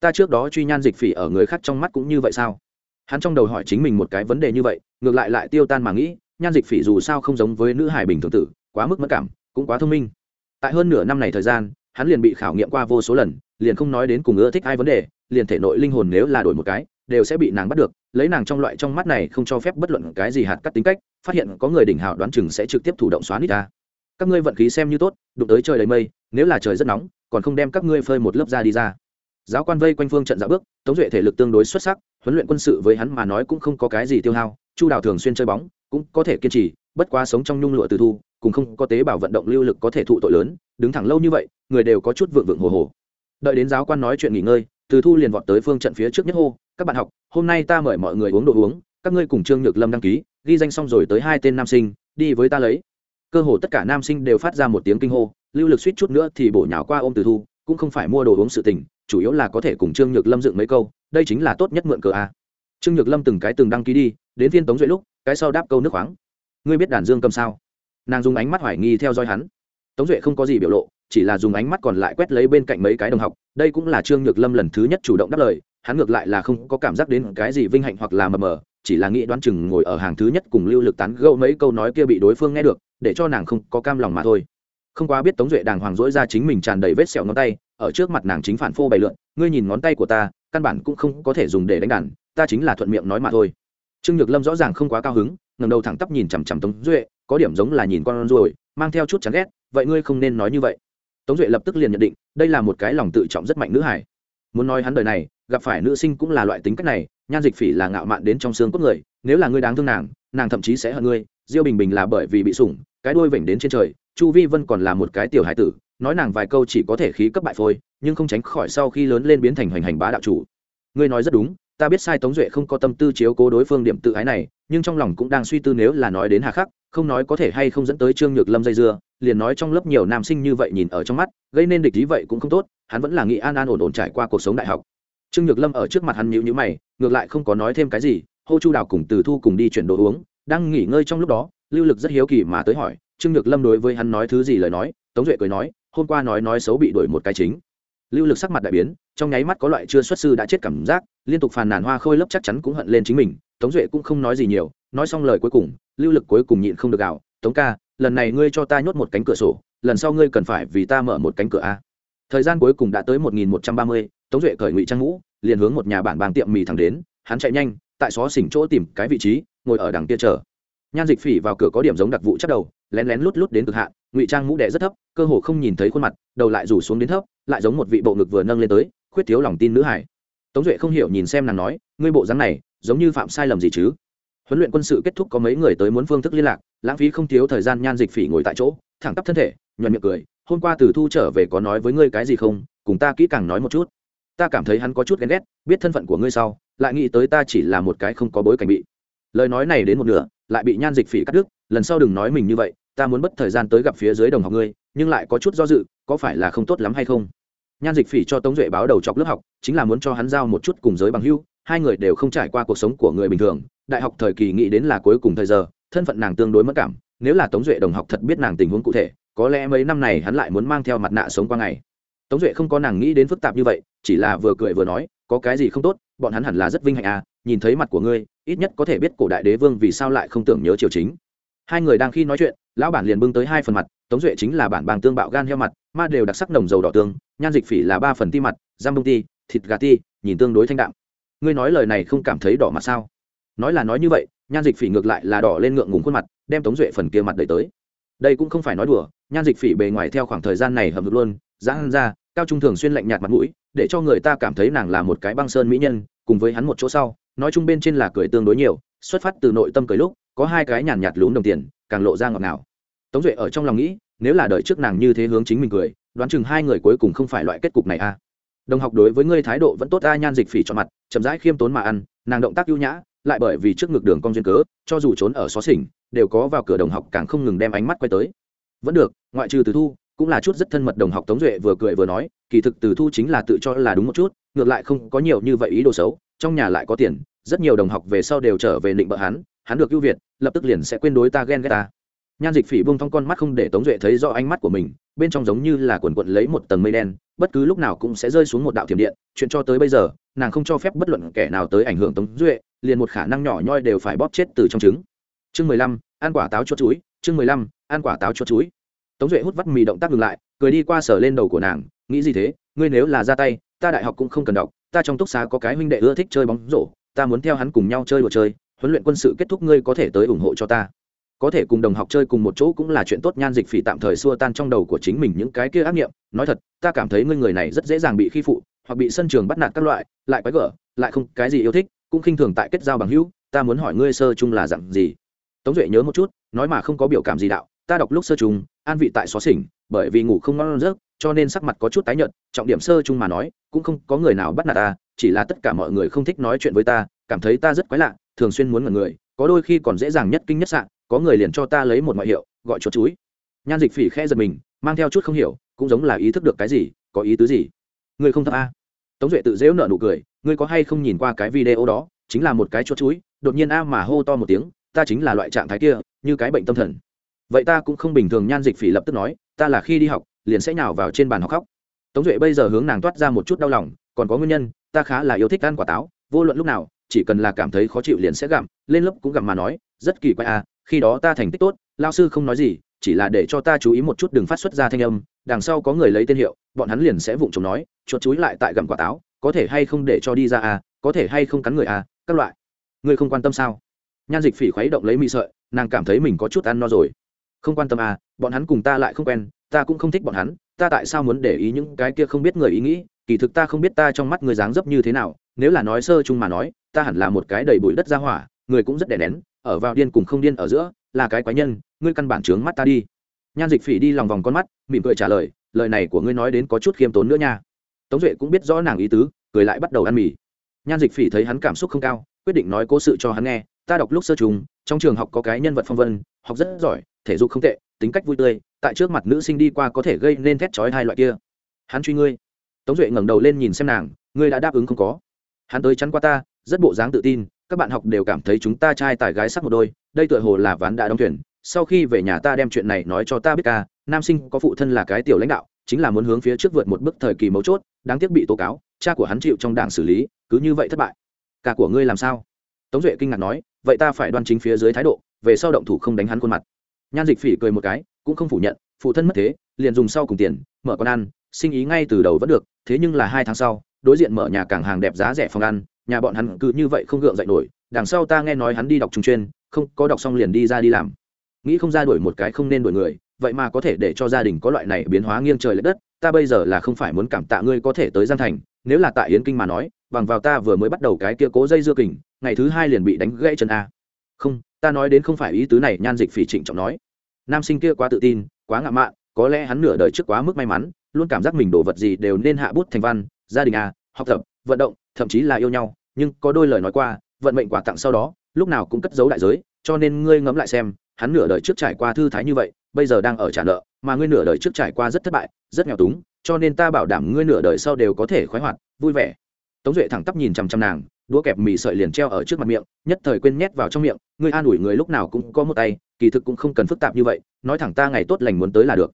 Ta trước đó truy nhan dịch phỉ ở người khác trong mắt cũng như vậy sao? Hắn trong đầu hỏi chính mình một cái vấn đề như vậy, ngược lại lại tiêu tan mà nghĩ, nhan dịch phỉ dù sao không giống với nữ hải bình thường tử, quá mức mất cảm, cũng quá thông minh. Tại hơn nửa năm này thời gian, hắn liền bị khảo nghiệm qua vô số lần, liền không nói đến cùng ưa thích ai vấn đề liền thể nội linh hồn nếu là đổi một cái, đều sẽ bị nàng bắt được. Lấy nàng trong loại trong mắt này không cho phép bất luận cái gì hạt cắt tính cách, phát hiện có người đỉnh hào đoán chừng sẽ trực tiếp thủ động xóa nít ra. Các ngươi vận khí xem như tốt, đụng tới trời đầy mây, nếu là trời rất nóng, còn không đem các ngươi phơi một lớp da đi ra. Giáo quan vây quanh phương trận dạo bước, tống duệ thể lực tương đối xuất sắc, huấn luyện quân sự với hắn mà nói cũng không có cái gì tiêu hao, chu đào thường xuyên chơi bóng, cũng có thể kiên trì, bất quá sống trong nhung lụa từ thu, cũng không có tế bào vận động lưu lực có thể thụ tội lớn, đứng thẳng lâu như vậy, người đều có chút vượng vượng hồ hồ. Đợi đến giáo quan nói chuyện nghỉ ngơi từ thu liền vọt tới phương trận phía trước nhất hô, các bạn học, hôm nay ta mời mọi người uống đồ uống, các ngươi cùng trương nhược lâm đăng ký, ghi danh xong rồi tới hai tên nam sinh, đi với ta lấy. Cơ hồ tất cả nam sinh đều phát ra một tiếng kinh hô, lưu lực suýt chút nữa thì bổ nhào qua ôm từ thu, cũng không phải mua đồ uống sự tình, chủ yếu là có thể cùng trương nhược lâm dựng mấy câu, đây chính là tốt nhất mượn cờ a. Trương nhược lâm từng cái từng đăng ký đi, đến viên tống duệ lúc, cái sau đáp câu nước khoáng. Ngươi biết đàn dương cầm sao? Nàng dùng ánh mắt hoài nghi theo dõi hắn. Tống duệ không có gì biểu lộ chỉ là dùng ánh mắt còn lại quét lấy bên cạnh mấy cái đồng học, đây cũng là trương nhược lâm lần thứ nhất chủ động đáp lời, hắn ngược lại là không có cảm giác đến cái gì vinh hạnh hoặc là mờ mờ, chỉ là nghĩ đoán chừng ngồi ở hàng thứ nhất cùng lưu lực tán gẫu mấy câu nói kia bị đối phương nghe được, để cho nàng không có cam lòng mà thôi. Không quá biết tống duệ đàng hoàng dỗi ra chính mình tràn đầy vết sẹo ngón tay, ở trước mặt nàng chính phản phô bày lượn, ngươi nhìn ngón tay của ta, căn bản cũng không có thể dùng để đánh đàn, ta chính là thuận miệng nói mà thôi. Trương nhược lâm rõ ràng không quá cao hứng ngầm đầu thẳng tắp nhìn chằm chằm tống duệ, có điểm giống là nhìn con ruồi, mang theo chút chán ghét, vậy ngươi không nên nói như vậy tống duệ lập tức liền nhận định, đây là một cái lòng tự trọng rất mạnh nữ hải muốn nói hắn đời này, gặp phải nữ sinh cũng là loại tính cách này, nhan dịch phỉ là ngạo mạn đến trong xương cốt người, nếu là ngươi đáng thương nàng nàng thậm chí sẽ hận ngươi. Diêu bình bình là bởi vì bị sủng, cái đuôi vểnh đến trên trời, chu vi vân còn là một cái tiểu hải tử, nói nàng vài câu chỉ có thể khí cấp bại phôi, nhưng không tránh khỏi sau khi lớn lên biến thành hoành hành bá đạo chủ. Ngươi nói rất đúng, ta biết sai tống duệ không có tâm tư chiếu cố đối phương điểm tự ái này, nhưng trong lòng cũng đang suy tư nếu là nói đến hà khắc, không nói có thể hay không dẫn tới trương nhược lâm dây dưa liền nói trong lớp nhiều nam sinh như vậy nhìn ở trong mắt, gây nên địch ý vậy cũng không tốt, hắn vẫn là nghĩ an an ổn ổn trải qua cuộc sống đại học. Trương nhược lâm ở trước mặt hắn nhíu nhíu mày, ngược lại không có nói thêm cái gì, hô chu đào cùng từ thu cùng đi chuyển đồ uống, đang nghỉ ngơi trong lúc đó, lưu lực rất hiếu kỳ mà tới hỏi, trương nhược lâm đối với hắn nói thứ gì lời nói, tống duệ cười nói, hôm qua nói nói xấu bị đuổi một cái chính. Lưu lực sắc mặt đại biến, trong nháy mắt có loại chưa xuất sư đã chết cảm giác, liên tục phàn nàn hoa khôi lớp chắc chắn cũng hận lên chính mình, tống duệ cũng không nói gì nhiều, nói xong lời cuối cùng, lưu lực cuối cùng nhịn không được gạo tống ca lần này ngươi cho ta nhốt một cánh cửa sổ, lần sau ngươi cần phải vì ta mở một cánh cửa a. Thời gian cuối cùng đã tới một nghìn một trăm ba mươi, tống duệ cởi ngụy trang ngũ liền hướng một nhà bản bang tiệm mì thẳng đến, hắn chạy nhanh, tại xó xỉnh chỗ tìm cái vị trí, ngồi ở đằng kia chờ. Nhan dịch phỉ vào cửa có điểm giống đặc vụ chắc đầu, lén lén lút lút đến cực hạn, ngụy trang mũ đẻ rất thấp, cơ hồ không nhìn thấy khuôn mặt, đầu lại rủ xuống đến thấp, lại giống một vị bộ ngực vừa nâng lên tới, khuyết thiếu lòng tin nữ hải. Tống duệ không hiểu nhìn xem nàng nói, ngươi bộ dáng này, giống như phạm sai lầm gì chứ? Huấn luyện quân sự kết thúc có mấy người tới muốn phương thức liên lạc, lãng phí không thiếu thời gian nhan dịch phỉ ngồi tại chỗ, thẳng tắp thân thể, nhuận miệng cười, hôm qua từ thu trở về có nói với ngươi cái gì không? Cùng ta kỹ càng nói một chút. Ta cảm thấy hắn có chút ghen ghét, biết thân phận của ngươi sau, lại nghĩ tới ta chỉ là một cái không có bối cảnh bị. Lời nói này đến một nửa, lại bị nhan dịch phỉ cắt đứt, lần sau đừng nói mình như vậy, ta muốn mất thời gian tới gặp phía dưới đồng học ngươi, nhưng lại có chút do dự, có phải là không tốt lắm hay không? Nhan dịch phỉ cho tống duệ báo đầu chọc lớp học, chính là muốn cho hắn giao một chút cùng giới bằng hưu hai người đều không trải qua cuộc sống của người bình thường đại học thời kỳ nghĩ đến là cuối cùng thời giờ, thân phận nàng tương đối mất cảm, nếu là tống duệ đồng học thật biết nàng tình huống cụ thể, có lẽ mấy năm này hắn lại muốn mang theo mặt nạ sống qua ngày. Tống duệ không có nàng nghĩ đến phức tạp như vậy, chỉ là vừa cười vừa nói, có cái gì không tốt, bọn hắn hẳn là rất vinh hạnh à nhìn thấy mặt của ngươi, ít nhất có thể biết cổ đại đế vương vì sao lại không tưởng nhớ triều chính. Hai người đang khi nói chuyện, lão bản liền bưng tới hai phần mặt, tống duệ chính là bản bàng tương bạo gan heo mặt, ma đều đặc sắc nồng dầu đỏ tương, nhan dịch phỉ là ba phần ti mặt, giam bông ti, thịt gà ti, nhìn tương đối thanh đạm. Ngươi nói lời này không cảm thấy đỏ mặt sao? Nói là nói như vậy, nhan dịch phỉ ngược lại là đỏ lên ngượng ngùng khuôn mặt, đem tống duệ phần kia mặt đẩy tới. Đây cũng không phải nói đùa, nhan dịch phỉ bề ngoài theo khoảng thời gian này hầm được luôn giãn ra, cao trung thường xuyên lạnh nhạt mặt mũi, để cho người ta cảm thấy nàng là một cái băng sơn mỹ nhân, cùng với hắn một chỗ sau, nói chung bên trên là cười tương đối nhiều, xuất phát từ nội tâm cười lúc, có hai cái nhàn nhạt lún đồng tiền, càng lộ ra ngọt ngào. Tống duệ ở trong lòng nghĩ, nếu là đợi trước nàng như thế hướng chính mình cười, đoán chừng hai người cuối cùng không phải loại kết cục này a đồng học đối với ngươi thái độ vẫn tốt a nhan dịch phỉ cho mặt, chậm rãi khiêm tốn mà ăn, nàng động tác ưu nhã lại bởi vì trước ngực đường cong duyên cớ, cho dù trốn ở xó xỉnh, đều có vào cửa đồng học càng không ngừng đem ánh mắt quay tới. Vẫn được, ngoại trừ từ thu, cũng là chút rất thân mật đồng học tống duệ vừa cười vừa nói, kỳ thực từ thu chính là tự cho là đúng một chút, ngược lại không có nhiều như vậy ý đồ xấu, trong nhà lại có tiền, rất nhiều đồng học về sau đều trở về định bợ hắn hắn được ưu việt, lập tức liền sẽ quên đối ta ghen ghét ta nhan dịch phỉ buông thong con mắt không để tống duệ thấy rõ ánh mắt của mình, bên trong giống như là quần quận lấy một tầng mây đen, bất cứ lúc nào cũng sẽ rơi xuống một đạo thiểm điện, chuyện cho tới bây giờ, nàng không cho phép bất luận kẻ nào tới ảnh hưởng tống duệ, liền một khả năng nhỏ nhoi đều phải bóp chết từ trong trứng. Chương mười lăm, ăn quả táo chốt chuối, chương mười lăm, ăn quả táo chốt chuối. Tống duệ hút vắt mì động tác ngừng lại, cười đi qua sở lên đầu của nàng, nghĩ gì thế, ngươi nếu là ra tay, ta đại học cũng không cần đọc, ta trong túc xá có cái huynh đệ ưa thích chơi bóng rổ, ta muốn theo hắn cùng nhau chơi đồ chơi, huấn luyện quân sự kết thúc ngươi có thể tới ủng hộ cho ta có thể cùng đồng học chơi cùng một chỗ cũng là chuyện tốt, nhan dịch phỉ tạm thời xua tan trong đầu của chính mình những cái kia ác nghiệm. Nói thật, ta cảm thấy ngươi người này rất dễ dàng bị khi phụ, hoặc bị sân trường bắt nạt các loại, lại quái gở, lại không cái gì yêu thích, cũng khinh thường tại kết giao bằng hữu. Ta muốn hỏi ngươi sơ chung là dặn gì? Tống duệ nhớ một chút, nói mà không có biểu cảm gì đạo, ta đọc lúc sơ chung, an vị tại xó xỉnh, bởi vì ngủ không ngon giấc, cho nên sắc mặt có chút tái nhợt, trọng điểm sơ chung mà nói, cũng không có người nào bắt nạt ta, chỉ là tất cả mọi người không thích nói chuyện với ta, cảm thấy ta rất quái lạ, thường xuyên muốn ngẩn người, có đôi khi còn dễ dàng nhất kinh nhất sạn có người liền cho ta lấy một ngoại hiệu, gọi chuột chuối. Nhan dịch phỉ khẽ giật mình, mang theo chút không hiểu, cũng giống là ý thức được cái gì, có ý tứ gì? Ngươi không thấp a à? tống duệ tự dễu nợ nụ cười, ngươi có hay không nhìn qua cái video đó, chính là một cái chuột chuối, đột nhiên a mà hô to một tiếng, ta chính là loại trạng thái kia, như cái bệnh tâm thần. Vậy ta cũng không bình thường, nhan dịch phỉ lập tức nói, ta là khi đi học, liền sẽ nhào vào trên bàn học khóc. Tống duệ bây giờ hướng nàng toát ra một chút đau lòng, còn có nguyên nhân, ta khá là yêu thích ăn quả táo, vô luận lúc nào, chỉ cần là cảm thấy khó chịu liền sẽ gặm, lên lớp cũng gặm mà nói, rất kỳ quái à khi đó ta thành tích tốt, lao sư không nói gì, chỉ là để cho ta chú ý một chút đừng phát xuất ra thanh âm, đằng sau có người lấy tên hiệu, bọn hắn liền sẽ vụng chồng nói, chuột chúi lại tại gặm quả táo, có thể hay không để cho đi ra à có thể hay không cắn người à các loại. Ngươi không quan tâm sao? Nhan dịch phỉ khuấy động lấy mị sợi, nàng cảm thấy mình có chút ăn no rồi. Không quan tâm à bọn hắn cùng ta lại không quen, ta cũng không thích bọn hắn, ta tại sao muốn để ý những cái kia không biết người ý nghĩ, kỳ thực ta không biết ta trong mắt người dáng dấp như thế nào, nếu là nói sơ chung mà nói, ta hẳn là một cái đầy bụi đất ra hỏa, người cũng rất đẻ nén ở vào điên cùng không điên ở giữa, là cái quái nhân, ngươi căn bản trướng mắt ta đi. Nhan dịch phỉ đi lòng vòng con mắt, mỉm cười trả lời lời này của ngươi nói đến có chút khiêm tốn nữa nha. Tống duệ cũng biết rõ nàng ý tứ, cười lại bắt đầu ăn mì. Nhan dịch phỉ thấy hắn cảm xúc không cao, quyết định nói cố sự cho hắn nghe, ta đọc lúc sơ trùng, trong trường học có cái nhân vật phong vân, học rất giỏi, thể dục không tệ, tính cách vui tươi, tại trước mặt nữ sinh đi qua có thể gây nên thét chói hai loại kia. Hắn truy ngươi. Tống duệ ngẩng đầu lên nhìn xem nàng, ngươi đã đáp ứng không có. Hắn tới chắn qua ta, rất bộ dáng tự tin các bạn học đều cảm thấy chúng ta trai tài gái sắc một đôi, đây tựa hồ là ván đã đóng thuyền. Sau khi về nhà ta đem chuyện này nói cho ta biết ca, nam sinh có phụ thân là cái tiểu lãnh đạo, chính là muốn hướng phía trước vượt một bước thời kỳ mấu chốt, đáng tiếc bị tố cáo, cha của hắn chịu trong đảng xử lý, cứ như vậy thất bại. Ca của ngươi làm sao? Tống duệ kinh ngạc nói, vậy ta phải đoan chính phía dưới thái độ, về sau động thủ không đánh hắn khuôn mặt. Nhan dịch phỉ cười một cái, cũng không phủ nhận, phụ thân mất thế, liền dùng sau cùng tiền, mở con ăn, sinh ý ngay từ đầu vẫn được, thế nhưng là hai tháng sau, đối diện mở nhà cảng hàng đẹp giá rẻ phòng ăn nhà bọn hắn cứ như vậy không gượng dậy nổi, đằng sau ta nghe nói hắn đi đọc trung chuyên, không có đọc xong liền đi ra đi làm. Nghĩ không ra đuổi một cái không nên đuổi người, vậy mà có thể để cho gia đình có loại này biến hóa nghiêng trời l ệ đất, ta bây giờ là không phải muốn cảm tạ ngươi có thể tới gian thành, nếu là tại yến kinh mà nói, bằng vào ta vừa mới bắt đầu cái kia cố dây dưa kình, ngày thứ hai liền bị đánh gãy chân a. Không, ta nói đến không phải ý tứ này, nhan dịch phỉ trịnh trọng nói. Nam sinh kia quá tự tin, quá ngạo mạn, có lẽ hắn nửa đời trước quá mức may mắn, luôn cảm giác mình đồ vật gì đều nên hạ bút thành văn, gia đình a, học tập, vận động thậm chí là yêu nhau, nhưng có đôi lời nói qua, vận mệnh quà tặng sau đó, lúc nào cũng cất giấu đại giới, cho nên ngươi ngẫm lại xem, hắn nửa đời trước trải qua thư thái như vậy, bây giờ đang ở trả nợ, mà ngươi nửa đời trước trải qua rất thất bại, rất nghèo túng, cho nên ta bảo đảm ngươi nửa đời sau đều có thể khoái hoạt, vui vẻ. Tống duệ thẳng tắp nhìn chằm chằm nàng, đũa kẹp mì sợi liền treo ở trước mặt miệng, nhất thời quên nhét vào trong miệng, ngươi an ủi người lúc nào cũng có một tay, kỳ thực cũng không cần phức tạp như vậy, nói thẳng ta ngày tốt lành muốn tới là được.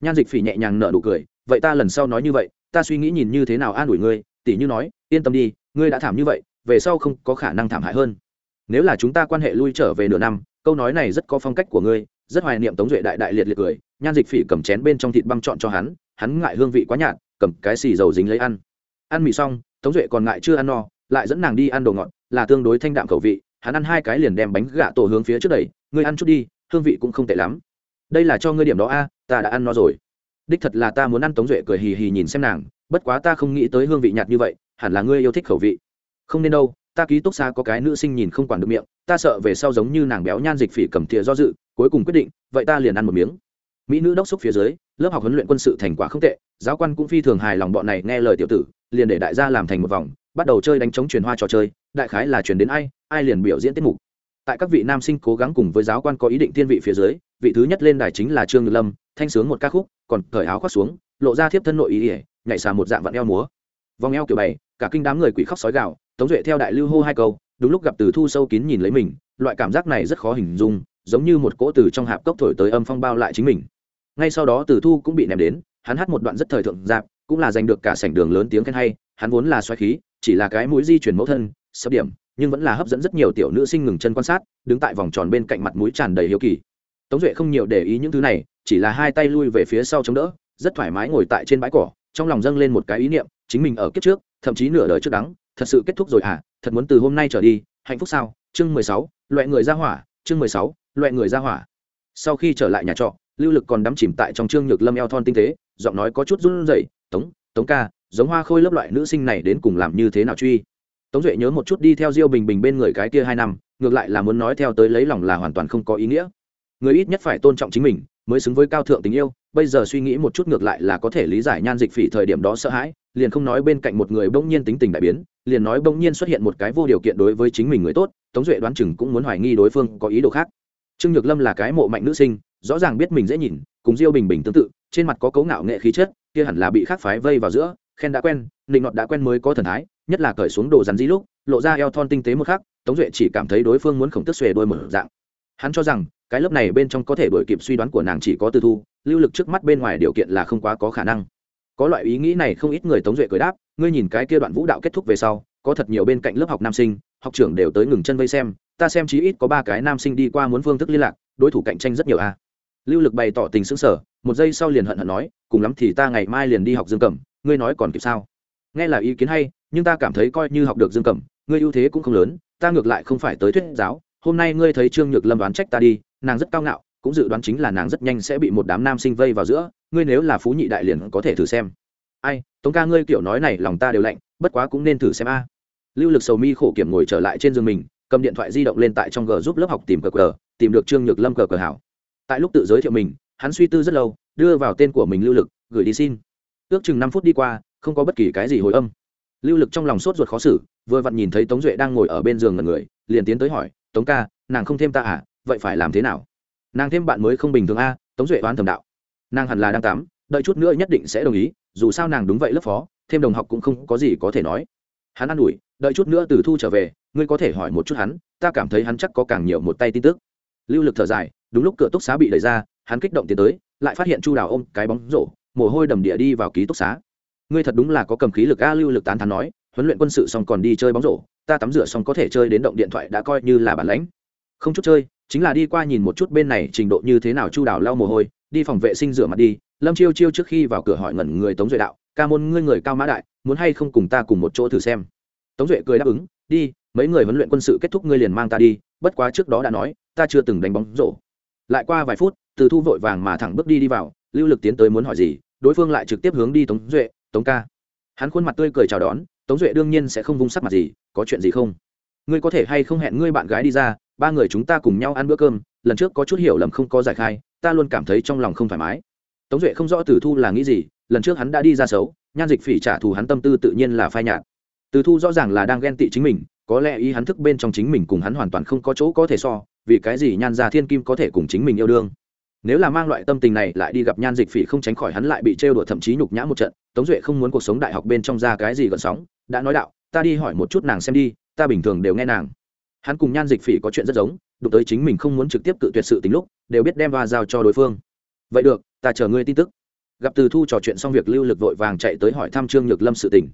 Nhan dịch phỉ nhẹ nhàng nở nụ cười, vậy ta lần sau nói như vậy, ta suy nghĩ nhìn như thế nào an ủi ngươi tỉ như nói, yên tâm đi, ngươi đã thảm như vậy, về sau không có khả năng thảm hại hơn. Nếu là chúng ta quan hệ lui trở về nửa năm, câu nói này rất có phong cách của ngươi, rất hoài niệm tống duệ đại đại liệt liệt cười, nhan dịch phỉ cầm chén bên trong thịt băm chọn cho hắn hắn ngại hương vị quá nhạt, cầm cái xì dầu dính lấy ăn. Ăn mì xong, tống duệ còn ngại chưa ăn no, lại dẫn nàng đi ăn đồ ngọt, là tương đối thanh đạm khẩu vị, hắn ăn hai cái liền đem bánh gạ tổ hướng phía trước đẩy, ngươi ăn chút đi, hương vị cũng không tệ lắm. Đây là cho ngươi điểm đó a, ta đã ăn no rồi. Đích thật là ta muốn ăn tống duệ cười hì hì nhìn xem nàng bất quá ta không nghĩ tới hương vị nhạt như vậy, hẳn là ngươi yêu thích khẩu vị. Không nên đâu, ta ký túc xa có cái nữ sinh nhìn không quản được miệng, ta sợ về sau giống như nàng béo nhan dịch phỉ cầm thìa do dự, cuối cùng quyết định, vậy ta liền ăn một miếng. Mỹ nữ đốc xúc phía dưới, lớp học huấn luyện quân sự thành quả không tệ, giáo quan cũng phi thường hài lòng bọn này nghe lời tiểu tử, liền để đại gia làm thành một vòng, bắt đầu chơi đánh chống truyền hoa trò chơi, đại khái là truyền đến ai ai liền biểu diễn tiết mục. Tại các vị nam sinh cố gắng cùng với giáo quan có ý định thiên vị phía dưới, vị thứ nhất lên đài chính là trương lâm, thanh sướng một ca khúc, còn cởi áo khoác xuống, lộ ra thiếp thân nội ý ỉa nhảy xà một dạng vặn eo múa. Vòng eo kiểu bày cả kinh đám người quỷ khóc sói gạo tống duệ theo đại lưu hô hai câu, đúng lúc gặp từ thu sâu kín nhìn lấy mình, loại cảm giác này rất khó hình dung, giống như một cỗ từ trong hạp cốc thổi tới âm phong bao lại chính mình. Ngay sau đó từ thu cũng bị ném đến, hắn hát một đoạn rất thời thượng dạp, cũng là giành được cả sảnh đường lớn tiếng khen hay, hắn vốn là xoáy khí, chỉ là cái mũi di chuyển mẫu thân sấp điểm, nhưng vẫn là hấp dẫn rất nhiều tiểu nữ sinh ngừng chân quan sát, đứng tại vòng tròn bên cạnh mặt mũi tràn đầy hiếu kỳ. Tống duệ không nhiều để ý những thứ này, chỉ là hai tay lui về phía sau chống đỡ, rất thoải mái ngồi tại trên bãi cỏ trong lòng dâng lên một cái ý niệm, chính mình ở kiếp trước, thậm chí nửa đời trước đắng, thật sự kết thúc rồi à thật muốn từ hôm nay trở đi, hạnh phúc sao? Chương mười sáu, loại người ra hỏa, chương mười sáu, loại người ra hỏa. Sau khi trở lại nhà trọ, lưu lực còn đắm chìm tại trong trương nhược lâm eo thon tinh tế, giọng nói có chút run rẩy, tống tống ca, giống hoa khôi lớp loại nữ sinh này đến cùng làm như thế nào truy? Tống duệ nhớ một chút đi theo diêu bình bình bên người cái kia hai năm, ngược lại là muốn nói theo tới lấy lòng là hoàn toàn không có ý nghĩa. Người ít nhất phải tôn trọng chính mình mới xứng với cao thượng tình yêu, bây giờ suy nghĩ một chút ngược lại là có thể lý giải nhan dịch phỉ thời điểm đó sợ hãi, liền không nói bên cạnh một người bỗng nhiên tính tình đại biến, liền nói bỗng nhiên xuất hiện một cái vô điều kiện đối với chính mình người tốt, tống duệ đoán chừng cũng muốn hoài nghi đối phương có ý đồ khác. Trương nhược lâm là cái mộ mạnh nữ sinh, rõ ràng biết mình dễ nhìn, cùng diêu bình bình tương tự, trên mặt có cấu ngạo nghệ khí chất, kia hẳn là bị khác phái vây vào giữa, khen đã quen, nịnh nọt đã quen mới có thần thái, nhất là cởi xuống đồ rắn dí lúc, lộ ra eo thon tinh tế một khắc, tống duệ chỉ cảm thấy đối phương muốn khổng tức xuề đôi mở dạng. Hắn cho rằng cái lớp này bên trong có thể đổi kịp suy đoán của nàng chỉ có tư thu, lưu lực trước mắt bên ngoài điều kiện là không quá có khả năng. Có loại ý nghĩ này không ít người tống duệ cười đáp, ngươi nhìn cái kia đoạn vũ đạo kết thúc về sau, có thật nhiều bên cạnh lớp học nam sinh, học trưởng đều tới ngừng chân vây xem, ta xem chí ít có ba cái nam sinh đi qua muốn phương thức liên lạc, đối thủ cạnh tranh rất nhiều a. Lưu lực bày tỏ tình xứng sở một giây sau liền hận hận nói, cùng lắm thì ta ngày mai liền đi học dương cầm ngươi nói còn kịp sao? Nghe là ý kiến hay, nhưng ta cảm thấy coi như học được dương cầm ngươi ưu thế cũng không lớn, ta ngược lại không phải tới thuyết giáo, hôm nay ngươi thấy trương nhược lâm đoán trách ta đi nàng rất cao ngạo, cũng dự đoán chính là nàng rất nhanh sẽ bị một đám nam sinh vây vào giữa, ngươi nếu là phú nhị đại liền có thể thử xem. Ai, tống ca ngươi kiểu nói này lòng ta đều lạnh, bất quá cũng nên thử xem a. Lưu lực sầu mi khổ kiểm ngồi trở lại trên giường mình, cầm điện thoại di động lên tại trong g giúp lớp học tìm cờ cờ, tìm được trương nhược lâm cờ cờ hảo. Tại lúc tự giới thiệu mình, hắn suy tư rất lâu, đưa vào tên của mình lưu lực, gửi đi xin. Ước chừng năm phút đi qua, không có bất kỳ cái gì hồi âm. Lưu lực trong lòng sốt ruột khó xử, vừa vặn nhìn thấy tống duệ đang ngồi ở bên giường ngần người, liền tiến tới hỏi, tống ca, nàng không thêm ta à? Vậy phải làm thế nào? Nàng thêm bạn mới không bình thường a, tống duệ đoán thầm đạo. Nàng hẳn là đang tắm, đợi chút nữa nhất định sẽ đồng ý, dù sao nàng đúng vậy lớp phó, thêm đồng học cũng không có gì có thể nói. Hắn an ủi, đợi chút nữa từ thu trở về, ngươi có thể hỏi một chút hắn, ta cảm thấy hắn chắc có càng nhiều một tay tin tức. Lưu lực thở dài, đúng lúc cửa túc xá bị đẩy ra, hắn kích động tiến tới, lại phát hiện chu đào ôm cái bóng rổ, mồ hôi đầm địa đi vào ký túc xá. Ngươi thật đúng là có cầm khí lực a, lưu lực tán thán nói, huấn luyện quân sự xong còn đi chơi bóng rổ, ta tắm rửa xong có thể chơi đến động điện thoại đã coi như là bản lãnh. Không chút chơi chính là đi qua nhìn một chút bên này trình độ như thế nào chu đào lau mồ hôi, đi phòng vệ sinh rửa mặt đi. Lâm chiêu chiêu trước khi vào cửa hỏi ngẩn người tống duệ đạo, ca môn ngươi người cao mã đại, muốn hay không cùng ta cùng một chỗ thử xem? Tống duệ cười đáp ứng, đi, mấy người huấn luyện quân sự kết thúc ngươi liền mang ta đi, bất quá trước đó đã nói, ta chưa từng đánh bóng rổ. Lại qua vài phút, từ thu vội vàng mà thẳng bước đi đi vào, lưu lực tiến tới muốn hỏi gì, đối phương lại trực tiếp hướng đi tống duệ, tống ca. Hắn khuôn mặt tươi cười chào đón, tống duệ đương nhiên sẽ không vung sắc mặt gì, có chuyện gì không? Ngươi có thể hay không hẹn ngươi bạn gái đi ra, ba người chúng ta cùng nhau ăn bữa cơm, lần trước có chút hiểu lầm không có giải khai, ta luôn cảm thấy trong lòng không thoải mái. Tống duệ không rõ tử thu là nghĩ gì, lần trước hắn đã đi ra xấu, nhan dịch phỉ trả thù hắn tâm tư tự nhiên là phai nhạt. Từ thu rõ ràng là đang ghen tị chính mình, có lẽ ý hắn thức bên trong chính mình cùng hắn hoàn toàn không có chỗ có thể so, vì cái gì nhan gia thiên kim có thể cùng chính mình yêu đương? Nếu là mang loại tâm tình này lại đi gặp nhan dịch phỉ không tránh khỏi hắn lại bị trêu đùa thậm chí nhục nhã một trận, tống duệ không muốn cuộc sống đại học bên trong ra cái gì gợn sóng, đã nói đạo, ta đi hỏi một chút nàng xem đi ta bình thường đều nghe nàng. Hắn cùng nhan dịch phỉ có chuyện rất giống, đụng tới chính mình không muốn trực tiếp cự tuyệt sự tính lúc, đều biết đem va giao cho đối phương. Vậy được, ta chờ ngươi tin tức. Gặp từ thu trò chuyện xong việc lưu lực vội vàng chạy tới hỏi thăm trương nhược lâm sự tình.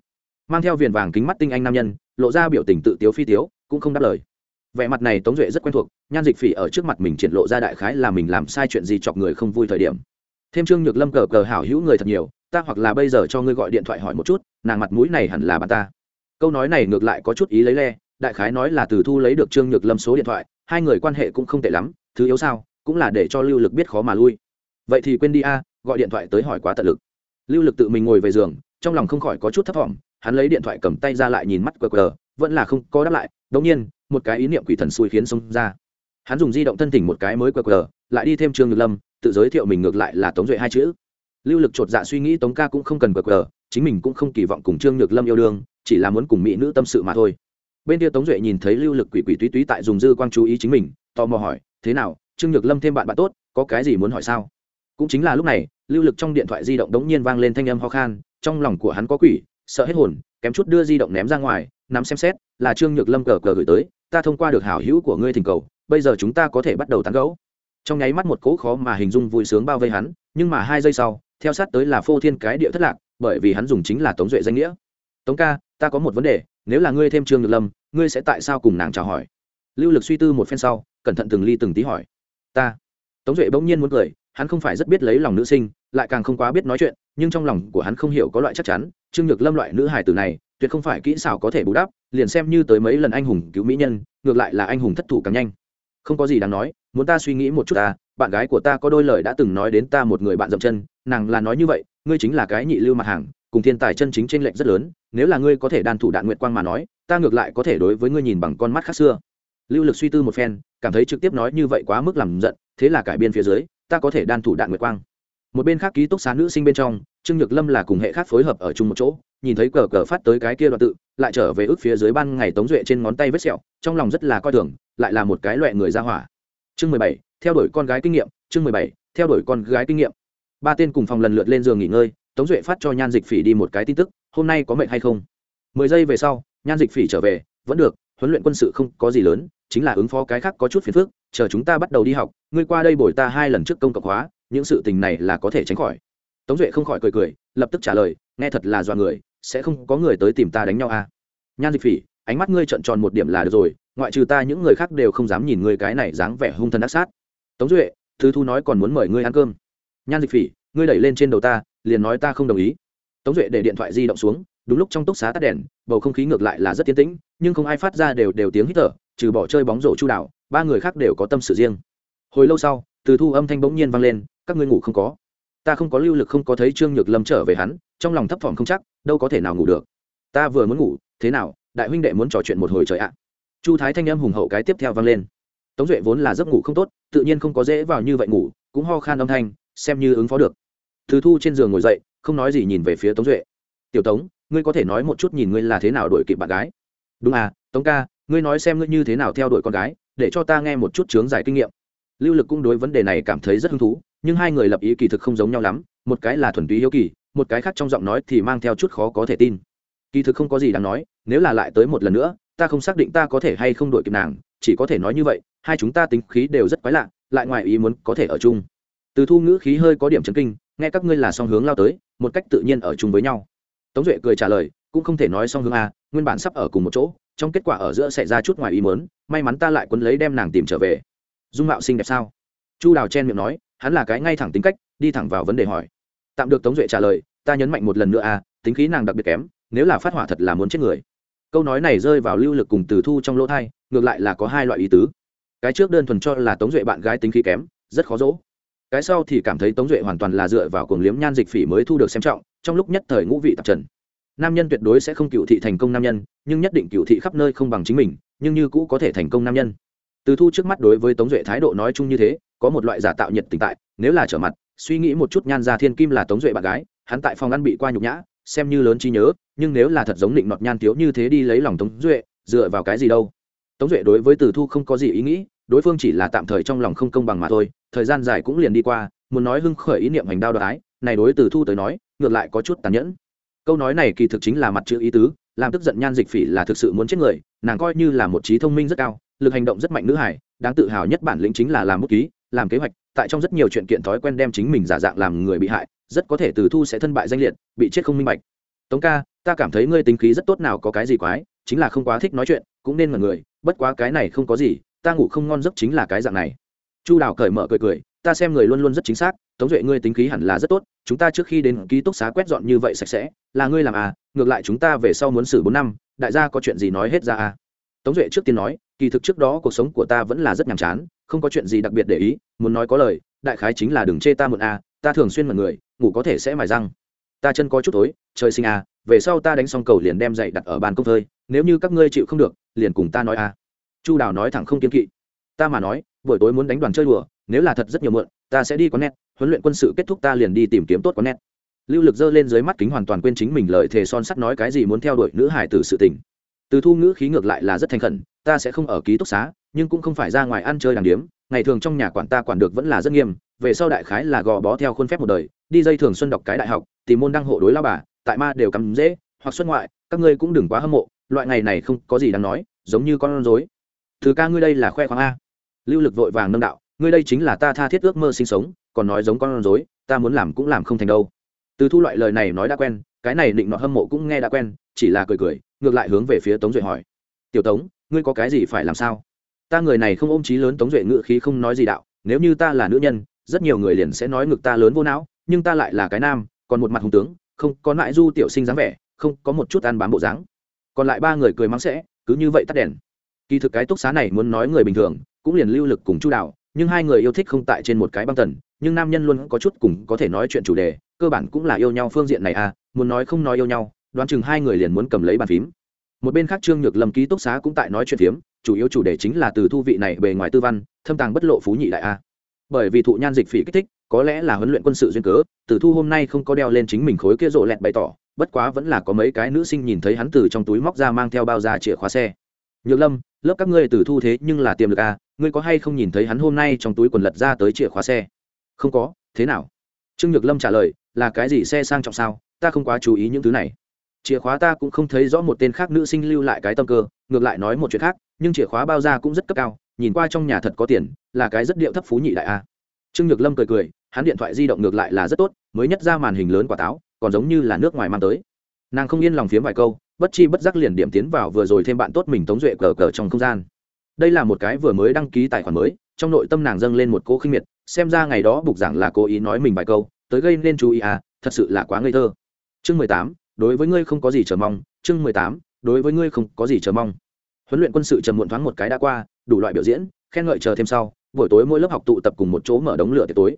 Mang theo viền vàng kính mắt tinh anh nam nhân, lộ ra biểu tình tự tiếu phi tiếu, cũng không đáp lời. Vẻ mặt này tống duệ rất quen thuộc, nhan dịch phỉ ở trước mặt mình triển lộ ra đại khái là mình làm sai chuyện gì chọc người không vui thời điểm. Thêm trương nhược lâm cờ cờ hảo hữu người thật nhiều, ta hoặc là bây giờ cho ngươi gọi điện thoại hỏi một chút, nàng mặt mũi này hẳn là bà ta câu nói này ngược lại có chút ý lấy le, đại khái nói là từ thu lấy được trương nhược lâm số điện thoại, hai người quan hệ cũng không tệ lắm, thứ yếu sao, cũng là để cho lưu lực biết khó mà lui. Vậy thì quên đi a, gọi điện thoại tới hỏi quá tận lực. Lưu lực tự mình ngồi về giường, trong lòng không khỏi có chút thấp thỏm, hắn lấy điện thoại cầm tay ra lại nhìn mắt qr vẫn là không có đáp lại, đống nhiên, một cái ý niệm quỷ thần xui khiến xông ra. Hắn dùng di động thân thỉnh một cái mới qr lại đi thêm trương nhược lâm, tự giới thiệu mình ngược lại là tống duệ hai chữ. Lưu lực chột dạ suy nghĩ tống ca cũng không cần qr chính mình cũng không kỳ vọng cùng trương nhược lâm yêu đương chỉ là muốn cùng mỹ nữ tâm sự mà thôi. Bên kia tống duệ nhìn thấy lưu lực quỷ quỷ túy túy tại dùng dư quang chú ý chính mình, tò mò hỏi, thế nào, trương nhược lâm thêm bạn bạn tốt, có cái gì muốn hỏi sao? Cũng chính là lúc này, lưu lực trong điện thoại di động đống nhiên vang lên thanh âm ho khan, trong lòng của hắn có quỷ, sợ hết hồn, kém chút đưa di động ném ra ngoài, nắm xem xét, là trương nhược lâm cờ cờ gửi tới, ta thông qua được hảo hữu của ngươi thỉnh cầu, bây giờ chúng ta có thể bắt đầu tán gẫu. Trong nháy mắt một cỗ khó mà hình dung vui sướng bao vây hắn, nhưng mà hai giây sau, theo sát tới là phô thiên cái địa thất lạc, bởi vì hắn dùng chính là tống duệ danh nghĩa tống ca, ta có một vấn đề, nếu là ngươi thêm trương nhược lâm, ngươi sẽ tại sao cùng nàng chào hỏi? Lưu lực suy tư một phen sau, cẩn thận từng ly từng tí hỏi. Ta. Tống duệ bỗng nhiên muốn cười, hắn không phải rất biết lấy lòng nữ sinh, lại càng không quá biết nói chuyện, nhưng trong lòng của hắn không hiểu có loại chắc chắn, trương nhược lâm loại nữ hài tử này, tuyệt không phải kỹ xảo có thể bù đắp, liền xem như tới mấy lần anh hùng cứu mỹ nhân, ngược lại là anh hùng thất thủ càng nhanh. Không có gì đáng nói, muốn ta suy nghĩ một chút ta, bạn gái của ta có đôi lời đã từng nói đến ta một người bạn dậm chân, nàng là nói như vậy, ngươi chính là cái nhị lưu mặt hàng cùng thiên tài chân chính trên lệnh rất lớn, nếu là ngươi có thể đan thủ đạn nguyệt quang mà nói, ta ngược lại có thể đối với ngươi nhìn bằng con mắt khác xưa. Lưu lực suy tư một phen, cảm thấy trực tiếp nói như vậy quá mức làm giận, thế là cải biên phía dưới, ta có thể đan thủ đạn nguyệt quang. Một bên khác ký túc xá nữ sinh bên trong, trương nhược lâm là cùng hệ khác phối hợp ở chung một chỗ, nhìn thấy cờ cờ phát tới cái kia đoạn tự, lại trở về ước phía dưới ban ngày tống duệ trên ngón tay vết sẹo, trong lòng rất là coi thường, lại là một cái loại người ra hỏa. Chương mười bảy, theo đuổi con gái kinh nghiệm, chương mười bảy, theo đuổi con gái kinh nghiệm. Ba tên cùng phòng lần lượt lên giường nghỉ ngơi tống duệ phát cho nhan dịch phỉ đi một cái tin tức, hôm nay có mệnh hay không? Mười giây về sau, nhan dịch phỉ trở về, vẫn được, huấn luyện quân sự không có gì lớn, chính là ứng phó cái khác có chút phiền phức, chờ chúng ta bắt đầu đi học, ngươi qua đây bồi ta hai lần trước công cộng hóa, những sự tình này là có thể tránh khỏi. Tống duệ không khỏi cười cười, lập tức trả lời, nghe thật là dọa người, sẽ không có người tới tìm ta đánh nhau à? Nhan dịch phỉ, ánh mắt ngươi trợn tròn một điểm là được rồi, ngoại trừ ta những người khác đều không dám nhìn ngươi cái này dáng vẻ hung thần ác sát. Tống duệ, thứ thu nói còn muốn mời ngươi ăn cơm. Nhan dịch phỉ, ngươi đẩy lên trên đầu ta liền nói ta không đồng ý. Tống duệ để điện thoại di động xuống, đúng lúc trong túc xá tắt đèn, bầu không khí ngược lại là rất tiến tĩnh, nhưng không ai phát ra đều đều tiếng hít thở, trừ bỏ chơi bóng rổ chu đạo ba người khác đều có tâm sự riêng. Hồi lâu sau, từ thu âm thanh bỗng nhiên vang lên, các ngươi ngủ không có. Ta không có lưu lực không có thấy trương nhược lâm trở về hắn, trong lòng thấp thỏm không chắc, đâu có thể nào ngủ được. Ta vừa muốn ngủ, thế nào, đại huynh đệ muốn trò chuyện một hồi trời ạ. Chu thái thanh âm hùng hậu cái tiếp theo vang lên. Tống duệ vốn là giấc ngủ không tốt, tự nhiên không có dễ vào như vậy ngủ, cũng ho khan âm thanh, xem như ứng phó được từ thu trên giường ngồi dậy, không nói gì nhìn về phía tống duệ. Tiểu tống, ngươi có thể nói một chút nhìn ngươi là thế nào đuổi kịp bạn gái? Đúng à tống ca, ngươi nói xem ngươi như thế nào theo đuổi con gái, để cho ta nghe một chút chướng giải kinh nghiệm. Lưu lực cũng đối vấn đề này cảm thấy rất hứng thú, nhưng hai người lập ý kỳ thực không giống nhau lắm, một cái là thuần túy hiếu kỳ, một cái khác trong giọng nói thì mang theo chút khó có thể tin. Kỳ thực không có gì đáng nói, nếu là lại tới một lần nữa, ta không xác định ta có thể hay không đuổi kịp nàng, chỉ có thể nói như vậy, hai chúng ta tính khí đều rất quái lạ, lại ngoài ý muốn có thể ở chung. Từ thu ngữ khí hơi có điểm chấn kinh nghe các ngươi là song hướng lao tới, một cách tự nhiên ở chung với nhau. Tống duệ cười trả lời, cũng không thể nói song hướng a, nguyên bản sắp ở cùng một chỗ, trong kết quả ở giữa xảy ra chút ngoài ý muốn, may mắn ta lại quấn lấy đem nàng tìm trở về. Dung mạo xinh đẹp sao? Chu đào chen miệng nói, hắn là cái ngay thẳng tính cách, đi thẳng vào vấn đề hỏi. Tạm được tống duệ trả lời, ta nhấn mạnh một lần nữa a, tính khí nàng đặc biệt kém, nếu là phát hỏa thật là muốn chết người. Câu nói này rơi vào lưu lực cùng từ thu trong lỗ thai, ngược lại là có hai loại ý tứ. Cái trước đơn thuần cho là tống duệ bạn gái tính khí kém, rất khó dỗ cái sau thì cảm thấy tống duệ hoàn toàn là dựa vào cuồng liếm nhan dịch phỉ mới thu được xem trọng, trong lúc nhất thời ngũ vị tạp trần. Nam nhân tuyệt đối sẽ không cựu thị thành công nam nhân, nhưng nhất định cựu thị khắp nơi không bằng chính mình, nhưng như cũ có thể thành công nam nhân. Từ thu trước mắt đối với tống duệ thái độ nói chung như thế, có một loại giả tạo nhiệt tình tại, nếu là trở mặt, suy nghĩ một chút nhan gia thiên kim là tống duệ bạn gái, hắn tại phòng ăn bị qua nhục nhã, xem như lớn trí nhớ, nhưng nếu là thật giống định nọt nhan thiếu như thế đi lấy lòng tống duệ, dựa vào cái gì đâu? Tống duệ đối với từ thu không có gì ý nghĩ, đối phương chỉ là tạm thời trong lòng không công bằng mà thôi, thời gian dài cũng liền đi qua, muốn nói hưng khởi ý niệm hành đao đoái này đối từ thu tới nói, ngược lại có chút tàn nhẫn. Câu nói này kỳ thực chính là mặt chữ ý tứ, làm tức giận nhan dịch phỉ là thực sự muốn chết người, nàng coi như là một trí thông minh rất cao, lực hành động rất mạnh nữ hải đáng tự hào nhất bản lĩnh chính là làm bút ký, làm kế hoạch, tại trong rất nhiều chuyện kiện thói quen đem chính mình giả dạng làm người bị hại, rất có thể từ thu sẽ thân bại danh liệt, bị chết không minh bạch. Tống ca, ta cảm thấy ngươi tính khí rất tốt nào có cái gì quái, chính là không quá thích nói chuyện, cũng nên mọi người bất quá cái này không có gì, ta ngủ không ngon giấc chính là cái dạng này. Chu đào cởi mở cười cười, ta xem người luôn luôn rất chính xác, tống duệ ngươi tính khí hẳn là rất tốt, chúng ta trước khi đến ký túc xá quét dọn như vậy sạch sẽ, là ngươi làm à ngược lại chúng ta về sau muốn xử bốn năm, đại gia có chuyện gì nói hết ra à. Tống duệ trước tiên nói, kỳ thực trước đó cuộc sống của ta vẫn là rất nhàm chán, không có chuyện gì đặc biệt để ý, muốn nói có lời, đại khái chính là đừng chê ta muộn à ta thường xuyên mật người, ngủ có thể sẽ mài răng. Ta chân có chút tối, trời sinh à về sau ta đánh xong cầu liền đem dậy đặt ở bàn công phơi, nếu như các ngươi chịu không được liền cùng ta nói à. Chu đào nói thẳng không kiên kỵ. Ta mà nói, buổi tối muốn đánh đoàn chơi đùa, nếu là thật rất nhiều mượn ta sẽ đi quán net, huấn luyện quân sự kết thúc ta liền đi tìm kiếm tốt quán net. Lưu lực giơ lên dưới mắt kính hoàn toàn quên chính mình lợi thề son sắt nói cái gì muốn theo đuổi nữ hải từ sự tình. Từ thu ngữ khí ngược lại là rất thành khẩn, ta sẽ không ở ký túc xá, nhưng cũng không phải ra ngoài ăn chơi đàng điếm, ngày thường trong nhà quản ta quản được vẫn là rất nghiêm, về sau đại khái là gò bó theo khuôn phép một đời, đi dây thường xuân đọc cái đại học, tìm môn đăng hộ đối lao bà, tại ma đều cắm dễ, hoặc xuất ngoại, các ngươi cũng đừng quá hâm mộ loại ngày này không có gì đáng nói, giống như con rối. Thứ ca ngươi đây là khoe khoang a. Lưu lực vội vàng nâng đạo, ngươi đây chính là ta tha thiết ước mơ sinh sống, còn nói giống con rối, ta muốn làm cũng làm không thành đâu. Từ thu loại lời này nói đã quen, cái này định nọ hâm mộ cũng nghe đã quen, chỉ là cười cười, ngược lại hướng về phía tống duệ hỏi. Tiểu tống, ngươi có cái gì phải làm sao? Ta người này không ôm trí lớn tống duệ ngự khí không nói gì đạo, nếu như ta là nữ nhân, rất nhiều người liền sẽ nói ngực ta lớn vô não, nhưng ta lại là cái nam, còn một mặt hùng tướng, không có lại du tiểu sinh dáng vẻ, không có một chút ăn bám bộ dáng còn lại ba người cười mắng sẽ, cứ như vậy tắt đèn. Kỳ thực cái túc xá này muốn nói người bình thường, cũng liền lưu lực cùng chu đạo, nhưng hai người yêu thích không tại trên một cái băng tần, nhưng nam nhân luôn có chút cùng có thể nói chuyện chủ đề, cơ bản cũng là yêu nhau phương diện này à muốn nói không nói yêu nhau, đoán chừng hai người liền muốn cầm lấy bàn phím. Một bên khác trương nhược lâm ký túc xá cũng tại nói chuyện phiếm, chủ yếu chủ đề chính là từ thu vị này bề ngoài tư văn, thâm tàng bất lộ phú nhị đại a. Bởi vì thụ nhan dịch phỉ kích thích, có lẽ là huấn luyện quân sự duyên cớ, từ thu hôm nay không có đeo lên chính mình khối kia rộ lẹt bày tỏ bất quá vẫn là có mấy cái nữ sinh nhìn thấy hắn từ trong túi móc ra mang theo bao da chìa khóa xe. Nhược lâm, lớp các ngươi từ thu thế nhưng là tiềm lực à? ngươi có hay không nhìn thấy hắn hôm nay trong túi quần lật ra tới chìa khóa xe? Không có, thế nào? Trương nhược lâm trả lời, là cái gì xe sang trọng sao? Ta không quá chú ý những thứ này. Chìa khóa ta cũng không thấy rõ một tên khác nữ sinh lưu lại cái tâm cơ, ngược lại nói một chuyện khác, nhưng chìa khóa bao ra cũng rất cấp cao, nhìn qua trong nhà thật có tiền, là cái rất điệu thấp phú nhị đại a trương nhược lâm cười cười, hắn điện thoại di động ngược lại là rất tốt, mới nhất ra màn hình lớn quả táo còn giống như là nước ngoài mang tới. Nàng không yên lòng phiếm vài câu, bất chi bất giác liền điểm tiến vào vừa rồi thêm bạn tốt mình tống duệ cờ cờ trong không gian. Đây là một cái vừa mới đăng ký tài khoản mới, trong nội tâm nàng dâng lên một cô khinh miệt, xem ra ngày đó bục giảng là cố ý nói mình vài câu, tới gây nên chú ý à thật sự là quá ngây thơ. Chương mười tám, đối với ngươi không có gì chờ mong, chương mười tám, đối với ngươi không có gì chờ mong. Huấn luyện quân sự trầm muộn thoáng một cái đã qua, đủ loại biểu diễn, khen ngợi chờ thêm sau, buổi tối mỗi lớp học tụ tập cùng một chỗ mở đống lửa tiệc tối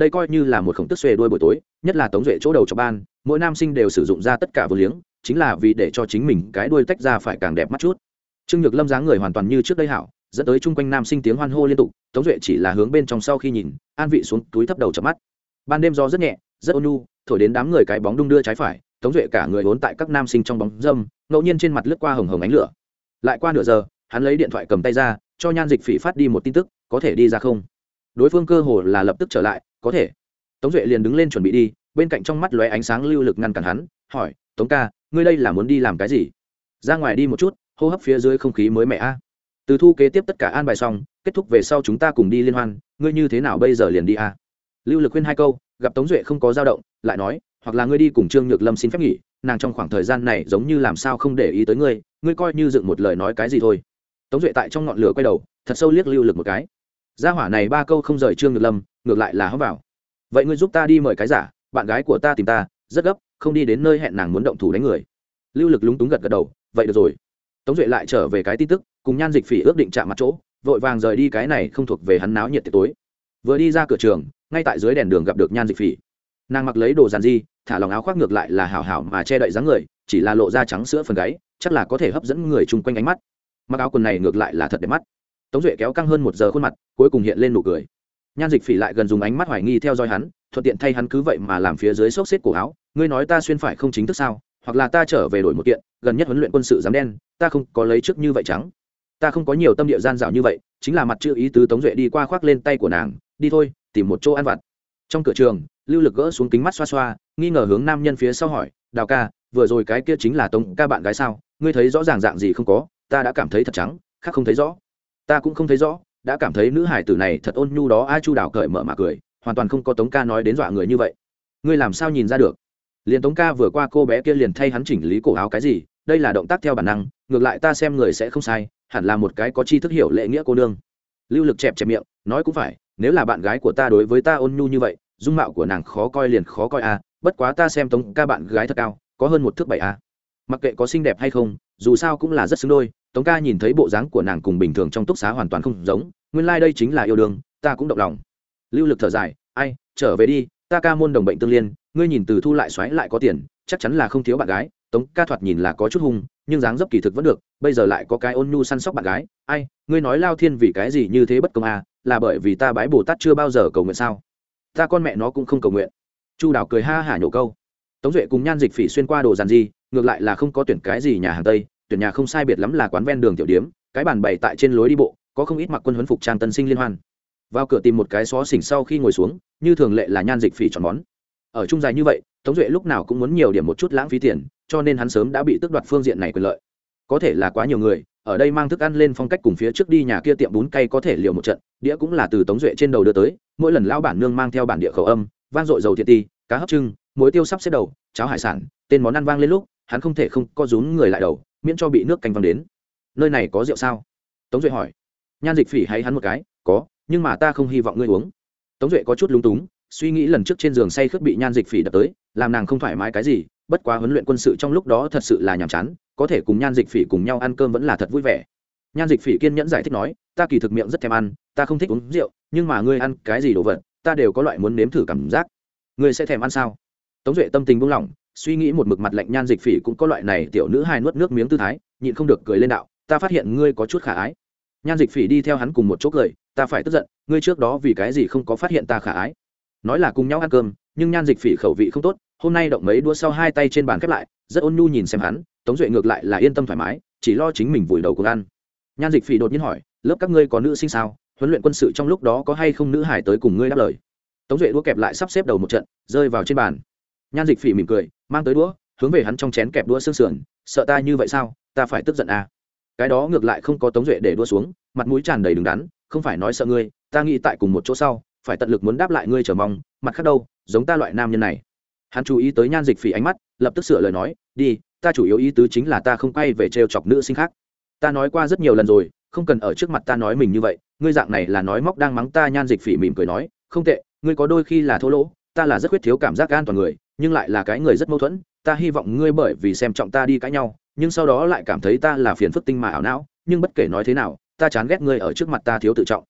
đây coi như là một khổng tức xuề đuôi buổi tối, nhất là tống duệ chỗ đầu cho ban, mỗi nam sinh đều sử dụng ra tất cả vô liếng, chính là vì để cho chính mình cái đuôi tách ra phải càng đẹp mắt chút. Trương nhược lâm dáng người hoàn toàn như trước đây hảo, dẫn tới chung quanh nam sinh tiếng hoan hô liên tục, tống duệ chỉ là hướng bên trong sau khi nhìn, an vị xuống túi thấp đầu chợp mắt. Ban đêm gió rất nhẹ, rất ôn nhu, thổi đến đám người cái bóng đung đưa trái phải, tống duệ cả người vốn tại các nam sinh trong bóng dâm, ngẫu nhiên trên mặt lướt qua hồng hồng ánh lửa. Lại qua nửa giờ, hắn lấy điện thoại cầm tay ra, cho nhan dịch phỉ phát đi một tin tức, có thể đi ra không? Đối phương cơ hồ là lập tức trở lại có thể. Tống duệ liền đứng lên chuẩn bị đi, bên cạnh trong mắt lóe ánh sáng lưu lực ngăn cản hắn, hỏi, tống ca, ngươi đây là muốn đi làm cái gì? Ra ngoài đi một chút, hô hấp phía dưới không khí mới mẻ a. Từ thu kế tiếp tất cả an bài xong, kết thúc về sau chúng ta cùng đi liên hoan, ngươi như thế nào bây giờ liền đi a? Lưu lực khuyên hai câu, gặp tống duệ không có dao động, lại nói, hoặc là ngươi đi cùng trương nhược lâm xin phép nghỉ, nàng trong khoảng thời gian này giống như làm sao không để ý tới ngươi ngươi coi như dựng một lời nói cái gì thôi. Tống duệ tại trong ngọn lửa quay đầu, thật sâu liếc lưu lực một cái gia hỏa này ba câu không rời trương nhược lâm, ngược lại là hóng vào. Vậy ngươi giúp ta đi mời cái giả, bạn gái của ta tìm ta, rất gấp, không đi đến nơi hẹn nàng muốn động thủ đánh người. Lưu lực lúng túng gật gật đầu, vậy được rồi. Tống duệ lại trở về cái tin tức, cùng nhan dịch phỉ ước định chạm mặt chỗ, vội vàng rời đi cái này không thuộc về hắn náo nhiệt tiệc tối. Vừa đi ra cửa trường, ngay tại dưới đèn đường gặp được nhan dịch phỉ. Nàng mặc lấy đồ giàn di thả lòng áo khoác ngược lại là hào hảo mà che đậy dáng người, chỉ là lộ da trắng sữa phần gáy, chắc là có thể hấp dẫn người chung quanh ánh mắt. Mặc áo quần này ngược lại là thật đẹp mắt tống duệ kéo căng hơn một giờ khuôn mặt, cuối cùng hiện lên nụ cười. Nhan dịch phỉ lại gần dùng ánh mắt hoài nghi theo dõi hắn, thuận tiện thay hắn cứ vậy mà làm phía dưới xốc xếp cổ áo. Ngươi nói ta xuyên phải không chính thức sao? Hoặc là ta trở về đổi một kiện, gần nhất huấn luyện quân sự dám đen, ta không có lấy trước như vậy trắng. Ta không có nhiều tâm địa gian dạo như vậy, chính là mặt chữ ý tứ tống duệ đi qua khoác lên tay của nàng, đi thôi, tìm một chỗ ăn vặt. Trong cửa trường, lưu lực gỡ xuống kính mắt xoa xoa, nghi ngờ hướng nam nhân phía sau hỏi, đào ca, vừa rồi cái kia chính là tống ca bạn gái sao? Ngươi thấy rõ ràng dạng gì không có, ta đã cảm thấy thật trắng, khác không thấy rõ ta cũng không thấy rõ, đã cảm thấy nữ hải tử này thật ôn nhu đó, A chu đào cởi mở mà cười, hoàn toàn không có tống ca nói đến dọa người như vậy. Ngươi làm sao nhìn ra được? Liền tống ca vừa qua cô bé kia liền thay hắn chỉnh lý cổ áo cái gì, đây là động tác theo bản năng, ngược lại ta xem người sẽ không sai, hẳn là một cái có chi thức hiểu lệ nghĩa cô nương. Lưu lực chẹp chẹp miệng, nói cũng phải, nếu là bạn gái của ta đối với ta ôn nhu như vậy, dung mạo của nàng khó coi liền khó coi à bất quá ta xem tống ca bạn gái thật cao, có hơn một thước bảy à mặc kệ có xinh đẹp hay không, dù sao cũng là rất xứng đôi tống ca nhìn thấy bộ dáng của nàng cùng bình thường trong túc xá hoàn toàn không giống, nguyên lai、like、đây chính là yêu đương, ta cũng động lòng. Lưu lực thở dài, ai, trở về đi, ta ca môn đồng bệnh tương liên, ngươi nhìn từ thu lại xoáy lại có tiền, chắc chắn là không thiếu bạn gái. Tống ca thoạt nhìn là có chút hung, nhưng dáng dấp kỳ thực vẫn được, bây giờ lại có cái ôn nhu săn sóc bạn gái. Ai, ngươi nói lao thiên vì cái gì như thế bất công à là bởi vì ta bái bồ tát chưa bao giờ cầu nguyện sao? Ta con mẹ nó cũng không cầu nguyện. Chu đào cười ha hả nhổ câu. Tống duệ cùng nhan dịch phỉ xuyên qua đồ dàn di ngược lại là không có tuyển cái gì nhà hàng tây tuyển nhà không sai biệt lắm là quán ven đường tiểu điếm, cái bàn bày tại trên lối đi bộ, có không ít mặc quân huấn phục trang tân sinh liên hoan. Vào cửa tìm một cái xó xỉnh sau khi ngồi xuống, như thường lệ là nhan dịch phỉ chọn món. Ở trung dài như vậy, tống duệ lúc nào cũng muốn nhiều điểm một chút lãng phí tiền, cho nên hắn sớm đã bị tước đoạt phương diện này quyền lợi. Có thể là quá nhiều người, ở đây mang thức ăn lên phong cách cùng phía trước đi nhà kia tiệm bún cay có thể liều một trận, đĩa cũng là từ tống duệ trên đầu đưa tới, mỗi lần lão bản nương mang theo bản địa khẩu âm, vang dội dầu thiệt ti, cá hấp trưng, muối tiêu sắp xếp đầu, cháo hải sản, tên món ăn vang lên lúc, hắn không thể không co rúm người lại đầu miễn cho bị nước canh văng đến. Nơi này có rượu sao? Tống duệ hỏi. Nhan dịch phỉ hay hắn một cái, có, nhưng mà ta không hy vọng ngươi uống. Tống duệ có chút lúng túng, suy nghĩ lần trước trên giường say khướt bị nhan dịch phỉ đập tới, làm nàng không thoải mái cái gì, bất quá huấn luyện quân sự trong lúc đó thật sự là nhàm chán, có thể cùng nhan dịch phỉ cùng nhau ăn cơm vẫn là thật vui vẻ. Nhan dịch phỉ kiên nhẫn giải thích nói, ta kỳ thực miệng rất thèm ăn, ta không thích uống rượu, nhưng mà ngươi ăn cái gì đồ vật, ta đều có loại muốn nếm thử cảm giác. Ngươi sẽ thèm ăn sao? Tống duệ tâm tình buông lỏng suy nghĩ một mực mặt lạnh nhan dịch phỉ cũng có loại này tiểu nữ hai nuốt nước miếng tư thái, nhịn không được cười lên đạo, ta phát hiện ngươi có chút khả ái. Nhan dịch phỉ đi theo hắn cùng một chỗ cười, ta phải tức giận, ngươi trước đó vì cái gì không có phát hiện ta khả ái? Nói là cùng nhau ăn cơm, nhưng nhan dịch phỉ khẩu vị không tốt, hôm nay động mấy đua sau hai tay trên bàn khép lại, rất ôn nhu nhìn xem hắn, tống duệ ngược lại là yên tâm thoải mái, chỉ lo chính mình vùi đầu cùng ăn. Nhan dịch phỉ đột nhiên hỏi, lớp các ngươi có nữ sinh sao? Huấn luyện quân sự trong lúc đó có hay không nữ hải tới cùng ngươi đáp lời? Tống duệ đua kẹp lại sắp xếp đầu một trận, rơi vào trên bàn. Nhan dịch phỉ mỉm cười mang tới đũa, hướng về hắn trong chén kẹp đũa xương sườn, sợ ta như vậy sao? Ta phải tức giận à. cái đó ngược lại không có tống duệ để đũa xuống, mặt mũi tràn đầy đứng đắn, không phải nói sợ ngươi, ta nghĩ tại cùng một chỗ sau, phải tận lực muốn đáp lại ngươi chờ mong, mặt khác đâu, giống ta loại nam nhân này. Hắn chú ý tới nhan dịch phỉ ánh mắt, lập tức sửa lời nói, đi, ta chủ yếu ý tứ chính là ta không quay về trêu chọc nữ sinh khác. Ta nói qua rất nhiều lần rồi, không cần ở trước mặt ta nói mình như vậy, ngươi dạng này là nói móc đang mắng ta. Nhan dịch phỉ mỉm cười nói, không tệ, ngươi có đôi khi là thô lỗ ta là rất khuyết thiếu cảm giác an toàn người, nhưng lại là cái người rất mâu thuẫn, ta hy vọng ngươi bởi vì xem trọng ta đi cãi nhau, nhưng sau đó lại cảm thấy ta là phiền phức tinh mà ảo não, nhưng bất kể nói thế nào, ta chán ghét ngươi ở trước mặt ta thiếu tự trọng.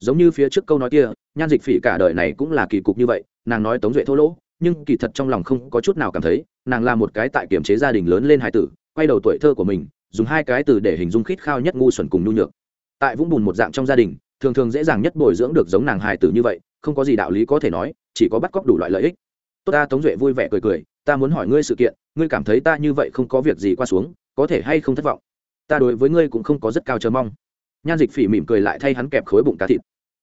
Giống như phía trước câu nói kia, nhan dịch phỉ cả đời này cũng là kỳ cục như vậy, nàng nói tống duệ thô lỗ, nhưng kỳ thật trong lòng không có chút nào cảm thấy, nàng là một cái tại kiểm chế gia đình lớn lên hài tử, quay đầu tuổi thơ của mình, dùng hai cái từ để hình dung khít khao nhất ngu xuẩn cùng nhu nhược. Tại vũng bùn một dạng trong gia đình, thường thường dễ dàng nhất bồi dưỡng được giống nàng hài tử như vậy, không có gì đạo lý có thể nói chỉ có bắt cóc đủ loại lợi ích. Tốt ta, tống duệ vui vẻ cười cười, ta muốn hỏi ngươi sự kiện, ngươi cảm thấy ta như vậy không có việc gì qua xuống, có thể hay không thất vọng? Ta đối với ngươi cũng không có rất cao chờ mong. Nhan dịch phỉ mỉm cười lại thay hắn kẹp khối bụng cá thịt.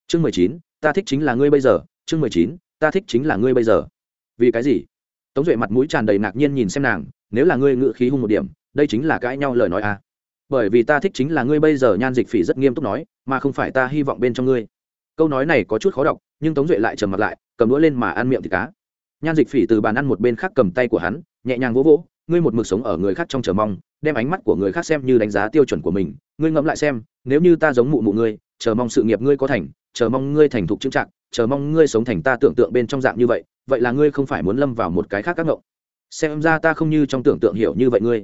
Chương mười chín, ta thích chính là ngươi bây giờ. Chương mười chín, ta thích chính là ngươi bây giờ. Vì cái gì? Tống duệ mặt mũi tràn đầy ngạc nhiên nhìn xem nàng, nếu là ngươi ngự khí hung một điểm, đây chính là cãi nhau lời nói à? Bởi vì ta thích chính là ngươi bây giờ, nhan dịch phỉ rất nghiêm túc nói, mà không phải ta hy vọng bên trong ngươi. Câu nói này có chút khó đọc, nhưng tống duệ lại trầm mặt lại cầm đũa lên mà ăn miệng thịt cá. Nhan dịch phỉ từ bàn ăn một bên khác cầm tay của hắn, nhẹ nhàng vỗ vỗ, ngươi một mực sống ở người khác trong chờ mong, đem ánh mắt của người khác xem như đánh giá tiêu chuẩn của mình, ngươi ngẫm lại xem, nếu như ta giống mụ mụ ngươi, chờ mong sự nghiệp ngươi có thành, chờ mong ngươi thành thục trưng trạng chờ mong ngươi sống thành ta tưởng tượng bên trong dạng như vậy vậy là ngươi không phải muốn lâm vào một cái khác các ngộng xem ra ta không như trong tưởng tượng hiểu như vậy ngươi.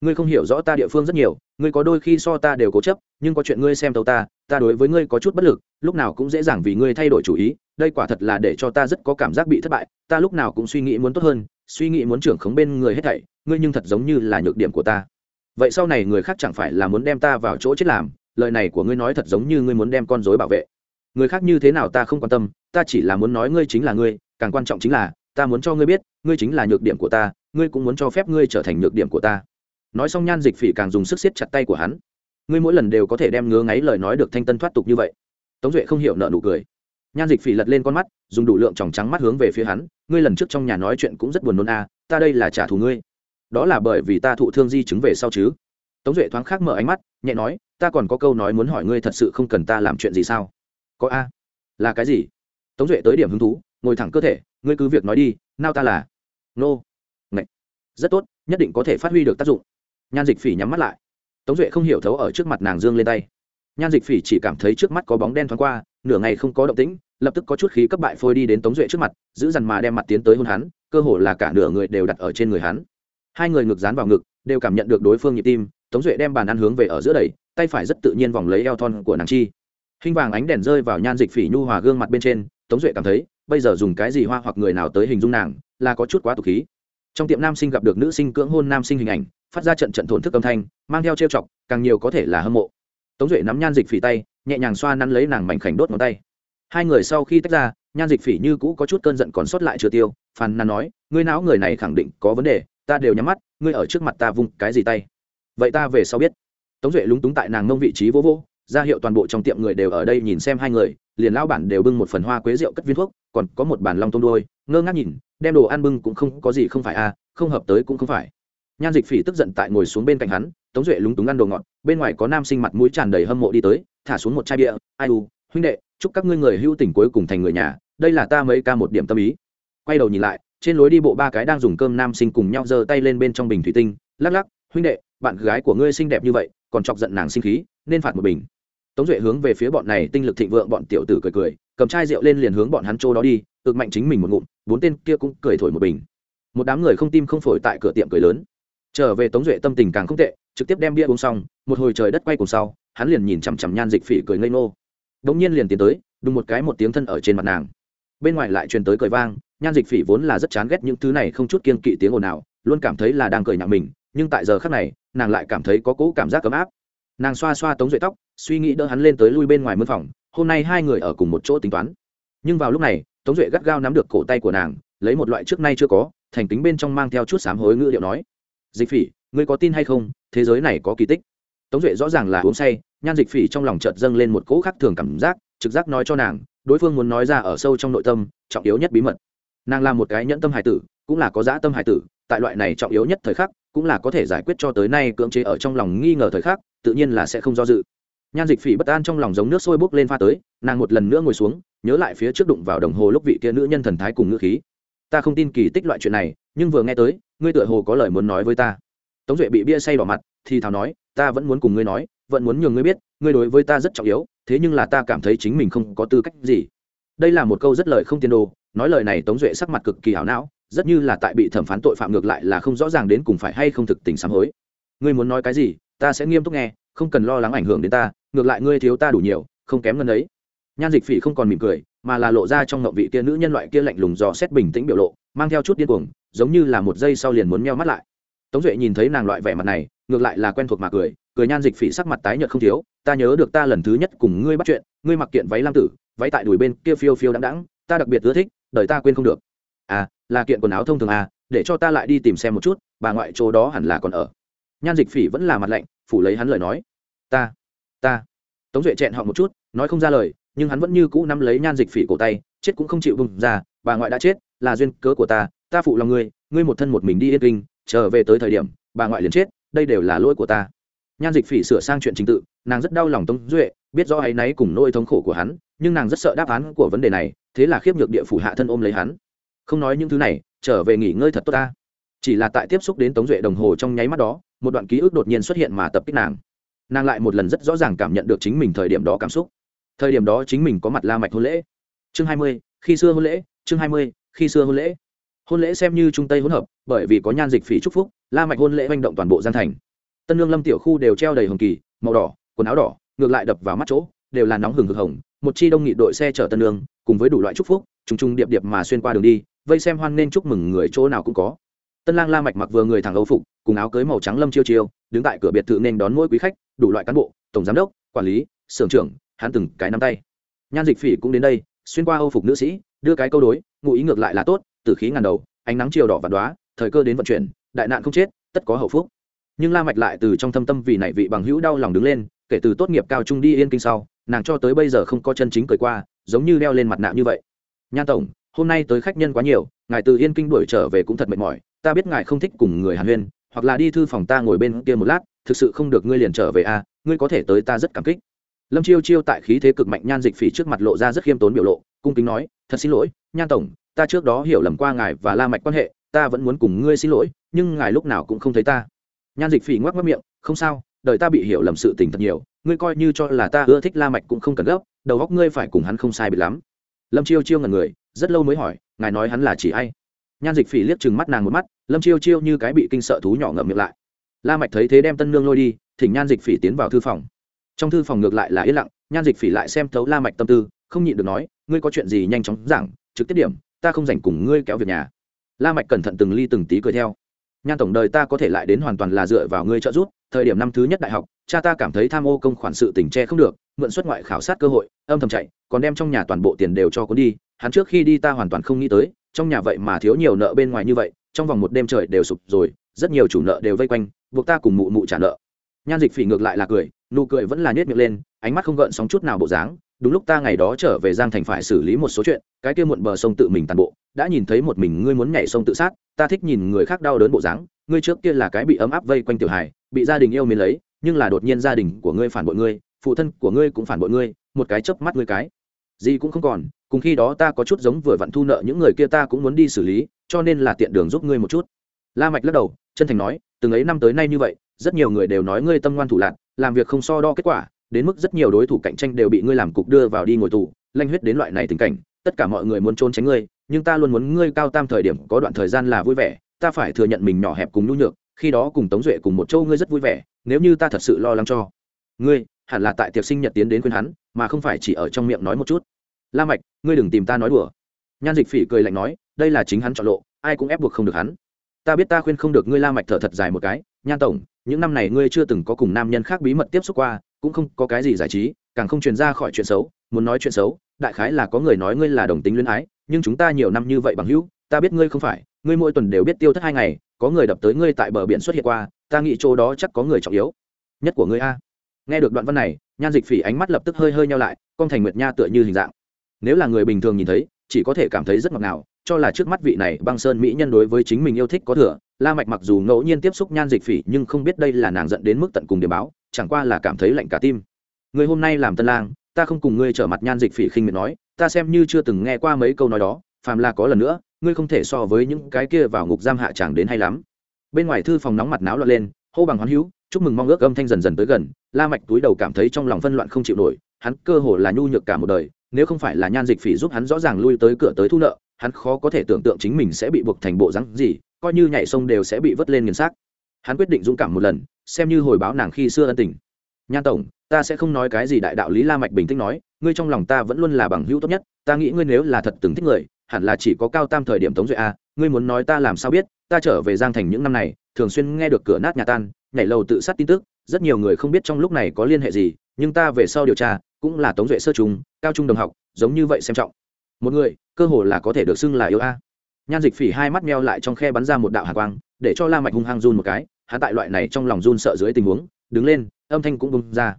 Ngươi không hiểu rõ ta địa phương rất nhiều, ngươi có đôi khi so ta đều cố chấp, nhưng có chuyện ngươi xem tâu ta ta đối với ngươi có chút bất lực, lúc nào cũng dễ dàng vì ngươi thay đổi chủ ý đây quả thật là để cho ta rất có cảm giác bị thất bại, ta lúc nào cũng suy nghĩ muốn tốt hơn, suy nghĩ muốn trưởng khống bên người hết thảy, ngươi nhưng thật giống như là nhược điểm của ta. Vậy sau này người khác chẳng phải là muốn đem ta vào chỗ chết làm, lời này của ngươi nói thật giống như ngươi muốn đem con dối bảo vệ. Người khác như thế nào ta không quan tâm, ta chỉ là muốn nói ngươi chính là ngươi, càng quan trọng chính là, ta muốn cho ngươi biết, ngươi chính là nhược điểm của ta, ngươi cũng muốn cho phép ngươi trở thành nhược điểm của ta. Nói xong nhan dịch phỉ càng dùng sức siết chặt tay của hắn. Ngươi mỗi lần đều có thể đem ngứa ngáy lời nói được thanh tân thoát tục như vậy. Tống duệ không hiểu nợ nụ cười nhan dịch phỉ lật lên con mắt, dùng đủ lượng tròng trắng mắt hướng về phía hắn, ngươi lần trước trong nhà nói chuyện cũng rất buồn nôn a ta đây là trả thù ngươi. Đó là bởi vì ta thụ thương di chứng về sau chứ. Tống duệ thoáng khác mở ánh mắt, nhẹ nói, ta còn có câu nói muốn hỏi ngươi thật sự không cần ta làm chuyện gì sao? Có a. Là cái gì? Tống duệ tới điểm hứng thú, ngồi thẳng cơ thể, ngươi cứ việc nói đi, nao ta là nô. Ngậy. rất tốt, nhất định có thể phát huy được tác dụng. Nhan dịch phỉ nhắm mắt lại. Tống duệ không hiểu thấu ở trước mặt nàng dương lên tay. Nhan dịch phỉ chỉ cảm thấy trước mắt có bóng đen thoáng qua nửa ngày không có động tĩnh, lập tức có chút khí cấp bại phôi đi đến tống duệ trước mặt, giữ dằn mà đem mặt tiến tới hôn hắn, cơ hồ là cả nửa người đều đặt ở trên người hắn. Hai người ngực dán vào ngực, đều cảm nhận được đối phương nhịp tim, tống duệ đem bàn ăn hướng về ở giữa đẩy, tay phải rất tự nhiên vòng lấy eo thon của nàng chi. Hình vàng ánh đèn rơi vào nhan dịch phỉ nhu hòa gương mặt bên trên, tống duệ cảm thấy, bây giờ dùng cái gì hoa hoặc người nào tới hình dung nàng, là có chút quá tục khí. Trong tiệm nam sinh gặp được nữ sinh cưỡng hôn nam sinh hình ảnh, phát ra trận trận thổn thức âm thanh, mang theo trêu chọc, càng nhiều có thể là hâm mộ. Tống duệ nắm nhan dịch phỉ tay nhẹ nhàng xoa nắn lấy nàng mảnh khảnh đốt ngón tay. Hai người sau khi tách ra nhan dịch phỉ như cũ có chút cơn giận còn sót lại chưa tiêu phàn nàn nói ngươi não người này khẳng định có vấn đề ta đều nhắm mắt ngươi ở trước mặt ta vung cái gì tay? Vậy ta về sau biết. Tống duệ lúng túng tại nàng mông vị trí vô vô ra hiệu toàn bộ trong tiệm người đều ở đây nhìn xem hai người liền lao bản đều bưng một phần hoa quế rượu cất viên thuốc còn có một bàn long tôm đôi ngơ ngác nhìn đem đồ ăn bưng cũng không có gì không phải a à, không hợp tới cũng không phải. Nhan dịch phỉ tức giận tại ngồi xuống bên cạnh hắn tống duệ lúng túng ăn đồ ngọt bên ngoài có nam sinh mặt mũi tràn đầy hâm mộ đi tới thả xuống một chai bia, ai u, huynh đệ, chúc các ngươi người hưu tỉnh cuối cùng thành người nhà, đây là ta mấy ca một điểm tâm ý. Quay đầu nhìn lại, trên lối đi bộ ba cái đang dùng cơm nam sinh cùng nhau giơ tay lên bên trong bình thủy tinh, lắc lắc, huynh đệ, bạn gái của ngươi xinh đẹp như vậy, còn chọc giận nàng sinh khí, nên phạt một bình. Tống duệ hướng về phía bọn này tinh lực thịnh vượng bọn tiểu tử cười cười, cầm chai rượu lên liền hướng bọn hắn trô đó đi, ực mạnh chính mình một ngụm, bốn tên kia cũng cười thổi một bình. Một đám người không tim không phổi tại cửa tiệm cười lớn. Trở về tống duệ tâm tình càng không tệ, trực tiếp đem bia uống xong, một hồi trời đất quay cùng sau hắn liền nhìn chằm chằm nhan dịch phỉ cười ngây ngô. Đ nhiên liền tiến tới, đùng một cái một tiếng thân ở trên mặt nàng. Bên ngoài lại truyền tới cười vang, nhan dịch phỉ vốn là rất chán ghét những thứ này không chút kiên kỵ tiếng ồn nào luôn cảm thấy là đang cười nhạo mình, nhưng tại giờ khác này, nàng lại cảm thấy có cỗ cảm giác ấm áp. Nàng xoa xoa tống duệ tóc, suy nghĩ đỡ hắn lên tới lui bên ngoài mân phòng, hôm nay hai người ở cùng một chỗ tính toán. Nhưng vào lúc này, tống duệ gắt gao nắm được cổ tay của nàng, lấy một loại trước nay chưa có, thành tính bên trong mang theo chút sám hối ngữ điệu nói, dịch phỉ, ngươi có tin hay không? Thế giới này có kỳ tích tống duệ rõ ràng là uống say, nhan dịch phỉ trong lòng chợt dâng lên một cỗ khác thường cảm giác, trực giác nói cho nàng, đối phương muốn nói ra ở sâu trong nội tâm, trọng yếu nhất bí mật. Nàng là một cái nhẫn tâm hải tử, cũng là có dã tâm hải tử, tại loại này trọng yếu nhất thời khắc, cũng là có thể giải quyết cho tới nay cưỡng chế ở trong lòng nghi ngờ thời khắc, tự nhiên là sẽ không do dự. Nhan dịch phỉ bất an trong lòng giống nước sôi bốc lên pha tới, nàng một lần nữa ngồi xuống, nhớ lại phía trước đụng vào đồng hồ lúc vị kia nữ nhân thần thái cùng ngữ khí. Ta không tin kỳ tích loại chuyện này, nhưng vừa nghe tới, ngươi tựa hồ có lời muốn nói với ta. Tống duệ bị bia say đỏ mặt, thì thào nói ta vẫn muốn cùng ngươi nói, vẫn muốn nhường ngươi biết, ngươi đối với ta rất trọng yếu, thế nhưng là ta cảm thấy chính mình không có tư cách gì. Đây là một câu rất lời không tiền đồ, nói lời này tống duệ sắc mặt cực kỳ hảo não, rất như là tại bị thẩm phán tội phạm ngược lại là không rõ ràng đến cùng phải hay không thực tình sám hối. Ngươi muốn nói cái gì, ta sẽ nghiêm túc nghe, không cần lo lắng ảnh hưởng đến ta, ngược lại ngươi thiếu ta đủ nhiều, không kém ngân ấy. Nhan dịch phỉ không còn mỉm cười, mà là lộ ra trong ngậu vị kia nữ nhân loại kia lạnh lùng dò xét bình tĩnh biểu lộ, mang theo chút điên cuồng, giống như là một giây sau liền muốn meo mắt lại. Tống duệ nhìn thấy nàng loại vẻ mặt này ngược lại là quen thuộc mà cười cười nhan dịch phỉ sắc mặt tái nhợt không thiếu, ta nhớ được ta lần thứ nhất cùng ngươi bắt chuyện, ngươi mặc kiện váy lam tử, váy tại đùi bên kia phiêu phiêu đắng đắng ta đặc biệt ưa thích, đời ta quên không được. À là kiện quần áo thông thường à để cho ta lại đi tìm xem một chút, bà ngoại chỗ đó hẳn là còn ở. Nhan dịch phỉ vẫn là mặt lạnh, phủ lấy hắn lời nói, ta ta. Tống duệ chẹn họ một chút, nói không ra lời, nhưng hắn vẫn như cũ nắm lấy nhan dịch phỉ cổ tay, chết cũng không chịu vùng ra, bà ngoại đã chết, là duyên cớ của ta ta phụ lòng ngươi ngươi một thân một mình đi yên kinh, trở về tới thời điểm, bà ngoại liền chết đây đều là lỗi của ta. Nhan dịch phỉ sửa sang chuyện trình tự, nàng rất đau lòng tống duệ, biết do áy náy cùng nỗi thống khổ của hắn, nhưng nàng rất sợ đáp án của vấn đề này, thế là khiếp nhược địa phủ hạ thân ôm lấy hắn. Không nói những thứ này, trở về nghỉ ngơi thật tốt ta. Chỉ là tại tiếp xúc đến tống duệ đồng hồ trong nháy mắt đó, một đoạn ký ức đột nhiên xuất hiện mà tập kích nàng. Nàng lại một lần rất rõ ràng cảm nhận được chính mình thời điểm đó cảm xúc. Thời điểm đó chính mình có mặt la mạch hôn lễ. Chương hai mươi, khi xưa hôn lễ, chương hai mươi, khi xưa hôn lễ hôn lễ xem như trung tây hỗn hợp, bởi vì có nhan dịch phỉ trúc phúc, la mạch hôn lễ manh động toàn bộ gian thành. Tân lương lâm tiểu khu đều treo đầy hồng kỳ, màu đỏ, quần áo đỏ, ngược lại đập vào mắt chỗ, đều là nóng hừng hực hồng, một chi đông nghị đội xe chở tân lương cùng với đủ loại trúc phúc, trùng trùng điệp điệp mà xuyên qua đường đi, vây xem hoan nên chúc mừng người chỗ nào cũng có. Tân lang la mạch mặc vừa người thẳng âu phục, cùng áo cưới màu trắng lâm chiêu chiêu, đứng tại cửa biệt thự nên đón mỗi quý khách, đủ loại cán bộ, tổng giám đốc, quản lý sưởng trưởng, hắn từng cái nắm tay. Nhan dịch phỉ cũng đến đây, xuyên qua âu phục nữ sĩ, đưa cái câu đối, ngụ ý ngược lại là tốt tử khí ngàn đầu ánh nắng chiều đỏ và đoá thời cơ đến vận chuyển đại nạn không chết tất có hậu phúc. Nhưng la mạch lại từ trong thâm tâm vì nảy vị bằng hữu đau lòng đứng lên kể từ tốt nghiệp cao trung đi yên kinh sau nàng cho tới bây giờ không có chân chính cười qua giống như đeo lên mặt nạ như vậy. Nhan tổng hôm nay tới khách nhân quá nhiều ngài từ yên kinh đuổi trở về cũng thật mệt mỏi ta biết ngài không thích cùng người hàn huyên hoặc là đi thư phòng ta ngồi bên kia một lát thực sự không được ngươi liền trở về a à, ngươi có thể tới ta rất cảm kích. Lâm chiêu chiêu tại khí thế cực mạnh nhan dịch phỉ trước mặt lộ ra rất khiêm tốn biểu lộ cung kính nói thật xin lỗi nhan tổng ta trước đó hiểu lầm qua ngài và la mạch quan hệ, ta vẫn muốn cùng ngươi xin lỗi, nhưng ngài lúc nào cũng không thấy ta. Nhan dịch phỉ ngoắc ngoắc miệng, không sao, đời ta bị hiểu lầm sự tình thật nhiều, ngươi coi như cho là ta ưa thích la mạch cũng không cần gấp, đầu óc ngươi phải cùng hắn không sai biệt lắm. Lâm chiêu chiêu ngẩn người, rất lâu mới hỏi, ngài nói hắn là chỉ ai? Nhan dịch phỉ liếc chừng mắt nàng một mắt, lâm chiêu chiêu như cái bị kinh sợ thú nhỏ ngậm miệng lại. La mạch thấy thế đem tân nương lôi đi, thỉnh nhan dịch phỉ tiến vào thư phòng. Trong thư phòng ngược lại là yên lặng, nhan dịch phỉ lại xem thấu la mạch tâm tư, không nhịn được nói, ngươi có chuyện gì nhanh chóng giảng, trực tiếp điểm ta không dành cùng ngươi kéo việc nhà. La mạch cẩn thận từng ly từng tí cười theo. Nhan tổng đời ta có thể lại đến hoàn toàn là dựa vào ngươi trợ giúp, thời điểm năm thứ nhất đại học, cha ta cảm thấy tham ô công khoản sự tình che không được, mượn xuất ngoại khảo sát cơ hội, âm thầm chạy, còn đem trong nhà toàn bộ tiền đều cho cuốn đi, hắn trước khi đi ta hoàn toàn không nghĩ tới, trong nhà vậy mà thiếu nhiều nợ bên ngoài như vậy, trong vòng một đêm trời đều sụp rồi, rất nhiều chủ nợ đều vây quanh, buộc ta cùng mụ mụ trả nợ. Nhan dịch phỉ ngược lại là cười, nụ cười vẫn là nhếch miệng lên, ánh mắt không gợn sóng chút nào bộ dáng đúng lúc ta ngày đó trở về giang thành phải xử lý một số chuyện, cái kia muộn bờ sông tự mình tàn bộ, đã nhìn thấy một mình ngươi muốn nhảy sông tự sát, ta thích nhìn người khác đau đớn bộ dáng, ngươi trước kia là cái bị ấm áp vây quanh tiểu hài, bị gia đình yêu mến lấy, nhưng là đột nhiên gia đình của ngươi phản bội ngươi, phụ thân của ngươi cũng phản bội ngươi, một cái chớp mắt ngươi cái. Gì cũng không còn, cùng khi đó ta có chút giống vừa vặn thu nợ những người kia ta cũng muốn đi xử lý, cho nên là tiện đường giúp ngươi một chút. La mạch lắc đầu, chân thành nói, từng ấy năm tới nay như vậy, rất nhiều người đều nói ngươi tâm ngoan thủ lạn làm việc không so đo kết quả đến mức rất nhiều đối thủ cạnh tranh đều bị ngươi làm cục đưa vào đi ngồi tù, lanh huyết đến loại này tình cảnh, tất cả mọi người muốn trốn tránh ngươi, nhưng ta luôn muốn ngươi cao tam thời điểm có đoạn thời gian là vui vẻ, ta phải thừa nhận mình nhỏ hẹp cùng nhu nhược, khi đó cùng tống duệ cùng một châu ngươi rất vui vẻ, nếu như ta thật sự lo lắng cho ngươi, hẳn là tại tiệc sinh nhật tiến đến khuyên hắn, mà không phải chỉ ở trong miệng nói một chút. La mạch, ngươi đừng tìm ta nói đùa. Nhan dịch phỉ cười lạnh nói, đây là chính hắn chọn lộ, ai cũng ép buộc không được hắn. Ta biết ta khuyên không được ngươi la mạch thở thật dài một cái, nhan tổng, những năm này ngươi chưa từng có cùng nam nhân khác bí mật tiếp xúc qua cũng không có cái gì giải trí, càng không truyền ra khỏi chuyện xấu, muốn nói chuyện xấu, đại khái là có người nói ngươi là đồng tính luyến ái, nhưng chúng ta nhiều năm như vậy bằng hữu, ta biết ngươi không phải, ngươi mỗi tuần đều biết tiêu thất hai ngày, có người đập tới ngươi tại bờ biển xuất hiện qua, ta nghĩ chỗ đó chắc có người trọng yếu. Nhất của ngươi a. Nghe được đoạn văn này, nhan dịch phỉ ánh mắt lập tức hơi hơi nhau lại, con thành nguyệt nha tựa như hình dạng. Nếu là người bình thường nhìn thấy, chỉ có thể cảm thấy rất ngọt ngào, cho là trước mắt vị này băng sơn mỹ nhân đối với chính mình yêu thích có thừa. La mạch mặc dù ngẫu nhiên tiếp xúc nhan dịch phỉ, nhưng không biết đây là nàng giận đến mức tận cùng điểm báo chẳng qua là cảm thấy lạnh cả tim. Người hôm nay làm tân lang, ta không cùng ngươi trở mặt nhan dịch phỉ khinh miệt nói, ta xem như chưa từng nghe qua mấy câu nói đó, phàm là có lần nữa, ngươi không thể so với những cái kia vào ngục giam hạ chẳng đến hay lắm. Bên ngoài thư phòng nóng mặt náo loạn lên, hô bằng hoán hữu, chúc mừng mong ước âm thanh dần dần tới gần, la mạch túi đầu cảm thấy trong lòng phân loạn không chịu nổi, hắn cơ hồ là nhu nhược cả một đời, nếu không phải là nhan dịch phỉ giúp hắn rõ ràng lui tới cửa tới thu nợ, hắn khó có thể tưởng tượng chính mình sẽ bị buộc thành bộ rắn gì, coi như nhảy sông đều sẽ bị vớt lên nghiền xác hắn quyết định dũng cảm một lần, xem như hồi báo nàng khi xưa ân tình. Nhan tổng, ta sẽ không nói cái gì đại đạo lý la mạch bình tĩnh nói, ngươi trong lòng ta vẫn luôn là bằng hữu tốt nhất, ta nghĩ ngươi nếu là thật từng thích người, hẳn là chỉ có cao tam thời điểm tống duệ a, ngươi muốn nói ta làm sao biết, ta trở về giang thành những năm này, thường xuyên nghe được cửa nát nhà tan, nhảy lầu tự sát tin tức, rất nhiều người không biết trong lúc này có liên hệ gì, nhưng ta về sau điều tra, cũng là tống duệ sơ trung cao trung đồng học, giống như vậy xem trọng. Một người, cơ hồ là có thể được xưng là yêu a. Nhan dịch phỉ hai mắt meo lại trong khe bắn ra một đạo hạ quang để cho la mạch hung hăng run một cái, hắn tại loại này trong lòng run sợ dưới tình huống, đứng lên, âm thanh cũng bung ra.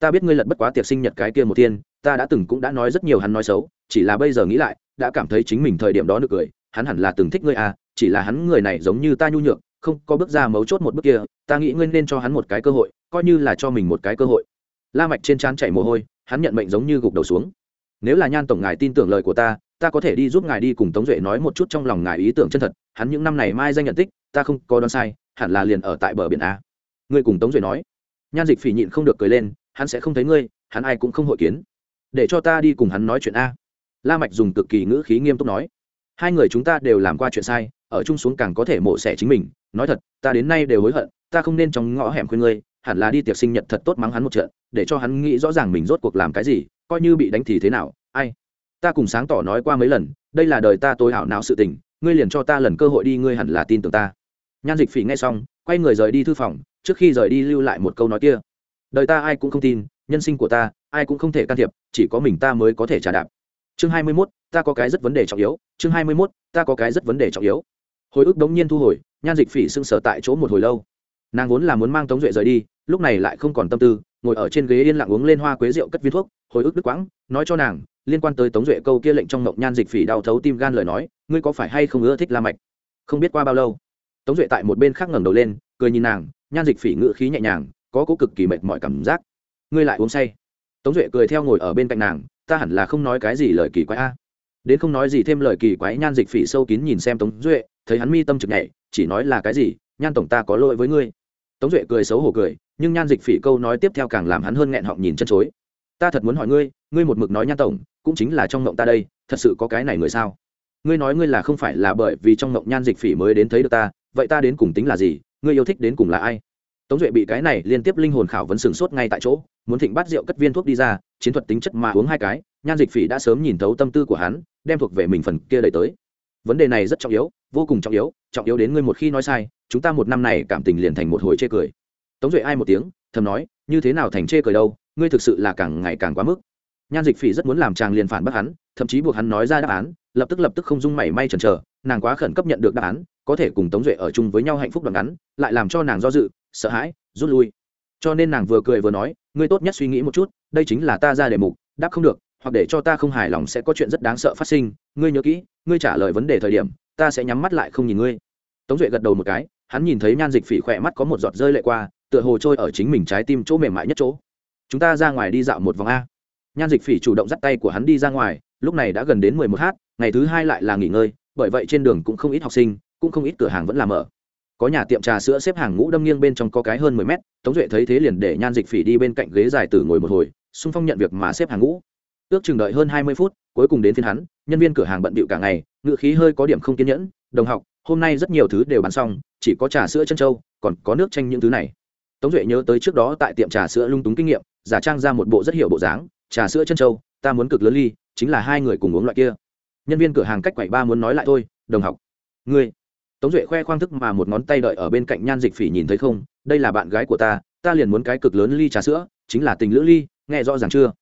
Ta biết ngươi lật bất quá tiệc sinh nhật cái kia một thiên, ta đã từng cũng đã nói rất nhiều hắn nói xấu, chỉ là bây giờ nghĩ lại, đã cảm thấy chính mình thời điểm đó được cười, hắn hẳn là từng thích ngươi à chỉ là hắn người này giống như ta nhu nhược, không có bước ra mấu chốt một bước kia, ta nghĩ ngươi nên cho hắn một cái cơ hội, coi như là cho mình một cái cơ hội. La mạch trên trán chảy mồ hôi, hắn nhận mệnh giống như gục đầu xuống. Nếu là nhan tổng ngài tin tưởng lời của ta ta có thể đi giúp ngài đi cùng tống duệ nói một chút trong lòng ngài ý tưởng chân thật, hắn những năm này mai danh nhận tích, ta không có đoán sai, hẳn là liền ở tại bờ biển a. Ngươi cùng tống duệ nói. Nhan dịch phỉ nhịn không được cười lên, hắn sẽ không thấy ngươi, hắn ai cũng không hội kiến. Để cho ta đi cùng hắn nói chuyện a. La mạch dùng cực kỳ ngữ khí nghiêm túc nói. Hai người chúng ta đều làm qua chuyện sai, ở chung xuống càng có thể mổ xẻ chính mình. Nói thật, ta đến nay đều hối hận, ta không nên trong ngõ hẻm khuyên ngươi, hẳn là đi tiệc sinh nhật thật tốt mắng hắn một trận, để cho hắn nghĩ rõ ràng mình rốt cuộc làm cái gì, coi như bị đánh thì thế nào, ai ta cùng sáng tỏ nói qua mấy lần đây là đời ta tối hảo não sự tình ngươi liền cho ta lần cơ hội đi ngươi hẳn là tin tưởng ta. Nhan dịch phỉ nghe xong quay người rời đi thư phòng trước khi rời đi lưu lại một câu nói kia. Đời ta ai cũng không tin nhân sinh của ta ai cũng không thể can thiệp chỉ có mình ta mới có thể trả đạp. Chương hai mươi 21, ta có cái rất vấn đề trọng yếu. Chương hai mươi 21, ta có cái rất vấn đề trọng yếu. Hồi ức đống nhiên thu hồi nhan dịch phỉ sưng sở tại chỗ một hồi lâu. Nàng vốn là muốn mang tống duệ rời đi lúc này lại không còn tâm tư ngồi ở trên ghế yên lặng uống lên hoa quế rượu cất viên thuốc, hồi ức đứt quãng, nói cho nàng, liên quan tới tống duệ câu kia lệnh trong mộng nhan dịch phỉ đau thấu tim gan lời nói, ngươi có phải hay không ưa thích la mạch? Không biết qua bao lâu, tống duệ tại một bên khác ngẩng đầu lên, cười nhìn nàng, nhan dịch phỉ ngự khí nhẹ nhàng, có cố cực kỳ mệt mỏi cảm giác. Ngươi lại uống say. Tống duệ cười theo ngồi ở bên cạnh nàng, ta hẳn là không nói cái gì lời kỳ quái a. Đến không nói gì thêm lời kỳ quái, nhan dịch phỉ sâu kín nhìn xem tống duệ, thấy hắn mi tâm trực nhảy, chỉ nói là cái gì, nhan tổng ta có lỗi với ngươi. Tống duệ cười xấu hổ cười nhưng nhan dịch phỉ câu nói tiếp theo càng làm hắn hơn nghẹn họng nhìn chân chối. Ta thật muốn hỏi ngươi ngươi một mực nói nhan tổng, cũng chính là trong mộng ta đây, thật sự có cái này người sao? Ngươi nói ngươi là không phải là bởi vì trong mộng nhan dịch phỉ mới đến thấy được ta, vậy ta đến cùng tính là gì, ngươi yêu thích đến cùng là ai? Tống duệ bị cái này liên tiếp linh hồn khảo vấn sửng sốt ngay tại chỗ, muốn thịnh bắt rượu cất viên thuốc đi ra, chiến thuật tính chất mà uống hai cái, nhan dịch phỉ đã sớm nhìn thấu tâm tư của hắn, đem thuộc về mình phần kia đẩy tới. Vấn đề này rất trọng yếu, vô cùng trọng yếu trọng yếu đến ngươi một khi nói sai, chúng ta một năm này cảm tình liền thành một hồi chê cười tống duệ ai một tiếng, thầm nói, như thế nào thành chê cười đâu, ngươi thực sự là càng ngày càng quá mức. Nhan dịch phỉ rất muốn làm chàng liền phản bác hắn, thậm chí buộc hắn nói ra đáp án, lập tức lập tức không dung mảy may chần chờ, nàng quá khẩn cấp nhận được đáp án, có thể cùng tống duệ ở chung với nhau hạnh phúc đoạn ngắn, lại làm cho nàng do dự, sợ hãi, rút lui. Cho nên nàng vừa cười vừa nói, ngươi tốt nhất suy nghĩ một chút, đây chính là ta ra đề mục, đáp không được, hoặc để cho ta không hài lòng sẽ có chuyện rất đáng sợ phát sinh, ngươi nhớ kỹ, ngươi trả lời vấn đề thời điểm, ta sẽ nhắm mắt lại không nhìn ngươi. Tống duệ gật đầu một cái, hắn nhìn thấy nhan dịch phỉ khỏe mắt có một giọt rơi lệ qua tựa hồ trôi ở chính mình trái tim chỗ mềm mại nhất chỗ. Chúng ta ra ngoài đi dạo một vòng a. Nhan dịch phỉ chủ động dắt tay của hắn đi ra ngoài, lúc này đã gần đến mười một h ngày thứ hai lại là nghỉ ngơi, bởi vậy trên đường cũng không ít học sinh, cũng không ít cửa hàng vẫn làm mở. Có nhà tiệm trà sữa xếp hàng ngũ đâm nghiêng bên trong có cái hơn mười mét, tống duệ thấy thế liền để nhan dịch phỉ đi bên cạnh ghế dài từ ngồi một hồi, xung phong nhận việc mà xếp hàng ngũ. Ước chừng đợi hơn hai mươi phút, cuối cùng đến phiên hắn, nhân viên cửa hàng bận bịu cả ngày ngự khí hơi có điểm không kiên nhẫn, đồng học, hôm nay rất nhiều thứ đều bán xong, chỉ có trà sữa chân trâu, còn có nước chanh những thứ này tống duệ nhớ tới trước đó tại tiệm trà sữa lung túng kinh nghiệm, giả trang ra một bộ rất hiểu bộ dáng, trà sữa chân trâu ta muốn cực lớn ly, chính là hai người cùng uống loại kia. Nhân viên cửa hàng cách quậy ba muốn nói lại thôi, đồng học. Ngươi. Tống duệ khoe khoang thức mà một ngón tay đợi ở bên cạnh nhan dịch phỉ nhìn thấy không, đây là bạn gái của ta ta liền muốn cái cực lớn ly trà sữa, chính là tình lữ ly, nghe rõ ràng chưa?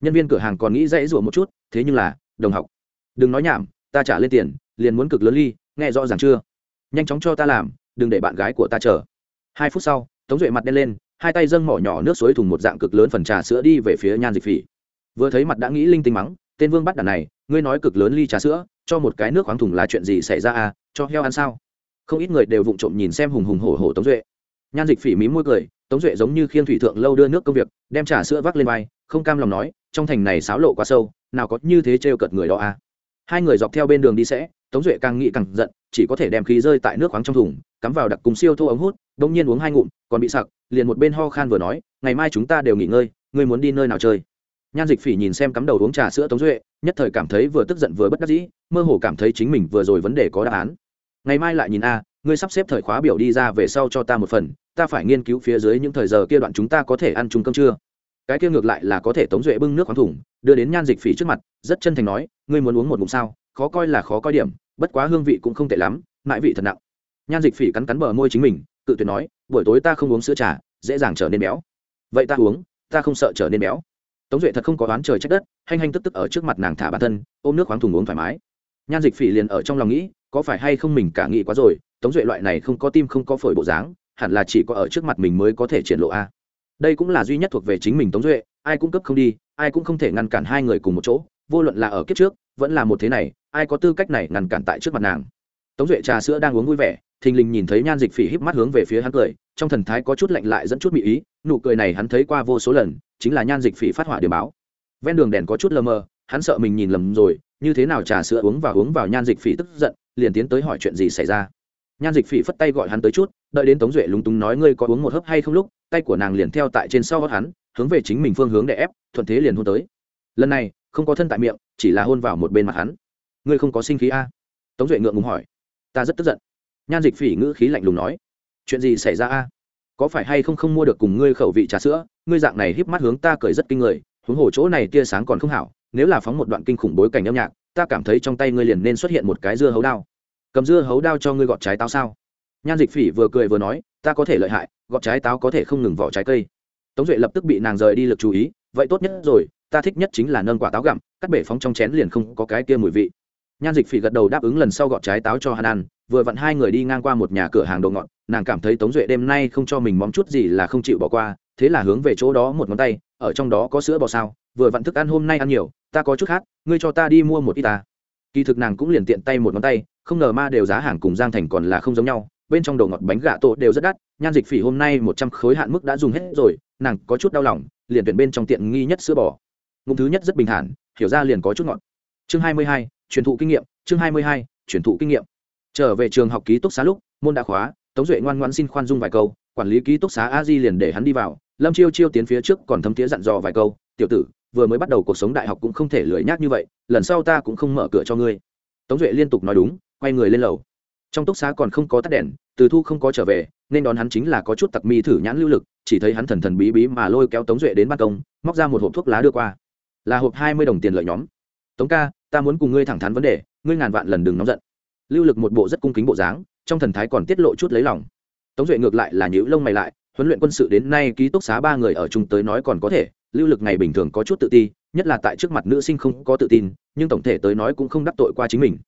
Nhân viên cửa hàng còn nghĩ dãy rủa một chút, thế nhưng là, đồng học. Đừng nói nhảm, ta trả lên tiền, liền muốn cực lớn ly, nghe rõ ràng chưa? Nhanh chóng cho ta làm, đừng để bạn gái của ta chờ. Hai phút sau tống duệ mặt đen lên, hai tay dâng mỏ nhỏ nước suối thùng một dạng cực lớn phần trà sữa đi về phía nhan dịch phỉ. Vừa thấy mặt đã nghĩ linh tinh mắng, tên vương bắt đàn này, ngươi nói cực lớn ly trà sữa, cho một cái nước khoáng thùng là chuyện gì xảy ra à cho heo ăn sao? Không ít người đều vụng trộm nhìn xem hùng hùng hổ hổ tống duệ. Nhan dịch phỉ mí môi cười, tống duệ giống như khiên thủy thượng lâu đưa nước công việc, đem trà sữa vác lên vai, không cam lòng nói, trong thành này xáo lộ quá sâu, nào có như thế trêu cợt người đó à. Hai người dọc theo bên đường đi sẽ, tống duệ càng nghĩ càng giận, chỉ có thể đem khí rơi tại nước khoáng trong thùng cắm vào đặc cùng siêu thô ống hút bỗng nhiên uống hai ngụm, còn bị sặc, liền một bên ho khan vừa nói, ngày mai chúng ta đều nghỉ ngơi, ngươi muốn đi nơi nào chơi? Nhan dịch phỉ nhìn xem cắm đầu uống trà sữa tống duệ, nhất thời cảm thấy vừa tức giận vừa bất đắc dĩ, mơ hồ cảm thấy chính mình vừa rồi vấn đề có đáp án. Ngày mai lại nhìn a, ngươi sắp xếp thời khóa biểu đi ra về sau cho ta một phần, ta phải nghiên cứu phía dưới những thời giờ kia đoạn chúng ta có thể ăn chung cơm trưa cái kia ngược lại là có thể tống duệ bưng nước khoáng thủng, đưa đến nhan dịch phỉ trước mặt, rất chân thành nói, ngươi muốn uống một ngụm sao? Khó coi là khó coi điểm, bất quá hương vị cũng không tệ lắm, mãi vị thật nặng nhan dịch phỉ cắn cắn bờ môi chính mình, cự tuyệt nói, buổi tối ta không uống sữa trà, dễ dàng trở nên béo. Vậy ta uống, ta không sợ trở nên béo. Tống duệ thật không có oán trời trách đất, hanh hanh tức tức ở trước mặt nàng thả bản thân, ôm nước khoáng thùng uống thoải mái. Nhan dịch phỉ liền ở trong lòng nghĩ, có phải hay không mình cả nghĩ quá rồi, tống duệ loại này không có tim không có phổi bộ dáng, hẳn là chỉ có ở trước mặt mình mới có thể triển lộ a. Đây cũng là duy nhất thuộc về chính mình tống duệ, ai cũng cấp không đi, ai cũng không thể ngăn cản hai người cùng một chỗ, vô luận là ở kiếp trước, vẫn là một thế này, ai có tư cách này ngăn cản tại trước mặt nàng. Tống duệ trà sữa đang uống vui vẻ thình lình nhìn thấy nhan dịch phỉ híp mắt hướng về phía hắn cười, trong thần thái có chút lạnh lại dẫn chút mỹ ý, nụ cười này hắn thấy qua vô số lần, chính là nhan dịch phỉ phát hỏa điểm báo. Ven đường đèn có chút lơ mơ hắn sợ mình nhìn lầm rồi, như thế nào trà sữa uống và uống vào nhan dịch phỉ tức giận, liền tiến tới hỏi chuyện gì xảy ra. Nhan dịch phỉ phất tay gọi hắn tới chút, đợi đến tống duệ lúng túng nói ngươi có uống một hớp hay không lúc, tay của nàng liền theo tại trên sau gót hắn, hướng về chính mình phương hướng để ép, thuận thế liền hôn tới. Lần này, không có thân tại miệng, chỉ là hôn vào một bên mặt hắn. Ngươi không có sinh khí a? Tống duệ ngượng ngùng hỏi. Ta rất tức giận nhan dịch phỉ ngữ khí lạnh lùng nói, chuyện gì xảy ra a? Có phải hay không không mua được cùng ngươi khẩu vị trà sữa? Ngươi dạng này híp mắt hướng ta cười rất kinh người, huống hồ chỗ này tia sáng còn không hảo, nếu là phóng một đoạn kinh khủng bối cảnh âm nhạc, ta cảm thấy trong tay ngươi liền nên xuất hiện một cái dưa hấu đao. Cầm dưa hấu đao cho ngươi gọt trái táo sao? Nhan dịch phỉ vừa cười vừa nói, ta có thể lợi hại, gọt trái táo có thể không ngừng vỏ trái cây. Tống duệ lập tức bị nàng rời đi lực chú ý, vậy tốt nhất rồi, ta thích nhất chính là nâng quả táo gặm, cắt bể phóng trong chén liền không có cái kia mùi vị. Nhan dịch phỉ gật đầu đáp ứng lần sau gọt trái táo cho hắn ăn vừa vặn hai người đi ngang qua một nhà cửa hàng đồ ngọt, nàng cảm thấy tống duệ đêm nay không cho mình móng chút gì là không chịu bỏ qua, thế là hướng về chỗ đó một ngón tay, ở trong đó có sữa bò sao? Vừa vặn thức ăn hôm nay ăn nhiều, ta có chút khác ngươi cho ta đi mua một ít ta. Kỳ thực nàng cũng liền tiện tay một ngón tay, không ngờ ma đều giá hàng cùng giang thành còn là không giống nhau, bên trong đồ ngọt bánh gà tổ đều rất đắt, nhan dịch phỉ hôm nay một trăm khối hạn mức đã dùng hết rồi, nàng có chút đau lòng, liền tuyển bên trong tiện nghi nhất sữa bò. Ngụm thứ nhất rất bình thản, hiểu ra liền có chút ngọt. Chương hai mươi hai, truyền thụ kinh nghiệm, chương hai mươi hai, truyền thụ kinh nghiệm trở về trường học ký túc xá lúc, môn đã khóa, tống duệ ngoan ngoan xin khoan dung vài câu, quản lý ký túc xá a di liền để hắn đi vào. Lâm chiêu chiêu tiến phía trước còn thấm tía dặn dò vài câu, tiểu tử, vừa mới bắt đầu cuộc sống đại học cũng không thể lười nhác như vậy, lần sau ta cũng không mở cửa cho ngươi. Tống duệ liên tục nói đúng, quay người lên lầu. Trong túc xá còn không có tắt đèn, từ thu không có trở về, nên đón hắn chính là có chút tặc mi thử nhãn lưu lực, chỉ thấy hắn thần thần bí bí mà lôi kéo tống duệ đến ban công, móc ra một hộp thuốc lá đưa qua. Là hộp hai mươi đồng tiền lợi nhóm. Tống ca, ta muốn cùng ngươi thẳng thắn vấn đề, ngươi ngàn vạn lần đừng nóng giận lưu lực một bộ rất cung kính bộ dáng, trong thần thái còn tiết lộ chút lấy lòng. Tống duệ ngược lại là nhữ lông mày lại, huấn luyện quân sự đến nay ký túc xá ba người ở chung tới nói còn có thể, lưu lực ngày bình thường có chút tự ti, nhất là tại trước mặt nữ sinh không có tự tin, nhưng tổng thể tới nói cũng không đắc tội qua chính mình.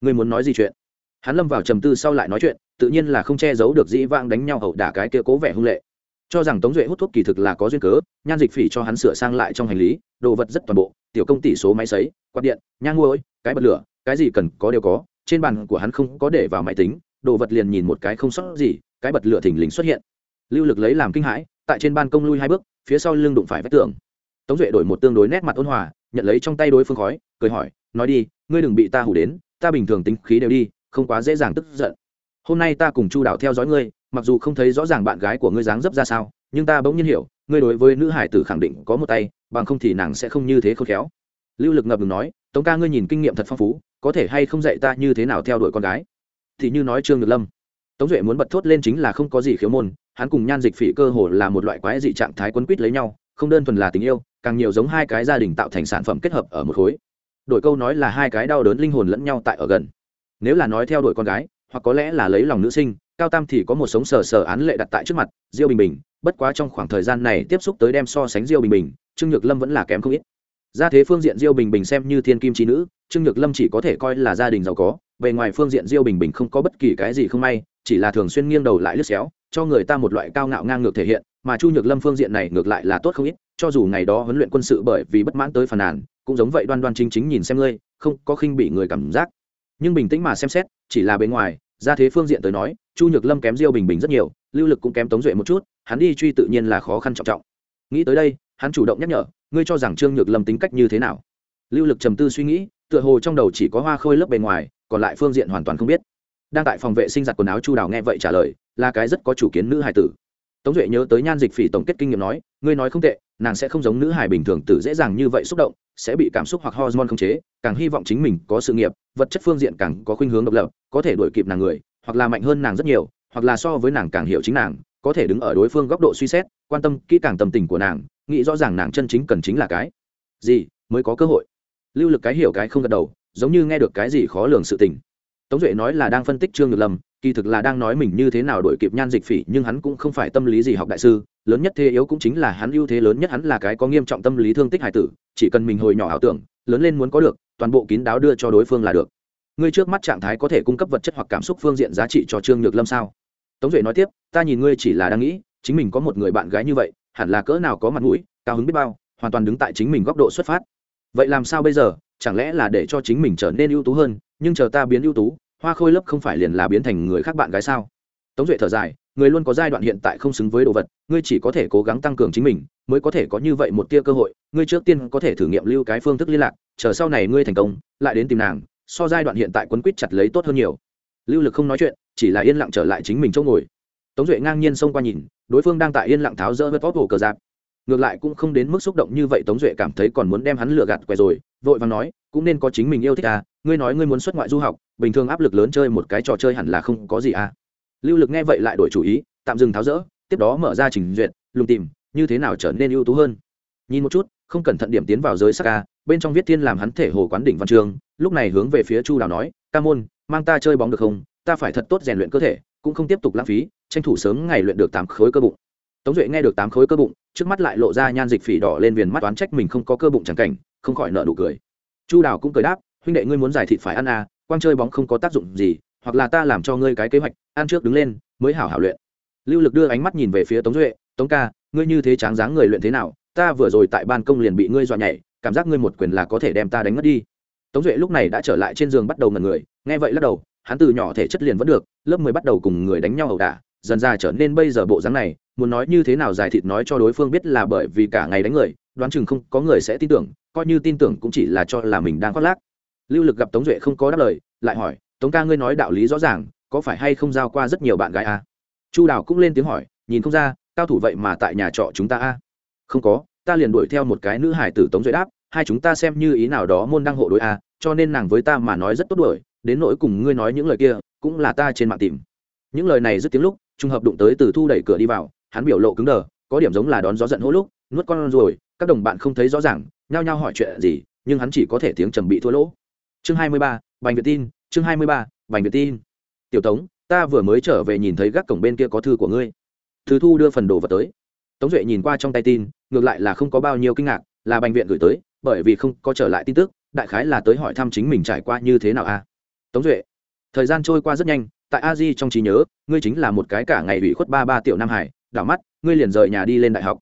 Ngươi muốn nói gì chuyện? Hắn lâm vào trầm tư sau lại nói chuyện, tự nhiên là không che giấu được dĩ vãng đánh nhau hậu đả cái kia cố vẻ hung lệ. Cho rằng tống duệ hút thuốc kỳ thực là có duyên cớ, nhan dịch phỉ cho hắn sửa sang lại trong hành lý, đồ vật rất toàn bộ, tiểu công tỷ số máy sấy, quạt điện, nhang ngôi cái bật lửa, cái gì cần có đều có trên bàn của hắn không có để vào máy tính, đồ vật liền nhìn một cái không sót gì, cái bật lửa thình lình xuất hiện. Lưu lực lấy làm kinh hãi, tại trên ban công lui hai bước, phía sau lưng đụng phải vách tường. Tống duệ đổi một tương đối nét mặt ôn hòa, nhận lấy trong tay đối phương khói, cười hỏi, nói đi, ngươi đừng bị ta hủ đến, ta bình thường tính khí đều đi, không quá dễ dàng tức giận. Hôm nay ta cùng chu đạo theo dõi ngươi, mặc dù không thấy rõ ràng bạn gái của ngươi dáng dấp ra sao, nhưng ta bỗng nhiên hiểu, ngươi đối với nữ hải tử khẳng định có một tay, bằng không thì nàng sẽ không như thế khôn khéo. Lưu lực ngập ngừng nói tống ca ngươi nhìn kinh nghiệm thật phong phú, có thể hay không dạy ta như thế nào theo đuổi con gái? Thì như nói trương nhược lâm. Tống duệ muốn bật thốt lên chính là không có gì khiếu môn, hắn cùng nhan dịch phỉ cơ hồ là một loại quái dị trạng thái quấn quýt lấy nhau, không đơn thuần là tình yêu, càng nhiều giống hai cái gia đình tạo thành sản phẩm kết hợp ở một khối. Đổi câu nói là hai cái đau đớn linh hồn lẫn nhau tại ở gần. Nếu là nói theo đuổi con gái, hoặc có lẽ là lấy lòng nữ sinh, cao tam thì có một sống sờ sờ án lệ đặt tại trước mặt, diêu bình bình, bất quá trong khoảng thời gian này tiếp xúc tới đem so sánh diêu bình bình, trương nhược lâm vẫn là kém không ít ra thế phương diện diêu bình bình xem như thiên kim trí nữ, trương nhược lâm chỉ có thể coi là gia đình giàu có về ngoài phương diện diêu bình bình không có bất kỳ cái gì không may, chỉ là thường xuyên nghiêng đầu lại lướt xéo, cho người ta một loại cao ngạo ngang ngược thể hiện, mà chu nhược lâm phương diện này ngược lại là tốt không ít, cho dù ngày đó huấn luyện quân sự bởi vì bất mãn tới phàn nàn, cũng giống vậy đoan đoan chính chính nhìn xem ngươi, không có khinh bị người cảm giác. Nhưng bình tĩnh mà xem xét, chỉ là bề ngoài, ra thế phương diện tới nói, chu nhược lâm kém diêu bình bình rất nhiều, lưu lực cũng kém tống duệ một chút, hắn đi truy tự nhiên là khó khăn trọng trọng. Nghĩ tới đây hắn chủ động nhắc nhở, ngươi cho rằng trương nhược lâm tính cách như thế nào? Lưu lực trầm tư suy nghĩ, tựa hồ trong đầu chỉ có hoa khôi lớp bề ngoài, còn lại phương diện hoàn toàn không biết. Đang tại phòng vệ sinh giặt quần áo chu đào nghe vậy trả lời, là cái rất có chủ kiến nữ hài tử. Tống duệ nhớ tới nhan dịch phỉ tổng kết kinh nghiệm nói, ngươi nói không tệ, nàng sẽ không giống nữ hài bình thường tử dễ dàng như vậy xúc động, sẽ bị cảm xúc hoặc hormone khống chế, càng hy vọng chính mình có sự nghiệp, vật chất phương diện càng có khuynh hướng độc lập, có thể đuổi kịp nàng người, hoặc là mạnh hơn nàng rất nhiều, hoặc là so với nàng càng hiểu chính nàng có thể đứng ở đối phương góc độ suy xét, quan tâm kỹ càng tâm tình của nàng, nghĩ rõ ràng nàng chân chính cần chính là cái gì mới có cơ hội. Lưu lực cái hiểu cái không gật đầu, giống như nghe được cái gì khó lường sự tình. Tống duệ nói là đang phân tích trương nhược lâm, kỳ thực là đang nói mình như thế nào đổi kịp nhan dịch phỉ, nhưng hắn cũng không phải tâm lý gì học đại sư, lớn nhất thế yếu cũng chính là hắn ưu thế lớn nhất hắn là cái có nghiêm trọng tâm lý thương tích hải tử, chỉ cần mình hồi nhỏ ảo tưởng, lớn lên muốn có được, toàn bộ kín đáo đưa cho đối phương là được. Ngươi trước mắt trạng thái có thể cung cấp vật chất hoặc cảm xúc phương diện giá trị cho trương nhược lâm sao? Tống duệ nói tiếp, ta nhìn ngươi chỉ là đang nghĩ, chính mình có một người bạn gái như vậy, hẳn là cỡ nào có mặt mũi, cao hứng biết bao, hoàn toàn đứng tại chính mình góc độ xuất phát. Vậy làm sao bây giờ, chẳng lẽ là để cho chính mình trở nên ưu tú hơn, nhưng chờ ta biến ưu tú, hoa khôi lớp không phải liền là biến thành người khác bạn gái sao? Tống duệ thở dài, người luôn có giai đoạn hiện tại không xứng với đồ vật, ngươi chỉ có thể cố gắng tăng cường chính mình, mới có thể có như vậy một tia cơ hội, ngươi trước tiên có thể thử nghiệm lưu cái phương thức liên lạc, chờ sau này ngươi thành công, lại đến tìm nàng, so giai đoạn hiện tại quấn quýt chặt lấy tốt hơn nhiều. Lưu lực không nói chuyện chỉ là yên lặng trở lại chính mình chỗ ngồi. Tống duệ ngang nhiên xông qua nhìn, đối phương đang tại yên lặng tháo rỡ vớt vót hồ cờ giáp. Ngược lại cũng không đến mức xúc động như vậy, tống duệ cảm thấy còn muốn đem hắn lừa gạt quẻ rồi, vội và nói, cũng nên có chính mình yêu thích à ngươi nói ngươi muốn xuất ngoại du học, bình thường áp lực lớn chơi một cái trò chơi hẳn là không có gì à. Lưu lực nghe vậy lại đổi chủ ý, tạm dừng tháo rỡ, tiếp đó mở ra trình duyệt, lùng tìm, như thế nào trở nên ưu tú hơn. Nhìn một chút, không cẩn thận điểm tiến vào giới sắc ca, bên trong viết thiên làm hắn thể hồ quán đỉnh văn trường, lúc này hướng về phía chu đào nói, ca môn, mang ta chơi bóng được không? Ta phải thật tốt rèn luyện cơ thể, cũng không tiếp tục lãng phí, tranh thủ sớm ngày luyện được tám khối cơ bụng. Tống duệ nghe được tám khối cơ bụng, trước mắt lại lộ ra nhan dịch phỉ đỏ lên viền mắt oán trách mình không có cơ bụng chẳng cảnh, không khỏi nợ nụ cười. Chu đào cũng cười đáp, huynh đệ ngươi muốn giải thịt phải ăn à quang chơi bóng không có tác dụng gì, hoặc là ta làm cho ngươi cái kế hoạch, ăn trước đứng lên, mới hảo hảo luyện. Lưu lực đưa ánh mắt nhìn về phía tống duệ, tống ca, ngươi như thế tráng dáng người luyện thế nào, ta vừa rồi tại ban công liền bị ngươi dọa nhảy, cảm giác ngươi một quyền là có thể đem ta đánh mất đi. Tống duệ lúc này đã trở lại trên giường bắt đầu ngần người, nghe vậy lắc đầu hắn từ nhỏ thể chất liền vẫn được lớp mười bắt đầu cùng người đánh nhau ẩu đả dần ra trở nên bây giờ bộ dáng này muốn nói như thế nào giải thịt nói cho đối phương biết là bởi vì cả ngày đánh người đoán chừng không có người sẽ tin tưởng coi như tin tưởng cũng chỉ là cho là mình đang khoác lác lưu lực gặp tống duệ không có đáp lời lại hỏi tống ca ngươi nói đạo lý rõ ràng có phải hay không giao qua rất nhiều bạn gái à? chu đào cũng lên tiếng hỏi nhìn không ra cao thủ vậy mà tại nhà trọ chúng ta à? không có ta liền đuổi theo một cái nữ hải tử tống duệ đáp hai chúng ta xem như ý nào đó môn đăng hộ đối à, cho nên nàng với ta mà nói rất tốt đuổi đến nỗi cùng ngươi nói những lời kia, cũng là ta trên mạng tìm. Những lời này rất tiếng lúc, trùng hợp đụng tới từ thu đẩy cửa đi vào, hắn biểu lộ cứng đờ, có điểm giống là đón gió giận hỗ lúc, nuốt con rồi, các đồng bạn không thấy rõ ràng, nhao nhao hỏi chuyện gì, nhưng hắn chỉ có thể tiếng trầm bị thua lỗ. Chương hai mươi ba, bành việt tin, chương hai mươi ba, bành việt tin. Tiểu tống, ta vừa mới trở về nhìn thấy gác cổng bên kia có thư của ngươi. Thứ thu đưa phần đồ vật tới. Tống duệ nhìn qua trong tay tin, ngược lại là không có bao nhiêu kinh ngạc, là bệnh viện gửi tới, bởi vì không có trở lại tin tức, đại khái là tới hỏi thăm chính mình trải qua như thế nào a tống duệ, thời gian trôi qua rất nhanh, tại a di trong trí nhớ, ngươi chính là một cái cả ngày ủy khuất ba ba tiểu nam hải, đảo mắt, ngươi liền rời nhà đi lên đại học.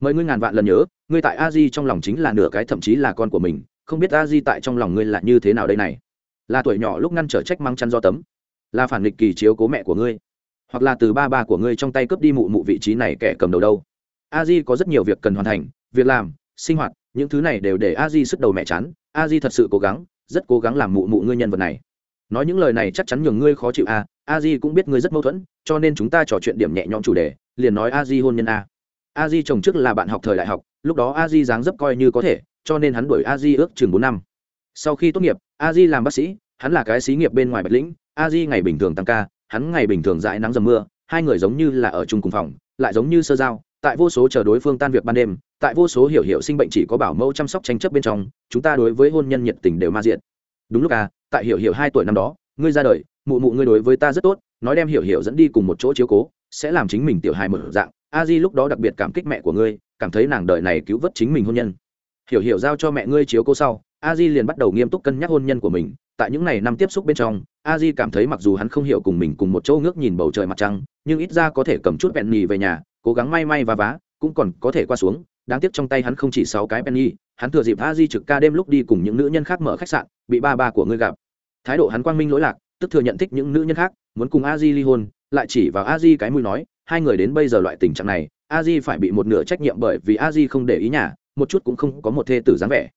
Mời ngươi ngàn vạn lần nhớ, ngươi tại a di trong lòng chính là nửa cái thậm chí là con của mình, không biết a di tại trong lòng ngươi là như thế nào đây này. Là tuổi nhỏ lúc ngăn trở trách mang chăn do tấm, là phản nghịch kỳ chiếu cố mẹ của ngươi, hoặc là từ ba ba của ngươi trong tay cướp đi mụ mụ vị trí này kẻ cầm đầu đâu. A di có rất nhiều việc cần hoàn thành, việc làm, sinh hoạt, những thứ này đều để a di sức đầu mẹ chán. A di thật sự cố gắng, rất cố gắng làm mụ mụ ngươi nhân vật này nói những lời này chắc chắn nhường ngươi khó chịu à? a di cũng biết ngươi rất mâu thuẫn, cho nên chúng ta trò chuyện điểm nhẹ nhõm chủ đề, liền nói a di hôn nhân a a di chồng trước là bạn học thời đại học, lúc đó a di dáng dấp coi như có thể, cho nên hắn đuổi a di ước chừng bốn năm sau khi tốt nghiệp, a di làm bác sĩ, hắn là cái xí nghiệp bên ngoài bạch lĩnh, a di ngày bình thường tăng ca, hắn ngày bình thường dãi nắng dầm mưa, hai người giống như là ở chung cùng phòng, lại giống như sơ giao, tại vô số chờ đối phương tan việc ban đêm, tại vô số hiểu hiểu sinh bệnh chỉ có bảo mẫu chăm sóc tranh chấp bên trong, chúng ta đối với hôn nhân nhiệt tình đều ma diện đúng lúc à tại hiểu hiểu hai tuổi năm đó, ngươi ra đời, mụ mụ ngươi đối với ta rất tốt, nói đem hiểu hiểu dẫn đi cùng một chỗ chiếu cố, sẽ làm chính mình tiểu hài mở dạng. A di lúc đó đặc biệt cảm kích mẹ của ngươi, cảm thấy nàng đời này cứu vớt chính mình hôn nhân. Hiểu hiểu giao cho mẹ ngươi chiếu cố sau, a di liền bắt đầu nghiêm túc cân nhắc hôn nhân của mình. Tại những ngày năm tiếp xúc bên trong, a di cảm thấy mặc dù hắn không hiểu cùng mình cùng một chỗ ngước nhìn bầu trời mặt trăng, nhưng ít ra có thể cầm chút bẹn nhì về nhà, cố gắng may may và vá, cũng còn có thể qua xuống. Đáng tiếc trong tay hắn không chỉ sáu cái penny, hắn thừa dịp a di trực ca đêm lúc đi cùng những nữ nhân khác mở khách sạn, bị ba ba của ngươi gặp thái độ hắn quang minh lỗi lạc, tức thừa nhận thích những nữ nhân khác, muốn cùng a di ly hôn, lại chỉ vào a di cái mũi nói, hai người đến bây giờ loại tình trạng này, a di phải bị một nửa trách nhiệm bởi vì a di không để ý nhà, một chút cũng không có một thê tử dáng vẻ.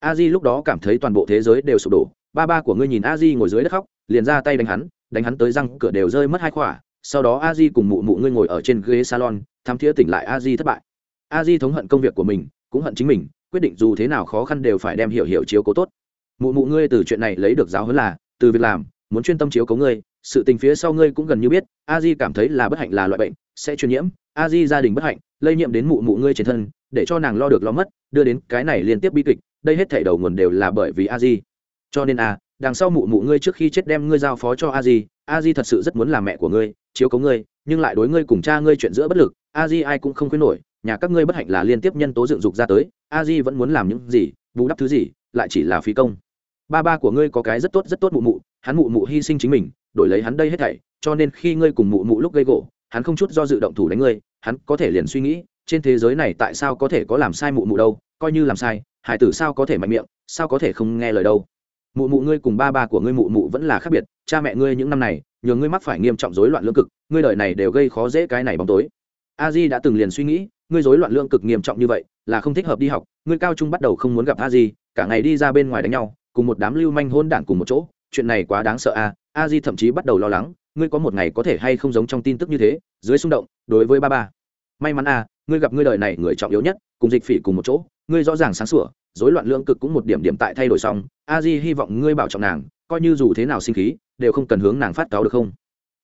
A di lúc đó cảm thấy toàn bộ thế giới đều sụp đổ, ba ba của ngươi nhìn a di ngồi dưới đất khóc, liền ra tay đánh hắn đánh hắn tới răng cửa đều rơi mất hai khỏa, sau đó a di cùng mụ mụ ngươi ngồi ở trên ghế salon, thám thiế tỉnh lại a di thất bại. A di thống hận công việc của mình, cũng hận chính mình, quyết định dù thế nào khó khăn đều phải đem hiểu hiểu chiếu cố tốt mụ mụ ngươi từ chuyện này lấy được giáo huấn là, từ việc làm, muốn chuyên tâm chiếu cố ngươi, sự tình phía sau ngươi cũng gần như biết, a di cảm thấy là bất hạnh là loại bệnh, sẽ truyền nhiễm, a di gia đình bất hạnh, lây nhiễm đến mụ mụ ngươi trên thân, để cho nàng lo được lo mất, đưa đến cái này liên tiếp bi kịch, đây hết thảy đầu nguồn đều là bởi vì a di. Cho nên a đằng sau mụ mụ ngươi trước khi chết đem ngươi giao phó cho a di a di thật sự rất muốn làm mẹ của ngươi, chiếu cố ngươi, nhưng lại đối ngươi cùng cha ngươi chuyện giữa bất lực, a di ai cũng không khuyến nổi, nhà các ngươi bất hạnh là liên tiếp nhân tố dựng dục ra tới, a di vẫn muốn làm những gì, bù đắp thứ gì, lại chỉ là phí công ba ba của ngươi có cái rất tốt rất tốt mụ mụ, hắn mụ mụ hy sinh chính mình, đổi lấy hắn đây hết thảy, cho nên khi ngươi cùng mụ mụ lúc gây gỗ, hắn không chút do dự động thủ đánh ngươi, hắn có thể liền suy nghĩ, trên thế giới này tại sao có thể có làm sai mụ mụ đâu, coi như làm sai, hải tử sao có thể mạnh miệng, sao có thể không nghe lời đâu. Mụ mụ ngươi cùng ba ba của ngươi mụ mụ vẫn là khác biệt, cha mẹ ngươi những năm này nhờ ngươi mắc phải nghiêm trọng rối loạn lương cực, ngươi đời này đều gây khó dễ cái này bóng tối. A di đã từng liền suy nghĩ, ngươi rối loạn lương cực nghiêm trọng như vậy, là không thích hợp đi học, ngươi cao trung bắt đầu không muốn gặp a di, cả ngày đi ra bên ngoài đánh nhau cùng một đám lưu manh hôn đản cùng một chỗ, chuyện này quá đáng sợ a a di thậm chí bắt đầu lo lắng, ngươi có một ngày có thể hay không giống trong tin tức như thế, dưới xung động, đối với ba ba. May mắn a, ngươi gặp ngươi đời này người trọng yếu nhất, cùng dịch phỉ cùng một chỗ, ngươi rõ ràng sáng sủa, rối loạn lương cực cũng một điểm điểm tại thay đổi xong, a di hy vọng ngươi bảo trọng nàng, coi như dù thế nào sinh khí, đều không cần hướng nàng phát cáo được không?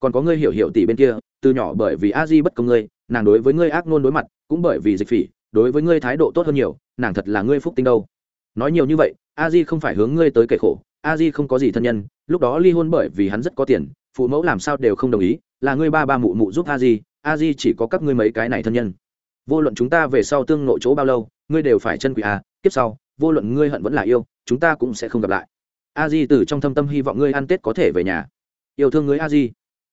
Còn có ngươi hiểu hiểu tỷ bên kia, từ nhỏ bởi vì a di bất công ngươi, nàng đối với ngươi ác nôn đối mặt, cũng bởi vì dịch phỉ, đối với ngươi thái độ tốt hơn nhiều, nàng thật là ngươi phúc tinh đâu nói nhiều như vậy, a di không phải hướng ngươi tới kể khổ, a di không có gì thân nhân, lúc đó ly hôn bởi vì hắn rất có tiền, phụ mẫu làm sao đều không đồng ý, là ngươi ba ba mụ mụ giúp a di a di chỉ có các ngươi mấy cái này thân nhân. Vô luận chúng ta về sau tương nội chỗ bao lâu, ngươi đều phải chân quỷ a, kiếp sau, vô luận ngươi hận vẫn là yêu, chúng ta cũng sẽ không gặp lại. A di từ trong thâm tâm hy vọng ngươi ăn tết có thể về nhà. Yêu thương ngươi a di.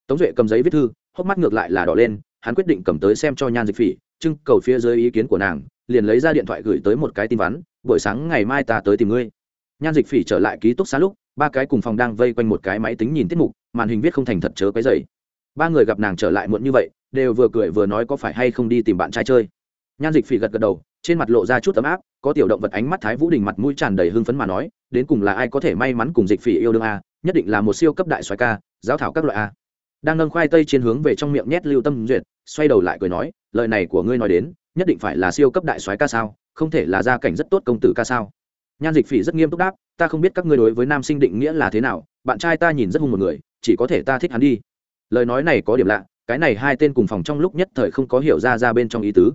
Tống duệ cầm giấy viết thư, hốc mắt ngược lại là đỏ lên, hắn quyết định cầm tới xem cho nhan dịch phỉ, trưng cầu phía dưới ý kiến của nàng liền lấy ra điện thoại gửi tới một cái tin vắn, buổi sáng ngày mai ta tới tìm ngươi. Nhan dịch phỉ trở lại ký túc xá lúc, ba cái cùng phòng đang vây quanh một cái máy tính nhìn tiết mục, màn hình viết không thành thật chớ cái dày ba người gặp nàng trở lại muộn như vậy, đều vừa cười vừa nói có phải hay không đi tìm bạn trai chơi. Nhan dịch phỉ gật gật đầu, trên mặt lộ ra chút ấm áp, có tiểu động vật ánh mắt thái vũ đình mặt mũi tràn đầy hưng phấn mà nói, đến cùng là ai có thể may mắn cùng dịch phỉ yêu đương a, nhất định là một siêu cấp đại xoài ca, giáo thảo các loại a. Đang nâng khoai tây trên hướng về trong miệng nhét lưu tâm duyệt, xoay đầu lại cười nói, lời này của ngươi nói đến nhất định phải là siêu cấp đại soái ca sao? Không thể là gia cảnh rất tốt công tử ca sao? Nhan dịch phỉ rất nghiêm túc đáp, ta không biết các ngươi đối với nam sinh định nghĩa là thế nào, bạn trai ta nhìn rất hung một người, chỉ có thể ta thích hắn đi. Lời nói này có điểm lạ, cái này hai tên cùng phòng trong lúc nhất thời không có hiểu ra ra bên trong ý tứ.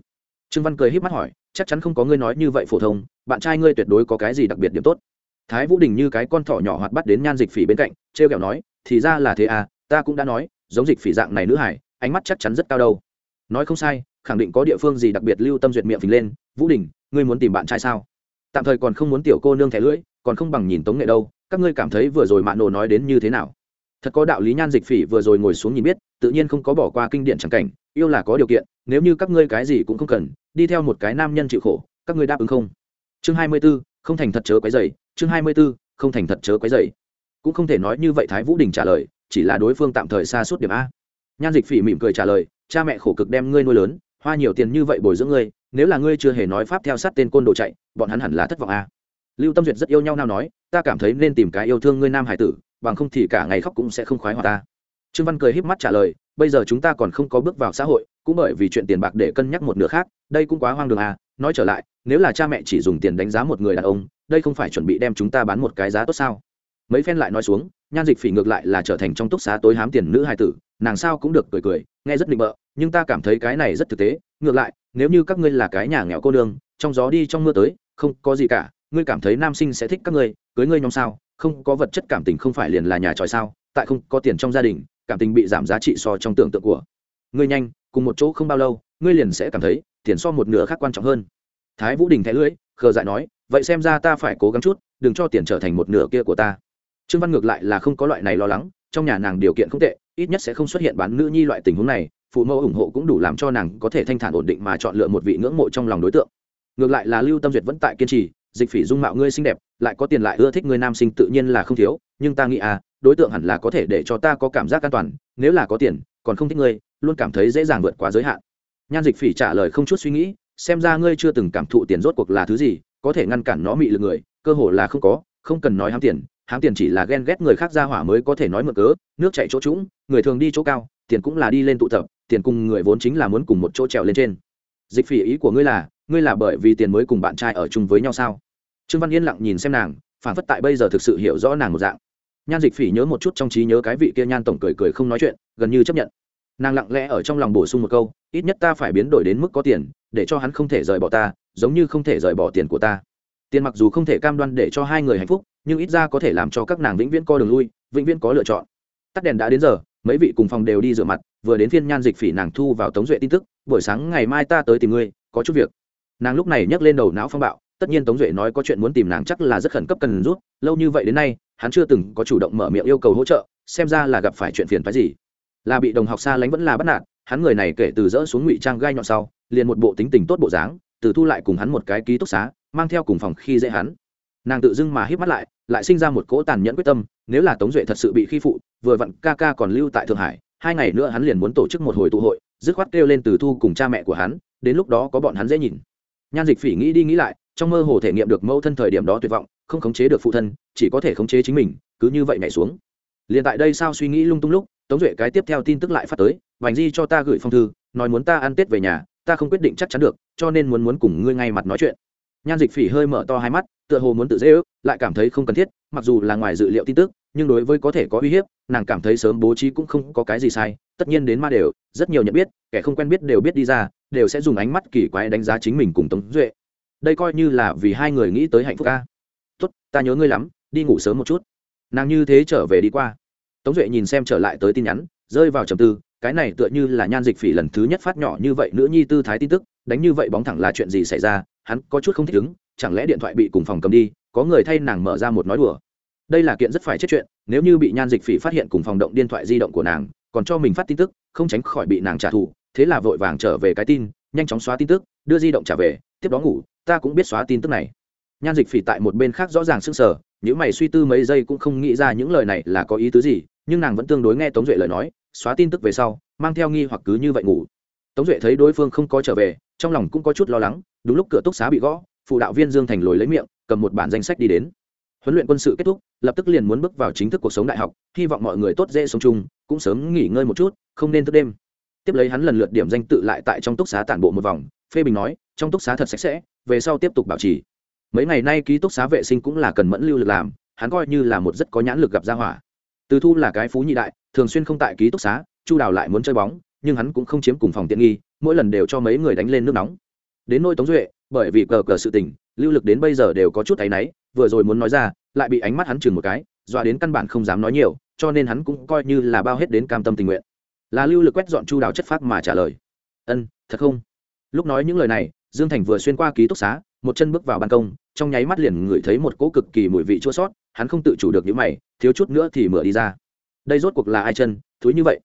Trương văn cười h í p mắt hỏi, chắc chắn không có ngươi nói như vậy phổ thông, bạn trai ngươi tuyệt đối có cái gì đặc biệt điểm tốt? Thái vũ đình như cái con thỏ nhỏ hoạt bắt đến nhan dịch phỉ bên cạnh t r e o kẹo nói, thì ra là thế à ta cũng đã nói, giống dịch phỉ dạng này nữ hải ánh mắt chắc chắn rất cao đâu. Nói không sai khẳng định có địa phương gì đặc biệt lưu tâm duyệt miệng phình lên, vũ đình, ngươi muốn tìm bạn trai sao? Tạm thời còn không muốn tiểu cô nương thẻ lưỡi, còn không bằng nhìn tống nghệ đâu, các ngươi cảm thấy vừa rồi mạ nổ nói đến như thế nào? Thật có đạo lý nhan dịch phỉ vừa rồi ngồi xuống nhìn biết, tự nhiên không có bỏ qua kinh điển c cảnh, yêu là có điều kiện, nếu như các ngươi cái gì cũng không cần, đi theo một cái nam nhân chịu khổ, các ngươi đáp ứng không? Chương hai mươi b ố không thành thật chớ quấy dày chương hai mươi b ố không thành thật chớ quấy dày cũng không thể nói như vậy thái vũ đình trả lời, chỉ là đối phương tạm thời xa suốt điểm a. Nhan dịch phỉ mỉm cười trả lời, cha mẹ khổ cực đem ngươi nuôi lớn hoa nhiều tiền như vậy bồi dưỡng ngươi, nếu là ngươi chưa hề nói pháp theo sát tên côn đồ chạy, bọn hắn hẳn là thất vọng a à. lưu tâm duyệt rất yêu nhau nào nói, ta cảm thấy nên tìm cái yêu thương ngươi nam hải tử, bằng không thì cả ngày khóc cũng sẽ không khoái hòa ta. Trương văn cười híp mắt trả lời, bây giờ chúng ta còn không có bước vào xã hội, cũng bởi vì chuyện tiền bạc để cân nhắc một nửa khác, đây cũng quá hoang đường à. Nói trở lại, nếu là cha mẹ chỉ dùng tiền đánh giá một người đàn ông, đây không phải chuẩn bị đem chúng ta bán một cái giá tốt sao? Mấy phen lại nói xuống, nhan dịch phỉ ngược lại là trở thành trong túc xá tối hám tiền nữ hài tử nàng sao cũng được cười cười, nghe rất định bợ, nhưng ta cảm thấy cái này rất thực tế, ngược lại, nếu như các ngươi là cái nhà nghèo cô nương, trong gió đi trong mưa tới, không có gì cả, ngươi cảm thấy nam sinh sẽ thích các ngươi, cưới ngươi nhóm sao, không có vật chất cảm tình không phải liền là nhà tròi sao, tại không có tiền trong gia đình, cảm tình bị giảm giá trị so trong tưởng tượng của ngươi nhanh, cùng một chỗ không bao lâu, ngươi liền sẽ cảm thấy tiền so một nửa khác quan trọng hơn. Thái vũ đình thẻ lưỡi, khờ dại nói, vậy xem ra ta phải cố gắng chút, đừng cho tiền trở thành một nửa kia của ta trương văn ngược lại là không có loại này lo lắng, trong nhà nàng điều kiện không tệ, ít nhất sẽ không xuất hiện bán nữ nhi loại tình huống này, phụ mẫu ủng hộ cũng đủ làm cho nàng có thể thanh thản ổn định mà chọn lựa một vị ngưỡng mộ trong lòng đối tượng. Ngược lại là lưu tâm duyệt vẫn tại kiên trì, dịch phỉ dung mạo ngươi xinh đẹp, lại có tiền lại ưa thích ngươi nam sinh tự nhiên là không thiếu, nhưng ta nghĩ à đối tượng hẳn là có thể để cho ta có cảm giác an toàn, nếu là có tiền, còn không thích ngươi, luôn cảm thấy dễ dàng vượt quá giới hạn. Nhan dịch phỉ trả lời không chút suy nghĩ, xem ra ngươi chưa từng cảm thụ tiền rốt cuộc là thứ gì, có thể ngăn cản nó mị lực người, cơ hồ là không có, không cần nói ham tiền hám tiền chỉ là ghen ghét người khác ra hỏa mới có thể nói mượn cớ, nước chạy chỗ trũng, người thường đi chỗ cao, tiền cũng là đi lên tụ tập, tiền cùng người vốn chính là muốn cùng một chỗ trèo lên trên. Dịch phỉ ý của ngươi là ngươi là bởi vì tiền mới cùng bạn trai ở chung với nhau sao? Trương văn yên lặng nhìn xem nàng phản phất tại bây giờ thực sự hiểu rõ nàng một dạng. Nhan dịch phỉ nhớ một chút trong trí nhớ cái vị kia nhan tổng cười cười không nói chuyện, gần như chấp nhận. Nàng lặng lẽ ở trong lòng bổ sung một câu, ít nhất ta phải biến đổi đến mức có tiền, để cho hắn không thể rời bỏ ta, giống như không thể rời bỏ tiền của ta. Tiền mặc dù không thể cam đoan để cho hai người hạnh phúc nhưng ít ra có thể làm cho các nàng vĩnh viễn co đường lui, vĩnh viễn có lựa chọn. Tắt đèn đã đến giờ, mấy vị cùng phòng đều đi rửa mặt, vừa đến phiên nhan dịch phỉ nàng thu vào tống duệ tin tức, buổi sáng ngày mai ta tới tìm ngươi, có chút việc. Nàng lúc này nhấc lên đầu não phong bạo, tất nhiên tống duệ nói có chuyện muốn tìm nàng chắc là rất khẩn cấp cần rút, lâu như vậy đến nay, hắn chưa từng có chủ động mở miệng yêu cầu hỗ trợ, xem ra là gặp phải chuyện phiền phái gì. Là bị đồng học xa lánh vẫn là bắt nạt, hắn người này kể từ dỡ xuống ngụy trang gai nhọn sau, liền một bộ tính tình tốt bộ dáng, từ thu lại cùng hắn một cái ký túc xá, mang theo cùng phòng khi dễ hắn. Nàng tự dưng mà hít mắt lại lại sinh ra một cỗ tàn nhẫn quyết tâm, nếu là tống duệ thật sự bị khi phụ, vừa vặn ca ca còn lưu tại thượng hải, hai ngày nữa hắn liền muốn tổ chức một hồi tụ hội, dứt khoát kêu lên từ thu cùng cha mẹ của hắn, đến lúc đó có bọn hắn dễ nhìn. Nhan dịch phỉ nghĩ đi nghĩ lại, trong mơ hồ thể nghiệm được mẫu thân thời điểm đó tuyệt vọng, không khống chế được phụ thân, chỉ có thể khống chế chính mình, cứ như vậy nhảy xuống. Liền tại đây sao suy nghĩ lung tung lúc, tống duệ cái tiếp theo tin tức lại phát tới, vành di cho ta gửi phong thư, nói muốn ta ăn tết về nhà, ta không quyết định chắc chắn được, cho nên muốn muốn cùng ngươi ngay mặt nói chuyện nhan dịch phỉ hơi mở to hai mắt, tựa hồ muốn tự dễ ước, lại cảm thấy không cần thiết, mặc dù là ngoài dự liệu tin tức, nhưng đối với có thể có uy hiếp, nàng cảm thấy sớm bố trí cũng không có cái gì sai, tất nhiên đến ma đều, rất nhiều nhận biết, kẻ không quen biết đều biết đi ra, đều sẽ dùng ánh mắt kỳ quái đánh giá chính mình cùng tống duệ. Đây coi như là vì hai người nghĩ tới hạnh phúc ca tốt, ta nhớ ngươi lắm, đi ngủ sớm một chút. Nàng như thế trở về đi qua. Tống duệ nhìn xem trở lại tới tin nhắn, rơi vào trầm tư, cái này tựa như là nhan dịch phỉ lần thứ nhất phát nhỏ như vậy nữ nhi tư thái tin tức, đánh như vậy bóng thẳng là chuyện gì xảy ra hắn có chút không thích ứng, chẳng lẽ điện thoại bị cùng phòng cầm đi, có người thay nàng mở ra một nói đùa. Đây là kiện rất phải chết chuyện, nếu như bị nhan dịch phỉ phát hiện cùng phòng động điện thoại di động của nàng, còn cho mình phát tin tức, không tránh khỏi bị nàng trả thù, thế là vội vàng trở về cái tin, nhanh chóng xóa tin tức, đưa di động trả về, tiếp đó ngủ, ta cũng biết xóa tin tức này. Nhan dịch phỉ tại một bên khác rõ ràng sưng sờ, những mày suy tư mấy giây cũng không nghĩ ra những lời này là có ý tứ gì, nhưng nàng vẫn tương đối nghe tống duệ lời nói, xóa tin tức về sau, mang theo nghi hoặc cứ như vậy ngủ. Tống duệ thấy đối phương không có trở về, trong lòng cũng có chút lo lắng đúng lúc cửa túc xá bị gõ, phụ đạo viên dương thành lồi lấy miệng, cầm một bản danh sách đi đến. Huấn luyện quân sự kết thúc, lập tức liền muốn bước vào chính thức cuộc sống đại học, hy vọng mọi người tốt dễ sống chung, cũng sớm nghỉ ngơi một chút, không nên thức đêm. Tiếp lấy hắn lần lượt điểm danh tự lại tại trong túc xá tản bộ một vòng, phê bình nói, trong túc xá thật sạch sẽ, về sau tiếp tục bảo trì. Mấy ngày nay ký túc xá vệ sinh cũng là cần mẫn lưu lực làm, hắn coi như là một rất có nhãn lực gặp gia hỏa. Từ thu là cái phú nhị đại, thường xuyên không tại ký túc xá, chu đào lại muốn chơi bóng, nhưng hắn cũng không chiếm cùng phòng tiện nghi, mỗi lần đều cho mấy người đánh lên nước nóng đến nôi tống duệ, bởi vì cờ cờ sự tình, lưu lực đến bây giờ đều có chút áy náy, vừa rồi muốn nói ra, lại bị ánh mắt hắn chừng một cái, dọa đến căn bản không dám nói nhiều, cho nên hắn cũng coi như là bao hết đến cam tâm tình nguyện. Là lưu lực quét dọn chu đào chất phác mà trả lời. Ân, thật không? Lúc nói những lời này, dương thành vừa xuyên qua ký túc xá, một chân bước vào ban công, trong nháy mắt liền ngửi thấy một cỗ cực kỳ mùi vị chua sót, hắn không tự chủ được những mày, thiếu chút nữa thì mửa đi ra. Đây rốt cuộc là ai chân, thúi như vậy?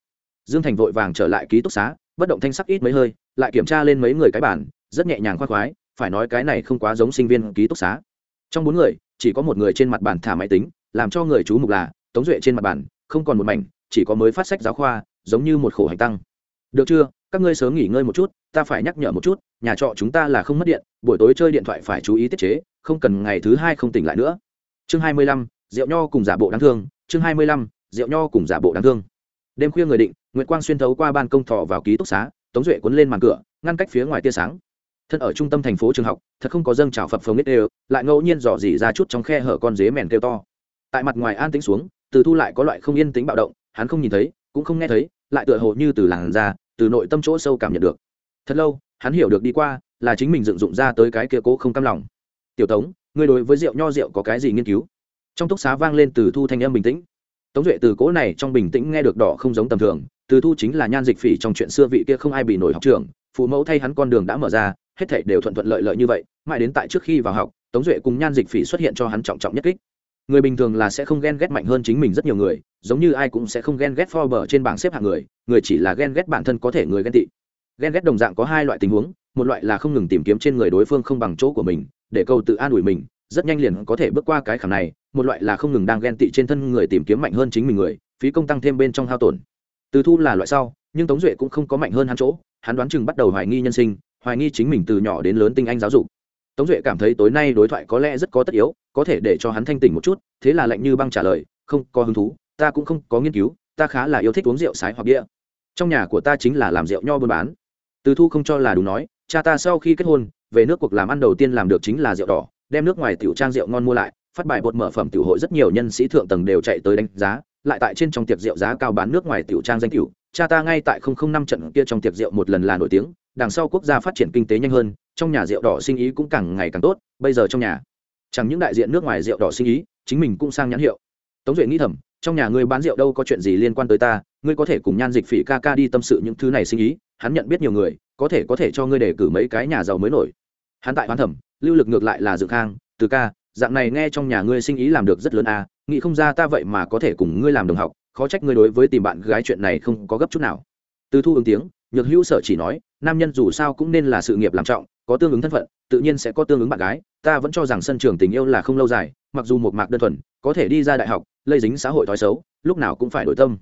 Dương thành vội vàng trở lại ký túc xá, bất động thanh sắc ít mấy hơi, lại kiểm tra lên mấy người cái bản rất nhẹ nhàng khoác khoái, phải nói cái này không quá giống sinh viên ký túc xá. Trong bốn người, chỉ có một người trên mặt bàn thả máy tính, làm cho người chú mục là tống duệ trên mặt bàn, không còn một mảnh, chỉ có mới phát sách giáo khoa, giống như một khổ hành tăng. Được chưa, các ngươi sớm nghỉ ngơi một chút, ta phải nhắc nhở một chút, nhà trọ chúng ta là không mất điện, buổi tối chơi điện thoại phải chú ý tiết chế, không cần ngày thứ hai không tỉnh lại nữa. Chương hai mươi lăm, rượu nho cùng giả bộ đáng thương, chương hai mươi lăm, rượu nho cùng giả bộ đáng thương. Đêm khuya người định, nguyệt quang xuyên thấu qua ban công thọ vào ký túc xá, tống duệ cuốn lên màn cửa, ngăn cách phía ngoài tia sáng thân ở trung tâm thành phố trường học, thật không có dâng trào phập phồng nít đều, lại ngẫu nhiên dò dỉ ra chút trong khe hở con dế mèn kêu to. Tại mặt ngoài an tĩnh xuống, từ thu lại có loại không yên tĩnh bạo động, hắn không nhìn thấy, cũng không nghe thấy, lại tựa hồ như từ làn ra, từ nội tâm chỗ sâu cảm nhận được. Thật lâu, hắn hiểu được đi qua, là chính mình dựng dụng ra tới cái kia cố không cam lòng. Tiểu tống, ngươi đối với rượu nho rượu có cái gì nghiên cứu? Trong túc xá vang lên từ thu thanh âm bình tĩnh. Tống duệ từ cố này trong bình tĩnh nghe được đỏ không giống tầm thường, từ thu chính là nhan dịch phỉ trong chuyện xưa vị kia không ai bị nổi học trường phụ mẫu thay hắn con đường đã mở ra hết thảy đều thuận thuận lợi lợi như vậy, mãi đến tại trước khi vào học, tống duệ cùng nhan dịch phỉ xuất hiện cho hắn trọng trọng nhất kích. Người bình thường là sẽ không ghen ghét mạnh hơn chính mình rất nhiều người, giống như ai cũng sẽ không ghen ghét Forbes trên bảng xếp hạng người người chỉ là ghen ghét bản thân có thể người ghen tị. Ghen ghét đồng dạng có hai loại tình huống, một loại là không ngừng tìm kiếm trên người đối phương không bằng chỗ của mình, để câu tự an ủi mình, rất nhanh liền có thể bước qua cái khảm này, một loại là không ngừng đang ghen tị trên thân người tìm kiếm mạnh hơn chính mình người, phí công tăng thêm bên trong hao tổn. Từ thu là loại sau, nhưng tống duệ cũng không có mạnh hơn hắn chỗ, hắn đoán chừng bắt đầu hoài nghi nhân sinh hoài nghi chính mình từ nhỏ đến lớn tinh anh giáo dục. Tống duệ cảm thấy tối nay đối thoại có lẽ rất có tất yếu, có thể để cho hắn thanh tỉnh một chút, thế là lạnh như băng trả lời, không có hứng thú, ta cũng không có nghiên cứu, ta khá là yêu thích uống rượu sái hoặc đĩa trong nhà của ta chính là làm rượu nho buôn bán. Từ thu không cho là đúng nói, cha ta sau khi kết hôn, về nước cuộc làm ăn đầu tiên làm được chính là rượu đỏ, đem nước ngoài tiểu trang rượu ngon mua lại, phát bài bột mở phẩm tiểu hội rất nhiều nhân sĩ thượng tầng đều chạy tới đánh giá, lại tại trên trong tiệc rượu giá cao bán nước ngoài tiểu trang danh tiểu. Cha ta ngay tại không không năm trận kia trong tiệc rượu một lần là nổi tiếng đằng sau quốc gia phát triển kinh tế nhanh hơn, trong nhà rượu đỏ sinh ý cũng càng ngày càng tốt, bây giờ trong nhà, chẳng những đại diện nước ngoài rượu đỏ sinh ý, chính mình cũng sang nhãn hiệu. Tống duệ nghĩ thầm, trong nhà ngươi bán rượu đâu có chuyện gì liên quan tới ta, ngươi có thể cùng nhan dịch phỉ ca ca đi tâm sự những thứ này sinh ý, hắn nhận biết nhiều người, có thể có thể cho ngươi đề cử mấy cái nhà giàu mới nổi. Hắn tại hoán thẩm, lưu lực ngược lại là dự khang, từ ca, dạng này nghe trong nhà ngươi sinh ý làm được rất lớn à nghĩ không ra ta vậy mà có thể cùng ngươi làm đồng học, khó trách ngươi đối với tìm bạn gái chuyện này không có gấp chút nào. Từ thu ứng tiếng, nhược hữu sở chỉ nói nam nhân dù sao cũng nên là sự nghiệp làm trọng, có tương ứng thân phận, tự nhiên sẽ có tương ứng bạn gái, ta vẫn cho rằng sân trường tình yêu là không lâu dài, mặc dù một mạc đơn thuần, có thể đi ra đại học, lây dính xã hội thói xấu, lúc nào cũng phải đổi tâm.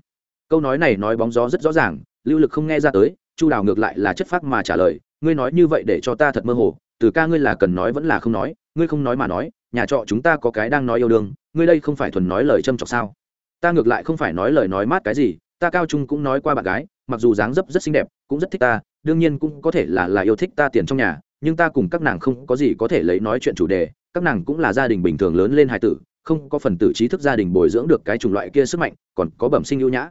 Câu nói này nói bóng gió rất rõ ràng, lưu lực không nghe ra tới, chu đào ngược lại là chất phác mà trả lời, ngươi nói như vậy để cho ta thật mơ hồ, từ ca ngươi là cần nói vẫn là không nói, ngươi không nói mà nói, nhà trọ chúng ta có cái đang nói yêu đương, ngươi đây không phải thuần nói lời châm trọc sao? Ta ngược lại không phải nói lời nói mát cái gì, ta cao trung cũng nói qua bạn gái, mặc dù dáng dấp rất xinh đẹp, cũng rất thích ta đương nhiên cũng có thể là là yêu thích ta tiền trong nhà, nhưng ta cùng các nàng không có gì có thể lấy nói chuyện chủ đề, các nàng cũng là gia đình bình thường lớn lên hài tử, không có phần tử trí thức gia đình bồi dưỡng được cái chủng loại kia sức mạnh, còn có bẩm sinh ưu nhã.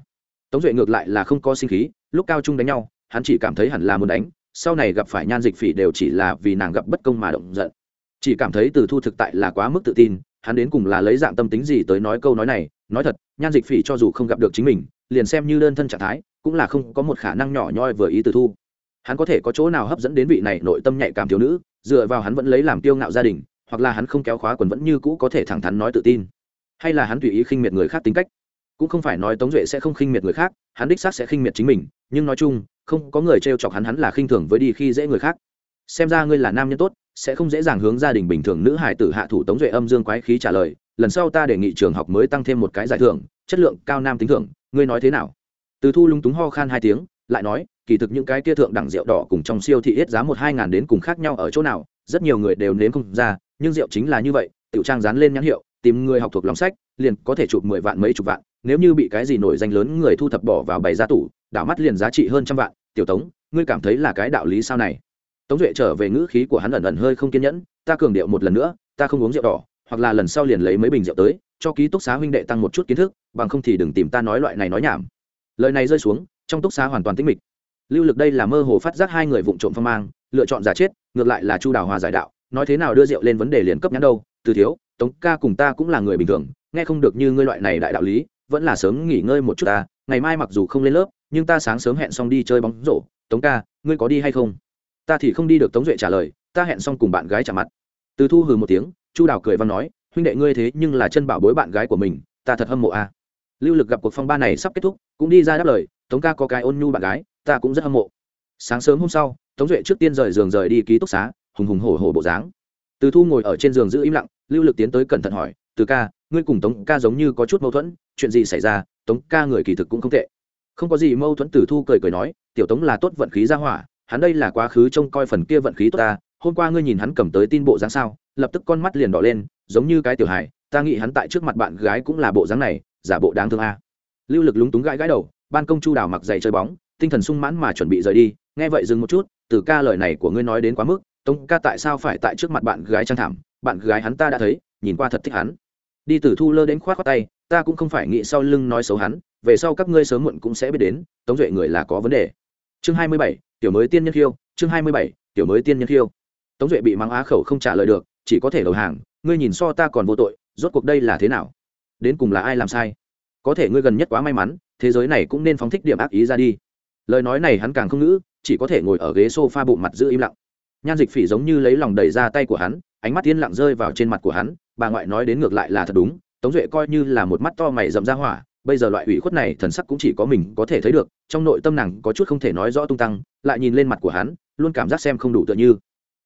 Tống duệ ngược lại là không có sinh khí, lúc cao trung đánh nhau, hắn chỉ cảm thấy hẳn là muốn đánh, sau này gặp phải nhan dịch phỉ đều chỉ là vì nàng gặp bất công mà động giận. Chỉ cảm thấy từ thu thực tại là quá mức tự tin, hắn đến cùng là lấy dạng tâm tính gì tới nói câu nói này, nói thật, nhan dịch phỉ cho dù không gặp được chính mình, liền xem như đơn thân trạng thái, cũng là không có một khả năng nhỏ nhoi vừa ý từ thu hắn có thể có chỗ nào hấp dẫn đến vị này nội tâm nhạy cảm thiếu nữ, dựa vào hắn vẫn lấy làm tiêu ngạo gia đình, hoặc là hắn không kéo khóa quần vẫn như cũ có thể thẳng thắn nói tự tin. Hay là hắn tùy ý khinh miệt người khác tính cách. Cũng không phải nói tống duệ sẽ không khinh miệt người khác, hắn đích xác sẽ khinh miệt chính mình, nhưng nói chung, không có người t r e o chọc hắn hắn là khinh thường với đi khi dễ người khác. Xem ra ngươi là nam nhân tốt, sẽ không dễ dàng hướng gia đình bình thường nữ hải tử hạ thủ tống duệ âm dương quái khí trả lời, lần sau ta đề nghị trường học mới tăng thêm một cái giải thưởng, chất lượng cao nam tính thưởng, ngươi nói thế nào? Từ thu lúng túng ho khan hai tiếng, lại nói kỳ thực những cái kia thượng đẳng rượu đỏ cùng trong siêu thị ít giá một hai ngàn đến cùng khác nhau ở chỗ nào, rất nhiều người đều nếm không ra, nhưng rượu chính là như vậy, tiểu trang dán lên nhãn hiệu, tìm người học thuộc lòng sách, liền có thể chụp mười vạn mấy chục vạn, nếu như bị cái gì nổi danh lớn người thu thập bỏ vào bày ra tủ, đảo mắt liền giá trị hơn trăm vạn, tiểu tống, ngươi cảm thấy là cái đạo lý sao này? Tống duệ trở về ngữ khí của hắn ẩn ẩn hơi không kiên nhẫn, ta cường điệu một lần nữa, ta không uống rượu đỏ, hoặc là lần sau liền lấy mấy bình rượu tới, cho ký túc xá huynh đệ tăng một chút kiến thức, bằng không thì đừng tìm ta nói loại này nói nhảm. Lời này rơi xuống, trong túc xá hoàn toàn tĩnh mịch lưu lực đây là mơ hồ phát giác hai người vụng trộm phong mang, lựa chọn giả chết, ngược lại là chu đào hòa giải đạo, nói thế nào đưa rượu lên vấn đề liền cấp nhãn đâu, từ thiếu, tống ca cùng ta cũng là người bình thường, nghe không được như ngươi loại này đại đạo lý, vẫn là sớm nghỉ ngơi một chút ta, ngày mai mặc dù không lên lớp, nhưng ta sáng sớm hẹn xong đi chơi bóng rổ, tống ca, ngươi có đi hay không? Ta thì không đi được, tống duệ trả lời, ta hẹn xong cùng bạn gái trả mặt. Từ thu hừ một tiếng, chu đào cười văn nói, huynh đệ ngươi thế nhưng là chân bảo bối bạn gái của mình, ta thật hâm mộ a. Lưu lực gặp cuộc phong ba này sắp kết thúc, cũng đi ra đáp lời, tống ca có cái ôn nhu bạn gái ta cũng rất hâm mộ. Sáng sớm hôm sau, tống duệ trước tiên rời giường rời đi ký túc xá, hùng hùng hổ hổ bộ dáng. Từ thu ngồi ở trên giường giữ im lặng, lưu lực tiến tới cẩn thận hỏi, từ ca, ngươi cùng tống ca giống như có chút mâu thuẫn, chuyện gì xảy ra? Tống ca người kỳ thực cũng không tệ. Không có gì mâu thuẫn, từ thu cười cười nói, tiểu tống là tốt vận khí ra hỏa, hắn đây là quá khứ trông coi phần kia vận khí tốt ta, hôm qua ngươi nhìn hắn cầm tới tin bộ dáng sao, lập tức con mắt liền đỏ lên, giống như cái tiểu hài, ta nghĩ hắn tại trước mặt bạn gái cũng là bộ dáng này, giả bộ đáng thương a. Lưu lực lúng túng gãi gãi đầu, ban công chu đào mặc giày chơi bóng tinh thần sung mãn mà chuẩn bị rời đi. Nghe vậy dừng một chút, từ ca lời này của ngươi nói đến quá mức, tống ca tại sao phải tại trước mặt bạn gái trang thảm? Bạn gái hắn ta đã thấy, nhìn qua thật thích hắn. Đi từ thu lơ đến khoát khoát tay, ta cũng không phải nghĩ sau lưng nói xấu hắn, về sau các ngươi sớm muộn cũng sẽ biết đến, tống duệ người là có vấn đề. Chương hai mươi bảy, tiểu mới tiên nhân khiêu. Chương hai mươi bảy, tiểu mới tiên nhân khiêu. Tống duệ bị mắng á khẩu không trả lời được, chỉ có thể đầu hàng, ngươi nhìn so ta còn vô tội, rốt cuộc đây là thế nào? Đến cùng là ai làm sai? Có thể ngươi gần nhất quá may mắn, thế giới này cũng nên phóng thích điểm ác ý ra đi lời nói này hắn càng không ngữ, chỉ có thể ngồi ở ghế s o f a bụng mặt giữ im lặng. Nhan dịch phỉ giống như lấy lòng đẩy ra tay của hắn, ánh mắt yên lặng rơi vào trên mặt của hắn, bà ngoại nói đến ngược lại là thật đúng, tống duệ coi như là một mắt to mày dậm ra hỏa, bây giờ loại ủy khuất này thần sắc cũng chỉ có mình có thể thấy được, trong nội tâm nàng có chút không thể nói rõ tung tăng, lại nhìn lên mặt của hắn, luôn cảm giác xem không đủ tựa như.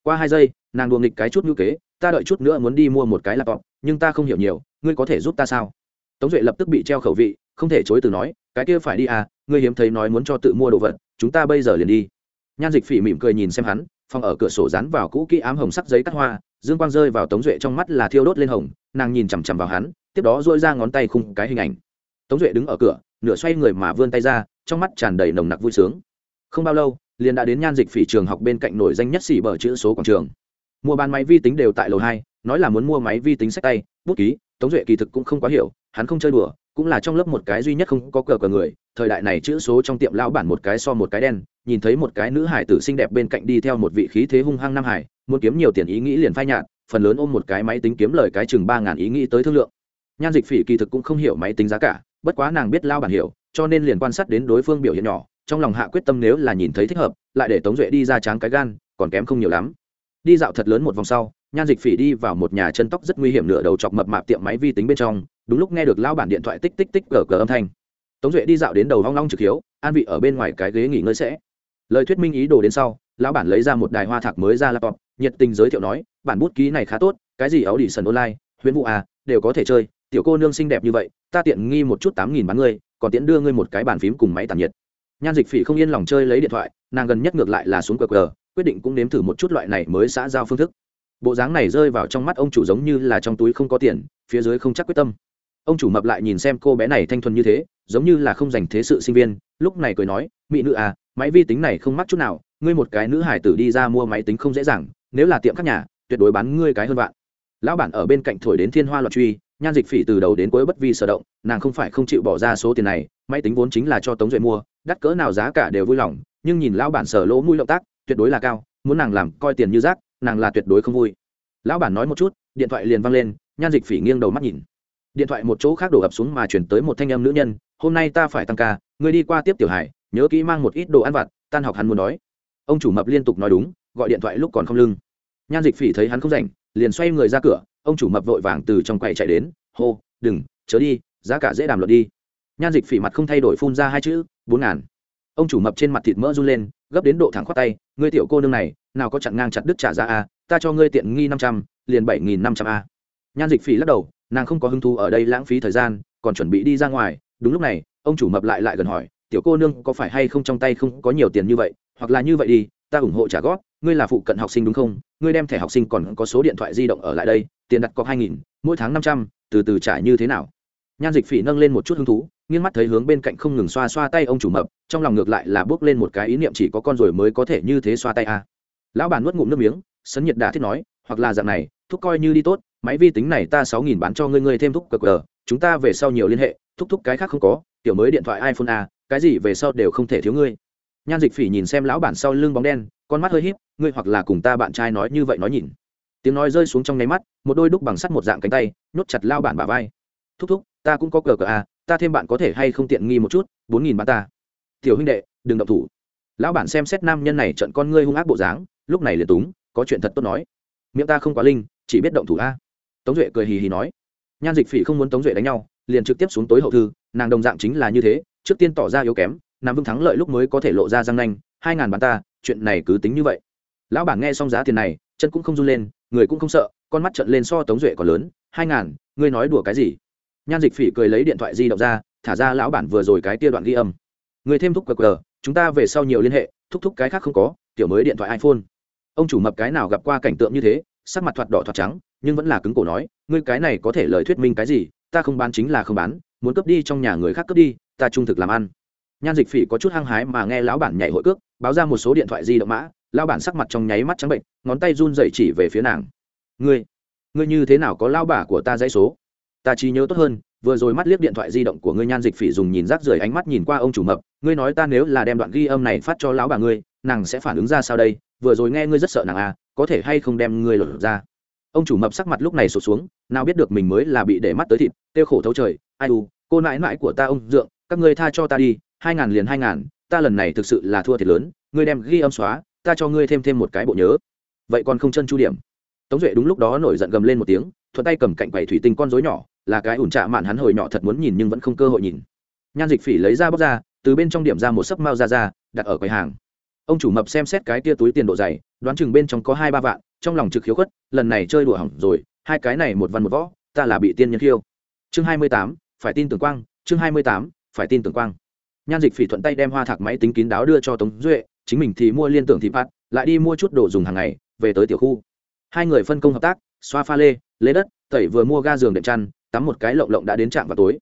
Qua hai giây, nàng đùa nghịch cái chút ngữ kế, ta đợi chút nữa muốn đi mua một cái laptop, nhưng ta không hiểu nhiều, ngươi có thể giúp ta sao? Tống duệ lập tức bị treo khẩu vị không thể chối từ nói, cái kia phải đi à ngươi hiếm thấy nói muốn cho tự mua đồ vật, chúng ta bây giờ liền đi. Nhan dịch phỉ mỉm cười nhìn xem hắn, phòng ở cửa sổ dán vào cũ kỹ ám hồng sắc giấy cắt hoa, dương quang rơi vào tống duệ trong mắt là thiêu đốt lên hồng, nàng nhìn chằm chằm vào hắn, tiếp đó dội ra ngón tay khung cái hình ảnh. Tống duệ đứng ở cửa, nửa xoay người mà vươn tay ra, trong mắt tràn đầy nồng nặc vui sướng. Không bao lâu, liền đã đến nhan dịch phỉ trường học bên cạnh nổi danh nhất xỉ bờ chữ số quảng trường. Mua bán máy vi tính đều tại lầu hai, nói là muốn mua máy vi tính sách tay, bút ký, tống duệ kỳ thực cũng không quá hiểu, hắn không chơi đùa cũng là trong lớp một cái duy nhất không có cờ cờ người, thời đại này chữ số trong tiệm lao bản một cái so một cái đen, nhìn thấy một cái nữ hải tử xinh đẹp bên cạnh đi theo một vị khí thế hung hăng nam hải, muốn kiếm nhiều tiền ý nghĩ liền phai nhạt, phần lớn ôm một cái máy tính kiếm lời cái chừng ba ngàn ý nghĩ tới thương lượng. Nhan dịch phỉ kỳ thực cũng không hiểu máy tính giá cả, bất quá nàng biết lao bản hiểu, cho nên liền quan sát đến đối phương biểu hiện nhỏ, trong lòng hạ quyết tâm nếu là nhìn thấy thích hợp, lại để tống duệ đi ra tráng cái gan, còn kém không nhiều lắm. Đi dạo thật lớn một vòng sau nhan dịch phỉ đi vào một nhà chân tóc rất nguy hiểm nửa đầu chọc mập mạp tiệm máy vi tính bên trong, đúng lúc nghe được lao bản điện thoại tích tích tích cờ cờ âm thanh. Tống duệ đi dạo đến đầu hoang long trực hiếu, an vị ở bên ngoài cái ghế nghỉ ngơi sẽ. Lời thuyết minh ý đồ đến sau, lão bản lấy ra một đài hoa thạc mới ra laptop, nhiệt tình giới thiệu nói, bản bút ký này khá tốt, cái gì áo đi sần online, huyễn vụ à đều có thể chơi, tiểu cô nương xinh đẹp như vậy, ta tiện nghi một chút tám nghìn bán ngươi, còn tiện đưa ngươi một cái bàn phím cùng máy tản nhiệt. Nhan dịch phỉ không yên lòng chơi lấy điện thoại, nàng gần nhất ngược lại là xuống cờ cờ, quyết định cũng nếm thử một chút loại này mới xã giao phương thức bộ dáng này rơi vào trong mắt ông chủ giống như là trong túi không có tiền, phía dưới không chắc quyết tâm. Ông chủ mập lại nhìn xem cô bé này thanh thuần như thế, giống như là không dành thế sự sinh viên, lúc này cười nói, mỹ nữ à máy vi tính này không mắc chút nào, ngươi một cái nữ hải tử đi ra mua máy tính không dễ dàng, nếu là tiệm các nhà, tuyệt đối bán ngươi cái hơn vạn. Lão bản ở bên cạnh thổi đến thiên hoa loạn truy, nhan dịch phỉ từ đầu đến cuối bất vi sở động, nàng không phải không chịu bỏ ra số tiền này, máy tính vốn chính là cho tống duệ mua, đắt cỡ nào giá cả đều vui lòng, nhưng nhìn lão bản sở lỗ mũi động tác, tuyệt đối là cao, muốn nàng làm coi tiền như rác nàng là tuyệt đối không vui. Lão bản nói một chút, điện thoại liền văng lên, nhan dịch phỉ nghiêng đầu mắt nhìn. Điện thoại một chỗ khác đổ ập xuống mà chuyển tới một thanh em nữ nhân, hôm nay ta phải tăng ca người đi qua tiếp tiểu hải, nhớ kỹ mang một ít đồ ăn vặt, tan học hắn muốn đói ông chủ mập liên tục nói đúng, gọi điện thoại lúc còn không lưng. Nhan dịch phỉ thấy hắn không rảnh, liền xoay người ra cửa, ông chủ mập vội vàng từ trong quầy chạy đến, hô, đừng, chớ đi, giá cả dễ đàm luận đi. Nhan dịch phỉ mặt không thay đổi phun ra hai chữ, bốn ngàn. Ông chủ mập trên mặt thịt mỡ run lên, gấp đến độ thẳng khoát tay, ngươi tiểu cô nương này nào có chặn ngang chặt đứt trả ra a, ta cho ngươi tiện nghi năm trăm, liền bảy nghìn năm trăm a. Nhan dịch phỉ lắc đầu, nàng không có hứng thú ở đây lãng phí thời gian, còn chuẩn bị đi ra ngoài. Đúng lúc này, ông chủ mập lại lại gần hỏi, tiểu cô nương, có phải hay không trong tay không có nhiều tiền như vậy? Hoặc là như vậy đi, ta ủng hộ trả góp, ngươi là phụ cận học sinh đúng không? Ngươi đem thẻ học sinh còn có số điện thoại di động ở lại đây, tiền đặt cọc hai nghìn, mỗi tháng năm trăm, từ từ trả như thế nào? Nhan dịch phỉ nâng lên một chút hứng thú, nghiêng mắt thấy hướng bên cạnh không ngừng xoa xoa tay ông chủ mập, trong lòng ngược lại là bước lên một cái ý niệm chỉ có con rồi mới có thể như thế xoa tay a. à lão bản nuốt ngụm nước miếng, sấn nhiệt đã thiết nói, hoặc là dạng này, thúc coi như đi tốt, máy vi tính này ta sáu nghìn bán cho ngươi ngươi thêm thúc cờ cờ, chúng ta về sau nhiều liên hệ, thúc thúc cái khác không có tiểu mới điện thoại iphone a, cái gì về sau đều không thể thiếu ngươi. Nhan dịch phỉ nhìn xem lão bản sau lưng bóng đen, con mắt hơi híp, ngươi hoặc là cùng ta bạn trai nói như vậy nói nhìn. Tiếng nói rơi xuống trong nháy mắt, một đôi đúc bằng sắt một dạng cánh tay, nhốt chặt lao bản bà vai. Thúc thúc, ta cũng có cờ cờ a, ta thêm bạn có thể hay không tiện nghi một chút, bốn nghìn bán ta. Tiểu huynh đệ, đừng động thủ lão bản xem xét nam nhân này trận con ngươi hung ác bộ dáng, lúc này liền túng, có chuyện thật tốt nói. Miệng ta không quá linh, chỉ biết động thủ a. Tống duệ cười hì hì nói. Nhan dịch phỉ không muốn tống duệ đánh nhau, liền trực tiếp xuống tối hậu thư, nàng đồng dạng chính là như thế, trước tiên tỏ ra yếu kém nam vương thắng lợi lúc mới có thể lộ ra răng nanh, hai ngàn bàn ta, chuyện này cứ tính như vậy. Lão bản nghe xong giá tiền này, chân cũng không run lên, người cũng không sợ, con mắt trận lên so tống duệ còn lớn, hai ngàn, ngươi nói đùa cái gì? Nhan dịch phỉ cười lấy điện thoại di động ra, thả ra lão bản vừa rồi cái tia đoạn ghi âm. Người thêm thúc qr chúng ta về sau nhiều liên hệ, thúc thúc cái khác không có tiểu mới điện thoại iphone. Ông chủ mập cái nào gặp qua cảnh tượng như thế, sắc mặt thoạt đỏ thoạt trắng, nhưng vẫn là cứng cổ nói, ngươi cái này có thể lời thuyết minh cái gì, ta không bán chính là không bán, muốn cướp đi trong nhà người khác cướp đi, ta trung thực làm ăn. Nhan dịch phỉ có chút hăng hái mà nghe lão bản nhảy hội cước, báo ra một số điện thoại di động mã, lão bản sắc mặt trong nháy mắt trắng bệnh, ngón tay run dậy chỉ về phía nàng. Ngươi ngươi như thế nào có lao bả của ta dãy số? Ta chỉ nhớ tốt hơn vừa rồi mắt liếc điện thoại di động của ngươi, nhan dịch phỉ dùng nhìn rác rưởi ánh mắt nhìn qua ông chủ mập. Ngươi nói ta nếu là đem đoạn ghi âm này phát cho lão bà ngươi, nàng sẽ phản ứng ra sao đây? Vừa rồi nghe ngươi rất sợ nàng à có thể hay không đem ngươi lột ra? Ông chủ mập sắc mặt lúc này sụt xuống, nào biết được mình mới là bị để mắt tới thịt tiêu khổ thấu trời. Ai u, cô nãi nãi của ta ông dượng, các ngươi tha cho ta đi, hai ngàn liền hai ngàn, ta lần này thực sự là thua thiệt lớn, ngươi đem ghi âm xóa, ta cho ngươi thêm thêm một cái bộ nhớ. Vậy còn không chân chu điểm. Tống duệ đúng lúc đó nổi giận gầm lên một tiếng, thuận tay cầm cạnh quầy thủy tinh con rối nhỏ là cái ủn trạ mạn hắn hồi nhỏ thật muốn nhìn nhưng vẫn không cơ hội nhìn. Nhan dịch phỉ lấy ra bóc ra, từ bên trong điểm ra một sấp mao ra ra, đặt ở quầy hàng. Ông chủ mập xem xét cái tia túi tiền độ dày, đoán chừng bên trong có hai ba vạn, trong lòng trực khiếu khuất, lần này chơi đùa hỏng rồi, hai cái này một văn một võ, ta là bị tiên nhân khiêu. Chương hai mươi tám, phải tin tưởng quang, chương hai mươi tám, phải tin tưởng quang. Nhan dịch phỉ thuận tay đem hoa thạc máy tính kín đáo đưa cho tống duệ, chính mình thì mua liên tưởng thị phát, lại đi mua chút đồ dùng hàng ngày, về tới tiểu khu. Hai người phân công hợp tác, xoa pha lê, lấy đất, tẩy vừa mua ga giường đệm chăn tắm một cái lộng lộng đã đến trạm vào tối.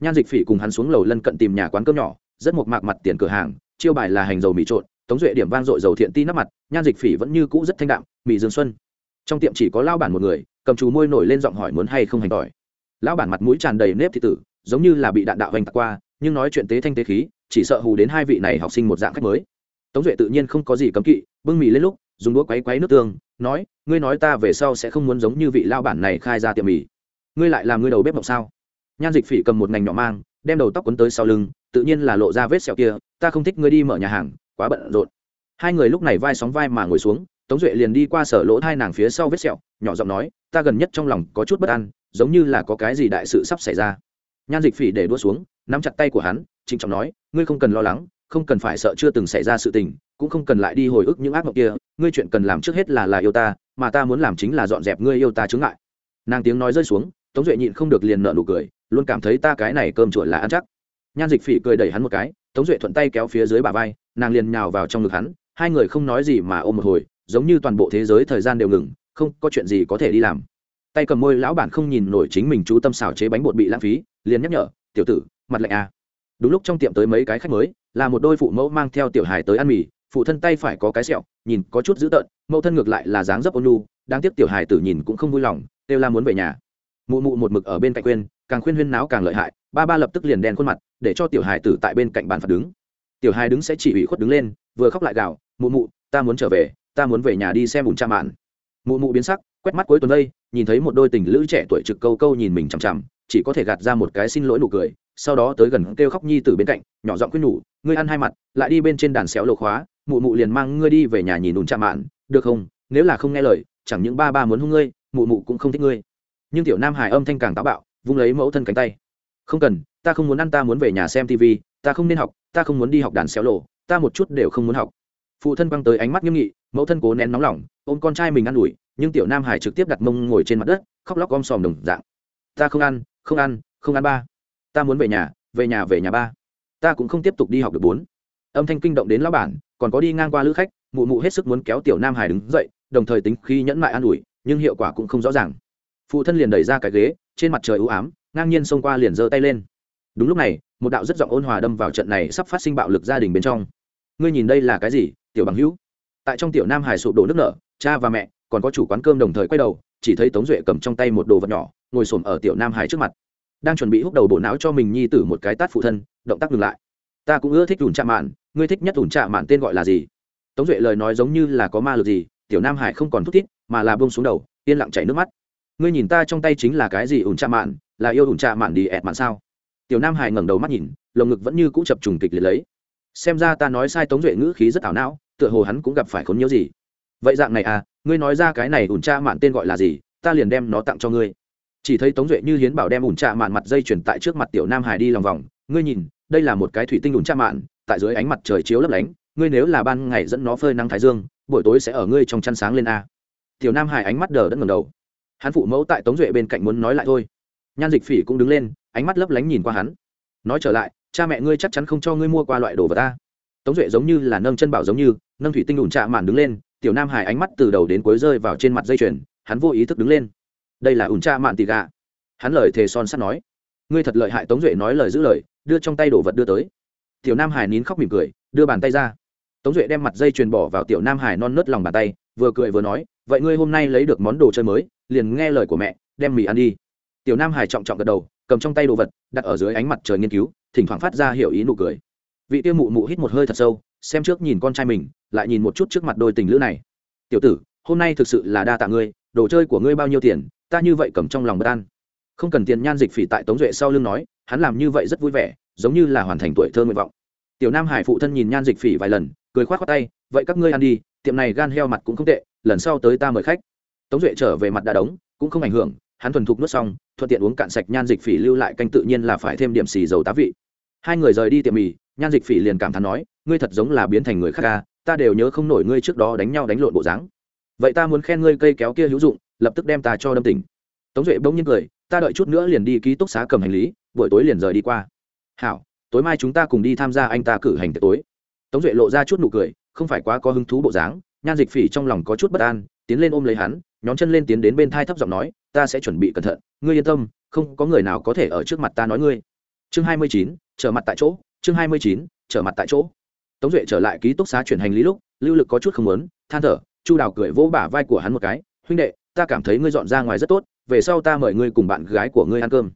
Nhan dịch phỉ cùng hắn xuống lầu lân cận tìm nhà quán cơm nhỏ, rất một mạc mặt tiền cửa hàng, chiêu bài là hành dầu mì trộn, tống duệ điểm vang dội dầu thiện ti nắp mặt, nhan dịch phỉ vẫn như cũ rất thanh đạm, mì dương xuân. Trong tiệm chỉ có lao bản một người, cầm chú môi nổi lên giọng hỏi muốn hay không hành tỏi. Lão bản mặt mũi tràn đầy nếp thị tử, giống như là bị đạn đạo hành tạc qua, nhưng nói chuyện tế thanh tế khí, chỉ sợ hù đến hai vị này học sinh một dạng khách mới. Tống duệ tự nhiên không có gì cấm kỵ, bưng mì lên lúc, dùng đũa quấy quấy nước tương, nói, ngươi nói ta về sau sẽ không muốn giống như vị lao bản này khai ra tiệm mì ngươi lại làm ngươi đầu bếp mộng sao? Nhan dịch phỉ cầm một ngành nhỏ mang, đem đầu tóc quấn tới sau lưng, tự nhiên là lộ ra vết sẹo kia, ta không thích ngươi đi mở nhà hàng, quá bận rộn. Hai người lúc này vai sóng vai mà ngồi xuống, tống duệ liền đi qua sở lỗ hai nàng phía sau vết sẹo, nhỏ giọng nói, ta gần nhất trong lòng có chút bất an, giống như là có cái gì đại sự sắp xảy ra. Nhan dịch phỉ để đua xuống, nắm chặt tay của hắn, trịnh trọng nói, ngươi không cần lo lắng, không cần phải sợ chưa từng xảy ra sự tình, cũng không cần lại đi hồi ức những ác mộng kia, ngươi chuyện cần làm trước hết là là yêu ta, mà ta muốn làm chính là dọn dẹp ngươi yêu ta chướng ngại. Nàng tiếng nói rơi xuống tống duệ nhịn không được liền nợ nụ cười, luôn cảm thấy ta cái này cơm chuột là ăn chắc. Nhan dịch phỉ cười đẩy hắn một cái, tống duệ thuận tay kéo phía dưới bà vai, nàng liền nhào vào trong ngực hắn, hai người không nói gì mà ôm một hồi, giống như toàn bộ thế giới thời gian đều ngừng, không có chuyện gì có thể đi làm. Tay cầm môi, lão bản không nhìn nổi chính mình chú tâm xào chế bánh bột bị lãng phí, liền nhắc nhở, tiểu tử, mặt lạnh à. đúng lúc trong tiệm tới mấy cái khách mới, là một đôi phụ mẫu mang theo tiểu hài tới ăn mì, phụ thân tay phải có cái sẹo, nhìn có chút dữ tợn, mẫu thân ngược lại là dáng dấp ôn nhu đang tiếp tiểu hài tử nhìn cũng không vui lòng đều la muốn về nhà mụ mụ một mực ở bên cạnh khuyên, càng khuyên huyên náo càng lợi hại, ba ba lập tức liền đen khuôn mặt, để cho tiểu hài tử tại bên cạnh bàn phạt đứng. Tiểu hài đứng sẽ chỉ ủy khuất đứng lên, vừa khóc lại gào, mụ mụ, ta muốn trở về, ta muốn về nhà đi xem bùn cha mạn. Mụ mụ biến sắc, quét mắt cuối tuần đây, nhìn thấy một đôi tình lữ trẻ tuổi trực câu câu nhìn mình chằm chằm, chỉ có thể gạt ra một cái xin lỗi nụ cười, sau đó tới gần kêu khóc nhi từ bên cạnh, nhỏ giọng khuyên nhủ, ngươi ăn hai mặt, lại đi bên trên đàn xéo lộ khóa, mụ mụ liền mang ngươi đi về nhà nhìn đùn cha mạn, được không? Nếu là không nghe lời, chẳng những ba ba muốn hung ngươi, mụ mụ cũng không thích ngươi nhưng tiểu nam hải âm thanh càng táo bạo, vung lấy mẫu thân cánh tay. Không cần, ta không muốn ăn, ta muốn về nhà xem tv ta không nên học, ta không muốn đi học đàn xéo lộ ta một chút đều không muốn học. Phụ thân băng tới ánh mắt nghiêm nghị, mẫu thân cố nén nóng lòng, ôm con trai mình ă n ủi, nhưng tiểu nam hải trực tiếp đặt mông ngồi trên mặt đất, khóc lóc om sòm đồng dạng. Ta không ăn không ăn không ăn ba. Ta muốn về nhà về nhà về nhà ba. Ta cũng không tiếp tục đi học được bốn. Âm thanh kinh động đến lão bản, còn có đi ngang qua lữ khách, mụ mụ hết sức muốn kéo tiểu nam hải đứng dậy, đồng thời tính khi nhẫn mại an ủi, nhưng hiệu quả cũng không rõ ràng phụ thân liền đẩy ra cái ghế, trên mặt trời ưu ám, ngang nhiên xông qua liền giơ tay lên. Đúng lúc này, một đạo rất giọng ôn hòa đâm vào trận này sắp phát sinh bạo lực gia đình bên trong. Ngươi nhìn đây là cái gì, tiểu bằng hữu? Tại trong tiểu nam hải sụp đổ nước nở, cha và mẹ, còn có chủ quán cơm đồng thời quay đầu, chỉ thấy tống duệ cầm trong tay một đồ vật nhỏ, ngồi xổm ở tiểu nam hải trước mặt. Đang chuẩn bị hút đầu bộ não cho mình nhi tử một cái tát phụ thân, động tác ngừng lại. Ta cũng ưa thích ủn trạ mạn, ngươi thích nhất ủn trạ mạn tên gọi là gì? Tống duệ lời nói giống như là có ma lực gì, tiểu nam hải không còn thúc thiết, mà là bông xuống đầu, yên lặng chảy nước mắt ngươi nhìn ta trong tay chính là cái gì ủn trạ mạn, là yêu ủn trạ mạn đi ẹt mạn sao? Tiểu nam hải ngẩng đầu mắt nhìn, lồng ngực vẫn như cũ chập trùng kịch liệt lấy. Xem ra ta nói sai tống duệ ngữ khí rất ảo não, tựa hồ hắn cũng gặp phải khốn nhớ gì. Vậy dạng này à ngươi nói ra cái này ủn trạ mạn tên gọi là gì, ta liền đem nó tặng cho ngươi. Chỉ thấy tống duệ như hiến bảo đem ủn trạ mạn mặt dây chuyển tại trước mặt tiểu nam hải đi lòng vòng, ngươi nhìn, đây là một cái thủy tinh ủn trạ mạn, tại dưới ánh mặt trời chiếu lấp lánh, ngươi nếu là ban ngày dẫn nó phơi nắng thái dương, buổi tối sẽ ở ngươi trong chăn sáng lên a. Tiểu nam hải ánh mắt đờ đẫn ngầm đầu hắn phụ mẫu tại tống duệ bên cạnh muốn nói lại thôi. Nhan dịch phỉ cũng đứng lên, ánh mắt lấp lánh nhìn qua hắn. Nói trở lại, cha mẹ ngươi chắc chắn không cho ngươi mua qua loại đồ vật ta. Tống duệ giống như là nâng chân bảo giống như, nâng thủy tinh đùn trạ màn đứng lên, tiểu nam hải ánh mắt từ đầu đến cuối rơi vào trên mặt dây chuyền, hắn vô ý thức đứng lên. Đây là ủn trạ mạn tì gà. Hắn lời thề son sắt nói. Ngươi thật lợi hại, tống duệ nói lời giữ lời, đưa trong tay đồ vật đưa tới. Tiểu nam hải nín khóc mỉm cười, đưa bàn tay ra. Tống duệ đem mặt dây chuyền bỏ vào tiểu nam hải non nớt lòng bàn tay, vừa cười vừa nói, vậy ngươi hôm nay lấy được món đồ chơi mới liền nghe lời của mẹ, đem mì ăn đi. Tiểu nam hải trọng trọng gật đầu, cầm trong tay đồ vật, đặt ở dưới ánh mặt trời nghiên cứu, thỉnh thoảng phát ra hiểu ý nụ cười. Vị tiêu mụ mụ hít một hơi thật sâu, xem trước nhìn con trai mình, lại nhìn một chút trước mặt đôi tình lữ này. Tiểu tử, hôm nay thực sự là đa tạ ngươi, đồ chơi của ngươi bao nhiêu tiền, ta như vậy cầm trong lòng bất an. Không cần tiền nhan dịch phỉ tại tống duệ sau lưng nói, hắn làm như vậy rất vui vẻ, giống như là hoàn thành tuổi thơ nguyện vọng. Tiểu nam hải phụ thân nhìn nhan dịch phỉ vài lần, cười khoát khoát tay, vậy các ngươi ăn đi, tiệm này gan heo mặt cũng không tệ, lần sau tới ta mời khách tống duệ trở về mặt đã đóng, cũng không ảnh hưởng, hắn thuần thục nuốt xong, thuận tiện uống cạn sạch nhan dịch phỉ lưu lại canh tự nhiên là phải thêm điểm xì dầu tá vị. Hai người rời đi tiệm mì, nhan dịch phỉ liền cảm thán nói, ngươi thật giống là biến thành người khác ca ta đều nhớ không nổi ngươi trước đó đánh nhau đánh lộn bộ dáng. Vậy ta muốn khen ngươi cây kéo kia hữu dụng, lập tức đem ta cho đâm tỉnh. Tống duệ bỗng nhiên cười, ta đợi chút nữa liền đi ký túc xá cầm hành lý, buổi tối liền rời đi qua. Hảo, tối mai chúng ta cùng đi tham gia anh ta cử hành tiệc tối. Tống duệ lộ ra chút nụ cười, không phải quá có hứng thú bộ dáng, nhan dịch phỉ trong lòng có chút bất an, tiến lên ôm lấy hắn nhóm chân lên tiến đến bên thai thấp giọng nói, ta sẽ chuẩn bị cẩn thận, ngươi yên tâm, không có người nào có thể ở trước mặt ta nói ngươi. Chương hai mươi chín, trở mặt tại chỗ, chương hai mươi chín, trở mặt tại chỗ. Tống duệ trở lại ký túc xá chuyển hành lý lúc, lưu lực có chút không muốn, than thở, chu đào cười vỗ bả vai của hắn một cái, huynh đệ, ta cảm thấy ngươi dọn ra ngoài rất tốt, về sau ta mời ngươi cùng bạn gái của ngươi ăn cơm.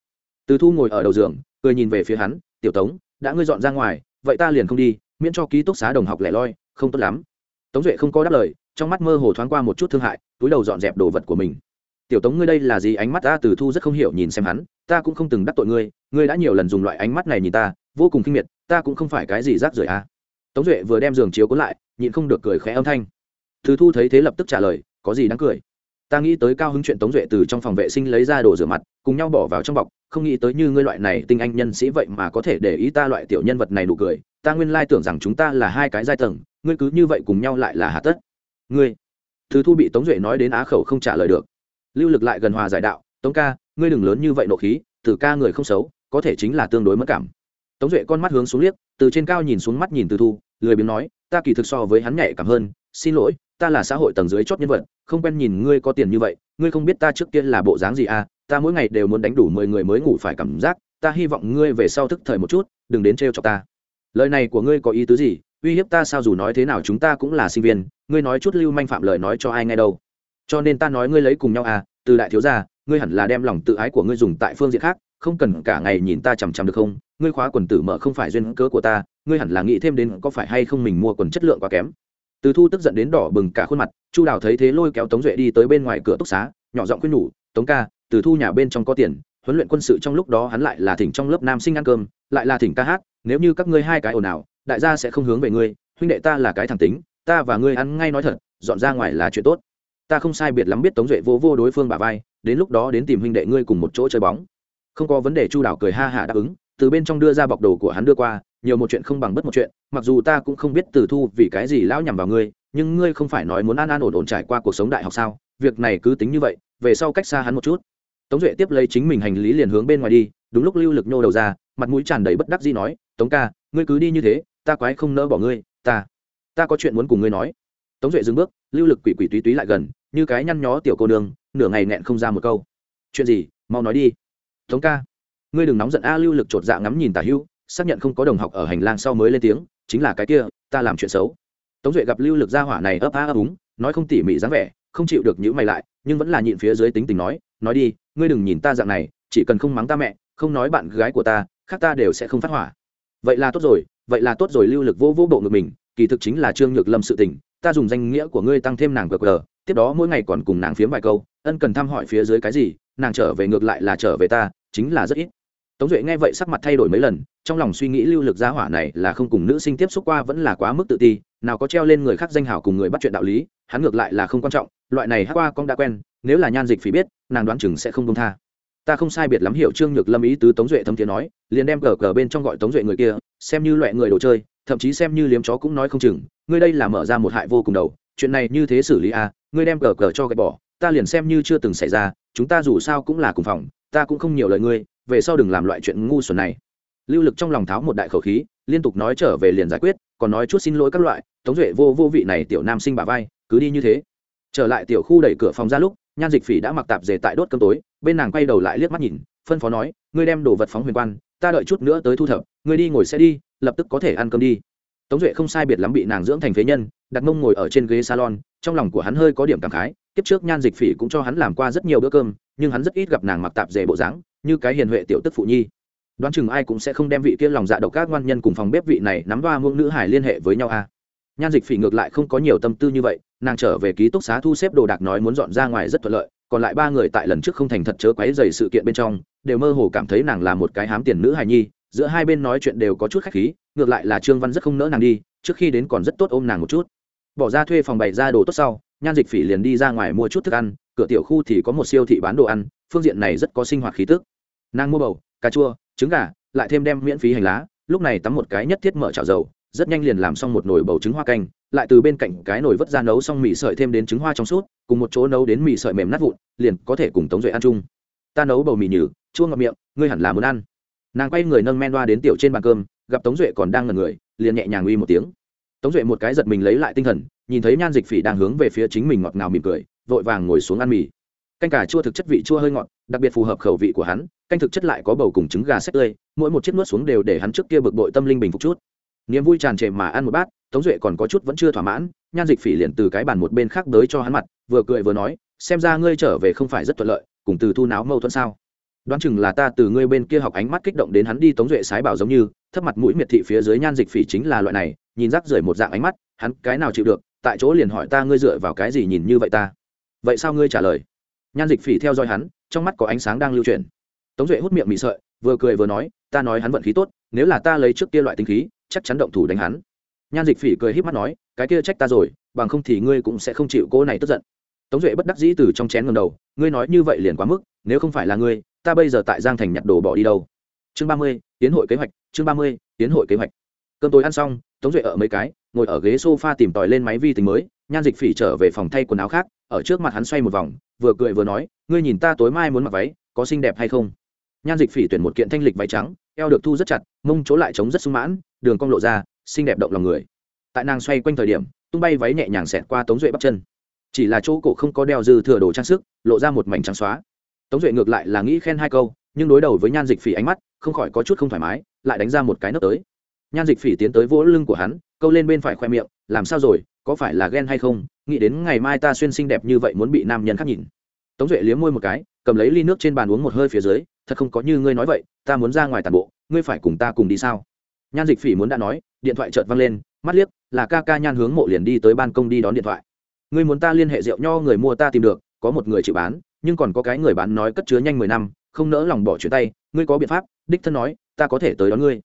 Từ thu ngồi ở đầu giường, cười nhìn về phía hắn, tiểu tống, đã ngươi dọn ra ngoài, vậy ta liền không đi, miễn cho ký túc xá đồng học lẻ loi, không tốt lắm. Tống duệ không có đáp lời trong mắt mơ hồ thoáng qua một chút thương hại, túi đầu dọn dẹp đồ vật của mình. Tiểu tống ngươi đây là gì? Ánh mắt ta từ thu rất không hiểu nhìn xem hắn. Ta cũng không từng đắc tội ngươi ngươi đã nhiều lần dùng loại ánh mắt này nhìn ta, vô cùng kinh miệt, ta cũng không phải cái gì rác rưởi à. tống duệ vừa đem giường chiếu cuốn lại, nhịn không được cười khẽ âm thanh. Từ thu thấy thế lập tức trả lời, có gì đáng cười? Ta nghĩ tới cao hứng chuyện tống duệ từ trong phòng vệ sinh lấy ra đồ rửa mặt, cùng nhau bỏ vào trong bọc, không nghĩ tới như ngươi loại này tinh anh nhân sĩ vậy mà có thể để ý ta loại tiểu nhân vật này nụ cười. Ta nguyên lai tưởng rằng chúng ta là hai cái giai tầng, ngươi cứ như vậy cùng nhau lại là hạ tất ngươi. Thứ thu bị tống duệ nói đến á khẩu không trả lời được. Lưu lực lại gần hòa giải đạo, tống ca, ngươi đừng lớn như vậy nộ khí, từ ca người không xấu, có thể chính là tương đối mất cảm. Tống duệ con mắt hướng xuống liếc, từ trên cao nhìn xuống mắt nhìn từ thu, lười biếng nói, ta kỳ thực so với hắn nhạy cảm hơn, xin lỗi, ta là xã hội tầng dưới chót nhân vật, không quen nhìn ngươi có tiền như vậy, ngươi không biết ta trước kia là bộ dáng gì à ta mỗi ngày đều muốn đánh đủ mười người mới ngủ phải cảm giác, ta hy vọng ngươi về sau thức thời một chút, đừng đến trêu chọc ta. Lời này của ngươi có ý tứ gì? Uy hiếp ta sao dù nói thế nào chúng ta cũng là sinh viên, ngươi nói chút lưu manh phạm lời nói cho ai nghe đâu. Cho nên ta nói ngươi lấy cùng nhau à từ đại thiếu gia, ngươi hẳn là đem lòng tự ái của ngươi dùng tại phương diện khác, không cần cả ngày nhìn ta chằm chằm được không? Ngươi khóa quần tử mở không phải duyên cớ của ta, ngươi hẳn là nghĩ thêm đến có phải hay không mình mua quần chất lượng quá kém. Từ thu tức giận đến đỏ bừng cả khuôn mặt, chu đào thấy thế lôi kéo tống duệ đi tới bên ngoài cửa túc xá, nhỏ giọng khuyên nhủ, tống ca, từ thu nhà bên trong có tiền, huấn luyện quân sự trong lúc đó hắn lại là thỉnh trong lớp nam sinh ăn cơm, lại là thỉnh ca hát, nếu như các ngươi hai cái ồn ào đại gia sẽ không hướng về ngươi, huynh đệ ta là cái thẳng tính, ta và ngươi ăn ngay nói thật, dọn ra ngoài là chuyện tốt. Ta không sai biệt lắm biết tống duệ vô vô đối phương bà vai, đến lúc đó đến tìm huynh đệ ngươi cùng một chỗ chơi bóng. Không có vấn đề, chu đảo cười ha hả đáp ứng, từ bên trong đưa ra bọc đồ của hắn đưa qua, nhiều một chuyện không bằng bất một chuyện, mặc dù ta cũng không biết từ thu vì cái gì lão nhằm vào ngươi, nhưng ngươi không phải nói muốn an an ổn ổn trải qua cuộc sống đại học sao, việc này cứ tính như vậy, về sau cách xa hắn một chút. Tống duệ tiếp lấy chính mình hành lý liền hướng bên ngoài đi, đúng lúc lưu lực nhô đầu ra, mặt mũi tràn đầy bất đắc dĩ nói, tống ca, ngươi cứ đi như thế ta quái không nỡ bỏ ngươi, ta ta có chuyện muốn cùng ngươi nói. Tống duệ dừng bước, lưu lực quỷ quỷ túy túy lại gần, như cái nhăn nhó tiểu cô nương, nửa ngày nghẹn không ra một câu. Chuyện gì? Mau nói đi. Tống ca, ngươi đừng nóng giận a, lưu lực chột dạ ngắm nhìn tả hưu xác nhận không có đồng học ở hành lang sau mới lên tiếng, chính là cái kia, ta làm chuyện xấu. Tống duệ gặp lưu lực gia hỏa này ấp á ấp úng, nói không tỉ mỉ dáng vẻ, không chịu được những mày lại, nhưng vẫn là nhịn phía dưới tính tình nói nói đi, ngươi đừng nhìn ta dạng này, chỉ cần không mắng ta mẹ, không nói bạn gái của ta, khác ta đều sẽ không phát hỏa. Vậy là tốt rồi vậy là tốt rồi, lưu lực vô vô bộ ngực mình, kỳ thực chính là trương nhược lâm sự tình, ta dùng danh nghĩa của ngươi tăng thêm nàng gờ tiếp đó mỗi ngày còn cùng nàng phiếm vài câu, ân cần thăm hỏi phía dưới cái gì, nàng trở về ngược lại là trở về ta, chính là rất ít. Tống duệ nghe vậy sắc mặt thay đổi mấy lần, trong lòng suy nghĩ lưu lực gia hỏa này là không cùng nữ sinh tiếp xúc qua vẫn là quá mức tự ti, nào có treo lên người khác danh hảo cùng người bắt chuyện đạo lý, hắn ngược lại là không quan trọng, loại này hát qua con đã quen, nếu là nhan dịch phỉ biết, nàng đoán chừng sẽ không công tha ta không sai biệt lắm hiểu trương nhược lâm ý tứ tống duệ thâm thiế nói, liền đem cờ cờ bên trong gọi tống duệ người kia, xem như loại người đồ chơi, thậm chí xem như liếm chó cũng nói không chừng, ngươi đây là mở ra một hại vô cùng đầu, chuyện này như thế xử lý à ngươi đem cờ cờ cho gạch bỏ, ta liền xem như chưa từng xảy ra, chúng ta dù sao cũng là cùng phòng, ta cũng không nhiều lời ngươi, về sau đừng làm loại chuyện ngu xuẩn này. Lưu lực trong lòng tháo một đại khẩu khí, liên tục nói trở về liền giải quyết, còn nói chút xin lỗi các loại, tống duệ vô vô vị này tiểu nam sinh bà vai, cứ đi như thế. Trở lại tiểu khu đẩy cửa phòng ra lúc nhan dịch phỉ đã mặc tạp dề tại đốt cơm tối, bên nàng quay đầu lại liếc mắt nhìn, phân phó nói, ngươi đem đồ vật phóng huyền quan, ta đợi chút nữa tới thu thập, ngươi đi ngồi xe đi, lập tức có thể ăn cơm đi tống duệ không sai biệt lắm bị nàng dưỡng thành phế nhân, đặt mông ngồi ở trên ghế salon, trong lòng của hắn hơi có điểm cảm khái, kiếp trước nhan dịch phỉ cũng cho hắn làm qua rất nhiều bữa cơm, nhưng hắn rất ít gặp nàng mặc tạp dề bộ dáng, như cái hiền huệ tiểu tức phụ nhi đoán chừng ai cũng sẽ không đem vị kia lòng dạ độc các ngoan nhân cùng phòng bếp vị này nắm đoa muông nữ hải liên hệ với nhau a à. nhan dịch phỉ ngược lại không có nhiều tâm tư như vậy nàng trở về ký túc xá thu xếp đồ đạc nói muốn dọn ra ngoài rất thuận lợi, còn lại ba người tại lần trước không thành thật chớ quấy dày sự kiện bên trong, đều mơ hồ cảm thấy nàng là một cái hám tiền nữ hài nhi, giữa hai bên nói chuyện đều có chút khách khí, ngược lại là trương văn rất không nỡ nàng đi, trước khi đến còn rất tốt ôm nàng một chút. Bỏ ra thuê phòng bày ra đồ tốt sau, nhan dịch phỉ liền đi ra ngoài mua chút thức ăn, cửa tiểu khu thì có một siêu thị bán đồ ăn, phương diện này rất có sinh hoạt khí tức. Nàng mua bầu, cà chua, trứng gà, lại thêm đem miễn phí hành lá, lúc này tắm một cái nhất thiết mở chảo dầu, rất nhanh liền làm xong một nồi bầu trứng hoa canh lại từ bên cạnh cái nồi vớt ra nấu xong mì sợi thêm đến trứng hoa trong suốt, cùng một chỗ nấu đến mì sợi mềm nát vụn, liền có thể cùng tống duệ ăn chung. Ta nấu bầu mì nhừ, chua ngập miệng, ngươi hẳn là muốn ăn. Nàng quay người nâng men đoa đến tiểu trên bàn cơm, gặp tống duệ còn đang ngần người, liền nhẹ nhàng uy một tiếng. Tống duệ một cái giật mình lấy lại tinh thần, nhìn thấy nhan dịch phỉ đang hướng về phía chính mình ngọt ngào mỉm cười, vội vàng ngồi xuống ăn mì. Canh cà chua thực chất vị chua hơi ngọt, đặc biệt phù hợp khẩu vị của hắn, canh thực chất lại có bầu cùng trứng gà xếp tươi, mỗi một chiếc nuốt xuống đều để hắn trước kia bực bội tâm linh bình phục chút. Niềm vui tràn trề mà ăn một bát tống duệ còn có chút vẫn chưa thỏa mãn, nhan dịch phỉ liền từ cái bàn một bên khác tới cho hắn mặt, vừa cười vừa nói, xem ra ngươi trở về không phải rất thuận lợi, cùng từ thu náo mâu thuẫn sao? Đoán chừng là ta từ ngươi bên kia học ánh mắt kích động đến hắn đi tống duệ sái bảo giống như, thấp mặt mũi miệt thị phía dưới nhan dịch phỉ chính là loại này, nhìn rắc rưởi một dạng ánh mắt, hắn cái nào chịu được, tại chỗ liền hỏi ta ngươi dựa vào cái gì nhìn như vậy ta? Vậy sao ngươi trả lời? Nhan dịch phỉ theo dõi hắn, trong mắt có ánh sáng đang lưu chuyển. Tống duệ hút miệng mị sợi, vừa cười vừa nói, ta nói hắn vận khí tốt, nếu là ta lấy trước kia loại tinh khí, chắc chắn động thủ đánh hắn nhan dịch phỉ cười h í p mắt nói, cái kia trách ta rồi, bằng không thì ngươi cũng sẽ không chịu cô này tức giận. Tống duệ bất đắc dĩ từ trong chén ngầm đầu, ngươi nói như vậy liền quá mức, nếu không phải là ngươi, ta bây giờ tại giang thành nhặt đồ bỏ đi đâu? Chương ba mươi, tiến hội kế hoạch, chương ba mươi, tiến hội kế hoạch. Cơm tối ăn xong, tống duệ ở mấy cái, ngồi ở ghế s o f a tìm tòi lên máy vi tính mới, nhan dịch phỉ trở về phòng thay quần áo khác, ở trước mặt hắn xoay một vòng, vừa cười vừa nói, ngươi nhìn ta tối mai muốn mặc váy, có xinh đẹp hay không? Nhan dịch phỉ tuyển một kiện thanh lịch váy trắng, eo được thu rất chặt, mông chỗ lại trống rất sung mãn, đường cong lộ ra xinh đẹp động lòng người. Tại nàng xoay quanh thời điểm, tung bay váy nhẹ nhàng xẹt qua tống duệ bắp chân. Chỉ là chỗ cổ không có đeo dư thừa đồ trang sức, lộ ra một mảnh trắng xóa. Tống duệ ngược lại là nghĩ khen hai câu, nhưng đối đầu với nhan dịch phỉ ánh mắt, không khỏi có chút không thoải mái, lại đánh ra một cái nấc tới. Nhan dịch phỉ tiến tới vỗ lưng của hắn, câu lên bên phải khoe miệng, làm sao rồi, có phải là ghen hay không? Nghĩ đến ngày mai ta xuyên xinh đẹp như vậy muốn bị nam nhân khác nhìn. Tống duệ liếm môi một cái, cầm lấy ly nước trên bàn uống một hơi phía dưới, thật không có như ngươi nói vậy, ta muốn ra ngoài tàn bộ, ngươi phải cùng ta cùng đi sao? Nhan dịch phỉ muốn đã nói, điện thoại chợt văng lên, mắt liếc, là ca ca nhan hướng mộ liền đi tới ban công đi đón điện thoại. Ngươi muốn ta liên hệ rượu nho người mua ta tìm được, có một người chịu bán, nhưng còn có cái người bán nói cất chứa nhanh mười năm, không nỡ lòng bỏ chuyến tay, ngươi có biện pháp, đích thân nói, ta có thể tới đón ngươi.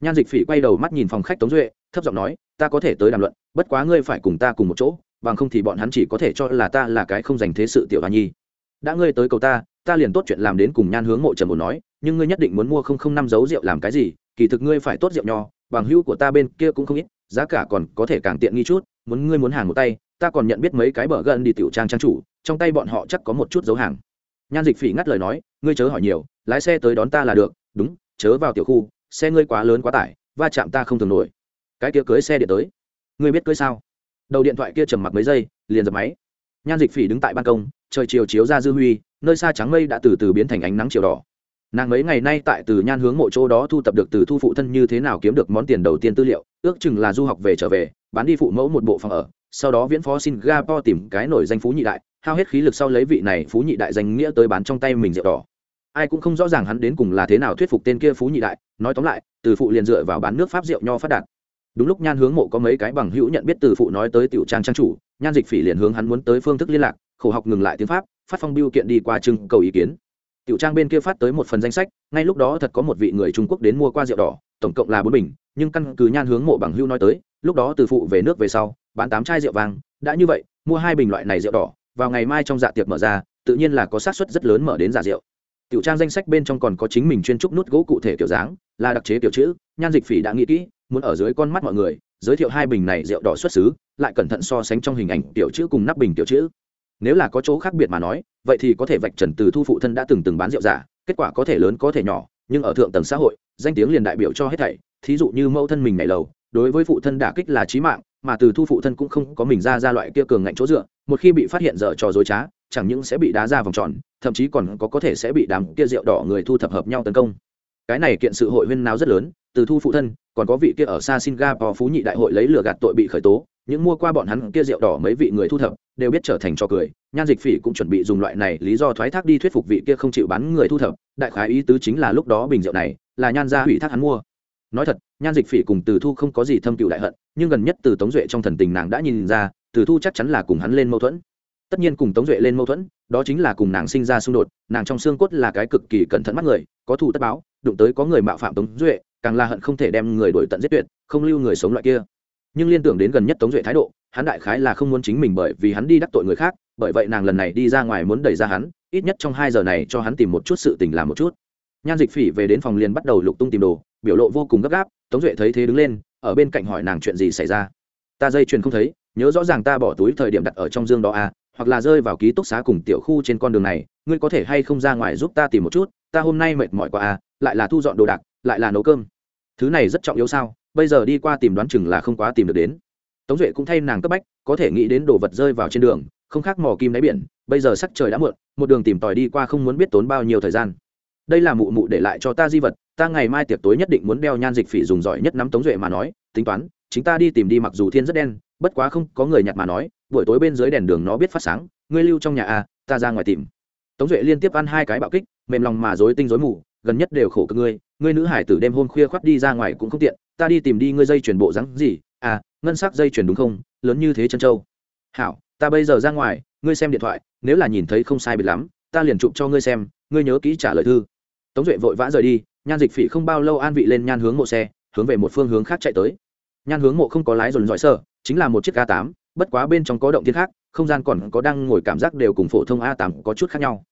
Nhan dịch phỉ quay đầu mắt nhìn phòng khách tống duệ, thấp giọng nói, ta có thể tới đàm luận, bất quá ngươi phải cùng ta cùng một chỗ, bằng không thì bọn hắn chỉ có thể cho là ta là cái không dành thế sự tiểu hoa nhi. Đã ngươi tới cầu ta ta liền tốt chuyện làm đến cùng nhan hướng mộ trần một nói nhưng ngươi nhất định muốn mua không không năm dấu rượu làm cái gì, kỳ thực ngươi phải tốt rượu nho, bằng hữu của ta bên kia cũng không ít, giá cả còn có thể càng tiện nghi chút, muốn ngươi muốn hàng một tay, ta còn nhận biết mấy cái bờ gần đi tiểu trang trang chủ, trong tay bọn họ chắc có một chút dấu hàng. Nhan dịch phỉ ngắt lời nói, ngươi chớ hỏi nhiều, lái xe tới đón ta là được, đúng, chớ vào tiểu khu, xe ngươi quá lớn quá tải, va chạm ta không thường nổi. Cái kia cưới xe điện tới. Ngươi biết cưới sao? Đầu điện thoại kia trầm mặc mấy giây, liền dập máy. Nhan dịch phỉ đứng tại ban công, trời chiều chiếu ra dư huy, nơi xa trắng mây đã từ từ biến thành ánh nắng chiều đỏ nàng mấy ngày nay tại từ nhan hướng mộ chỗ đó thu tập được từ thu phụ thân như thế nào kiếm được món tiền đầu tiên tư liệu, ước chừng là du học về trở về, bán đi phụ mẫu một bộ phòng ở, sau đó viễn phó singapore tìm cái nổi danh phú nhị đại, hao hết khí lực sau lấy vị này phú nhị đại danh nghĩa tới bán trong tay mình rượu đỏ. Ai cũng không rõ ràng hắn đến cùng là thế nào thuyết phục tên kia phú nhị đại, nói tóm lại, từ phụ liền dựa vào bán nước pháp rượu nho phát đạt. Đúng lúc nhan hướng mộ có mấy cái bằng hữu nhận biết từ phụ nói tới tiểu trang trang chủ, nhan dịch phỉ liền hướng hắn muốn tới phương thức liên lạc, khổ học ngừng lại tiếng pháp, phát phong biêu kiện đi qua trưng cầu ý kiến tiểu trang bên kia phát tới một phần danh sách, ngay lúc đó thật có một vị người trung quốc đến mua qua rượu đỏ, tổng cộng là bốn bình, nhưng căn cứ nhan hướng mộ bằng hưu nói tới, lúc đó từ phụ về nước về sau, bán tám chai rượu vàng đã như vậy, mua hai bình loại này rượu đỏ, vào ngày mai trong dạ tiệc mở ra, tự nhiên là có xác suất rất lớn mở đến giả rượu. Tiểu trang danh sách bên trong còn có chính mình chuyên trúc nút gỗ cụ thể kiểu dáng, là đặc chế kiểu chữ, nhan dịch phỉ đã nghĩ kỹ, muốn ở dưới con mắt mọi người, giới thiệu hai bình này rượu đỏ xuất xứ, lại cẩn thận so sánh trong hình ảnh tiểu chữ cùng nắp bình tiểu chữ nếu là có chỗ khác biệt mà nói, vậy thì có thể vạch trần từ thu phụ thân đã từng từng bán rượu giả, kết quả có thể lớn có thể nhỏ, nhưng ở thượng tầng xã hội, danh tiếng liền đại biểu cho hết thảy. Thí dụ như mẫu thân mình nhảy lầu, đối với phụ thân đả kích là trí mạng, mà từ thu phụ thân cũng không có mình ra ra loại kia cường ngạnh chỗ dựa, một khi bị phát hiện dở trò dối trá, chẳng những sẽ bị đá ra vòng tròn, thậm chí còn có có thể sẽ bị đám kia rượu đỏ người thu thập hợp nhau tấn công. Cái này kiện sự hội huyên nào rất lớn, từ thu phụ thân, còn có vị kia ở xa singapore phú nhị đại hội lấy lừa gạt tội bị khởi tố những mua qua bọn hắn kia rượu đỏ mấy vị người thu thập, đều biết trở thành trò cười. Nhan dịch phỉ cũng chuẩn bị dùng loại này lý do thoái thác đi thuyết phục vị kia không chịu bán người thu thập. Đại khái ý tứ chính là lúc đó bình rượu này là nhan gia hủy thác hắn mua. Nói thật, nhan dịch phỉ cùng từ thu không có gì thâm cựu đại hận, nhưng gần nhất từ tống duệ trong thần tình nàng đã nhìn ra, từ thu chắc chắn là cùng hắn lên mâu thuẫn. Tất nhiên cùng tống duệ lên mâu thuẫn, đó chính là cùng nàng sinh ra xung đột. Nàng trong xương cốt là cái cực kỳ cẩn thận mắt người, có thù tất báo, đụng tới có người mạo phạm tống duệ, càng là hận không thể đem người đổi tận giết tuyệt, không lưu người sống loại kia nhưng liên tưởng đến gần nhất tống duệ thái độ, hắn đại khái là không muốn chính mình bởi vì hắn đi đắc tội người khác, bởi vậy nàng lần này đi ra ngoài muốn đẩy ra hắn, ít nhất trong hai giờ này cho hắn tìm một chút sự tình làm một chút. Nhan dịch phỉ về đến phòng liền bắt đầu lục tung tìm đồ, biểu lộ vô cùng gấp gáp, tống duệ thấy thế đứng lên, ở bên cạnh hỏi nàng chuyện gì xảy ra. Ta dây chuyền không thấy, nhớ rõ ràng ta bỏ túi thời điểm đặt ở trong dương đó à hoặc là rơi vào ký túc xá cùng tiểu khu trên con đường này, ngươi có thể hay không ra ngoài giúp ta tìm một chút, ta hôm nay mệt mỏi quá à lại là thu dọn đồ đạc, lại là nấu cơm. Thứ này rất trọng yếu sao? Bây giờ đi qua tìm đoán chừng là không quá tìm được đến. Tống duệ cũng thay nàng cấp bách, có thể nghĩ đến đồ vật rơi vào trên đường, không khác mò kim đáy biển, bây giờ sắc trời đã muộn, một đường tìm tòi đi qua không muốn biết tốn bao nhiêu thời gian. Đây là mụ mụ để lại cho ta di vật, ta ngày mai tiệc tối nhất định muốn đeo nhan dịch phỉ dùng giỏi nhất nắm tống duệ mà nói, tính toán, chính ta đi tìm đi mặc dù thiên rất đen, bất quá không có người nhặt mà nói, buổi tối bên dưới đèn đường nó biết phát sáng, ngươi lưu trong nhà à ta ra ngoài tìm. Tống duệ liên tiếp ăn hai cái bạo kích, mềm lòng mà dối tinh dối mù, gần nhất đều khổ cực ngươi ngươi nữ hải tử đêm hôm khuya khoắt đi ra ngoài cũng không tiện ta đi tìm đi ngươi dây chuyển bộ rắn gì? À ngân sắc dây chuyển đúng không? Lớn như thế chân châu. Hảo, ta bây giờ ra ngoài, ngươi xem điện thoại, nếu là nhìn thấy không sai biệt lắm, ta liền chụp cho ngươi xem, ngươi nhớ kỹ trả lời thư. Tống duệ vội vã rời đi, nhan dịch phỉ không bao lâu an vị lên nhan hướng mộ xe, hướng về một phương hướng khác chạy tới. Nhan hướng mộ không có lái dồn dọi sơ, chính là một chiếc a tám, bất quá bên trong có động thiên khác, không gian còn có đang ngồi cảm giác đều cùng phổ thông a tám có chút khác nhau.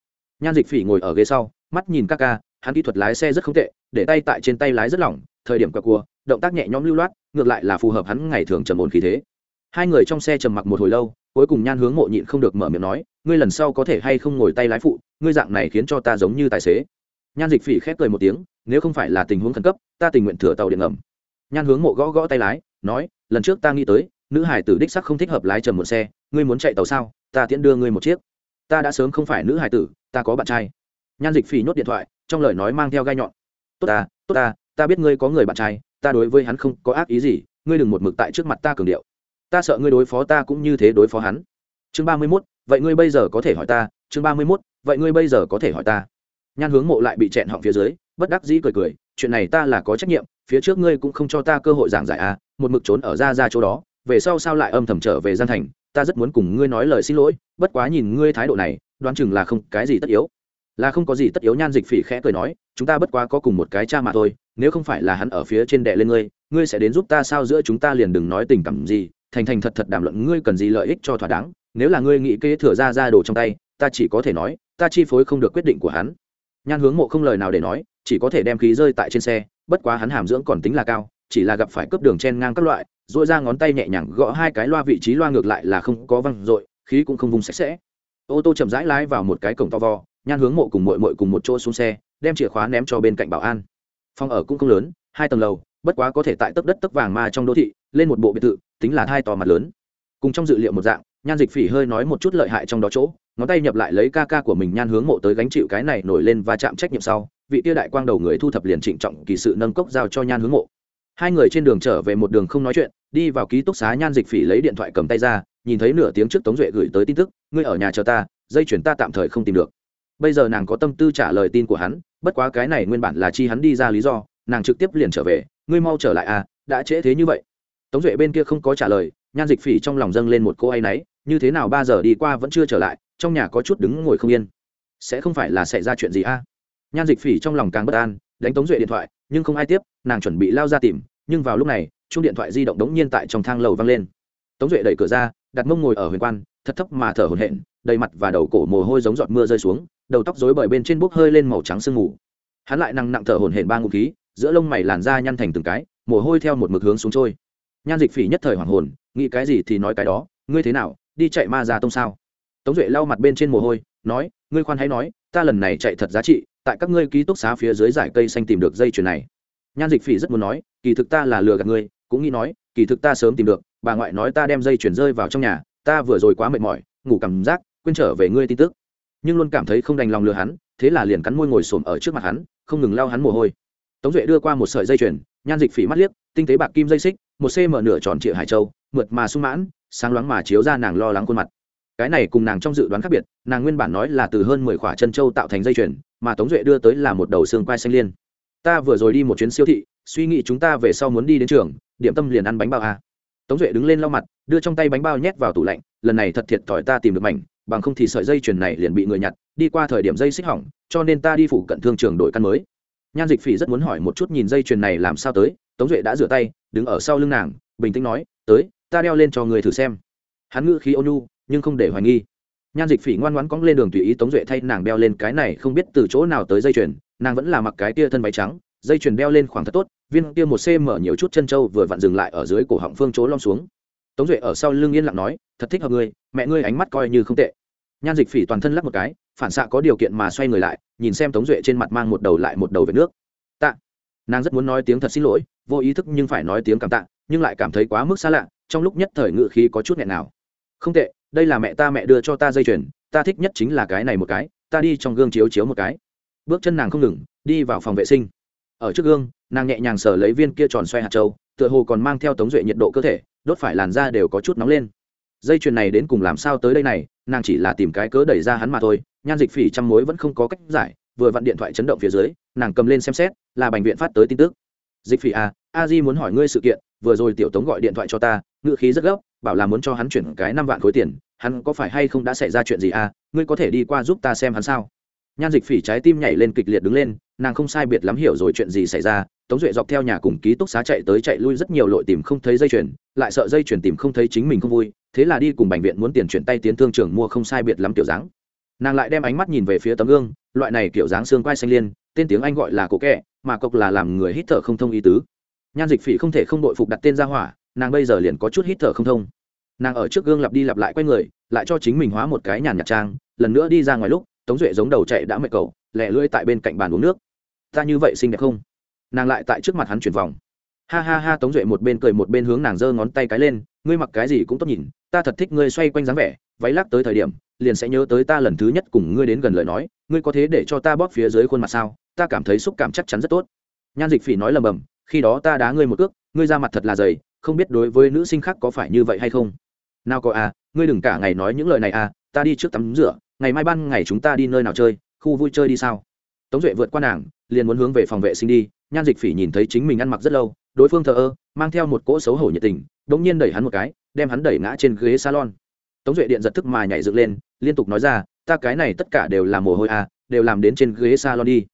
Nhan dịch phỉ ngồi ở ghế sau, mắt nhìn các ca, hắn kỹ thuật lái xe rất không tệ, để tay tại trên tay lái rất lỏng, thời điểm quẹo cua động tác nhẹ nhõm lưu loát, ngược lại là phù hợp hắn ngày thường trầm ổn khí thế. Hai người trong xe trầm mặc một hồi lâu, cuối cùng nhan hướng mộ nhịn không được mở miệng nói, ngươi lần sau có thể hay không ngồi tay lái phụ, ngươi dạng này khiến cho ta giống như tài xế. Nhan dịch phỉ khép cười một tiếng, nếu không phải là tình huống khẩn cấp, ta tình nguyện thừa tàu điện ngầm. Nhan hướng mộ gõ gõ tay lái, nói, lần trước ta nghĩ tới, nữ hải tử đích sắc không thích hợp lái trầm một xe, ngươi muốn chạy tàu sao, ta tiễn đưa ngươi một chiếc. Ta đã sớm không phải nữ hải tử, ta có bạn trai. Nhan dịch phỉ nhốt điện thoại, trong lời nói mang theo gai nhọn, tốt ta tốt ta ta biết ngươi có người bạn trai ta đối với hắn không có ác ý gì, ngươi đừng một mực tại trước mặt ta cường điệu. Ta sợ ngươi đối phó ta cũng như thế đối phó hắn. Chương ba mươi mốt, vậy ngươi bây giờ có thể hỏi ta? Chương ba mươi mốt, vậy ngươi bây giờ có thể hỏi ta? Nhan hướng mộ lại bị chẹn họng phía dưới, bất đắc dĩ cười cười, chuyện này ta là có trách nhiệm, phía trước ngươi cũng không cho ta cơ hội giảng giải à một mực trốn ở ra ra chỗ đó, về sau sao lại âm thầm trở về gian thành, ta rất muốn cùng ngươi nói lời xin lỗi, bất quá nhìn ngươi thái độ này, đoán chừng là không cái gì tất yếu. Là không có gì tất yếu, nhan dịch phỉ khẽ cười nói, chúng ta bất quá có cùng một cái cha mà thôi nếu không phải là hắn ở phía trên đệ lên ngươi ngươi sẽ đến giúp ta sao giữa chúng ta liền đừng nói tình cảm gì, thành thành thật thật đàm luận ngươi cần gì lợi ích cho thỏa đáng, nếu là ngươi nghĩ kế thừa ra ra đồ trong tay, ta chỉ có thể nói, ta chi phối không được quyết định của hắn. Nhan hướng mộ không lời nào để nói, chỉ có thể đem khí rơi tại trên xe, bất quá hắn hàm dưỡng còn tính là cao, chỉ là gặp phải cướp đường chen ngang các loại dội ra ngón tay nhẹ nhàng gõ hai cái loa vị trí loa ngược lại là không có văng dội khí cũng không vùng sạch sẽ. Ô tô chậm rãi lái vào một cái cổng to vo, nhan hướng mộ cùng mội mội cùng một chỗ xuống xe, đem chìa khóa ném cho bên cạnh bảo an phòng ở cũng không lớn, hai tầng lầu, bất quá có thể tại tấc đất tấc vàng ma trong đô thị, lên một bộ biệt thự, tính là hai to mặt lớn. Cùng trong dự liệu một dạng, nhan dịch phỉ hơi nói một chút lợi hại trong đó chỗ, ngón tay nhập lại lấy ca ca của mình nhan hướng mộ tới gánh chịu cái này nổi lên và chạm trách nhiệm sau, vị tia đại quang đầu người thu thập liền trịnh trọng kỳ sự nâng cốc giao cho nhan hướng mộ. Hai người trên đường trở về một đường không nói chuyện, đi vào ký túc xá nhan dịch phỉ lấy điện thoại cầm tay ra, nhìn thấy nửa tiếng trước tống duệ gửi tới tin tức, ngươi ở nhà chờ ta, dây chuyển ta tạm thời không tìm được. Bây giờ nàng có tâm tư trả lời tin của hắn bất quá cái này nguyên bản là chi hắn đi ra lý do, nàng trực tiếp liền trở về, ngươi mau trở lại à đã trễ thế như vậy. Tống duệ bên kia không có trả lời, nhan dịch phỉ trong lòng dâng lên một cô ấy náy, như thế nào ba giờ đi qua vẫn chưa trở lại, trong nhà có chút đứng ngồi không yên. Sẽ không phải là xảy ra chuyện gì a à? nhan dịch phỉ trong lòng càng bất an, đánh tống duệ điện thoại, nhưng không ai tiếp, nàng chuẩn bị lao ra tìm, nhưng vào lúc này chung điện thoại di động đống nhiên tại trong thang lầu văng lên. Tống duệ đẩy cửa ra, đặt mông ngồi ở huyền quan, thật thấp mà thở hồn hển, đầy mặt và đầu cổ mồ hôi giống giọt mưa rơi xuống đầu tóc rối bời bên trên bốc hơi lên màu trắng sương mù. Hắn lại nặng nặng thở hổn hển ba ngụ khí, giữa lông mày làn da nhăn thành từng cái, mồ hôi theo một mực hướng xuống trôi. Nhan dịch phỉ nhất thời hoàng hồn, nghĩ cái gì thì nói cái đó, ngươi thế nào, đi chạy ma ra tông sao? Tống duệ lau mặt bên trên mồ hôi, nói, ngươi khoan hãy nói, ta lần này chạy thật giá trị, tại các ngươi ký túc xá phía dưới giải cây xanh tìm được dây chuyền này. Nhan dịch phỉ rất muốn nói, kỳ thực ta là lừa gạt ngươi, cũng nghĩ nói, kỳ thực ta sớm tìm được, bà ngoại nói ta đem dây chuyền rơi vào trong nhà, ta vừa rồi quá mệt mỏi, ngủ cảm giác, quên trở về ngươi tin tức nhưng luôn cảm thấy không đành lòng lừa hắn, thế là liền cắn môi ngồi xổm ở trước mặt hắn, không ngừng lao hắn mồ hôi. Tống duệ đưa qua một sợi dây chuyền, nhan dịch phỉ mắt liếc, tinh tế bạc kim dây xích, một cm nửa tròn trịa hải châu, mượt mà sung mãn, sáng loáng mà chiếu ra nàng lo lắng khuôn mặt. Cái này cùng nàng trong dự đoán khác biệt, nàng nguyên bản nói là từ hơn mười khỏa chân châu tạo thành dây chuyền, mà tống duệ đưa tới là một đầu xương quai xanh liên. Ta vừa rồi đi một chuyến siêu thị, suy nghĩ chúng ta về sau muốn đi đến trường, điểm tâm liền ăn bánh bao a tống duệ đứng lên lau mặt, đưa trong tay bánh bao nhét vào tủ lạnh, lần này thật thiệt thòi ta tìm được mảnh bằng không thì sợi dây chuyền này liền bị người nhặt, đi qua thời điểm dây xích hỏng, cho nên ta đi phủ cận thương trường đổi căn mới. Nhan dịch phỉ rất muốn hỏi một chút nhìn dây chuyền này làm sao tới, tống duệ đã rửa tay, đứng ở sau lưng nàng, bình tĩnh nói, tới, ta đeo lên cho người thử xem. Hắn ngữ khí ônu nhưng không để hoài nghi. Nhan dịch phỉ ngoan ngoãn cóng lên đường tùy ý tống duệ thay nàng đeo lên cái này, không biết từ chỗ nào tới dây chuyền, nàng vẫn là mặc cái tia thân váy trắng, dây chuyền đeo lên khoảng thật tốt, viên kia một cm nhiều chút chân trâu vừa vặn dừng lại ở dưới cổ họng phương chỗ lom xuống tống duệ ở sau lưng yên lặng nói, thật thích hợp ngươi, mẹ ngươi ánh mắt coi như không tệ. Nhan dịch phỉ toàn thân lắc một cái, phản xạ có điều kiện mà xoay người lại, nhìn xem tống duệ trên mặt mang một đầu lại một đầu về nước. Tạ. Nàng rất muốn nói tiếng thật xin lỗi, vô ý thức nhưng phải nói tiếng cảm tạ, nhưng lại cảm thấy quá mức xa lạ, trong lúc nhất thời ngự khí có chút nghẹn nào. Không tệ, đây là mẹ ta mẹ đưa cho ta dây chuyền, ta thích nhất chính là cái này một cái, ta đi trong gương chiếu chiếu một cái. Bước chân nàng không ngừng, đi vào phòng vệ sinh. Ở trước gương, nàng nhẹ nhàng sờ lấy viên kia tròn xoay hạt trâu tựa hồ còn mang theo tống duệ nhiệt độ cơ thể, đốt phải làn da đều có chút nóng lên. Dây chuyền này đến cùng làm sao tới đây này, nàng chỉ là tìm cái cớ đẩy ra hắn mà thôi, nhan dịch phỉ trăm mối vẫn không có cách giải, vừa vặn điện thoại chấn động phía dưới, nàng cầm lên xem xét, là bệnh viện phát tới tin tức. Dịch phỉ à a di muốn hỏi ngươi sự kiện, vừa rồi tiểu tống gọi điện thoại cho ta ngự khí rất gấp, bảo là muốn cho hắn chuyển cái năm vạn khối tiền, hắn có phải hay không đã xảy ra chuyện gì à ngươi có thể đi qua giúp ta xem hắn sao? Nhan dịch phỉ trái tim nhảy lên kịch liệt đứng lên, nàng không sai biệt lắm hiểu rồi chuyện gì xảy ra tống duệ dọc theo nhà cùng ký túc xá chạy tới chạy lui rất nhiều, lội tìm không thấy dây chuyền, lại sợ dây chuyền tìm không thấy chính mình không vui, thế là đi cùng bệnh viện muốn tiền chuyển tay tiến thương trường mua không sai biệt lắm kiểu dáng. Nàng lại đem ánh mắt nhìn về phía tấm gương, loại này kiểu dáng xương quai xanh liên, tên tiếng anh gọi là cổ kẹ, mà cộc là làm người hít thở không thông ý tứ. Nhan dịch phỉ không thể không đội phục đặt tên ra hỏa, nàng bây giờ liền có chút hít thở không thông. Nàng ở trước gương lặp đi lặp lại q u a y người, lại cho chính mình hóa một cái nhàn nhạt trang, lần nữa đi ra ngoài lúc, tống duệ giống đầu chạy đã mệt cầu lẹ lưỡi tại bên cạnh bàn uống nước. Ta như vậy xinh đẹp không? Nàng lại tại trước mặt hắn chuyển vòng. Ha ha ha, tống duệ một bên cười một bên hướng nàng giơ ngón tay cái lên, ngươi mặc cái gì cũng tốt nhìn, ta thật thích ngươi xoay quanh dáng vẻ, váy lắc tới thời điểm, liền sẽ nhớ tới ta lần thứ nhất cùng ngươi đến gần lời nói, ngươi có thế để cho ta bóp phía dưới khuôn mặt sao, ta cảm thấy xúc cảm chắc chắn rất tốt. Nhan dịch phỉ nói lầm bầm, khi đó ta đá ngươi một cước, ngươi ra mặt thật là dày, không biết đối với nữ sinh khác có phải như vậy hay không. Nào có à ngươi đừng cả ngày nói những lời này à ta đi trước tắm rửa, ngày mai ban ngày chúng ta đi nơi nào chơi, khu vui chơi đi sao? Tống duệ vượt qua nàng, liền muốn hướng về phòng vệ sinh đi nhan dịch phỉ nhìn thấy chính mình ăn mặc rất lâu, đối phương thờ ơ, mang theo một cỗ xấu hổ nhiệt tình đ ỗ n g nhiên đẩy hắn một cái, đem hắn đẩy ngã trên ghế salon. Tống duệ điện giật thức mà nhảy dựng lên, liên tục nói ra, ta cái này tất cả đều là mồ hôi à đều làm đến trên ghế salon đi.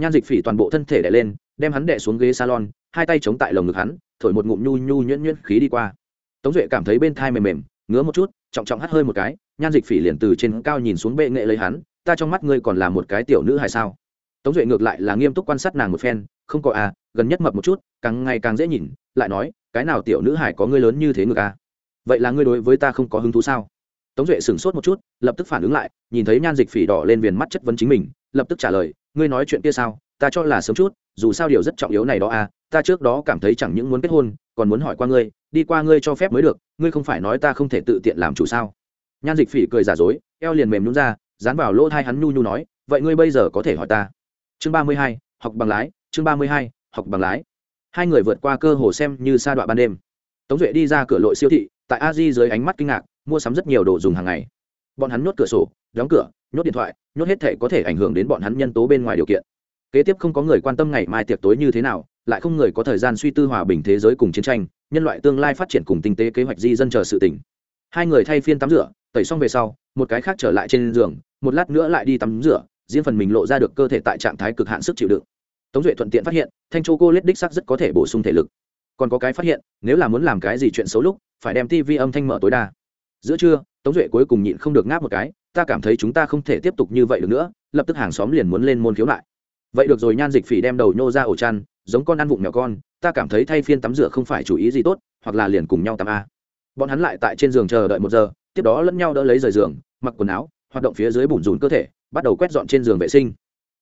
Nhan dịch phỉ toàn bộ thân thể đẻ lên, đem hắn đẻ xuống ghế salon, hai tay chống tại lồng ngực hắn, thổi một ngụm nhu nhu nhuyễn nhuyễn khí đi qua. Tống duệ cảm thấy bên thai mềm mềm, ngứa một chút, trọng trọng hắt hơi một cái, nhan dịch phỉ liền từ trên cao nhìn xuống bệ nghệ lấy hắn, ta trong mắt ngươi còn là một cái tiểu nữ hay sao? Tống duệ ngược lại là nghiêm túc quan sát nàng một phen không có à gần nhất mập một chút, càng ngày càng dễ nhìn, lại nói, cái nào tiểu nữ hải có ngươi lớn như thế ngược à vậy là ngươi đối với ta không có hứng thú sao? Tống duệ sửng sốt một chút, lập tức phản ứng lại, nhìn thấy nhan dịch phỉ đỏ lên viền mắt chất vấn chính mình, lập tức trả lời, ngươi nói chuyện kia sao? Ta cho là sớm chút, dù sao điều rất trọng yếu này đó à ta trước đó cảm thấy chẳng những muốn kết hôn, còn muốn hỏi qua ngươi, đi qua ngươi cho phép mới được, ngươi không phải nói ta không thể tự tiện làm chủ sao? Nhan dịch phỉ cười giả dối, eo liền mềm nhún ra, dán vào lỗ thai hắn nhu nhu nói, vậy ngươi bây giờ có thể hỏi ta? Chương ba mươi hai, học bằng lái chương ba mươi hai, học bằng lái. Hai người vượt qua cơ hồ xem như sa đoạn ban đêm. Tống duệ đi ra cửa lội siêu thị, tại a di dưới ánh mắt kinh ngạc, mua sắm rất nhiều đồ dùng hàng ngày. Bọn hắn nhốt cửa sổ, đóng cửa, nhốt điện thoại, nhốt hết thể có thể ảnh hưởng đến bọn hắn nhân tố bên ngoài điều kiện. Kế tiếp không có người quan tâm ngày mai tiệc tối như thế nào, lại không người có thời gian suy tư hòa bình thế giới cùng chiến tranh, nhân loại tương lai phát triển cùng tinh tế kế hoạch di dân chờ sự tỉnh hai người thay phiên tắm rửa, tẩy xong về sau, một cái khác trở lại trên giường, một lát nữa lại đi tắm rửa, riêng phần mình lộ ra được cơ thể tại trạng thái cực hạn sức chịu đựng tống duệ thuận tiện phát hiện, thanh châu cô lết đích sắc rất có thể bổ sung thể lực. Còn có cái phát hiện, nếu là muốn làm cái gì chuyện xấu lúc, phải đem tivi âm thanh mở tối đa. Giữa trưa, tống duệ cuối cùng nhịn không được ngáp một cái, ta cảm thấy chúng ta không thể tiếp tục như vậy được nữa, lập tức hàng xóm liền muốn lên môn khiếu lại vậy được rồi, nhan dịch phỉ đem đầu nhô ra ổ chăn, giống con ăn vụng nhỏ con, ta cảm thấy thay phiên tắm rửa không phải chủ ý gì tốt, hoặc là liền cùng nhau tắm a. Bọn hắn lại tại trên giường chờ đợi một giờ, tiếp đó lẫn nhau đỡ lấy rời giường, mặc quần áo, hoạt động phía dưới bùn rùn cơ thể, bắt đầu quét dọn trên giường vệ sinh.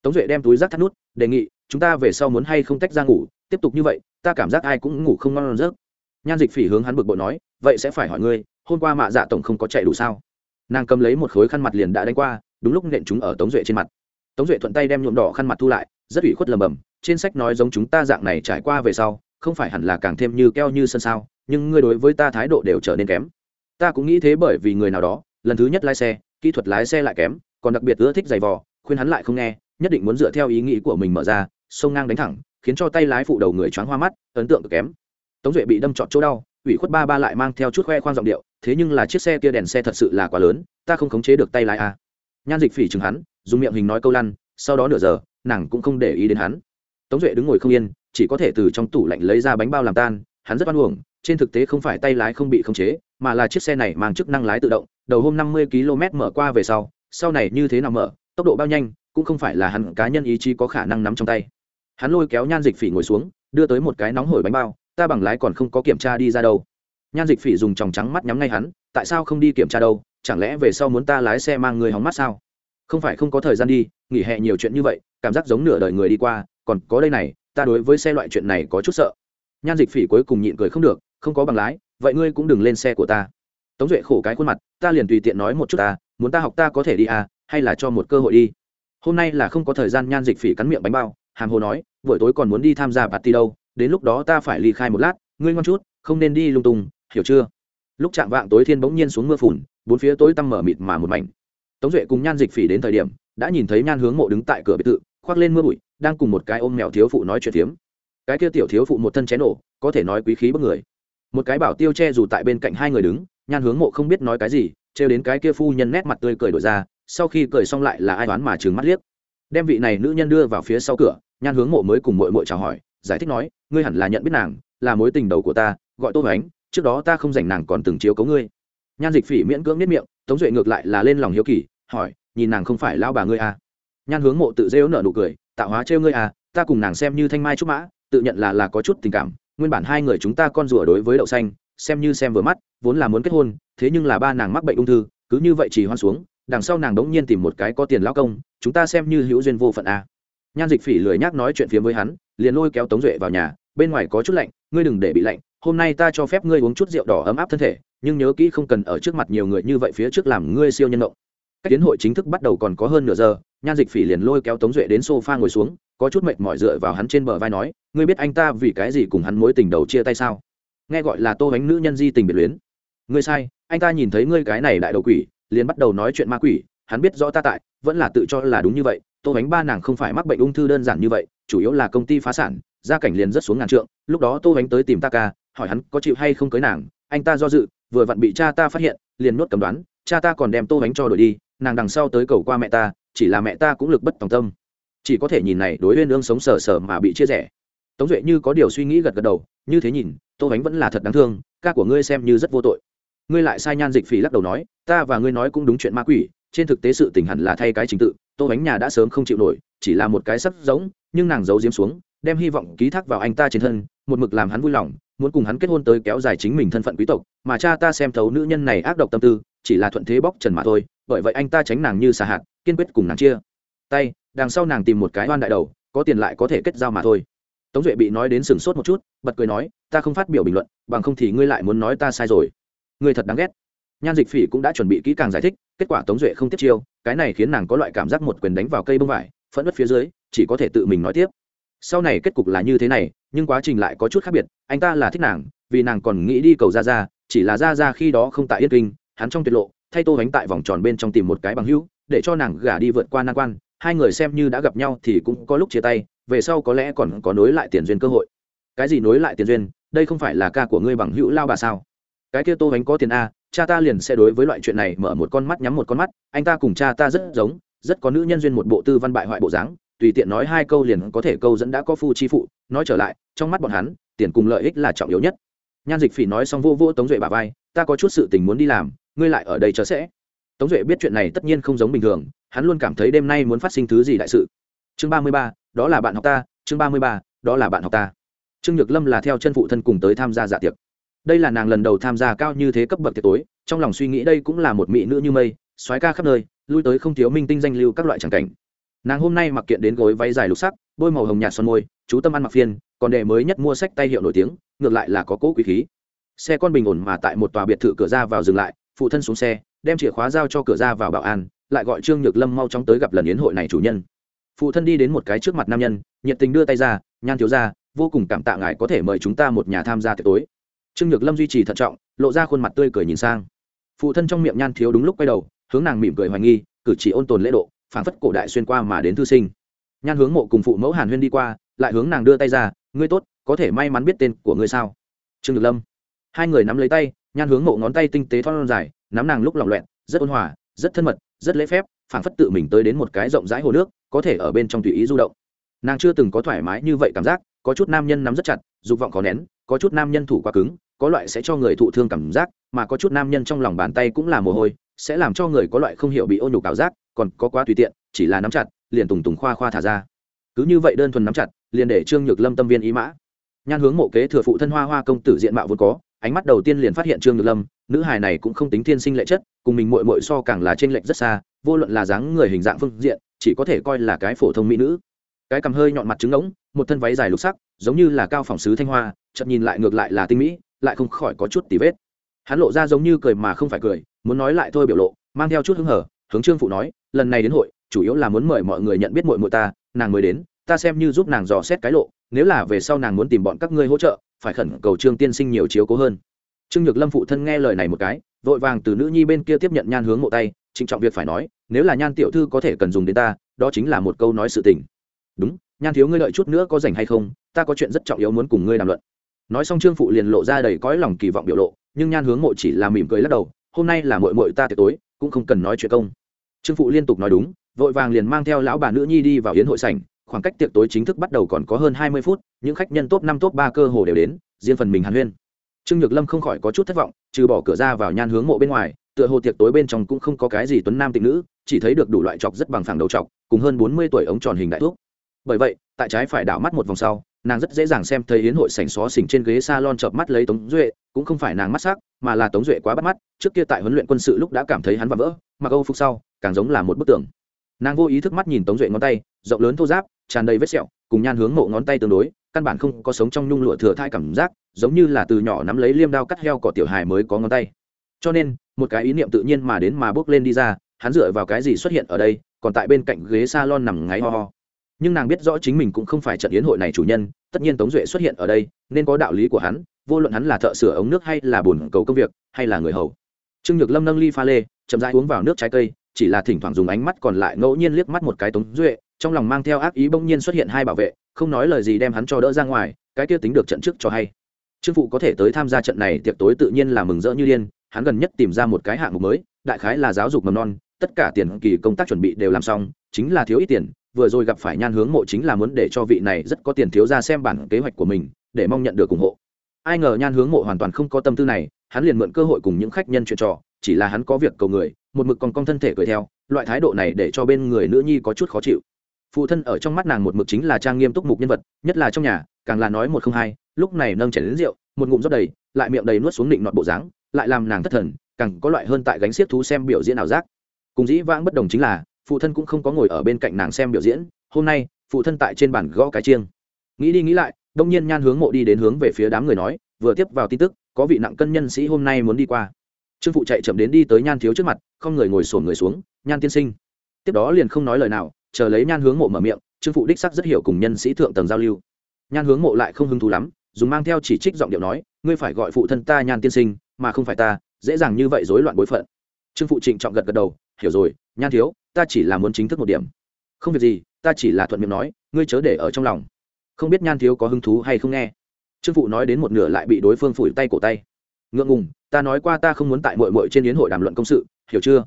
Tống duệ đem túi rác thắt nút, đề nghị chúng ta về sau muốn hay không tách ra ngủ, tiếp tục như vậy, ta cảm giác ai cũng ngủ không ngon giấc. Nhan dịch phỉ hướng hắn bực bội nói, vậy sẽ phải hỏi ngươi, hôm qua mạ dạ tổng không có chạy đủ sao? Nàng cầm lấy một khối khăn mặt liền đã đánh qua, đúng lúc nện chúng ở tống duệ trên mặt. Tống duệ thuận tay đem nhuộm đỏ khăn mặt thu lại, rất ủy khuất lầm bầm trên sách nói giống chúng ta dạng này trải qua về sau, không phải hẳn là càng thêm như keo như sân sao, nhưng ngươi đối với ta thái độ đều trở nên kém. Ta cũng nghĩ thế bởi vì người nào đó, lần thứ nhất lái xe, kỹ thuật lái xe lại kém, còn đặc biệt ưa thích giày vò, khuyên hắn lại không nghe, nhất định muốn dựa theo ý nghĩ của mình mở ra sông ngang đánh thẳng, khiến cho tay lái phụ đầu người choáng hoa mắt, ấn tượng cực kém tống duệ bị đâm trọn chỗ đau, ủy khuất ba ba lại mang theo chút khoe khoang giọng điệu, thế nhưng là chiếc xe kia đèn xe thật sự là quá lớn, ta không khống chế được tay lái à. nhan dịch phỉ chừng hắn, dùng miệng hình nói câu lăn, sau đó nửa giờ, nàng cũng không để ý đến hắn tống duệ đứng ngồi không yên, chỉ có thể từ trong tủ lạnh lấy ra bánh bao làm tan, hắn rất oan uổng, trên thực tế không phải tay lái không bị khống chế, mà là chiếc xe này mang chức năng lái tự động, đầu hôm năm mươi km mở qua về sau sau này như thế nào mở, tốc độ bao nhanh cũng không phải là hắn cá nhân ý chí có khả năng nắm trong tay. Hắn lôi kéo nhan dịch phỉ ngồi xuống, đưa tới một cái nóng hổi bánh bao, ta bằng lái còn không có kiểm tra đi ra đâu. Nhan dịch phỉ dùng tròng trắng mắt nhắm ngay hắn, tại sao không đi kiểm tra đâu? Chẳng lẽ về sau muốn ta lái xe mang người hóng mắt sao? Không phải không có thời gian đi, nghỉ hè nhiều chuyện như vậy, cảm giác giống nửa đời người đi qua, còn có đây này, ta đối với xe loại chuyện này có chút sợ. Nhan dịch phỉ cuối cùng nhịn cười không được, không có bằng lái, vậy ngươi cũng đừng lên xe của ta. Tống duệ khổ cái khuôn mặt, ta liền tùy tiện nói một chút ta, muốn ta học ta có thể đi à hay là cho một cơ hội đi? Hôm nay là không có thời gian nhan dịch phỉ cắn miệng bánh bao, hàm hồ nói, buổi tối còn muốn đi tham gia party đâu, đến lúc đó ta phải ly khai một lát, ngươi ngon chút, không nên đi lung tung, hiểu chưa? Lúc chạm vạng tối thiên bỗng nhiên xuống mưa phùn, bốn phía tối tăm mở mịt mà một mảnh. Tống duệ cùng nhan dịch phỉ đến thời điểm, đã nhìn thấy nhan hướng mộ đứng tại cửa biệt thự, khoác lên mưa bụi, đang cùng một cái ôm mèo thiếu phụ nói chuyện phiếm. Cái kia tiểu thiếu phụ một thân chén nổ, có thể nói quý khí bất người. Một cái bảo tiêu che dù tại bên cạnh hai người đứng, nhan hướng mộ không biết nói cái gì, trêu đến cái kia phu nhân nét mặt tươi cười đổi ra sau khi cười xong lại là ai đoán mà trừng mắt liếc đem vị này nữ nhân đưa vào phía sau cửa, nhan hướng mộ mới cùng mội mội chào hỏi, giải thích nói, ngươi hẳn là nhận biết nàng, là mối tình đầu của ta, gọi tô ánh trước đó ta không dành nàng còn từng chiếu cấu ngươi nhan dịch phỉ miễn cưỡng nếp miệng, tống duệ ngược lại là lên lòng hiếu kỳ, hỏi, nhìn nàng không phải lao bà ngươi à. nhan hướng mộ tự dễu nợ nụ cười, tạo hóa trêu ngươi à ta cùng nàng xem như thanh mai trúc mã, tự nhận là là có chút tình cảm, nguyên bản hai người chúng ta con rùa đối với đậu xanh, xem như xem vừa mắt, vốn là muốn kết hôn, thế nhưng là ba nàng mắc bệnh ung thư, cứ như vậy chỉ hoan xuống đằng sau nàng đống nhiên tìm một cái có tiền lao công, chúng ta xem như hữu duyên vô phận a. Nhan dịch phỉ lười nhác nói chuyện phía với hắn, liền lôi kéo tống duệ vào nhà, bên ngoài có chút lạnh, ngươi đừng để bị lạnh, hôm nay ta cho phép ngươi uống chút rượu đỏ ấm áp thân thể, nhưng nhớ kỹ không cần ở trước mặt nhiều người như vậy phía trước làm ngươi siêu nhân động cách tiến hội chính thức bắt đầu còn có hơn nửa giờ, nhan dịch phỉ liền lôi kéo tống duệ đến s o f a ngồi xuống, có chút mệt mỏi dựa vào hắn trên bờ vai nói, ngươi biết anh ta vì cái gì cùng hắn mối tình đầu chia tay sao? Nghe gọi là tô bánh nữ nhân di tình biệt luyến. Ngươi sai, anh ta nhìn thấy ngươi cái này đại đầu quỷ liền bắt đầu nói chuyện ma quỷ, hắn biết rõ ta tại, vẫn là tự cho là đúng như vậy, tô bánh ba nàng không phải mắc bệnh ung thư đơn giản như vậy, chủ yếu là công ty phá sản, gia cảnh liền rất xuống ngàn trượng, lúc đó tô bánh tới tìm ta ca, hỏi hắn có chịu hay không cưới nàng, anh ta do dự, vừa vặn bị cha ta phát hiện, liền nuốt cầm đoán, cha ta còn đem tô bánh cho đổi đi, nàng đằng sau tới cầu qua mẹ ta, chỉ là mẹ ta cũng lực bất tòng tâm. Chỉ có thể nhìn này, đối huyên ương sống sờ sờ mà bị chia rẽ. Tống duệ như có điều suy nghĩ gật gật đầu, như thế nhìn, tô bánh vẫn là thật đáng thương, ca của ngươi xem như rất vô tội ngươi lại sai nhan dịch phỉ lắc đầu nói, ta và ngươi nói cũng đúng chuyện ma quỷ, trên thực tế sự tình hẳn là thay cái trình tự, tô bánh nhà đã sớm không chịu nổi, chỉ là một cái sắp giống, nhưng nàng giấu diếm xuống, đem hy vọng ký thác vào anh ta trên thân, một mực làm hắn vui lòng, muốn cùng hắn kết hôn tới kéo dài chính mình thân phận quý tộc, mà cha ta xem thấu nữ nhân này ác độc tâm tư, chỉ là thuận thế bóc trần mà thôi, bởi vậy anh ta tránh nàng như xà hạt, kiên quyết cùng nàng chia. Tay, đằng sau nàng tìm một cái oan đại đầu, có tiền lại có thể kết giao mà thôi. Tống duệ bị nói đến sừng sốt một chút, bật cười nói, ta không phát biểu bình luận, bằng không thì ngươi lại muốn nói ta sai rồi ngươi thật đáng ghét. Nhan dịch phỉ cũng đã chuẩn bị kỹ càng giải thích, kết quả tống duệ không tiếp chiêu, cái này khiến nàng có loại cảm giác một quyền đánh vào cây bông vải, phẫn nứt phía dưới, chỉ có thể tự mình nói tiếp. Sau này kết cục là như thế này, nhưng quá trình lại có chút khác biệt, anh ta là thích nàng, vì nàng còn nghĩ đi cầu ra ra chỉ là ra ra khi đó không tại yên kinh, hắn trong tiết lộ, thay tô bánh tại vòng tròn bên trong tìm một cái bằng hữu, để cho nàng gả đi vượt qua nan quan, hai người xem như đã gặp nhau thì cũng có lúc chia tay, về sau có lẽ còn có nối lại tiền duyên cơ hội. Cái gì nối lại tiền duyên, đây không phải là ca của ngươi bằng hữu lao bà sao? Cái kia tô bánh có tiền a, cha ta liền sẽ đối với loại chuyện này mở một con mắt nhắm một con mắt, anh ta cùng cha ta rất giống, rất có nữ nhân duyên một bộ tư văn bại hoại bộ dáng, tùy tiện nói hai câu liền có thể câu dẫn đã có phu chi phụ, nói trở lại, trong mắt bọn hắn, tiền cùng lợi ích là trọng yếu nhất. Nhan dịch phỉ nói xong vô vô tống duệ bà vai, ta có chút sự tình muốn đi làm, ngươi lại ở đây chờ sẽ. Tống duệ biết chuyện này tất nhiên không giống bình thường, hắn luôn cảm thấy đêm nay muốn phát sinh thứ gì đại sự. Chương ba mươi ba, đó là bạn học ta, chương ba mươi ba, đó là bạn học ta. Trương nhược lâm là theo chân phụ thân cùng tới tham gia dạ tiệc đây là nàng lần đầu tham gia cao như thế cấp bậc tiệc tối, trong lòng suy nghĩ đây cũng là một mỹ nữ như mây, soái ca khắp nơi, lui tới không thiếu minh tinh danh lưu các loại tràng cảnh. Nàng hôm nay mặc kiện đến gối váy dài lục sắc bôi màu hồng nhạt son môi, chú tâm ăn mặc phiên, còn đệ mới nhất mua sách tay hiệu nổi tiếng, ngược lại là có cỗ quý khí. Xe con bình ổn mà tại một tòa biệt thự cửa ra vào dừng lại, phụ thân xuống xe, đem chìa khóa giao cho cửa ra vào bảo an, lại gọi trương nhược lâm mau chóng tới gặp lần yến hội này chủ nhân. Phụ thân đi đến một cái trước mặt nam nhân, nhiệt tình đưa tay ra, nhan thiếu ra vô cùng cảm tạ ngài có thể mời chúng ta một nhà tham gia tiệc tối trương nhược lâm duy trì thận trọng, lộ ra khuôn mặt tươi cười nhìn sang. Phụ thân trong miệng nhan thiếu đúng lúc quay đầu, hướng nàng mỉm cười hoài nghi, cử chỉ ôn tồn lễ độ, phảng phất cổ đại xuyên qua mà đến thư sinh. Nhan hướng mộ cùng phụ mẫu hàn huyên đi qua, lại hướng nàng đưa tay ra, ngươi tốt, có thể may mắn biết tên của ngươi sao? Trương nhược lâm. Hai người nắm lấy tay, nhan hướng mộ ngón tay tinh tế thon dài, nắm nàng lúc lòng loẹn rất ôn hòa, rất thân mật, rất lễ phép, phảng phất tự mình tới đến một cái rộng rãi hồ nước, có thể ở bên trong tùy ý du động. Nàng chưa từng có thoải mái như vậy cảm giác, có chút nam nhân nắm rất chặt, dục vọng khó nén, có chút nam nhân thủ quá cứng có loại sẽ cho người thụ thương cảm giác, mà có chút nam nhân trong lòng bàn tay cũng là mồ hôi, sẽ làm cho người có loại không hiểu bị ô nhục cảm giác, còn có quá tùy tiện, chỉ là nắm chặt, liền tùng tùng khoa khoa thả ra. Cứ như vậy đơn thuần nắm chặt, liền để trương nhược lâm tâm viên ý mã. Nhan hướng mộ kế thừa phụ thân hoa hoa công tử diện mạo vốn có, ánh mắt đầu tiên liền phát hiện trương nhược lâm, nữ hài này cũng không tính thiên sinh lệ chất, cùng mình mội mội so càng là t r ê n lệch rất xa, vô luận là dáng người hình dạng phương diện, chỉ có thể coi là cái phổ thông mỹ nữ. Cái cầm hơi nhọn mặt trứng ngỗng, một thân váy dài lục sắc, giống như là cao phòng sứ thanh hoa chậm nhìn lại ngược lại là tinh mỹ lại không khỏi có chút tì vết. Hắn lộ ra giống như cười mà không phải cười, muốn nói lại thôi biểu lộ, mang theo chút hứng hở, hướng trương phụ nói, lần này đến hội, chủ yếu là muốn mời mọi người nhận biết mội mội ta, nàng mới đến, ta xem như giúp nàng dò xét cái lộ, nếu là về sau nàng muốn tìm bọn các ngươi hỗ trợ, phải khẩn cầu trương tiên sinh nhiều chiếu cố hơn. Trương nhược lâm phụ thân nghe lời này một cái, vội vàng từ nữ nhi bên kia tiếp nhận nhan hướng mộ tay, trịnh trọng việc phải nói, nếu là nhan tiểu thư có thể cần dùng đến ta, đó chính là một câu nói sự tình. Đúng, nhan thiếu ngươi đợi chút nữa có rảnh hay không, ta có chuyện rất trọng yếu muốn cùng ngươi đàm luận nói xong trương phụ liền lộ ra đầy cõi lòng kỳ vọng biểu lộ, nhưng nhan hướng mộ chỉ là mỉm cười lắc đầu, hôm nay là mội mội ta tiệc tối, cũng không cần nói chuyện công. Trương phụ liên tục nói đúng, vội vàng liền mang theo lão bà nữ nhi đi vào yến hội sảnh, khoảng cách tiệc tối chính thức bắt đầu còn có hơn hai mươi phút, những khách nhân top năm, top ba cơ hồ đều đến, riêng phần mình hàn huyên. Trương nhược lâm không khỏi có chút thất vọng, trừ bỏ cửa ra vào nhan hướng mộ bên ngoài, tựa hồ tiệc tối bên trong cũng không có cái gì tuấn nam tịnh nữ, chỉ thấy được đủ loại chọc rất bằng phẳng đầu chọc, cùng hơn bốn mươi tuổi ống tròn hình đại thuốc bởi vậy, tại trái phải đảo mắt một vòng sau nàng rất dễ dàng xem thấy Yến hội sảnh xó xỉnh trên ghế salon chợp mắt lấy tống duệ, cũng không phải nàng mắt sắc, mà là tống duệ quá bắt mắt, trước kia tại huấn luyện quân sự lúc đã cảm thấy hắn và vỡ, mặc âu phục sau, càng giống là một bức tượng nàng vô ý thức mắt nhìn tống duệ ngón tay, rộng lớn thô ráp tràn đầy vết sẹo, cùng nhan hướng mộ ngón tay tương đối, căn bản không có sống trong nhung lụa thừa thai cảm giác, giống như là từ nhỏ nắm lấy liêm đao cắt heo cỏ tiểu hài mới có ngón tay. Cho nên, một cái ý niệm tự nhiên mà đến mà bước lên đi ra, hắn dựa vào cái gì xuất hiện ở đây, còn tại bên cạnh ghế salon nằm ngáy ho ho nhưng nàng biết rõ chính mình cũng không phải trận yến hội này chủ nhân, tất nhiên tống duệ xuất hiện ở đây, nên có đạo lý của hắn, vô luận hắn là thợ sửa ống nước hay là bồn cầu công việc, hay là người hầu. Trương nhược lâm nâng ly pha lê, chậm rãi uống vào nước trái cây, chỉ là thỉnh thoảng dùng ánh mắt còn lại ngẫu nhiên liếc mắt một cái tống duệ, trong lòng mang theo ác ý bỗng nhiên xuất hiện hai bảo vệ, không nói lời gì đem hắn cho đỡ ra ngoài, cái kia tính được trận trước cho hay. Trương phụ có thể tới tham gia trận này, tiệc tối tự nhiên là mừng rỡ như điên, hắn gần nhất tìm ra một cái hạng mục mới, đại khái là giáo dục mầm non, tất cả tiền kỳ công tác chuẩn bị đều làm xong, chính là thiếu ít tiền vừa rồi gặp phải nhan hướng mộ chính là muốn để cho vị này rất có tiền thiếu ra xem bản kế hoạch của mình, để mong nhận được ủng hộ. Ai ngờ nhan hướng mộ hoàn toàn không có tâm tư này, hắn liền mượn cơ hội cùng những khách nhân chuyện trò, chỉ là hắn có việc cầu người, một mực còn cong thân thể cười theo, loại thái độ này để cho bên người nữ nhi có chút khó chịu. Phụ thân ở trong mắt nàng một mực chính là trang nghiêm túc mục nhân vật, nhất là trong nhà, càng là nói một không hai, lúc này nâng chảy đến rượu, một ngụm rót đầy, lại miệng đầy nuốt xuống định nọt bộ dáng, lại làm nàng thất thần, càng có loại hơn tại gánh xiết thú xem biểu diễn ảo giác. Cùng dĩ vãng bất đồng chính là phụ thân cũng không có ngồi ở bên cạnh nàng xem biểu diễn, hôm nay, phụ thân tại trên bàn gõ cái chiêng. Nghĩ đi nghĩ lại, đông nhiên nhan hướng mộ đi đến hướng về phía đám người nói, vừa tiếp vào tin tức, có vị nặng cân nhân sĩ hôm nay muốn đi qua. Trương phụ chạy chậm đến đi tới nhan thiếu trước mặt, không người ngồi sổn người xuống, nhan tiên sinh. Tiếp đó liền không nói lời nào, chờ lấy nhan hướng mộ mở miệng, trương phụ đích sắc rất hiểu cùng nhân sĩ thượng tầng giao lưu. Nhan hướng mộ lại không hứng thú lắm, dùng mang theo chỉ trích giọng điệu nói, ngươi phải gọi phụ thân ta nhan tiên sinh, mà không phải ta, dễ dàng như vậy rối loạn bối phận. Trương phụ trịnh trọng gật gật đầu, hiểu rồi, nhan thiếu ta chỉ là muốn chính thức một điểm. Không việc gì, ta chỉ là thuận miệng nói, ngươi chớ để ở trong lòng. Không biết nhan thiếu có hứng thú hay không nghe. Trương phụ nói đến một nửa lại bị đối phương phủi tay cổ tay. Ngượng ngùng, ta nói qua ta không muốn tại mội mội trên yến hội đàm luận công sự, hiểu chưa?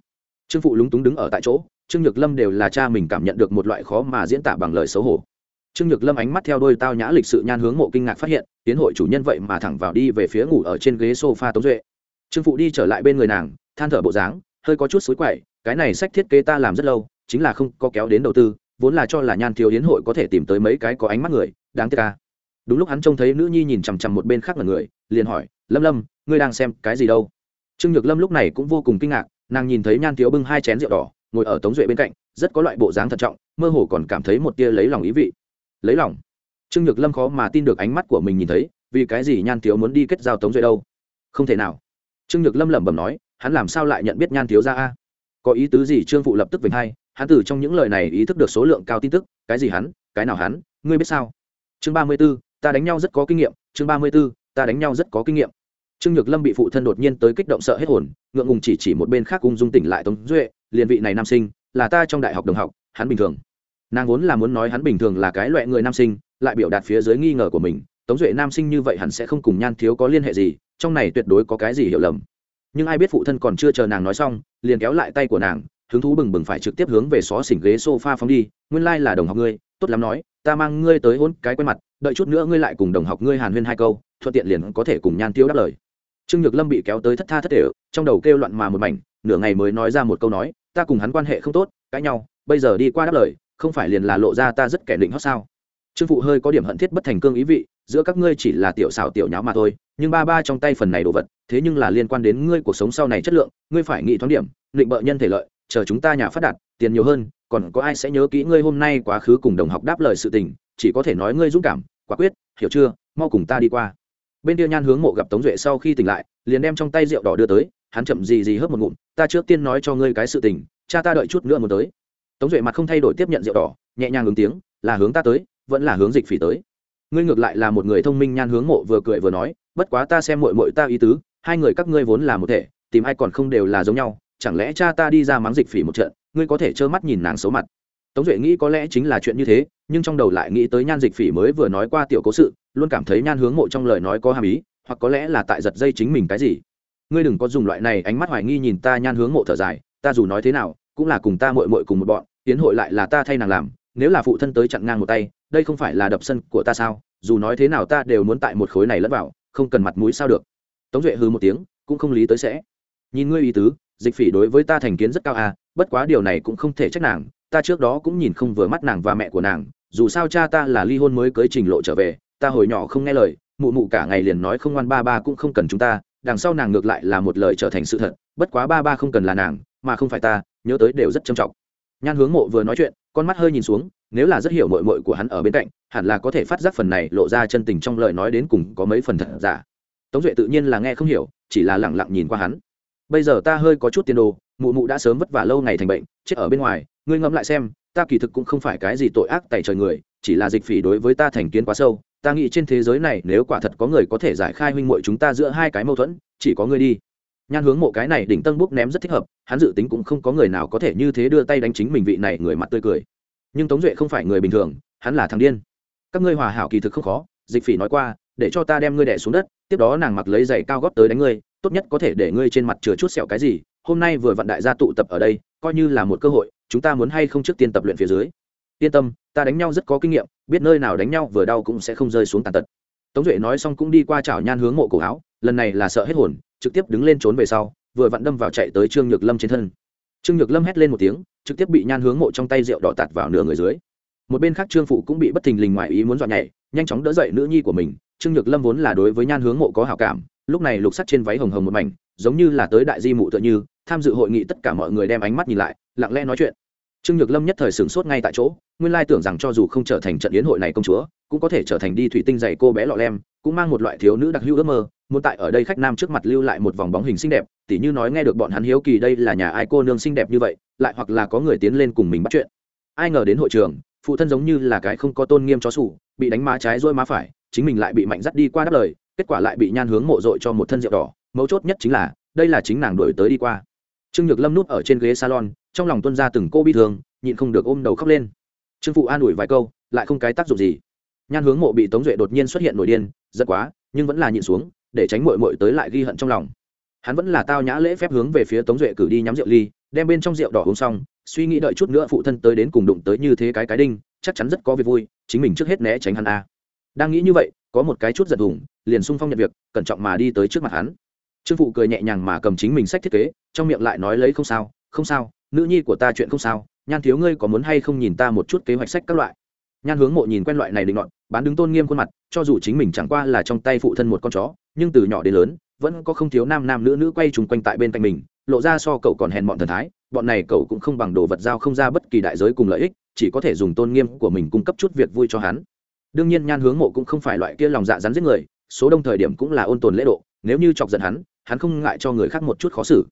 Trương phụ lúng túng đứng ở tại chỗ, trương nhược lâm đều là cha mình cảm nhận được một loại khó mà diễn tả bằng lời xấu hổ. Trương nhược lâm ánh mắt theo đôi tao nhã lịch sự nhan hướng mộ kinh ngạc phát hiện tiến hội chủ nhân vậy mà thẳng vào đi về phía ngủ ở trên ghế sofa tống duệ. Trương phụ đi trở lại bên người nàng, than thở bộ dáng, hơi có chút xối quậy cái này sách thiết kế ta làm rất lâu, chính là không có kéo đến đầu tư, vốn là cho là nhan thiếu hiến hội có thể tìm tới mấy cái có ánh mắt người, đáng tiếc ca đúng lúc hắn trông thấy nữ nhi nhìn chằm chằm một bên khác là người, liền hỏi, lâm lâm, ngươi đang xem cái gì đâu? Trương nhược lâm lúc này cũng vô cùng kinh ngạc, nàng nhìn thấy nhan thiếu bưng hai chén rượu đỏ, ngồi ở tống duệ bên cạnh, rất có loại bộ dáng thận trọng, mơ hồ còn cảm thấy một tia lấy lòng ý vị. Lấy lòng? Trương nhược lâm khó mà tin được ánh mắt của mình nhìn thấy, vì cái gì nhan thiếu muốn đi kết giao tống duệ đâu? Không thể nào. Trương nhược lâm lẩm bẩm nói, hắn làm sao lại nhận biết nhan thiếu ra a? Có ý tứ gì trương phụ lập tức vểnh hai hắn từ trong những lời này ý thức được số lượng cao tin tức cái gì hắn cái nào hắn ngươi biết sao chương ba mươi b ố ta đánh nhau rất có kinh nghiệm chương ba mươi b ố ta đánh nhau rất có kinh nghiệm trương nhược lâm bị phụ thân đột nhiên tới kích động sợ hết hồn ngượng ngùng chỉ chỉ một bên khác ung dung tỉnh lại tống duệ liền vị này nam sinh là ta trong đại học đồng học hắn bình thường nàng vốn là muốn nói hắn bình thường là cái loại người nam sinh lại biểu đạt phía dưới nghi ngờ của mình tống duệ nam sinh như vậy hẳn sẽ không cùng nhan thiếu có liên hệ gì trong này tuyệt đối có cái gì hiểu lầm nhưng ai biết phụ thân còn chưa chờ nàng nói xong, liền kéo lại tay của nàng, hứng thú bừng bừng phải trực tiếp hướng về xó xỉnh ghế sofa phóng đi, nguyên lai là đồng học ngươi, tốt lắm nói, ta mang ngươi tới hôn cái quen mặt, đợi chút nữa ngươi lại cùng đồng học ngươi hàn huyên hai câu, thuận tiện liền có thể cùng nhan tiêu đáp lời. Trương nhược lâm bị kéo tới thất tha thất thể, trong đầu kêu loạn mà một mảnh, nửa ngày mới nói ra một câu nói, ta cùng hắn quan hệ không tốt, cãi nhau, bây giờ đi qua đáp lời, không phải liền là lộ ra ta rất kẻ định hót sao? Trương phụ hơi có điểm hận thiết bất thành cương ý vị, giữa các ngươi chỉ là tiểu xảo tiểu nháo mà thôi, nhưng ba ba trong tay phần này đồ vật, thế nhưng là liên quan đến ngươi cuộc sống sau này chất lượng, ngươi phải nghĩ thoáng điểm, định bợ nhân thể lợi, chờ chúng ta nhà phát đạt, tiền nhiều hơn, còn có ai sẽ nhớ kỹ ngươi hôm nay quá khứ cùng đồng học đáp lời sự tình, chỉ có thể nói ngươi dũng cảm, quả quyết, hiểu chưa, mau cùng ta đi qua. Bên kia nhan hướng mộ gặp tống duệ sau khi tỉnh lại, liền đem trong tay rượu đỏ đưa tới, hắn chậm gì gì hớp một ngụm, ta trước tiên nói cho ngươi cái sự tình, cha ta đợi chút nữa muốn tới. Tống duệ mặt không thay đổi tiếp nhận rượu đỏ, nhẹ nhàng ứng tiếng, là hướng ta tới vẫn là hướng dịch phỉ tới. Ngươi ngược lại là một người thông minh nhan hướng mộ vừa cười vừa nói, bất quá ta xem mội mội ta ý tứ, hai người các ngươi vốn là một thể, tìm ai còn không đều là giống nhau, chẳng lẽ cha ta đi ra mắng dịch phỉ một trận, ngươi có thể trơ mắt nhìn nàng xấu mặt? Tống duệ nghĩ có lẽ chính là chuyện như thế, nhưng trong đầu lại nghĩ tới nhan dịch phỉ mới vừa nói qua tiểu cố sự, luôn cảm thấy nhan hướng mộ trong lời nói có hàm ý, hoặc có lẽ là tại giật dây chính mình cái gì. Ngươi đừng có dùng loại này ánh mắt hoài nghi nhìn ta nhan hướng mộ thở dài, ta dù nói thế nào, cũng là cùng ta mội mội cùng một bọn, tiến hội lại là ta thay nàng làm nếu là phụ thân tới chặn ngang một tay, đây không phải là đập sân của ta sao? Dù nói thế nào ta đều muốn tại một khối này lẫn vào, không cần mặt mũi sao được. Tống duệ hư một tiếng, cũng không lý tới sẽ. Nhìn ngươi ý tứ, dịch phỉ đối với ta thành kiến rất cao à bất quá điều này cũng không thể trách nàng, ta trước đó cũng nhìn không vừa mắt nàng và mẹ của nàng, dù sao cha ta là ly hôn mới cưới trình lộ trở về, ta hồi nhỏ không nghe lời, mụ mụ cả ngày liền nói không ngoan ba ba cũng không cần chúng ta, đằng sau nàng ngược lại là một lời trở thành sự thật, bất quá ba ba không cần là nàng, mà không phải ta, nhớ tới đều rất trầm trọng. Nhan hướng mộ vừa nói chuyện con mắt hơi nhìn xuống, nếu là rất hiểu mội mội của hắn ở bên cạnh, hẳn là có thể phát giác phần này lộ ra chân tình trong lời nói đến cùng có mấy phần thật giả. Tống duệ tự nhiên là nghe không hiểu, chỉ là lẳng lặng nhìn qua hắn. Bây giờ ta hơi có chút tiền đồ, mụ mụ đã sớm vất vả lâu ngày thành bệnh, chết ở bên ngoài, ngươi ngẫm lại xem, ta kỳ thực cũng không phải cái gì tội ác tại trời người, chỉ là dịch phỉ đối với ta thành kiến quá sâu, ta nghĩ trên thế giới này nếu quả thật có người có thể giải khai huynh muội chúng ta giữa hai cái mâu thuẫn, chỉ có ngươi đi nhan hướng mộ cái này đỉnh tân bút ném rất thích hợp, hắn dự tính cũng không có người nào có thể như thế đưa tay đánh chính mình vị này người mặt tươi cười. Nhưng tống duệ không phải người bình thường, hắn là thằng điên. Các ngươi hòa hảo kỳ thực không khó, dịch phỉ nói qua, để cho ta đem ngươi đẻ xuống đất, tiếp đó nàng mặc lấy giày cao góp tới đánh ngươi, tốt nhất có thể để ngươi trên mặt chừa chút sẹo cái gì, hôm nay vừa vặn đại gia tụ tập ở đây, coi như là một cơ hội, chúng ta muốn hay không trước tiên tập luyện phía dưới. Yên tâm, ta đánh nhau rất có kinh nghiệm, biết nơi nào đánh nhau vừa đau cũng sẽ không rơi xuống tàn tật. Tống duệ nói xong cũng đi qua chảo nhan hướng mộ cổ áo lần này là sợ hết hồn, trực tiếp đứng lên trốn về sau, vừa vặn đâm vào chạy tới trương nhược lâm trên thân. Trương nhược lâm hét lên một tiếng, trực tiếp bị nhan hướng mộ trong tay rượu đỏ tạt vào nửa người dưới. Một bên khác trương phụ cũng bị bất thình lình ngoài ý muốn dọa nhảy, nhanh chóng đỡ dậy nữ nhi của mình. Trương nhược lâm vốn là đối với nhan hướng mộ có hảo cảm, lúc này lục sắt trên váy hồng hồng một mảnh, giống như là tới đại di mụ tựa như, tham dự hội nghị tất cả mọi người đem ánh mắt nhìn lại, lặng lẽ nói chuyện. Trương nhược lâm nhất thời sửng sốt ngay tại chỗ, nguyên lai tưởng rằng cho dù không trở thành trận yến hội này công chúa, cũng có thể trở thành đi thủy tinh dày cô bé lọ lem, cũng mang một loại thiếu nữ đặc hữu ước mơ muốn tại ở đây khách nam trước mặt lưu lại một vòng bóng hình xinh đẹp, tỉ như nói nghe được bọn hắn hiếu kỳ đây là nhà ai cô nương xinh đẹp như vậy, lại hoặc là có người tiến lên cùng mình bắt chuyện. Ai ngờ đến hội trường, phụ thân giống như là cái không có tôn nghiêm chó sủ, bị đánh má trái rôi má phải, chính mình lại bị mạnh dắt đi qua đáp lời, kết quả lại bị nhan hướng mộ dội cho một thân rượu đỏ, mấu chốt nhất chính là, đây là chính nàng đổi tới đi qua. Trương nhược lâm nút ở trên ghế salon, trong lòng tuân ra từng cô bi thương, nhịn không được ôm đầu khóc lên. Trương phụ an ủi vài câu, lại không cái tác dụng gì. Nhan hướng mộ bị tống duệ đột nhiên xuất hiện nổi điên giật quá, nhưng vẫn là nhịn xuống để tránh mội mội tới lại ghi hận trong lòng. Hắn vẫn là tao nhã lễ phép hướng về phía tống duệ cử đi nhắm rượu ly, đem bên trong rượu đỏ uống xong, suy nghĩ đợi chút nữa phụ thân tới đến cùng đụng tới như thế cái cái đinh, chắc chắn rất có việc vui, chính mình trước hết né tránh hắn a. Đang nghĩ như vậy, có một cái chút giật hùng, liền sung phong nhận việc, cẩn trọng mà đi tới trước mặt hắn. Trương phụ cười nhẹ nhàng mà cầm chính mình sách thiết kế, trong miệng lại nói lấy không sao không sao, nữ nhi của ta chuyện không sao, nhan thiếu ngươi có muốn hay không nhìn ta một chút kế hoạch sách các loại? Nhan hướng mộ nhìn quen loại này định luận bán đứng tôn nghiêm khuôn mặt, cho dù chính mình chẳng qua là trong tay phụ thân một con chó nhưng từ nhỏ đến lớn, vẫn có không thiếu nam nam nữ nữ quay trùng quanh tại bên cạnh mình, lộ ra so cậu còn hèn bọn thần thái, bọn này cậu cũng không bằng đồ vật giao không ra bất kỳ đại giới cùng lợi ích, chỉ có thể dùng tôn nghiêm của mình cung cấp chút việc vui cho hắn. Đương nhiên, nhan hướng mộ cũng không phải loại kia lòng dạ rắn giết người, số đông thời điểm cũng là ôn tồn lễ độ, nếu như chọc giận hắn hắn không ngại cho người khác một chút khó xử.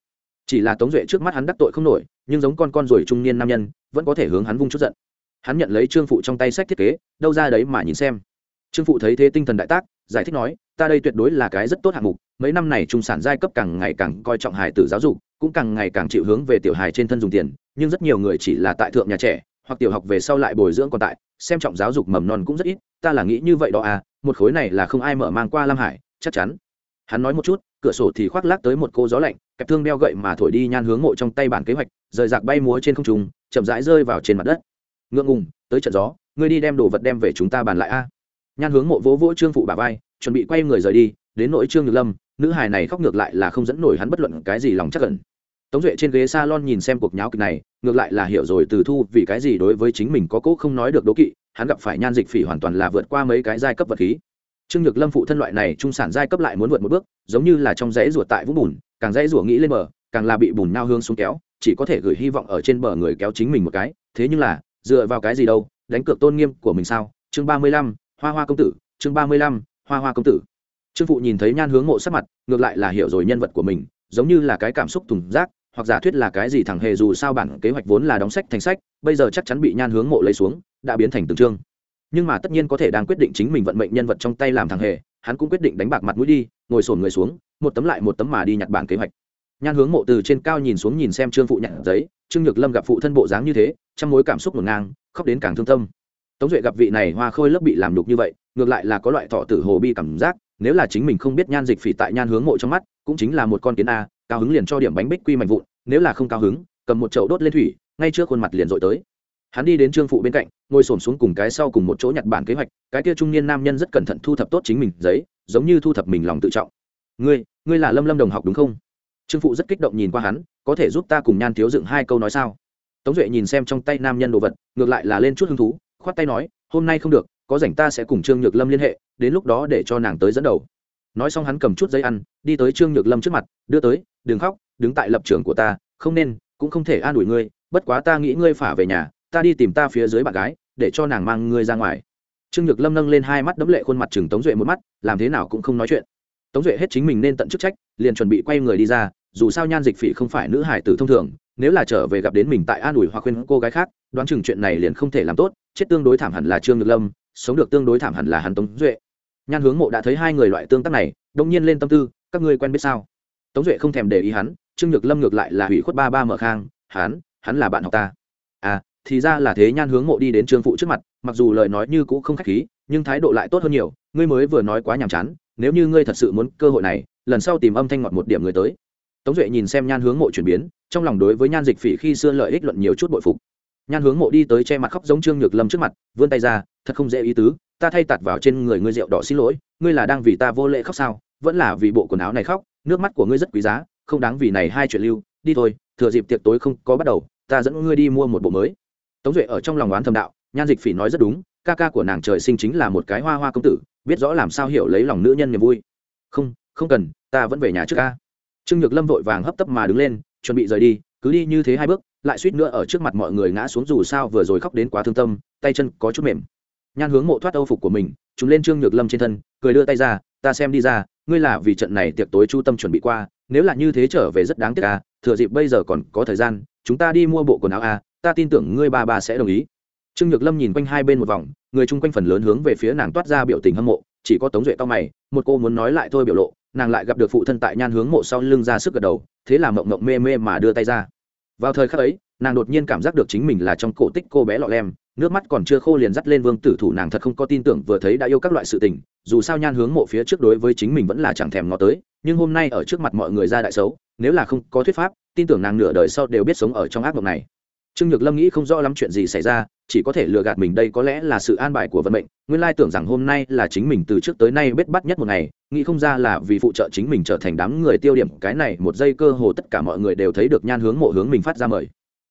Chỉ là tống duệ trước mắt hắn đắc tội không nổi, nhưng giống con con ruồi trung niên nam nhân, vẫn có thể hướng hắn vung chút giận. Hắn nhận lấy trương phụ trong tay sách thiết kế, đâu ra đấy mà nhìn xem. Trương phụ thấy thế tinh thần đại tác, giải thích nói ta đây tuyệt đối là cái rất tốt hạng mục, mấy năm này trung sản giai cấp càng ngày càng coi trọng hài tử giáo dục, cũng càng ngày càng chịu hướng về tiểu hài trên thân dùng tiền, nhưng rất nhiều người chỉ là tại thượng nhà trẻ, hoặc tiểu học về sau lại bồi dưỡng còn tại, xem trọng giáo dục mầm non cũng rất ít, ta là nghĩ như vậy đó à một khối này là không ai mở mang qua lam hải, chắc chắn. Hắn nói một chút, cửa sổ thì khoác lác tới một cô gió lạnh, kẹp thương đeo gậy mà thổi đi nhan hướng mộ trong tay bản kế hoạch, rời rạc bay múa trên không trung, chậm rãi rơi vào trên mặt đất. Ngượng ngùng, tới trận gió, ngươi đi đem đồ vật đem về chúng ta bàn lại a. Nhan hướng mộ vỗ vỗ trương phụ bà vai chuẩn bị quay người rời đi, đến nỗi trương nhược lâm, nữ hài này khóc ngược lại là không dẫn nổi hắn bất luận cái gì lòng chắc cẩn tống duệ trên ghế s a lon nhìn xem cuộc nháo kịch này, ngược lại là hiểu rồi từ thu vì cái gì đối với chính mình có cỗ không nói được đố kỵ, hắn gặp phải nhan dịch phỉ hoàn toàn là vượt qua mấy cái giai cấp vật khí. Trương nhược lâm phụ thân loại này trung sản giai cấp lại muốn vượt một bước, giống như là trong dãy ruột tại vũng bùn, càng dãy ruột nghĩ lên bờ, càng là bị bùn nao hương xuống kéo, chỉ có thể gửi hy vọng ở trên bờ người kéo chính mình một cái, thế nhưng là, dựa vào cái gì đâu, đánh cược tôn nghiêm của mình sao? Chương ba mươi lăm, hoa hoa công tử, chương ba mươi lăm hoa hoa công tử. Trương phụ nhìn thấy nhan hướng mộ sắc mặt, ngược lại là hiểu rồi nhân vật của mình, giống như là cái cảm xúc thùng rác, hoặc giả thuyết là cái gì thằng hề dù sao bản kế hoạch vốn là đóng sách thành sách, bây giờ chắc chắn bị nhan hướng mộ lấy xuống, đã biến thành từng chương nhưng mà tất nhiên có thể đang quyết định chính mình vận mệnh nhân vật trong tay làm thằng hề, hắn cũng quyết định đánh bạc mặt mũi đi, ngồi sổn người xuống, một tấm lại một tấm mà đi nhặt bản kế hoạch. Nhan hướng mộ từ trên cao nhìn xuống nhìn xem trương phụ nhặt giấy, trương nhược lâm gặp phụ thân bộ dáng như thế, trong mối cảm xúc ngổn ngang, khóc đến càng thương tâm. Tống duệ gặp vị này hoa khôi lớp bị làm nhục như vậy ngược lại là có loại thọ tử hồ bi cảm giác, nếu là chính mình không biết nhan dịch phỉ tại nhan hướng mộ trong mắt, cũng chính là một con kiến a, cao hứng liền cho điểm bánh bích quy mạnh vụn, nếu là không cao hứng, cầm một chậu đốt lên thủy, ngay trước khuôn mặt liền dội tới. Hắn đi đến trương phụ bên cạnh, ngồi s xuống cùng cái sau cùng một chỗ nhặt bản kế hoạch, cái kia trung niên nam nhân rất cẩn thận thu thập tốt chính mình giấy, giống như thu thập mình lòng tự trọng. Ngươi ngươi là lâm lâm đồng học đúng không? Trương phụ rất kích động nhìn qua hắn, có thể giúp ta cùng nhan thiếu dựng hai câu nói sao? Tống duệ nhìn xem trong tay nam nhân đồ vật, ngược lại là lên chút hứng thú, khoát tay nói, hôm nay không được có rảnh ta sẽ cùng trương nhược lâm liên hệ, đến lúc đó để cho nàng tới dẫn đầu. Nói xong hắn cầm chút giấy ăn, đi tới trương nhược lâm trước mặt, đưa tới, đừng khóc, đứng tại lập trường của ta, không nên, cũng không thể an ủi ngươi, bất quá ta nghĩ ngươi phả về nhà, ta đi tìm ta phía dưới bạn gái, để cho nàng mang ngươi ra ngoài. Trương nhược lâm nâng lên hai mắt đấm lệ khuôn mặt chừng tống duệ một mắt, làm thế nào cũng không nói chuyện. Tống duệ hết chính mình nên tận chức trách, liền chuẩn bị quay người đi ra, dù sao nhan dịch phỉ không phải nữ hải tử thông thường, nếu là trở về gặp đến mình tại an ủi hoặc khuyên cô gái khác, đoán chừng chuyện này liền không thể làm tốt, chết tương đối thảm hẳn là trương nhược lâm sống được tương đối thảm hẳn là hắn tống duệ. Nhan hướng mộ đã thấy hai người loại tương tác này, đông nhiên lên tâm tư, các ngươi quen biết sao? Tống duệ không thèm để ý hắn, trương nhược lâm ngược lại là hủy khuất ba ba mở khang, hắn hắn là bạn học ta. À thì ra là thế, nhan hướng mộ đi đến trương phụ trước mặt, mặc dù lời nói như cũ không khách khí, nhưng thái độ lại tốt hơn nhiều, ngươi mới vừa nói quá nhàm chán, nếu như ngươi thật sự muốn cơ hội này, lần sau tìm âm thanh ngọt một điểm người tới. Tống duệ nhìn xem nhan hướng mộ chuyển biến, trong lòng đối với nhan dịch phỉ khi xưa lợi ích luận nhiều chút bội phục. Nhan hướng mộ đi tới che mặt khóc giống trương nhược lâm trước mặt, vươn tay ra thật không dễ ý tứ, ta thay tạt vào trên người ngươi rượu đỏ xin lỗi, ngươi là đang vì ta vô lễ khóc sao? Vẫn là vì bộ quần áo này khóc, nước mắt của ngươi rất quý giá, không đáng vì này hai chuyện lưu. Đi thôi, thừa dịp tiệc tối không có bắt đầu, ta dẫn ngươi đi mua một bộ mới. Tống duệ ở trong lòng oán thầm đạo, nhan dịch phỉ nói rất đúng, ca ca của nàng trời sinh chính là một cái hoa hoa công tử, biết rõ làm sao hiểu lấy lòng nữ nhân niềm vui. Không không cần, ta vẫn về nhà trước ca. Trương nhược lâm vội vàng hấp tấp mà đứng lên, chuẩn bị rời đi, cứ đi như thế hai bước, lại suýt nữa ở trước mặt mọi người ngã xuống dù sao vừa rồi khóc đến quá thương tâm, tay chân có chút mềm nhan hướng mộ thoát âu phục của mình chúng lên trương nhược lâm trên thân, cười đưa tay ra, ta xem đi ra, ngươi là vì trận này tiệc tối chu tâm chuẩn bị qua, nếu là như thế trở về rất đáng tiếc à thừa dịp bây giờ còn có thời gian, chúng ta đi mua bộ quần áo à ta tin tưởng ngươi ba ba sẽ đồng ý. Trương nhược lâm nhìn quanh hai bên một vòng, người chung quanh phần lớn hướng về phía nàng toát ra biểu tình hâm mộ, chỉ có tống duệ to mày, một cô muốn nói lại thôi biểu lộ, nàng lại gặp được phụ thân tại nhan hướng mộ sau lưng ra sức gật đầu, thế là mộng mộng mê mê mà đưa tay ra. Vào thời khắc ấy, nàng đột nhiên cảm giác được chính mình là trong cổ tích cô bé lọ lem nước mắt còn chưa khô liền dắt lên vương tử thủ nàng thật không có tin tưởng vừa thấy đã yêu các loại sự tình, dù sao nhan hướng mộ phía trước đối với chính mình vẫn là chẳng thèm ngó tới, nhưng hôm nay ở trước mặt mọi người ra đại xấu, nếu là không có thuyết pháp, tin tưởng nàng nửa đời sau đều biết sống ở trong ác mộng này. Trương nhược lâm nghĩ không rõ lắm chuyện gì xảy ra, chỉ có thể lừa gạt mình đây có lẽ là sự an bài của vận mệnh, nguyên lai tưởng rằng hôm nay là chính mình từ trước tới nay bết bắt nhất một ngày, nghĩ không ra là vì phụ trợ chính mình trở thành đám người tiêu điểm, cái này một giây cơ hồ tất cả mọi người đều thấy được nhan hướng mộ hướng mình phát ra mời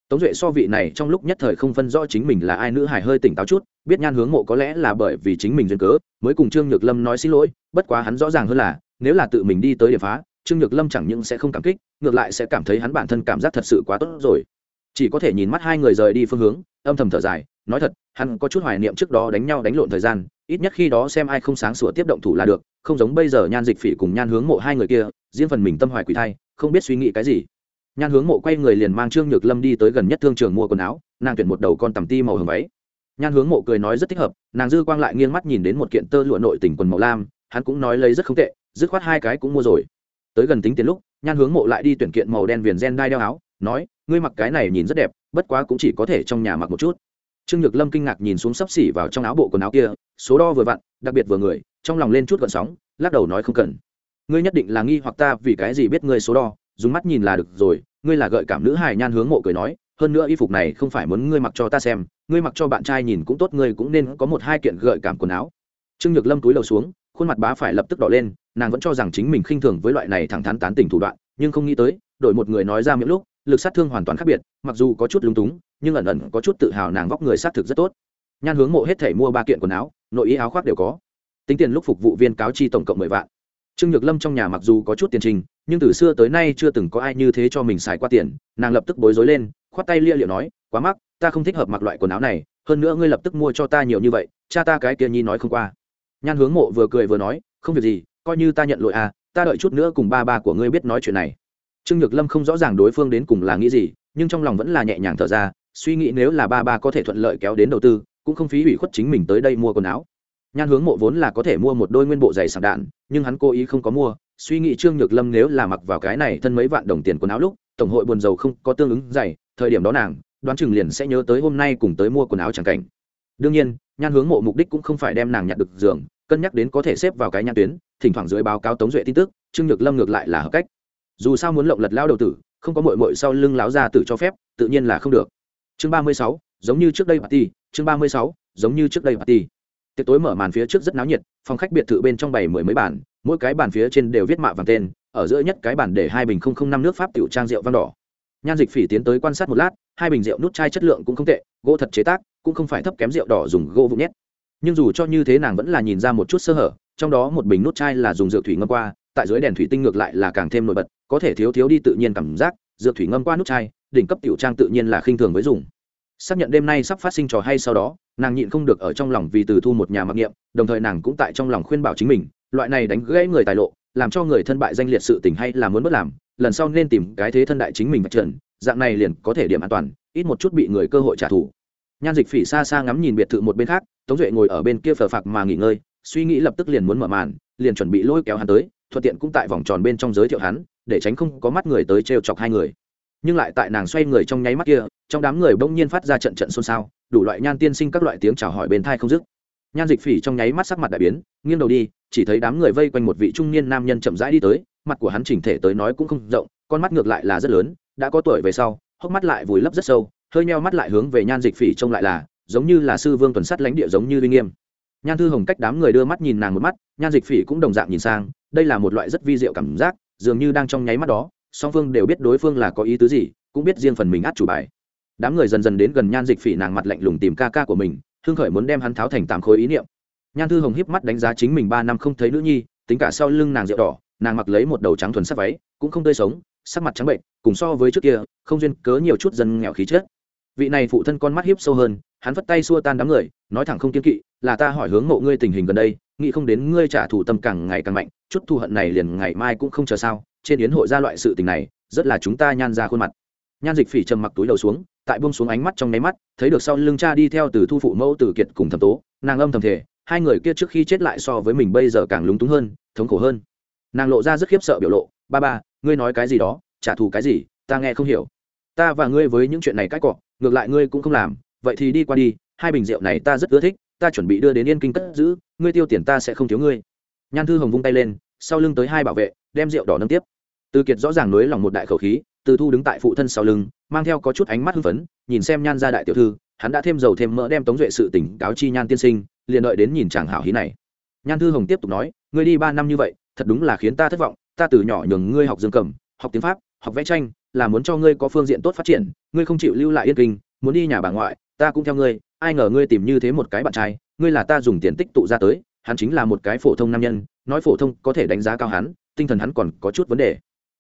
tống duệ so vị này trong lúc nhất thời không phân rõ chính mình là ai, nữ hài hơi tỉnh táo chút, biết nhan hướng mộ có lẽ là bởi vì chính mình duyên cớ, mới cùng trương nhược lâm nói xin lỗi, bất quá hắn rõ ràng hơn là, nếu là tự mình đi tới điểm phá, trương nhược lâm chẳng những sẽ không cảm kích, ngược lại sẽ cảm thấy hắn bản thân cảm giác thật sự quá tốt rồi. Chỉ có thể nhìn mắt hai người rời đi phương hướng, âm thầm thở dài, nói thật, hắn có chút hoài niệm trước đó đánh nhau đánh lộn thời gian, ít nhất khi đó xem ai không sáng sủa tiếp động thủ là được, không giống bây giờ nhan dịch phỉ cùng nhan hướng mộ hai người kia, riêng phần mình tâm hoài quỷ thai, không biết suy nghĩ cái gì nhan hướng mộ quay người liền mang trương nhược lâm đi tới gần nhất thương trường mua quần áo, nàng tuyển một đầu con tằm ti màu hồng váy. Nhan hướng mộ cười nói rất thích hợp, nàng dư quang lại nghiêng mắt nhìn đến một kiện tơ lụa nội tỉnh quần màu lam, hắn cũng nói lấy rất không tệ, dứt khoát hai cái cũng mua rồi. Tới gần tính tiền lúc, nhan hướng mộ lại đi tuyển kiện màu đen viền gen đai đeo áo, nói, ngươi mặc cái này nhìn rất đẹp, bất quá cũng chỉ có thể trong nhà mặc một chút. Trương nhược lâm kinh ngạc nhìn xuống sấp xỉ vào trong áo bộ quần áo kia, số đo vừa vặn, đặc biệt vừa người, trong lòng lên chút gọn sóng, lắc đầu nói không cần. Ngươi nhất định là nghi hoặc ta vì cái gì biết ngươi số đo dùng mắt nhìn là được rồi, ngươi là gợi cảm nữ hài nhan hướng mộ cười nói, hơn nữa y phục này không phải muốn ngươi mặc cho ta xem, ngươi mặc cho bạn trai nhìn cũng tốt, ngươi cũng nên có một hai kiện gợi cảm quần áo. Trương nhược lâm túi lầu xuống, khuôn mặt bá phải lập tức đỏ lên, nàng vẫn cho rằng chính mình khinh thường với loại này thẳng thắn tán tình thủ đoạn, nhưng không nghĩ tới, đổi một người nói ra miệng lúc, lực sát thương hoàn toàn khác biệt, mặc dù có chút lúng túng, nhưng ẩn ẩn có chút tự hào nàng vóc người sát thực rất tốt. Nhan hướng mộ hết thể mua ba kiện quần áo, nội ý áo khoác đều có. Tính tiền lúc phục vụ viên cáo chi tổng cộng mười vạn. Trương nhược lâm trong nhà mặc dù có chút tiền trình nhưng từ xưa tới nay chưa từng có ai như thế cho mình xài qua tiền. Nàng lập tức bối rối lên, khoát tay lia liệu nói, quá mắc, ta không thích hợp mặc loại quần áo này, hơn nữa ngươi lập tức mua cho ta nhiều như vậy, cha ta cái kia nhi nói không qua. Nhan hướng mộ vừa cười vừa nói, không việc gì, coi như ta nhận lỗi à ta đợi chút nữa cùng ba ba của ngươi biết nói chuyện này. Trương nhược lâm không rõ ràng đối phương đến cùng là nghĩ gì, nhưng trong lòng vẫn là nhẹ nhàng thở ra, suy nghĩ nếu là ba ba có thể thuận lợi kéo đến đầu tư, cũng không phí ủy khuất chính mình tới đây mua quần áo. Nhan hướng mộ vốn là có thể mua một đôi nguyên bộ giày sạc đạn, nhưng hắn cố ý không có mua suy nghĩ trương nhược lâm nếu là mặc vào cái này thân mấy vạn đồng tiền quần áo lúc, tổng hội buồn dầu không có tương ứng dày, thời điểm đó nàng, đoán chừng liền sẽ nhớ tới hôm nay cùng tới mua quần áo chẳng cảnh. Đương nhiên, nhan hướng mộ mục đích cũng không phải đem nàng nhặt được giường, cân nhắc đến có thể xếp vào cái nhan tuyến, thỉnh thoảng dưới báo cáo tống duệ tin tức, trương nhược lâm ngược lại là hợp cách. Dù sao muốn lộng lật lao đầu tử, không có mội mội sau lưng láo ra tử cho phép, tự nhiên là không được. Chương ba mươi sáu, giống như trước đây party, chương ba mươi sáu, giống như trước đây party. Tiệc tối mở màn phía trước rất náo nhiệt, phòng khách biệt thự bên trong bày mười mấy bàn mỗi cái bàn phía trên đều viết mạ vàng tên, ở giữa nhất cái bàn để hai bình không không năm nước pháp tiểu trang rượu vang đỏ. Nhan dịch phỉ tiến tới quan sát một lát, hai bình rượu nút chai chất lượng cũng không tệ, gỗ thật chế tác, cũng không phải thấp kém rượu đỏ dùng gỗ vụn nhét. Nhưng dù cho như thế nàng vẫn là nhìn ra một chút sơ hở, trong đó một bình nút chai là dùng rượu thủy ngâm qua, tại dưới đèn thủy tinh ngược lại là càng thêm nổi bật, có thể thiếu thiếu đi tự nhiên cảm giác rượu thủy ngâm qua nút chai, đỉnh cấp tiểu trang tự nhiên là khinh thường với dùng. Xác nhận đêm nay sắp phát sinh trò hay sau đó, nàng nhịn không được ở trong lòng vì từ thu một nhà mặc niệm, đồng thời nàng cũng tại trong lòng khuyên bảo chính mình loại này đánh gãy người tài lộ, làm cho người thân bại danh liệt sự tình hay là muốn bất làm, lần sau nên tìm cái thế thân đại chính mình vạch trần, dạng này liền có thể điểm an toàn, ít một chút bị người cơ hội trả thù. Nhan dịch phỉ xa xa ngắm nhìn biệt thự một bên khác, tống duệ ngồi ở bên kia phờ phạc mà nghỉ ngơi, suy nghĩ lập tức liền muốn mở màn, liền chuẩn bị lôi kéo hắn tới, thuận tiện cũng tại vòng tròn bên trong giới thiệu hắn, để tránh không có mắt người tới trêu chọc hai người. Nhưng lại tại nàng xoay người trong nháy mắt kia, trong đám người bỗng nhiên phát ra trận trận xôn xao, đủ loại nhan tiên sinh các loại tiếng chào hỏi bên thai không dứt nhan dịch phỉ trong nháy mắt sắc mặt đại biến, nghiêng đầu đi, chỉ thấy đám người vây quanh một vị trung niên nam nhân chậm rãi đi tới, mặt của hắn chỉnh thể tới nói cũng không rộng, con mắt ngược lại là rất lớn, đã có tuổi về sau, hốc mắt lại vùi lấp rất sâu, hơi neo mắt lại hướng về nhan dịch phỉ trông lại là, giống như là sư vương tuần sắt lãnh địa giống như uy nghiêm. Nhan thư hồng cách đám người đưa mắt nhìn nàng một mắt, nhan dịch phỉ cũng đồng dạng nhìn sang, đây là một loại rất vi diệu cảm giác, dường như đang trong nháy mắt đó, song phương đều biết đối phương là có ý tứ gì, cũng biết riêng phần mình át chủ bài. Đám người dần dần đến gần nhan dịch phỉ nàng mặt lạnh lùng tìm ca ca của mình hương khởi muốn đem hắn tháo thành tám khối ý niệm. Nhan thư hồng híp mắt đánh giá chính mình ba năm không thấy nữ nhi, tính cả sau lưng nàng rượu đỏ, nàng mặc lấy một đầu trắng thuần sắc váy, cũng không tươi sống, sắc mặt trắng bệnh, cùng so với trước kia, không duyên cớ nhiều chút dân nghèo khí chết vị này phụ thân con mắt hiếp sâu hơn, hắn vất tay xua tan đám người, nói thẳng không kiên kỵ, là ta hỏi hướng mộ ngươi tình hình gần đây, nghĩ không đến ngươi trả thù tâm càng ngày càng mạnh, chút thù hận này liền ngày mai cũng không chờ sao, trên yến hội ra loại sự tình này, rất là chúng ta nhan ra khuôn mặt. Nhan dịch phỉ trầm mặc túi đầu xuống tại buông xuống ánh mắt trong nháy mắt, thấy được sau lưng cha đi theo từ thu phụ mẫu từ kiệt cùng thẩm tố, nàng âm thầm thể hai người kia trước khi chết lại so với mình bây giờ càng lúng túng hơn, thống khổ hơn. Nàng lộ ra rất khiếp sợ biểu lộ, ba ba, ngươi nói cái gì đó, trả thù cái gì, ta nghe không hiểu. Ta và ngươi với những chuyện này cãi cọ, ngược lại ngươi cũng không làm, vậy thì đi qua đi, hai bình rượu này ta rất ưa thích, ta chuẩn bị đưa đến yên kinh cất giữ, ngươi tiêu tiền ta sẽ không thiếu ngươi. Nhan thư hồng vung tay lên, sau lưng tới hai bảo vệ, đem rượu đỏ nâng tiếp. Từ kiệt rõ ràng nối lòng một đại khẩu khí từ thu đứng tại phụ thân sau lưng, mang theo có chút ánh mắt hưng phấn, nhìn xem nhan gia đại tiểu thư, hắn đã thêm dầu thêm mỡ đem tống duệ sự tỉnh cáo chi nhan tiên sinh, liền đợi đến nhìn chàng hảo hí này. Nhan thư hồng tiếp tục nói, ngươi đi ba năm như vậy, thật đúng là khiến ta thất vọng, ta từ nhỏ nhường ngươi học dương cầm, học tiếng pháp, học vẽ tranh, là muốn cho ngươi có phương diện tốt phát triển, ngươi không chịu lưu lại yên kinh, muốn đi nhà bà ngoại, ta cũng theo ngươi, ai ngờ ngươi tìm như thế một cái bạn trai, ngươi là ta dùng tiền tích tụ ra tới, hắn chính là một cái phổ thông nam nhân, nói phổ thông có thể đánh giá cao hắn, tinh thần hắn còn có chút vấn đề.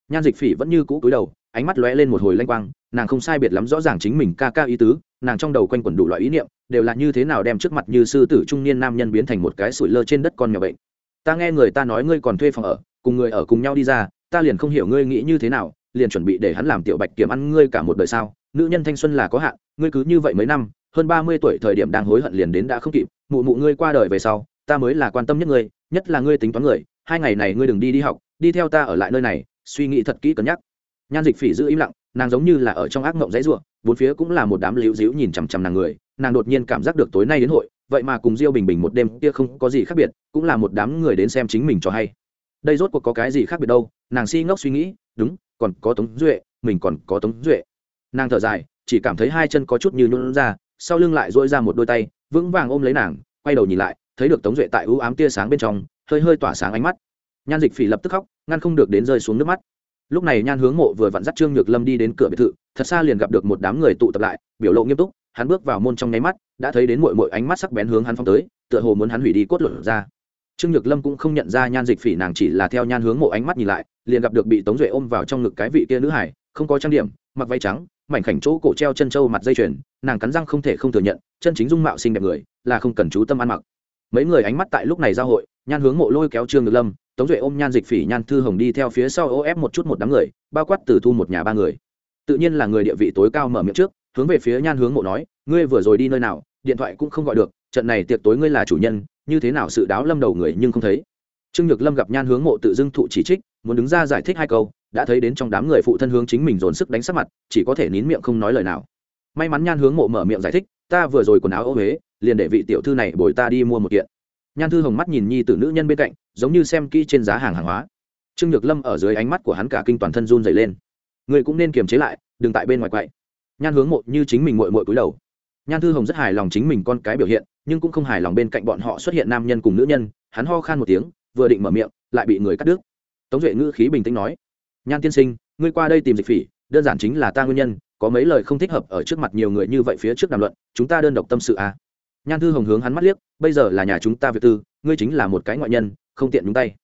Nhan dịch phỉ vẫn như cũ cúi đầu ánh mắt lóe lên một hồi lanh quang, nàng không sai biệt lắm rõ ràng chính mình ca ca ý tứ, nàng trong đầu quanh quẩn đủ loại ý niệm, đều là như thế nào đem trước mặt như sư tử trung niên nam nhân biến thành một cái sủi lơ trên đất con nhỏ bệnh. Ta nghe người ta nói ngươi còn thuê phòng ở, cùng người ở cùng nhau đi ra, ta liền không hiểu ngươi nghĩ như thế nào, liền chuẩn bị để hắn làm tiểu bạch kiếm ăn ngươi cả một đời sao? Nữ nhân thanh xuân là có hạn, ngươi cứ như vậy mấy năm, hơn ba mươi tuổi thời điểm đang hối hận liền đến đã không kịp, mụ mụ ngươi qua đời về sau, ta mới là quan tâm nhất ngươi, nhất là ngươi tính toán người, hai ngày này ngươi đừng đi đi học, đi theo ta ở lại nơi này, suy nghĩ thật kỹ cân nhắc nhan dịch phỉ giữ im lặng, nàng giống như là ở trong ác mộng dãy ruộng bốn phía cũng là một đám liễu díu nhìn chằm chằm nàng người, nàng đột nhiên cảm giác được tối nay đến hội, vậy mà cùng diêu bình bình một đêm kia không có gì khác biệt, cũng là một đám người đến xem chính mình cho hay. Đây rốt cuộc có cái gì khác biệt đâu, nàng si ngốc suy nghĩ, đúng, còn có tống duệ, mình còn có tống duệ. Nàng thở dài, chỉ cảm thấy hai chân có chút như nhún ra, sau lưng lại dỗi ra một đôi tay, vững vàng ôm lấy nàng, quay đầu nhìn lại, thấy được tống duệ tại ưu ám tia sáng bên trong, hơi hơi tỏa sáng ánh mắt. Nhan dịch phỉ lập tức khóc, ngăn không được đến rơi xuống nước mắt lúc này nhan hướng mộ vừa vặn dắt trương nhược lâm đi đến cửa biệt thự, thật xa liền gặp được một đám người tụ tập lại, biểu lộ nghiêm túc, hắn bước vào môn trong nháy mắt, đã thấy đến mội mội ánh mắt sắc bén hướng hắn phong tới, tựa hồ muốn hắn hủy đi cốt lửa ra. Trương nhược lâm cũng không nhận ra nhan dịch phỉ nàng chỉ là theo nhan hướng mộ ánh mắt nhìn lại, liền gặp được bị tống duệ ôm vào trong ngực cái vị kia nữ hải, không có trang điểm, mặc váy trắng, mảnh khảnh chỗ cổ treo chân trâu mặt dây chuyền, nàng cắn răng không thể không thừa nhận, chân chính dung mạo xinh đẹp người, là không cần chú tâm ăn mặc. Mấy người ánh mắt tại lúc này giao hội, nhan hướng mộ lôi kéo trương nhược lâm tống duệ ôm nhan dịch phỉ nhan thư hồng đi theo phía sau ô ép một chút một đám người, bao quát từ thu một nhà ba người. Tự nhiên là người địa vị tối cao mở miệng trước, hướng về phía nhan hướng mộ nói, ngươi vừa rồi đi nơi nào, điện thoại cũng không gọi được, trận này tiệc tối ngươi là chủ nhân, như thế nào sự đáo lâm đầu người nhưng không thấy. Trương nhược lâm gặp nhan hướng mộ tự dưng thụ chỉ trích, muốn đứng ra giải thích hai câu, đã thấy đến trong đám người phụ thân hướng chính mình dồn sức đánh sắc mặt, chỉ có thể nín miệng không nói lời nào. May mắn nhan hướng mộ mở miệng giải thích, ta vừa rồi quần áo ô huế liền để vị tiểu thư này bồi ta đi mua một kiện nhan thư hồng mắt nhìn nhi t nữ nhân bên cạnh, giống như xem kỹ trên giá hàng hàng hóa. Trương nhược lâm ở dưới ánh mắt của hắn cả kinh toàn thân run dày lên. Người cũng nên kiềm chế lại, đừng tại bên ngoài quậy. Nhan hướng mộ như chính mình mội mội cúi đầu. Nhan thư hồng rất hài lòng chính mình con cái biểu hiện, nhưng cũng không hài lòng bên cạnh bọn họ xuất hiện nam nhân cùng nữ nhân, hắn ho khan một tiếng, vừa định mở miệng, lại bị người cắt đứt. Tống duệ ngữ khí bình tĩnh nói, nhan tiên sinh, ngươi qua đây tìm dịch phỉ, đơn giản chính là ta nguyên nhân, có mấy lời không thích hợp ở trước mặt nhiều người như vậy phía trước đàm luận, chúng ta đơn độc tâm sự à nhan thư hồng hướng hắn mắt liếc, bây giờ là nhà chúng ta việt tư, ngươi chính là một cái ngoại nhân, không tiện nhúng tay.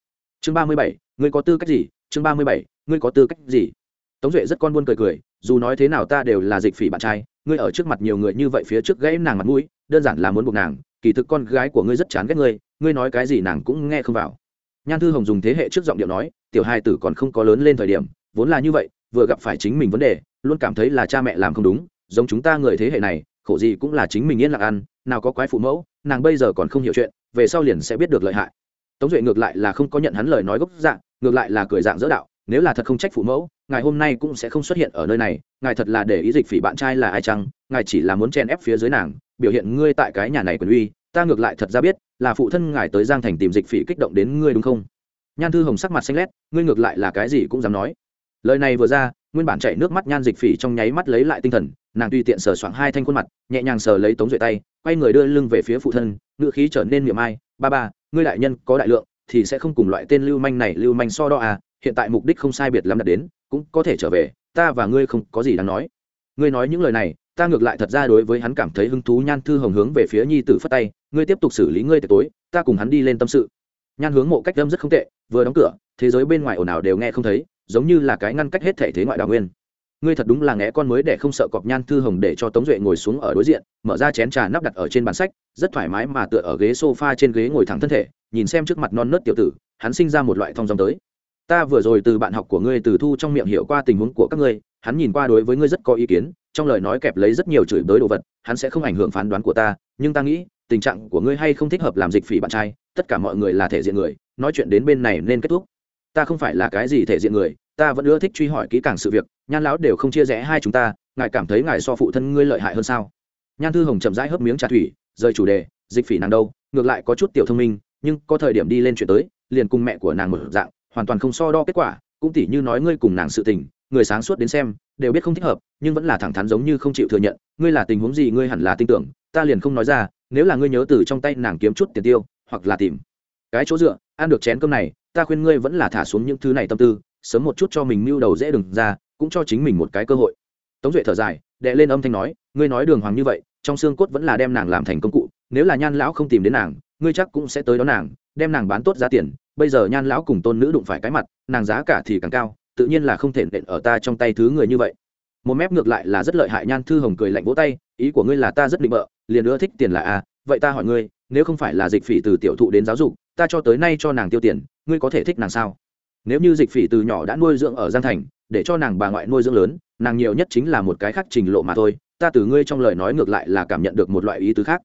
Chương ba mươi bảy, ngươi có tư cách gì? Chương ba mươi bảy, ngươi có tư cách gì? Tống duệ rất con buôn cười cười, dù nói thế nào ta đều là dịch phỉ bạn trai, ngươi ở trước mặt nhiều người như vậy phía trước gãy nàng mặt mũi, đơn giản là muốn buộc nàng, kỳ thực con gái của ngươi rất chán ghét ngươi ngươi nói cái gì nàng cũng nghe không vào. Nhan thư hồng dùng thế hệ trước giọng điệu nói, tiểu hai tử còn không có lớn lên thời điểm, vốn là như vậy, vừa gặp phải chính mình vấn đề, luôn cảm thấy là cha mẹ làm không đúng, giống chúng ta người thế hệ này, khổ gì cũng là chính mình yên lặng ăn nào có quái phụ mẫu, nàng bây giờ còn không hiểu chuyện, về sau liền sẽ biết được lợi hại. Tống duệ ngược lại là không có nhận hắn lời nói gốc dạng, ngược lại là cười dạng dỡ đạo, nếu là thật không trách phụ mẫu ngài hôm nay cũng sẽ không xuất hiện ở nơi này, ngài thật là để ý dịch phỉ bạn trai là ai chăng, ngài chỉ là muốn chen ép phía dưới nàng, biểu hiện ngươi tại cái nhà này quyền uy, ta ngược lại thật ra biết, là phụ thân ngài tới giang thành tìm dịch phỉ kích động đến ngươi đúng không? Nhan thư hồng sắc mặt xanh lét, ngươi ngược lại là cái gì cũng dám nói. Lời này vừa ra, nguyên bản chạy nước mắt nhan dịch phỉ trong nháy mắt lấy lại tinh thần nàng tùy tiện sờ soạng hai thanh khuôn mặt, nhẹ nhàng sờ lấy tống duệ tay, quay người đưa lưng về phía phụ thân ngự khí trở nên miệng ai ba ba, ngươi đại nhân có đại lượng, thì sẽ không cùng loại tên lưu manh này lưu manh so đo à hiện tại mục đích không sai biệt lắm đạt đến, cũng có thể trở về, ta và ngươi không có gì đáng nói. Ngươi nói những lời này, ta ngược lại thật ra đối với hắn cảm thấy hứng thú, nhan thư hồng hướng về phía nhi tử phất tay, ngươi tiếp tục xử lý ngươi tối, ta cùng hắn đi lên tâm sự. Nhan hướng mộ cách đâm rất không tệ, vừa đóng cửa, thế giới bên ngoài ồn ào đều nghe không thấy, giống như là cái ngăn cách hết thể thế ngoại đào nguyên ngươi thật đúng là ngẽ con mới để không sợ cọp nhan thư hồng để cho tống duệ ngồi xuống ở đối diện, mở ra chén trà nắp đặt ở trên bàn sách, rất thoải mái mà tựa ở ghế s o f a trên ghế ngồi thẳng thân thể, nhìn xem trước mặt non nớt tiểu tử, hắn sinh ra một loại thong dòng tới. Ta vừa rồi từ bạn học của ngươi từ thu trong miệng hiểu qua tình huống của các ngươi, hắn nhìn qua đối với ngươi rất có ý kiến, trong lời nói kẹp lấy rất nhiều chửi bới đồ vật, hắn sẽ không ảnh hưởng phán đoán của ta, nhưng ta nghĩ, tình trạng của ngươi hay không thích hợp làm dịch phỉ bạn trai, tất cả mọi người là thể diện người, nói chuyện đến bên này nên kết thúc. Ta không phải là cái gì thể diện người ta vẫn ưa thích truy hỏi kỹ càng sự việc, nhan lão đều không chia rẽ hai chúng ta, ngài cảm thấy ngài so phụ thân ngươi lợi hại hơn sao? Nhan thư hồng chậm rãi hớp miếng trà thủy, rời chủ đề, dịch phỉ nàng đâu, ngược lại có chút tiểu thông minh, nhưng có thời điểm đi lên chuyện tới, liền cùng mẹ của nàng một dạng, hoàn toàn không so đo kết quả, cũng tỉ như nói ngươi cùng nàng sự tình, người sáng suốt đến xem, đều biết không thích hợp, nhưng vẫn là thẳng thắn giống như không chịu thừa nhận, ngươi là tình huống gì ngươi hẳn là tin tưởng, ta liền không nói ra, nếu là ngươi nhớ từ trong tay nàng kiếm chút tiền tiêu, hoặc là tìm cái chỗ dựa, ăn được chén cơm này, ta khuyên ngươi vẫn là thả xuống những thứ này tâm tư sớm một chút cho mình mưu đầu dễ đừng ra, cũng cho chính mình một cái cơ hội. Tống duệ thở dài, đệ lên âm thanh nói, ngươi nói đường hoàng như vậy, trong xương cốt vẫn là đem nàng làm thành công cụ, nếu là nhan lão không tìm đến nàng, ngươi chắc cũng sẽ tới đó nàng, đem nàng bán tốt giá tiền, bây giờ nhan lão cùng tôn nữ đụng phải cái mặt, nàng giá cả thì càng cao, tự nhiên là không thể nện ở ta trong tay thứ người như vậy. Một mép ngược lại là rất lợi hại, nhan thư hồng cười lạnh vỗ tay, ý của ngươi là ta rất định bợ, liền ưa thích tiền là a, vậy ta hỏi ngươi, nếu không phải là dịch phỉ từ tiểu thụ đến giáo dục, ta cho tới nay cho nàng tiêu tiền, ngươi có thể thích nàng sao? Nếu như dịch phỉ từ nhỏ đã nuôi dưỡng ở giang thành, để cho nàng bà ngoại nuôi dưỡng lớn, nàng nhiều nhất chính là một cái khác trình lộ mà thôi. Ta từ ngươi trong lời nói ngược lại là cảm nhận được một loại ý tứ khác.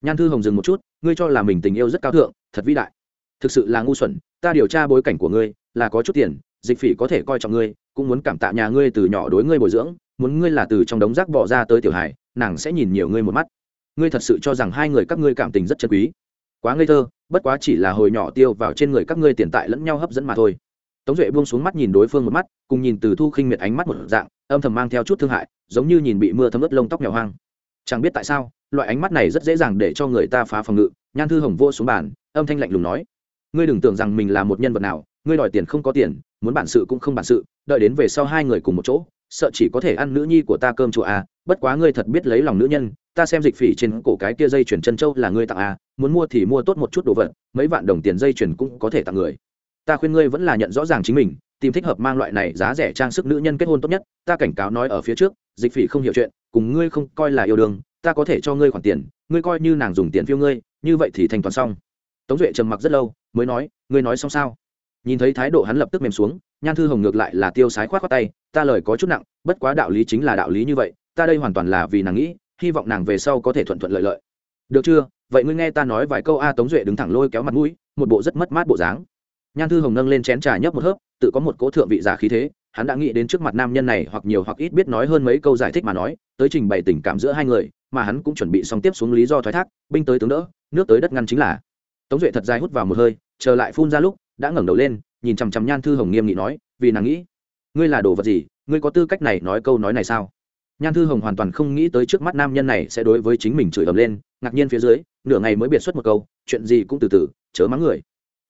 Nhan thư hồng dừng một chút, ngươi cho là mình tình yêu rất cao thượng, thật vĩ đại. Thực sự là ngu xuẩn, ta điều tra bối cảnh của ngươi, là có chút tiền, dịch phỉ có thể coi trọng ngươi, cũng muốn cảm tạ nhà ngươi từ nhỏ đối ngươi bồi dưỡng, muốn ngươi là từ trong đống rác bỏ ra tới tiểu hải nàng sẽ nhìn nhiều ngươi một mắt. Ngươi thật sự cho rằng hai người các ngươi cảm tình rất chân quý. Quá ngây thơ, bất quá chỉ là hồi nhỏ tiêu vào trên người các ngươi tiền tại lẫn nhau hấp dẫn mà thôi tống duệ buông xuống mắt nhìn đối phương một mắt, cùng nhìn từ thu khinh miệt ánh mắt một dạng, âm thầm mang theo chút thương hại, giống như nhìn bị mưa thấm ướt lông tóc mèo hoang. Chẳng biết tại sao, loại ánh mắt này rất dễ dàng để cho người ta phá phòng ngự, nhan thư hồng vô xuống bàn, âm thanh lạnh lùng nói, ngươi đừng tưởng rằng mình là một nhân vật nào, ngươi đòi tiền không có tiền, muốn bản sự cũng không bản sự, đợi đến về sau hai người cùng một chỗ, sợ chỉ có thể ăn nữ nhi của ta cơm chùa à bất quá ngươi thật biết lấy lòng nữ nhân, ta xem dịch phỉ trên cổ cái kia dây chuyển chân châu là ngươi tặng à muốn mua thì mua tốt một chút đồ vật, mấy vạn đồng tiền dây chuyển cũng có thể tặng người ta khuyên ngươi vẫn là nhận rõ ràng chính mình, tìm thích hợp mang loại này giá rẻ trang sức nữ nhân kết hôn tốt nhất, ta cảnh cáo nói ở phía trước, dịch phỉ không hiểu chuyện, cùng ngươi không coi là yêu đương, ta có thể cho ngươi khoản tiền, ngươi coi như nàng dùng tiền phiêu ngươi, như vậy thì thanh toán xong. Tống duệ trầm mặc rất lâu, mới nói, ngươi nói xong sao? Nhìn thấy thái độ hắn lập tức mềm xuống, nhan thư hồng ngược lại là tiêu sái k h o á t khoác tay, ta lời có chút nặng, bất quá đạo lý chính là đạo lý như vậy, ta đây hoàn toàn là vì nàng nghĩ, hy vọng nàng về sau có thể thuận thuận lợi lợi. Được chưa? Vậy ngươi nghe ta nói vài câu a tống duệ đứng thẳng lôi kéo mặt mũi, một bộ rất mất mát bộ dáng nhan thư hồng nâng lên chén trà nhấp một hớp, tự có một cỗ thượng vị giả khí thế, hắn đã nghĩ đến trước mặt nam nhân này hoặc nhiều hoặc ít biết nói hơn mấy câu giải thích mà nói, tới trình bày tình cảm giữa hai người, mà hắn cũng chuẩn bị xong tiếp xuống lý do thoái thác, binh tới tướng đỡ, nước tới đất ngăn chính là. Tống duệ thật dài hút vào một hơi, chờ lại phun ra lúc, đã ngẩng đầu lên, nhìn chằm chằm nhan thư hồng nghiêm nghị nói, vì nàng nghĩ, ngươi là đồ vật gì, ngươi có tư cách này nói câu nói này sao? Nhan thư hồng hoàn toàn không nghĩ tới trước mắt nam nhân này sẽ đối với chính mình chửi ầm lên, ngạc nhiên phía dưới, nửa ngày mới biệt xuất một câu, chuyện gì cũng từ từ, chớ mắng người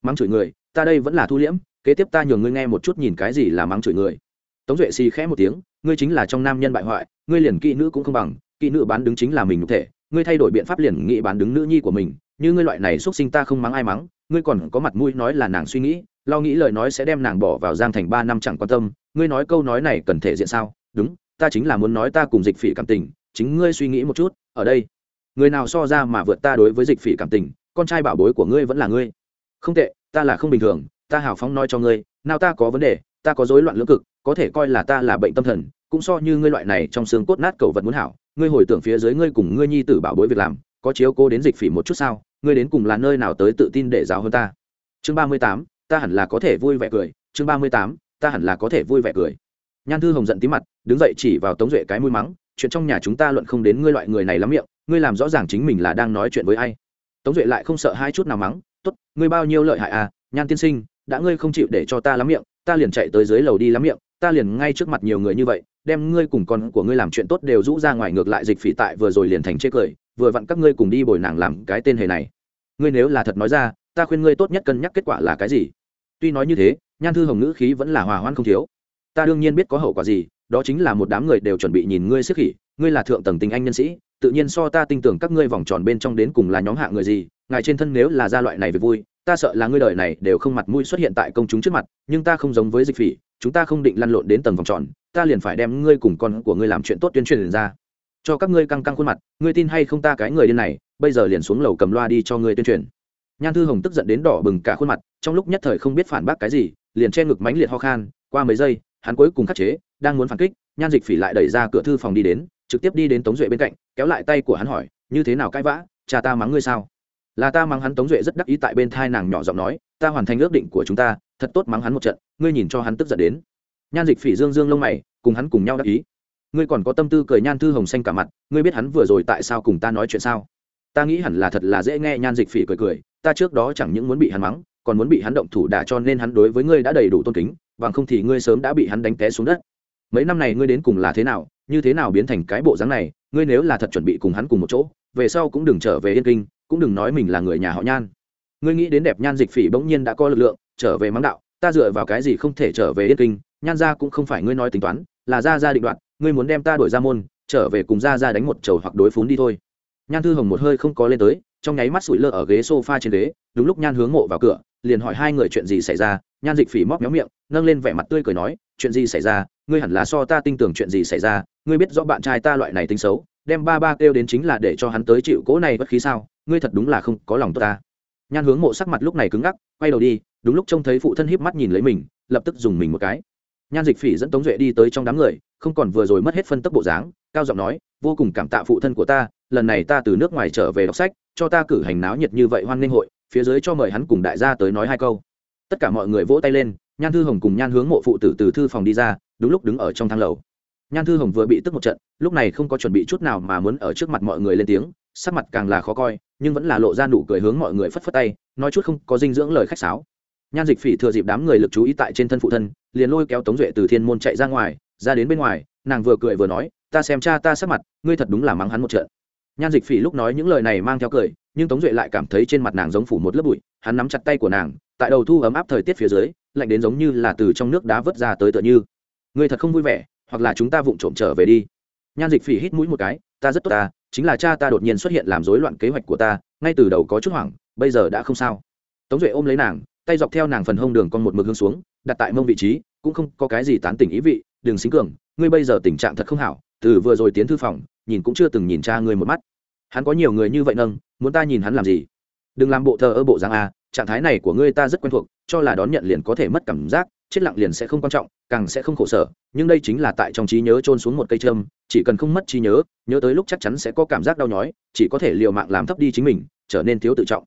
mắng chửi người, ta đây vẫn là thu liễm, kế tiếp ta nhường ngươi nghe một chút nhìn cái gì là mắng chửi người. Tống duệ xì khẽ một tiếng, ngươi chính là trong nam nhân bại hoại, ngươi liền kỹ nữ cũng không bằng, kỹ nữ bán đứng chính là mình nhục thể, ngươi thay đổi biện pháp liền nghĩ bán đứng nữ nhi của mình, như ngươi loại này x sinh ta không mắng ai mắng, ngươi còn có mặt mũi nói là nàng suy nghĩ, lo nghĩ lời nói sẽ đem nàng bỏ vào giang thành ba năm chẳng quan tâm, ngươi nói câu nói này cần thể diện sao? Đúng, ta chính là muốn nói ta cùng dịch phỉ cảm tình, chính ngươi suy nghĩ một chút, ở đây. Người nào so ra mà vượt ta đối với dịch phỉ cảm tình, con trai bảo bối của ngươi vẫn là ngươi không tệ, ta là không bình thường, ta hào phóng nói cho ngươi, nào ta có vấn đề, ta có rối loạn lưỡng cực, có thể coi là ta là bệnh tâm thần, cũng so như ngươi loại này trong xương cốt nát cầu vật muốn hảo, ngươi hồi tưởng phía dưới ngươi cùng ngươi nhi tử bảo bối việc làm, có chiếu cô đến dịch phỉ một chút sao, ngươi đến cùng là nơi nào tới tự tin để giáo hơn ta? Chương ba mươi tám, ta hẳn là có thể vui vẻ cười, chương ba mươi tám, ta hẳn là có thể vui vẻ cười. Nhan thư hồng giận tí mặt, đứng dậy chỉ vào tống duệ cái mũi mắng, chuyện trong nhà chúng ta luận không đến ngươi loại người này lắm miệng, ngươi làm rõ ràng chính mình là đang nói chuyện với ai. Tống duệ lại không sợ hai chút nào mắng ngươi bao nhiêu lợi hại à nhan tiên sinh, đã ngươi không chịu để cho ta lắm miệng, ta liền chạy tới dưới lầu đi lắm miệng, ta liền ngay trước mặt nhiều người như vậy, đem ngươi cùng con của ngươi làm chuyện tốt đều rũ ra ngoài ngược lại dịch phỉ tại vừa rồi liền thành chê cười, vừa vặn các ngươi cùng đi bồi nàng làm cái tên hề này. Ngươi nếu là thật nói ra, ta khuyên ngươi tốt nhất cân nhắc kết quả là cái gì. Tuy nói như thế, nhan thư hồng ngữ khí vẫn là hòa hoan không thiếu. Ta đương nhiên biết có hậu quả gì, đó chính là một đám người đều chuẩn bị nhìn ngươi siết khỉ, ngươi là thượng tầng tình anh nhân sĩ tự nhiên so ta tin tưởng các ngươi vòng tròn bên trong đến cùng là nhóm hạ người gì, ngài trên thân nếu là gia loại này về vui, ta sợ là ngươi đời này đều không mặt mũi xuất hiện tại công chúng trước mặt, nhưng ta không giống với dịch phỉ, chúng ta không định lăn lộn đến tầng vòng tròn, ta liền phải đem ngươi cùng con của ngươi làm chuyện tốt tuyên truyền ra. Cho các ngươi căng căng khuôn mặt, ngươi tin hay không ta cái người điên này, bây giờ liền xuống lầu cầm loa đi cho ngươi tuyên truyền. Nhan thư hồng tức giận đến đỏ bừng cả khuôn mặt, trong lúc nhất thời không biết phản bác cái gì, liền che ngực mánh liệt ho khan, qua mấy giây, hắn cuối cùng khắc chế, đang muốn phản kích, nhan dịch phỉ lại đẩy ra cửa thư phòng đi đến trực tiếp đi đến tống duệ bên cạnh, kéo lại tay của hắn hỏi, như thế nào cãi vã? Cha ta mắng ngươi sao? Là ta mắng hắn. Tống duệ rất đắc ý tại bên thai nàng nhỏ giọng nói, ta hoàn thành ước định của chúng ta, thật tốt mắng hắn một trận, ngươi nhìn cho hắn tức giận đến. Nhan dịch phỉ dương dương lông mày, cùng hắn cùng nhau đắc ý. Ngươi còn có tâm tư cười nhan thư hồng xanh cả mặt, ngươi biết hắn vừa rồi tại sao cùng ta nói chuyện sao? Ta nghĩ hẳn là thật là dễ nghe, nhan dịch phỉ cười cười, ta trước đó chẳng những muốn bị hắn mắng, còn muốn bị hắn động thủ đả cho nên hắn đối với ngươi đã đầy đủ tôn kính, bằng không thì ngươi sớm đã bị hắn đánh té xuống đất. Mấy năm này ngươi đến cùng là thế nào? Như thế nào biến thành cái bộ dáng này, ngươi nếu là thật chuẩn bị cùng hắn cùng một chỗ, về sau cũng đừng trở về yên kinh, cũng đừng nói mình là người nhà họ nhan. Ngươi nghĩ đến đẹp nhan dịch phỉ bỗng nhiên đã có lực lượng, trở về mắng đạo, ta dựa vào cái gì không thể trở về yên kinh? Nhan ra cũng không phải ngươi nói tính toán, là ra ra định đoạn ngươi muốn đem ta đổi ra môn, trở về cùng ra ra đánh một chầu hoặc đối phún đi thôi. Nhan thư hồng một hơi không có lên tới, trong nháy mắt sủi lơ ở ghế sofa trên ghế, đúng lúc nhan hướng mộ vào cửa, liền hỏi hai người chuyện gì xảy ra. Nhan dịch phỉ móc méo miệng, nâng lên vẻ mặt tươi cười nói, chuyện gì xảy ra? Ngươi hẳn là so ta tin tưởng chuyện gì xảy ra, ngươi biết rõ bạn trai ta loại này tính xấu, đem ba ba kêu đến chính là để cho hắn tới chịu cỗ này bất khí sao, ngươi thật đúng là không có lòng tốt ta. Nhan hướng mộ sắc mặt lúc này cứng ngắc, quay đầu đi, đúng lúc trông thấy phụ thân híp mắt nhìn lấy mình, lập tức dùng mình một cái. Nhan dịch phỉ dẫn tống duệ đi tới trong đám người, không còn vừa rồi mất hết phân tức bộ dáng, cao giọng nói, vô cùng cảm tạ phụ thân của ta, lần này ta từ nước ngoài trở về đọc sách, cho ta cử hành náo nhiệt như vậy hoan nghênh hội, phía dưới cho mời hắn cùng đại gia tới nói hai câu. Tất cả mọi người vỗ tay lên nhan thư hồng cùng nhan hướng mộ phụ tử từ thư phòng đi ra, đúng lúc đứng ở trong thang lầu. Nhan thư hồng vừa bị tức một trận, lúc này không có chuẩn bị chút nào mà muốn ở trước mặt mọi người lên tiếng, sắc mặt càng là khó coi, nhưng vẫn là lộ ra nụ cười hướng mọi người phất phất tay, nói chút không có dinh dưỡng lời khách sáo. Nhan dịch phỉ thừa dịp đám người lực chú ý tại trên thân phụ thân, liền lôi kéo tống duệ từ thiên môn chạy ra ngoài, ra đến bên ngoài, nàng vừa cười vừa nói, ta xem cha ta sắc mặt, ngươi thật đúng là mắng hắn một trận. Nhan dịch phỉ lúc nói những lời này mang theo cười, nhưng tống duệ lại cảm thấy trên mặt nàng giống phủ một lớp bụi, hắn nắm chặt tay của nàng, tại đầu thu ấm áp thời tiết phía dưới lạnh đến giống như là từ trong nước đá vớt ra tới tựa như. Ngươi thật không vui vẻ, hoặc là chúng ta vụng trộm trở về đi. Nhan dịch phỉ hít mũi một cái, ta rất tốt ta, chính là cha ta đột nhiên xuất hiện làm rối loạn kế hoạch của ta, ngay từ đầu có chút hoảng, bây giờ đã không sao. Tống duệ ôm lấy nàng, tay dọc theo nàng phần hông đường con một mực hướng xuống, đặt tại mông vị trí, cũng không có cái gì tán tỉnh ý vị, đừng xính cường, ngươi bây giờ tình trạng thật không hảo, từ vừa rồi tiến thư phòng, nhìn cũng chưa từng nhìn cha ngươi một mắt. Hắn có nhiều người như vậy nâng, muốn ta nhìn hắn làm gì? Đừng làm bộ thờ ơ bộ giang a à, trạng thái này của ngươi ta rất quen thuộc, cho là đón nhận liền có thể mất cảm giác, chết lặng liền sẽ không quan trọng, càng sẽ không khổ sở, nhưng đây chính là tại trong trí nhớ trôn xuống một cây trâm chỉ cần không mất trí nhớ nhớ tới lúc chắc chắn sẽ có cảm giác đau nhói, chỉ có thể liều mạng làm thấp đi chính mình, trở nên thiếu tự trọng.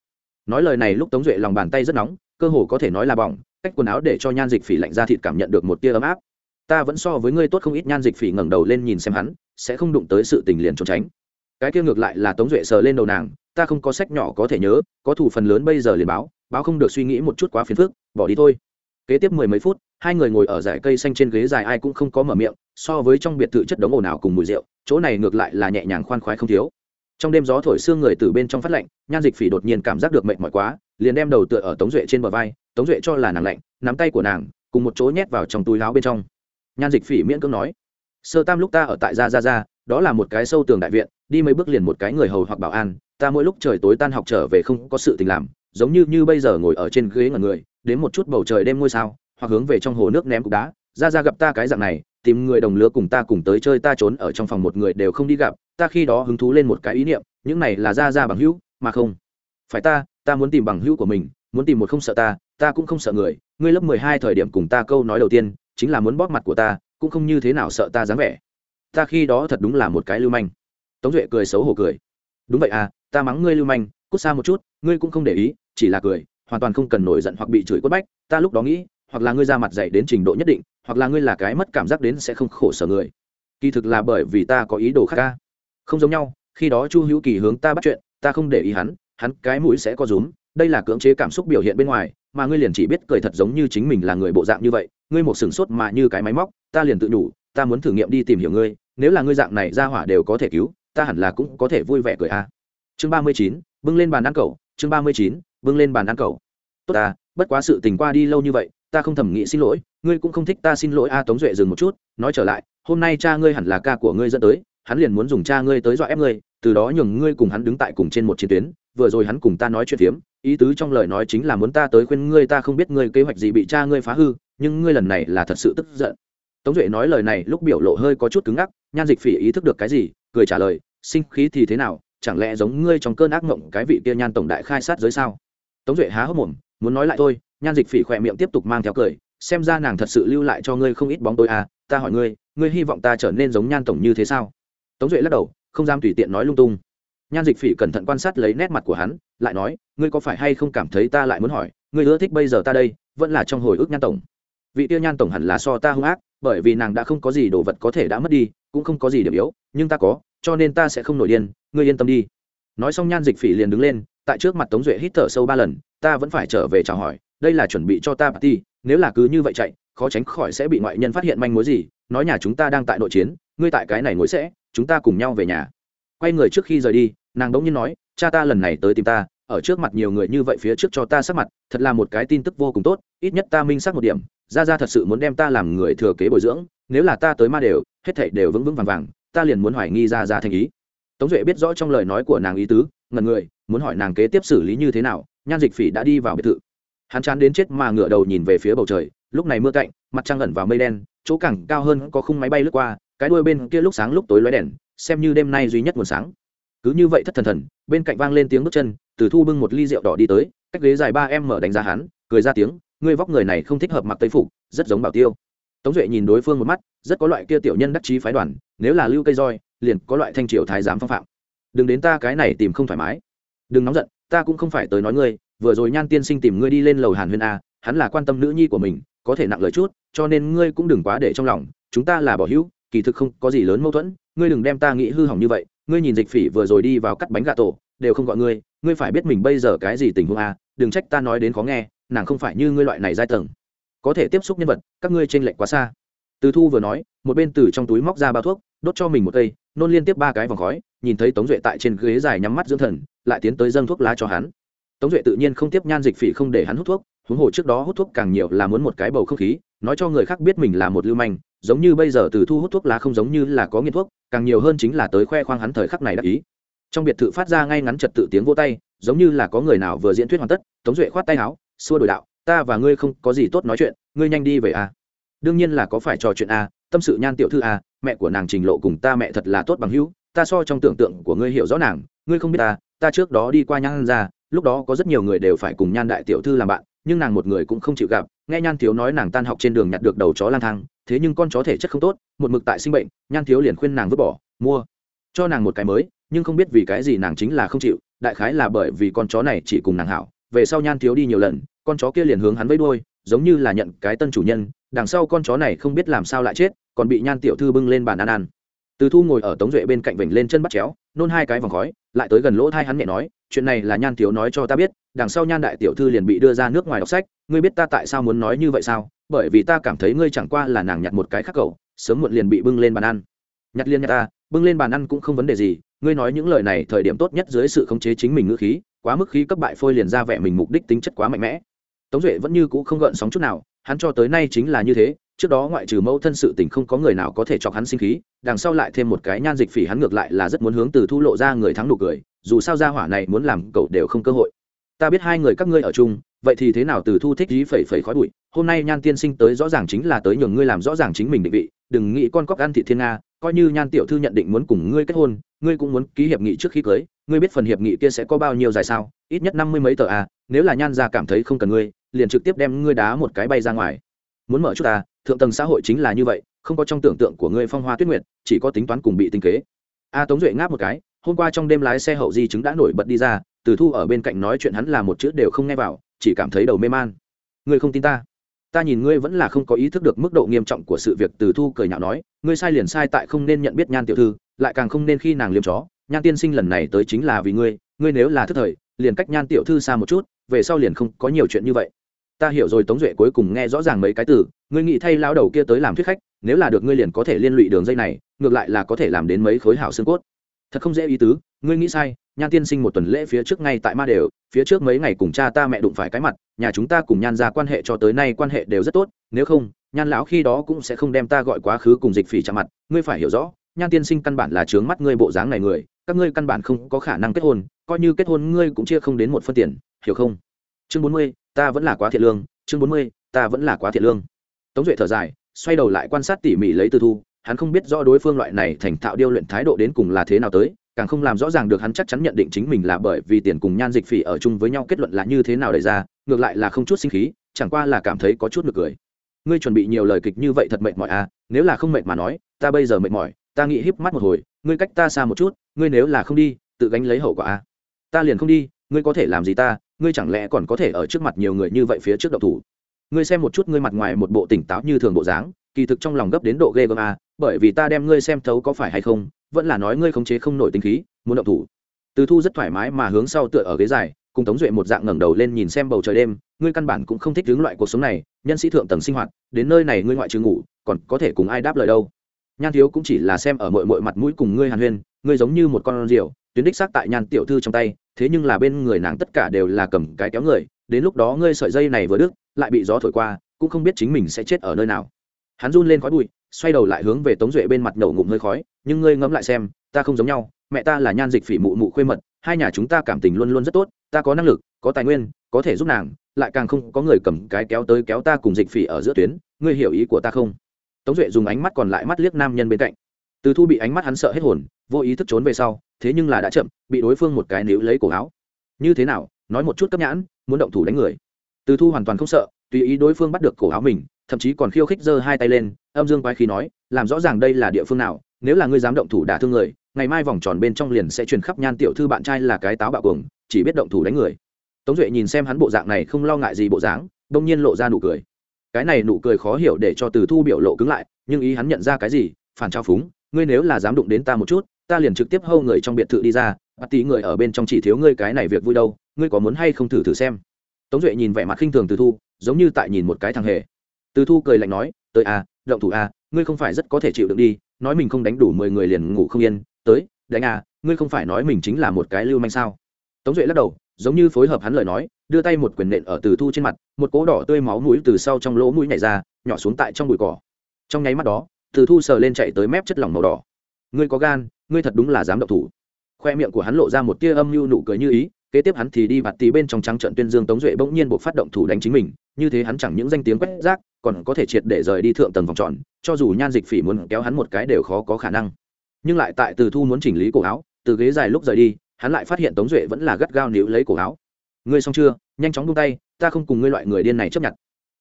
Nói lời này lúc tống duệ lòng bàn tay rất nóng, cơ hồ có thể nói là bỏng, cách quần áo để cho nhan dịch phỉ lạnh ra thịt cảm nhận được một tia ấm áp. Ta vẫn so với ngươi tốt không ít, nhan dịch phỉ ngẩng đầu lên nhìn xem hắn, sẽ không đụng tới sự tình liền trốn tránh cái kia ngược lại là tống duệ sờ lên đầu nàng, ta không có sách nhỏ có thể nhớ, có thủ phần lớn bây giờ liền báo báo không được suy nghĩ một chút quá phiền phức, bỏ đi thôi. Kế tiếp mười mấy phút, hai người ngồi ở dải cây xanh trên ghế dài ai cũng không có mở miệng, so với trong biệt thự chất đống ồn ào cùng mùi rượu, chỗ này ngược lại là nhẹ nhàng khoan khoái không thiếu. Trong đêm gió thổi xương người từ bên trong phát lạnh, nhan dịch phỉ đột nhiên cảm giác được mệt mỏi quá, liền đem đầu tựa ở tống duệ trên bờ vai, tống duệ cho là nàng lạnh, nắm tay của nàng, cùng một chỗ nhét vào trong túi láo bên trong. Nhan dịch phỉ miễn cưỡng nói, sơ tam lúc ta ở tại gia gia gia đó là một cái sâu tường đại viện, đi mấy bước liền một cái người hầu hoặc bảo an, ta mỗi lúc trời tối tan học trở về không có sự tình làm, giống như như bây giờ ngồi ở trên ghế ngẩn người, đến một chút bầu trời đêm ngôi sao, hoặc hướng về trong hồ nước ném cục đá, ra ra gặp ta cái dạng này, tìm người đồng lứa cùng ta cùng tới chơi ta trốn ở trong phòng một người đều không đi gặp, ta khi đó hứng thú lên một cái ý niệm, những này là ra ra bằng hữu, mà không phải ta ta muốn tìm bằng hữu của mình, muốn tìm một không sợ ta ta cũng không sợ người, ngươi lớp mười hai thời điểm cùng ta câu nói đầu tiên, chính là muốn bóp mặt của ta, cũng không như thế nào sợ ta dáng vẻ ta khi đó thật đúng là một cái lưu manh. Tống duệ cười xấu hổ cười. Đúng vậy à ta mắng ngươi lưu manh cút xa một chút ngươi cũng không để ý chỉ là cười hoàn toàn không cần nổi giận hoặc bị chửi quất bách ta lúc đó nghĩ hoặc là ngươi ra mặt dạy đến trình độ nhất định hoặc là ngươi là cái mất cảm giác đến sẽ không khổ sở người. Kỳ thực là bởi vì ta có ý đồ khác ca. Không giống nhau khi đó chu hữu kỳ hướng ta bắt chuyện ta không để ý hắn hắn cái mũi sẽ có rúm đây là cưỡng chế cảm xúc biểu hiện bên ngoài mà ngươi liền chỉ biết cười thật giống như chính mình là người bộ dạng như vậy ngươi một sừng sốt mà như cái máy móc ta liền tự nhủ, ta muốn thử nghiệm đi tìm hiểu ngươi nếu là ngươi dạng này ra hỏa đều có thể cứu, ta hẳn là cũng có thể vui vẻ cười a. À. chương ba mươi chín, bưng lên bàn ăn cầu chương ba mươi chín, bưng lên bàn ăn cầu tốt ta, bất quá sự tình qua đi lâu như vậy, ta không thầm nghĩ xin lỗi, ngươi cũng không thích ta xin lỗi a, tống duệ dừng một chút, nói trở lại, hôm nay cha ngươi hẳn là ca của ngươi dẫn tới, hắn liền muốn dùng cha ngươi tới dọa ép ngươi, từ đó nhường ngươi cùng hắn đứng tại cùng trên một chiến tuyến, vừa rồi hắn cùng ta nói chuyện phiếm, ý tứ trong lời nói chính là muốn ta tới khuyên ngươi ta không biết ngươi kế hoạch gì bị cha ngươi phá hư, nhưng ngươi lần này là thật sự tức giận. Tống duệ nói lời này lúc biểu lộ hơi có chút cứng ngắc nhan dịch phỉ ý thức được cái gì, cười trả lời, sinh khí thì thế nào, chẳng lẽ giống ngươi trong cơn ác mộng cái vị kia nhan tổng đại khai sát giới sao? Tống duệ há hốc mồm, muốn nói lại thôi. Nhan dịch phỉ khỏe miệng tiếp tục mang theo cười, xem ra nàng thật sự lưu lại cho ngươi không ít bóng tôi à ta hỏi ngươi ngươi hy vọng ta trở nên giống nhan tổng như thế sao? Tống duệ lắc đầu, không dám tùy tiện nói lung tung. Nhan dịch phỉ cẩn thận quan sát lấy nét mặt của hắn, lại nói, ngươi có phải hay không cảm thấy ta lại muốn hỏi, ngươi ưa thích bây giờ ta đây, vẫn là trong hồi ức nhan tổng? Vị tiêu nhan tổng hẳn là so ta hung ác, bởi vì nàng đã không có gì đồ vật có thể đã mất đi cũng không có gì điểm yếu, nhưng ta có, cho nên ta sẽ không nổi điên, ngươi yên tâm đi. Nói xong nhan dịch phỉ liền đứng lên, tại trước mặt tống duệ hít thở sâu ba lần, ta vẫn phải trở về chào hỏi, đây là chuẩn bị cho ta party, nếu là cứ như vậy chạy, khó tránh khỏi sẽ bị ngoại nhân phát hiện manh mối gì, nói nhà chúng ta đang tại nội chiến, ngươi tại cái này ngồi sẽ, chúng ta cùng nhau về nhà. Quay người trước khi rời đi, nàng đống nhiên nói, cha ta lần này tới tìm ta, ở trước mặt nhiều người như vậy phía trước cho ta sắc mặt, thật là một cái tin tức vô cùng tốt, ít nhất ta minh xác một điểm ra ra thật sự muốn đem ta làm người thừa kế bồi dưỡng nếu là ta tới ma đều, hết thảy đều vững vững vàng vàng, ta liền muốn hoài nghi ra ra thành ý. Tống duệ biết rõ trong lời nói của nàng ý tứ ngần người, muốn hỏi nàng kế tiếp xử lý như thế nào, nhan dịch phỉ đã đi vào biệt thự. Hắn chán đến chết mà ngửa đầu nhìn về phía bầu trời, lúc này mưa cạnh, mặt trăng ẩn vào mây đen, chỗ cẳng cao hơn có khung máy bay lướt qua, cái đuôi bên kia lúc sáng lúc tối lóe đèn, xem như đêm nay duy nhất nguồn sáng. Cứ như vậy thất thần thần, bên cạnh vang lên tiếng bước chân, từ thu bưng một ly rượu đỏ đi tới, cách ghế dài ba em mở đánh giá hắn, cười ra tiếng, ngươi vóc người này không thích hợp mặc tây phục, rất giống bảo tiêu tống duệ nhìn đối phương một mắt, rất có loại kia tiểu nhân đắc chí phái đoàn, nếu là lưu cây roi, liền có loại thanh triều thái giám phong phạm. Đừng đến ta cái này tìm không thoải mái. Đừng nóng giận, ta cũng không phải tới nói ngươi, vừa rồi nhan tiên sinh tìm ngươi đi lên lầu hàn huyên a, hắn là quan tâm nữ nhi của mình, có thể nặng lời chút, cho nên ngươi cũng đừng quá để trong lòng, chúng ta là bỏ hữu, kỳ thực không có gì lớn mâu thuẫn, ngươi đừng đem ta nghĩ hư hỏng như vậy, ngươi nhìn dịch phỉ vừa rồi đi vào cắt bánh gà tổ, đều không gọi ngươi ngươi phải biết mình bây giờ cái gì tình huống a, đừng trách ta nói đến khó nghe, nàng không phải như ngươi loại này giai tầng có thể tiếp xúc nhân vật, các ngươi trên lệnh quá xa. Từ thu vừa nói, một bên từ trong túi móc ra bao thuốc, đốt cho mình một cây, nôn liên tiếp ba cái vòng khói, nhìn thấy tống duệ tại trên ghế dài nhắm mắt dưỡng thần, lại tiến tới dâng thuốc lá cho hắn. Tống duệ tự nhiên không tiếp nhan dịch phỉ không để hắn hút thuốc, huống hồ trước đó hút thuốc càng nhiều là muốn một cái bầu không khí, nói cho người khác biết mình là một lưu manh, giống như bây giờ từ thu hút thuốc lá không giống như là có nghiện thuốc, càng nhiều hơn chính là tới khoe khoang hắn thời khắc này đắc ý. Trong biệt thự phát ra ngay ngắn trật tự tiếng vô tay, giống như là có người nào vừa diễn thuyết hoàn tất, tống duệ khoát tay áo, xua đổi đạo ta và ngươi không có gì tốt nói chuyện ngươi nhanh đi về a à. đương nhiên là có phải trò chuyện a à, tâm sự nhan tiểu thư a à, mẹ của nàng trình lộ cùng ta mẹ thật là tốt bằng hữu ta so trong tưởng tượng của ngươi hiểu rõ nàng ngươi không biết ta ta trước đó đi qua nhan ra lúc đó có rất nhiều người đều phải cùng nhan đại tiểu thư làm bạn nhưng nàng một người cũng không chịu gặp nghe nhan thiếu nói nàng tan học trên đường nhặt được đầu chó lang thang thế nhưng con chó thể chất không tốt một mực tại sinh bệnh nhan thiếu liền khuyên nàng vứt bỏ mua cho nàng một cái mới nhưng không biết vì cái gì nàng chính là không chịu đại khái là bởi vì con chó này chỉ cùng nàng hảo về sau nhan thiếu đi nhiều lần con chó kia liền hướng hắn vẫy đuôi, giống như là nhận cái tân chủ nhân đằng sau con chó này không biết làm sao lại chết còn bị nhan tiểu thư bưng lên bàn ăn ăn. Từ thu ngồi ở tống duệ bên cạnh vểnh lên chân bắt chéo nôn hai cái vòng khói lại tới gần lỗ thai hắn nhẹ nói chuyện này là nhan thiếu nói cho ta biết đằng sau nhan đại tiểu thư liền bị đưa ra nước ngoài đọc sách ngươi biết ta tại sao muốn nói như vậy sao? Bởi vì ta cảm thấy ngươi chẳng qua là nàng nhặt một cái khác cậu, sớm muộn liền bị bưng lên bàn ăn. Nhặt liên nhặt ta bưng lên bàn ăn cũng không vấn đề gì ngươi nói những lời này thời điểm tốt nhất dưới sự khống chế chính mình ngữ khí quá mức khí cấp bại phôi liền ra vẻ mình mục đích tính chất quá mạnh mẽ tống duệ vẫn như cũ không gợn sóng chút nào, hắn cho tới nay chính là như thế, trước đó ngoại trừ mẫu thân sự tình không có người nào có thể chọc hắn sinh khí, đằng sau lại thêm một cái nhan dịch phỉ hắn ngược lại là rất muốn hướng từ thu lộ ra người thắng nụ cười, dù sao ra hỏa này muốn làm cậu đều không cơ hội. Ta biết hai người các ngươi ở chung, vậy thì thế nào từ thu thích dí phẩy phẩy khói bụi, hôm nay nhan tiên sinh tới rõ ràng chính là tới nhường ngươi làm rõ ràng chính mình định vị, đừng nghĩ con cóc ăn thị thiên nga, coi như nhan tiểu thư nhận định muốn cùng ngươi kết hôn, ngươi cũng muốn ký hiệp nghị trước khi cưới, ngươi biết phần hiệp nghị kia sẽ có bao nhiêu dài sao, ít nhất năm mươi mấy tờ à nếu là nhan gia cảm thấy không cần ngươi liền trực tiếp đem ngươi đá một cái bay ra ngoài. Muốn mở chút à thượng tầng xã hội chính là như vậy, không có trong tưởng tượng của ngươi phong hoa tuyết nguyệt, chỉ có tính toán cùng bị tinh kế. A tống duệ ngáp một cái, hôm qua trong đêm lái xe hậu di chứng đã nổi bật đi ra, từ thu ở bên cạnh nói chuyện hắn là một chữ đều không nghe vào, chỉ cảm thấy đầu mê man. Ngươi không tin ta. Ta nhìn ngươi vẫn là không có ý thức được mức độ nghiêm trọng của sự việc, từ thu cười nhạo nói, ngươi sai liền sai tại không nên nhận biết nhan tiểu thư, lại càng không nên khi nàng liêm chó. Nhan tiên sinh lần này tới chính là vì ngươi ngươi nếu là thức thời, liền cách nhan tiểu thư xa một chút, về sau liền không có nhiều chuyện như vậy ta hiểu rồi tống duệ cuối cùng nghe rõ ràng mấy cái từ ngươi nghĩ thay lao đầu kia tới làm thuyết khách nếu là được ngươi liền có thể liên lụy đường dây này ngược lại là có thể làm đến mấy khối hảo xương cốt thật không dễ ý tứ ngươi nghĩ sai nhan tiên sinh một tuần lễ phía trước ngay tại ma đều phía trước mấy ngày cùng cha ta mẹ đụng phải cái mặt nhà chúng ta cùng nhan ra quan hệ cho tới nay quan hệ đều rất tốt nếu không nhan lão khi đó cũng sẽ không đem ta gọi quá khứ cùng dịch phỉ chạm mặt ngươi phải hiểu rõ nhan tiên sinh căn bản là trướng mắt ngươi bộ dáng này người các ngươi căn bản không có khả năng kết hôn coi như kết hôn ngươi cũng chia không đến một phân tiền hiểu không chương bốn mươi ta vẫn là quá thiệt lương, chương bốn mươi, ta vẫn là quá thiệt lương. Tống duệ thở dài, xoay đầu lại quan sát tỉ mỉ lấy tư thu, hắn không biết rõ đối phương loại này thành thạo điêu luyện thái độ đến cùng là thế nào tới, càng không làm rõ ràng được hắn chắc chắn nhận định chính mình là bởi vì tiền cùng nhan dịch phỉ ở chung với nhau kết luận là như thế nào đ ra, ngược lại là không chút sinh khí, chẳng qua là cảm thấy có chút ngược cười. Ngươi chuẩn bị nhiều lời kịch như vậy thật mệt mỏi à nếu là không mệt mà nói, ta bây giờ mệt mỏi, ta nghĩ híp mắt một hồi, ngươi cách ta xa một chút, ngươi nếu là không đi, tự gánh lấy hậu quả à. Ta liền không đi, ngươi có thể làm gì ta ngươi chẳng lẽ còn có thể ở trước mặt nhiều người như vậy phía trước độc thủ? Ngươi xem một chút ngươi mặt ngoài một bộ tỉnh táo như thường bộ dáng, kỳ thực trong lòng gấp đến độ ghê gớm à bởi vì ta đem ngươi xem thấu có phải hay không, vẫn là nói ngươi khống chế không nổi tính khí, muốn động thủ. Từ thu rất thoải mái mà hướng sau tựa ở ghế dài, cùng tống duệ một dạng ngẩng đầu lên nhìn xem bầu trời đêm, ngươi căn bản cũng không thích hướng loại cuộc sống này, nhân sĩ thượng tầng sinh hoạt, đến nơi này ngươi ngoại trừ ngủ, còn có thể cùng ai đáp lời đâu. Nhan thiếu cũng chỉ là xem ở mọi mọi mặt mũi cùng ngươi hàn huyên, ngươi giống như một con rượu tuyến đích xác tại nhan tiểu thư trong tay, thế nhưng là bên người nàng tất cả đều là cầm cái kéo người, đến lúc đó ngươi sợi dây này vừa đứt, lại bị gió thổi qua, cũng không biết chính mình sẽ chết ở nơi nào. Hắn run lên khói bụi, xoay đầu lại hướng về tống duệ bên mặt nổ ngụm hơi khói, nhưng ngươi ngẫm lại xem, ta không giống nhau, mẹ ta là nhan dịch phỉ mụ mụ khuê mật, hai nhà chúng ta cảm tình luôn luôn rất tốt, ta có năng lực, có tài nguyên, có thể giúp nàng, lại càng không có người cầm cái kéo tới kéo ta cùng dịch phỉ ở giữa tuyến, ngươi hiểu ý của ta không? Tống duệ dùng ánh mắt còn lại mắt liếc nam nhân bên cạnh từ thu bị ánh mắt hắn sợ hết hồn, vô ý thức trốn về sau, thế nhưng là đã chậm, bị đối phương một cái níu lấy cổ áo. Như thế nào, nói một chút cấp nhãn, muốn động thủ đánh người. Từ thu hoàn toàn không sợ, tùy ý đối phương bắt được cổ áo mình, thậm chí còn khiêu khích giơ hai tay lên, âm dương quái khí nói, làm rõ ràng đây là địa phương nào, nếu là ngươi dám động thủ đả thương người, ngày mai vòng tròn bên trong liền sẽ truyền khắp nhan tiểu thư bạn trai là cái táo bạo cuồng, chỉ biết động thủ đánh người. Tống duệ nhìn xem hắn bộ dạng này không lo ngại gì bộ dáng, đông nhiên lộ ra nụ cười. Cái này nụ cười khó hiểu để cho từ thu biểu lộ cứng lại, nhưng ý hắn nhận ra cái gì, phản trao phúng ngươi nếu là dám đụng đến ta một chút, ta liền trực tiếp hâu người trong biệt thự đi ra bắt tí người ở bên trong chỉ thiếu ngươi cái này việc vui đâu, ngươi có muốn hay không thử thử xem? Tống duệ nhìn vẻ mặt khinh thường từ thu, giống như tại nhìn một cái thằng hề. Từ thu cười lạnh nói, tới à động thủ à ngươi không phải rất có thể chịu đựng đi, nói mình không đánh đủ mười người liền ngủ không yên, tới, đánh à ngươi không phải nói mình chính là một cái lưu manh sao? Tống duệ lắc đầu, giống như phối hợp hắn lời nói, đưa tay một quyền nện ở từ thu trên mặt, một cỗ đỏ tươi máu mũi từ sau trong lỗ mũi nhảy ra, nhỏ xuống tại trong bụi cỏ. Trong nháy mắt đó từ thu sờ lên chạy tới mép chất lỏng màu đỏ. Ngươi có gan, ngươi thật đúng là dám động thủ. Khoe miệng của hắn lộ ra một tia âm mưu nụ cười như ý, kế tiếp hắn thì đi vặt tí bên trong trắng trận tuyên dương tống duệ bỗng nhiên buộc phát động thủ đánh chính mình, như thế hắn chẳng những danh tiếng quét rác, còn có thể triệt để rời đi thượng tầng vòng tròn, cho dù nhan dịch phỉ muốn kéo hắn một cái đều khó có khả năng. Nhưng lại tại từ thu muốn chỉnh lý cổ áo, từ ghế dài lúc rời đi, hắn lại phát hiện tống duệ vẫn là gắt gao níu lấy cổ áo. Ngươi xong chưa? Nhanh chóng buông tay, ta không cùng ngươi loại người điên này chấp nhận.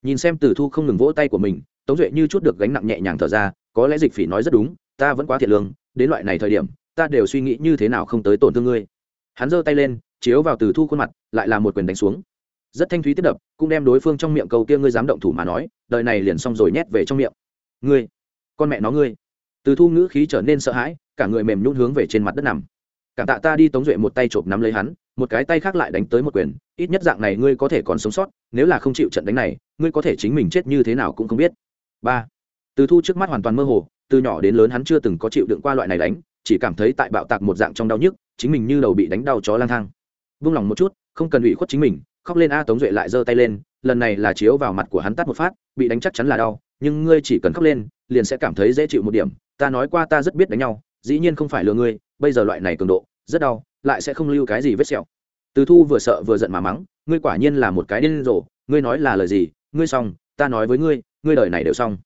Nhìn xem từ thu không ngừng vỗ tay của mình, tống duệ như chút được gánh nặng nhẹ nhàng thở ra có lẽ dịch phỉ nói rất đúng, ta vẫn quá thiệt lương, đến loại này thời điểm, ta đều suy nghĩ như thế nào không tới tổn thương ngươi. Hắn giơ tay lên, chiếu vào từ thu khuôn mặt, lại là một quyền đánh xuống. Rất thanh thúy tiếp đập, cũng đem đối phương trong miệng câu kia ngươi dám động thủ mà nói, đời này liền xong rồi nhét về trong miệng. Ngươi, con mẹ nó ngươi. Từ thu ngữ khí trở nên sợ hãi, cả người mềm nhún hướng về trên mặt đất nằm. Cảm tạ ta đi tống duệ một tay chộp nắm lấy hắn, một cái tay khác lại đánh tới một quyền, ít nhất dạng này ngươi có thể còn sống sót, nếu là không chịu trận đánh này, ngươi có thể chính mình chết như thế nào cũng không biết. Ba từ thu trước mắt hoàn toàn mơ hồ, từ nhỏ đến lớn hắn chưa từng có chịu đựng qua loại này đánh, chỉ cảm thấy tại bạo tạc một dạng trong đau nhức, chính mình như đầu bị đánh đau chó lang thang. Vung lòng một chút, không cần ủy khuất chính mình, khóc lên a tống duệ lại giơ tay lên, lần này là chiếu vào mặt của hắn tắt một phát, bị đánh chắc chắn là đau, nhưng ngươi chỉ cần khóc lên, liền sẽ cảm thấy dễ chịu một điểm, ta nói qua ta rất biết đánh nhau, dĩ nhiên không phải lừa ngươi, bây giờ loại này cường độ, rất đau, lại sẽ không lưu cái gì vết sẹo. Từ thu vừa sợ vừa giận mà mắng, ngươi quả nhiên là một cái điên rồ, ngươi nói là lời gì, ngươi xong, ta nói với ngươi ngươi đời này đều xong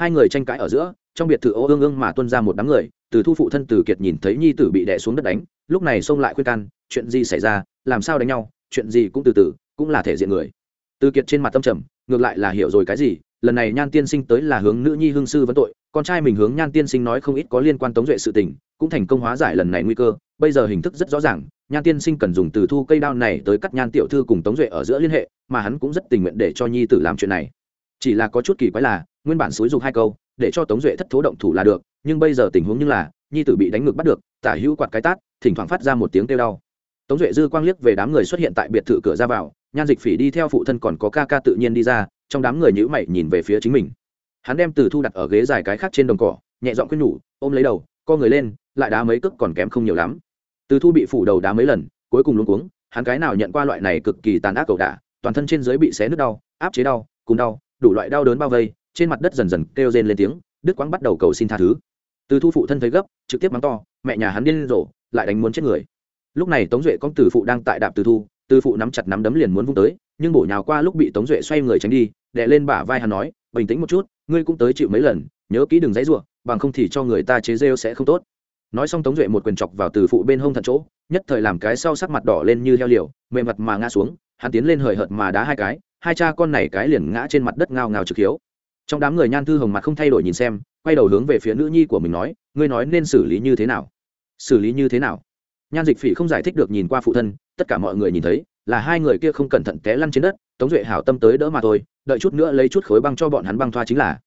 hai người tranh cãi ở giữa, trong biệt thự ô ương ương mà tuân ra một đám người, từ thu phụ thân từ kiệt nhìn thấy nhi tử bị đè xuống đất đánh, lúc này xông lại khuyên can, chuyện gì xảy ra, làm sao đánh nhau, chuyện gì cũng từ từ, cũng là thể diện người. Từ kiệt trên mặt tâm trầm, ngược lại là hiểu rồi cái gì, lần này nhan tiên sinh tới là hướng nữ nhi hương sư vấn tội, con trai mình hướng nhan tiên sinh nói không ít có liên quan tống duệ sự tình, cũng thành công hóa giải lần này nguy cơ, bây giờ hình thức rất rõ ràng, nhan tiên sinh cần dùng từ thu cây đao này tới cắt nhan tiểu thư cùng tống duệ ở giữa liên hệ, mà hắn cũng rất tình nguyện để cho nhi tử làm chuyện này. Chỉ là có chút kỳ quái là nguyên bản xúi dục hai câu, để cho tống duệ thất thố động thủ là được, nhưng bây giờ tình huống như là, nhi tử bị đánh ngược bắt được, tả hữu quạt cái tát, thỉnh thoảng phát ra một tiếng kêu đau. Tống duệ dư quang liếc về đám người xuất hiện tại biệt thự cửa ra vào, nhan dịch phỉ đi theo phụ thân còn có ca ca tự nhiên đi ra, trong đám người nhữ mày nhìn về phía chính mình. Hắn đem từ thu đặt ở ghế dài cái khác trên đồng cỏ, nhẹ dọn khuyên nhủ, ôm lấy đầu, co người lên, lại đá mấy cước còn kém không nhiều lắm. Từ thu bị phủ đầu đá mấy lần, cuối cùng luống cuống, hắn cái nào nhận qua loại này cực kỳ tàn ác cầu đả, toàn thân trên dưới bị xé nứt đau, áp chế đau, cùng đau, đủ loại đau đớn bao vây trên mặt đất dần dần kêu rên lên tiếng, đức quang bắt đầu cầu xin tha thứ. Từ thu phụ thân thấy gấp, trực tiếp mắng to, mẹ nhà hắn điên rồ, lại đánh muốn chết người. Lúc này tống duệ công tử phụ đang tại đạp từ thu, từ phụ nắm chặt nắm đấm liền muốn vung tới, nhưng bổ nhào qua lúc bị tống duệ xoay người tránh đi, đè lên bả vai hắn nói, bình tĩnh một chút, ngươi cũng tới chịu mấy lần, nhớ kỹ đừng dãy ruộng bằng không thì cho người ta chế rêu sẽ không tốt. Nói xong tống duệ một quyền chọc vào từ phụ bên hông thận chỗ, nhất thời làm cái sau sắc mặt đỏ lên như heo liều, mềm mặt mà ngã xuống, hắn tiến lên hời hợt mà đá hai cái, hai cha con này cái liền ngã trên mặt đất ngao ngao trực hiếu trong đám người nhan thư hồng mặt không thay đổi nhìn xem, quay đầu hướng về phía nữ nhi của mình nói, ngươi nói nên xử lý như thế nào? Xử lý như thế nào? Nhan dịch phỉ không giải thích được nhìn qua phụ thân, tất cả mọi người nhìn thấy, là hai người kia không cẩn thận té lăn trên đất, tống duệ hảo tâm tới đỡ mà thôi, đợi chút nữa lấy chút khối băng cho bọn hắn băng thoa chính là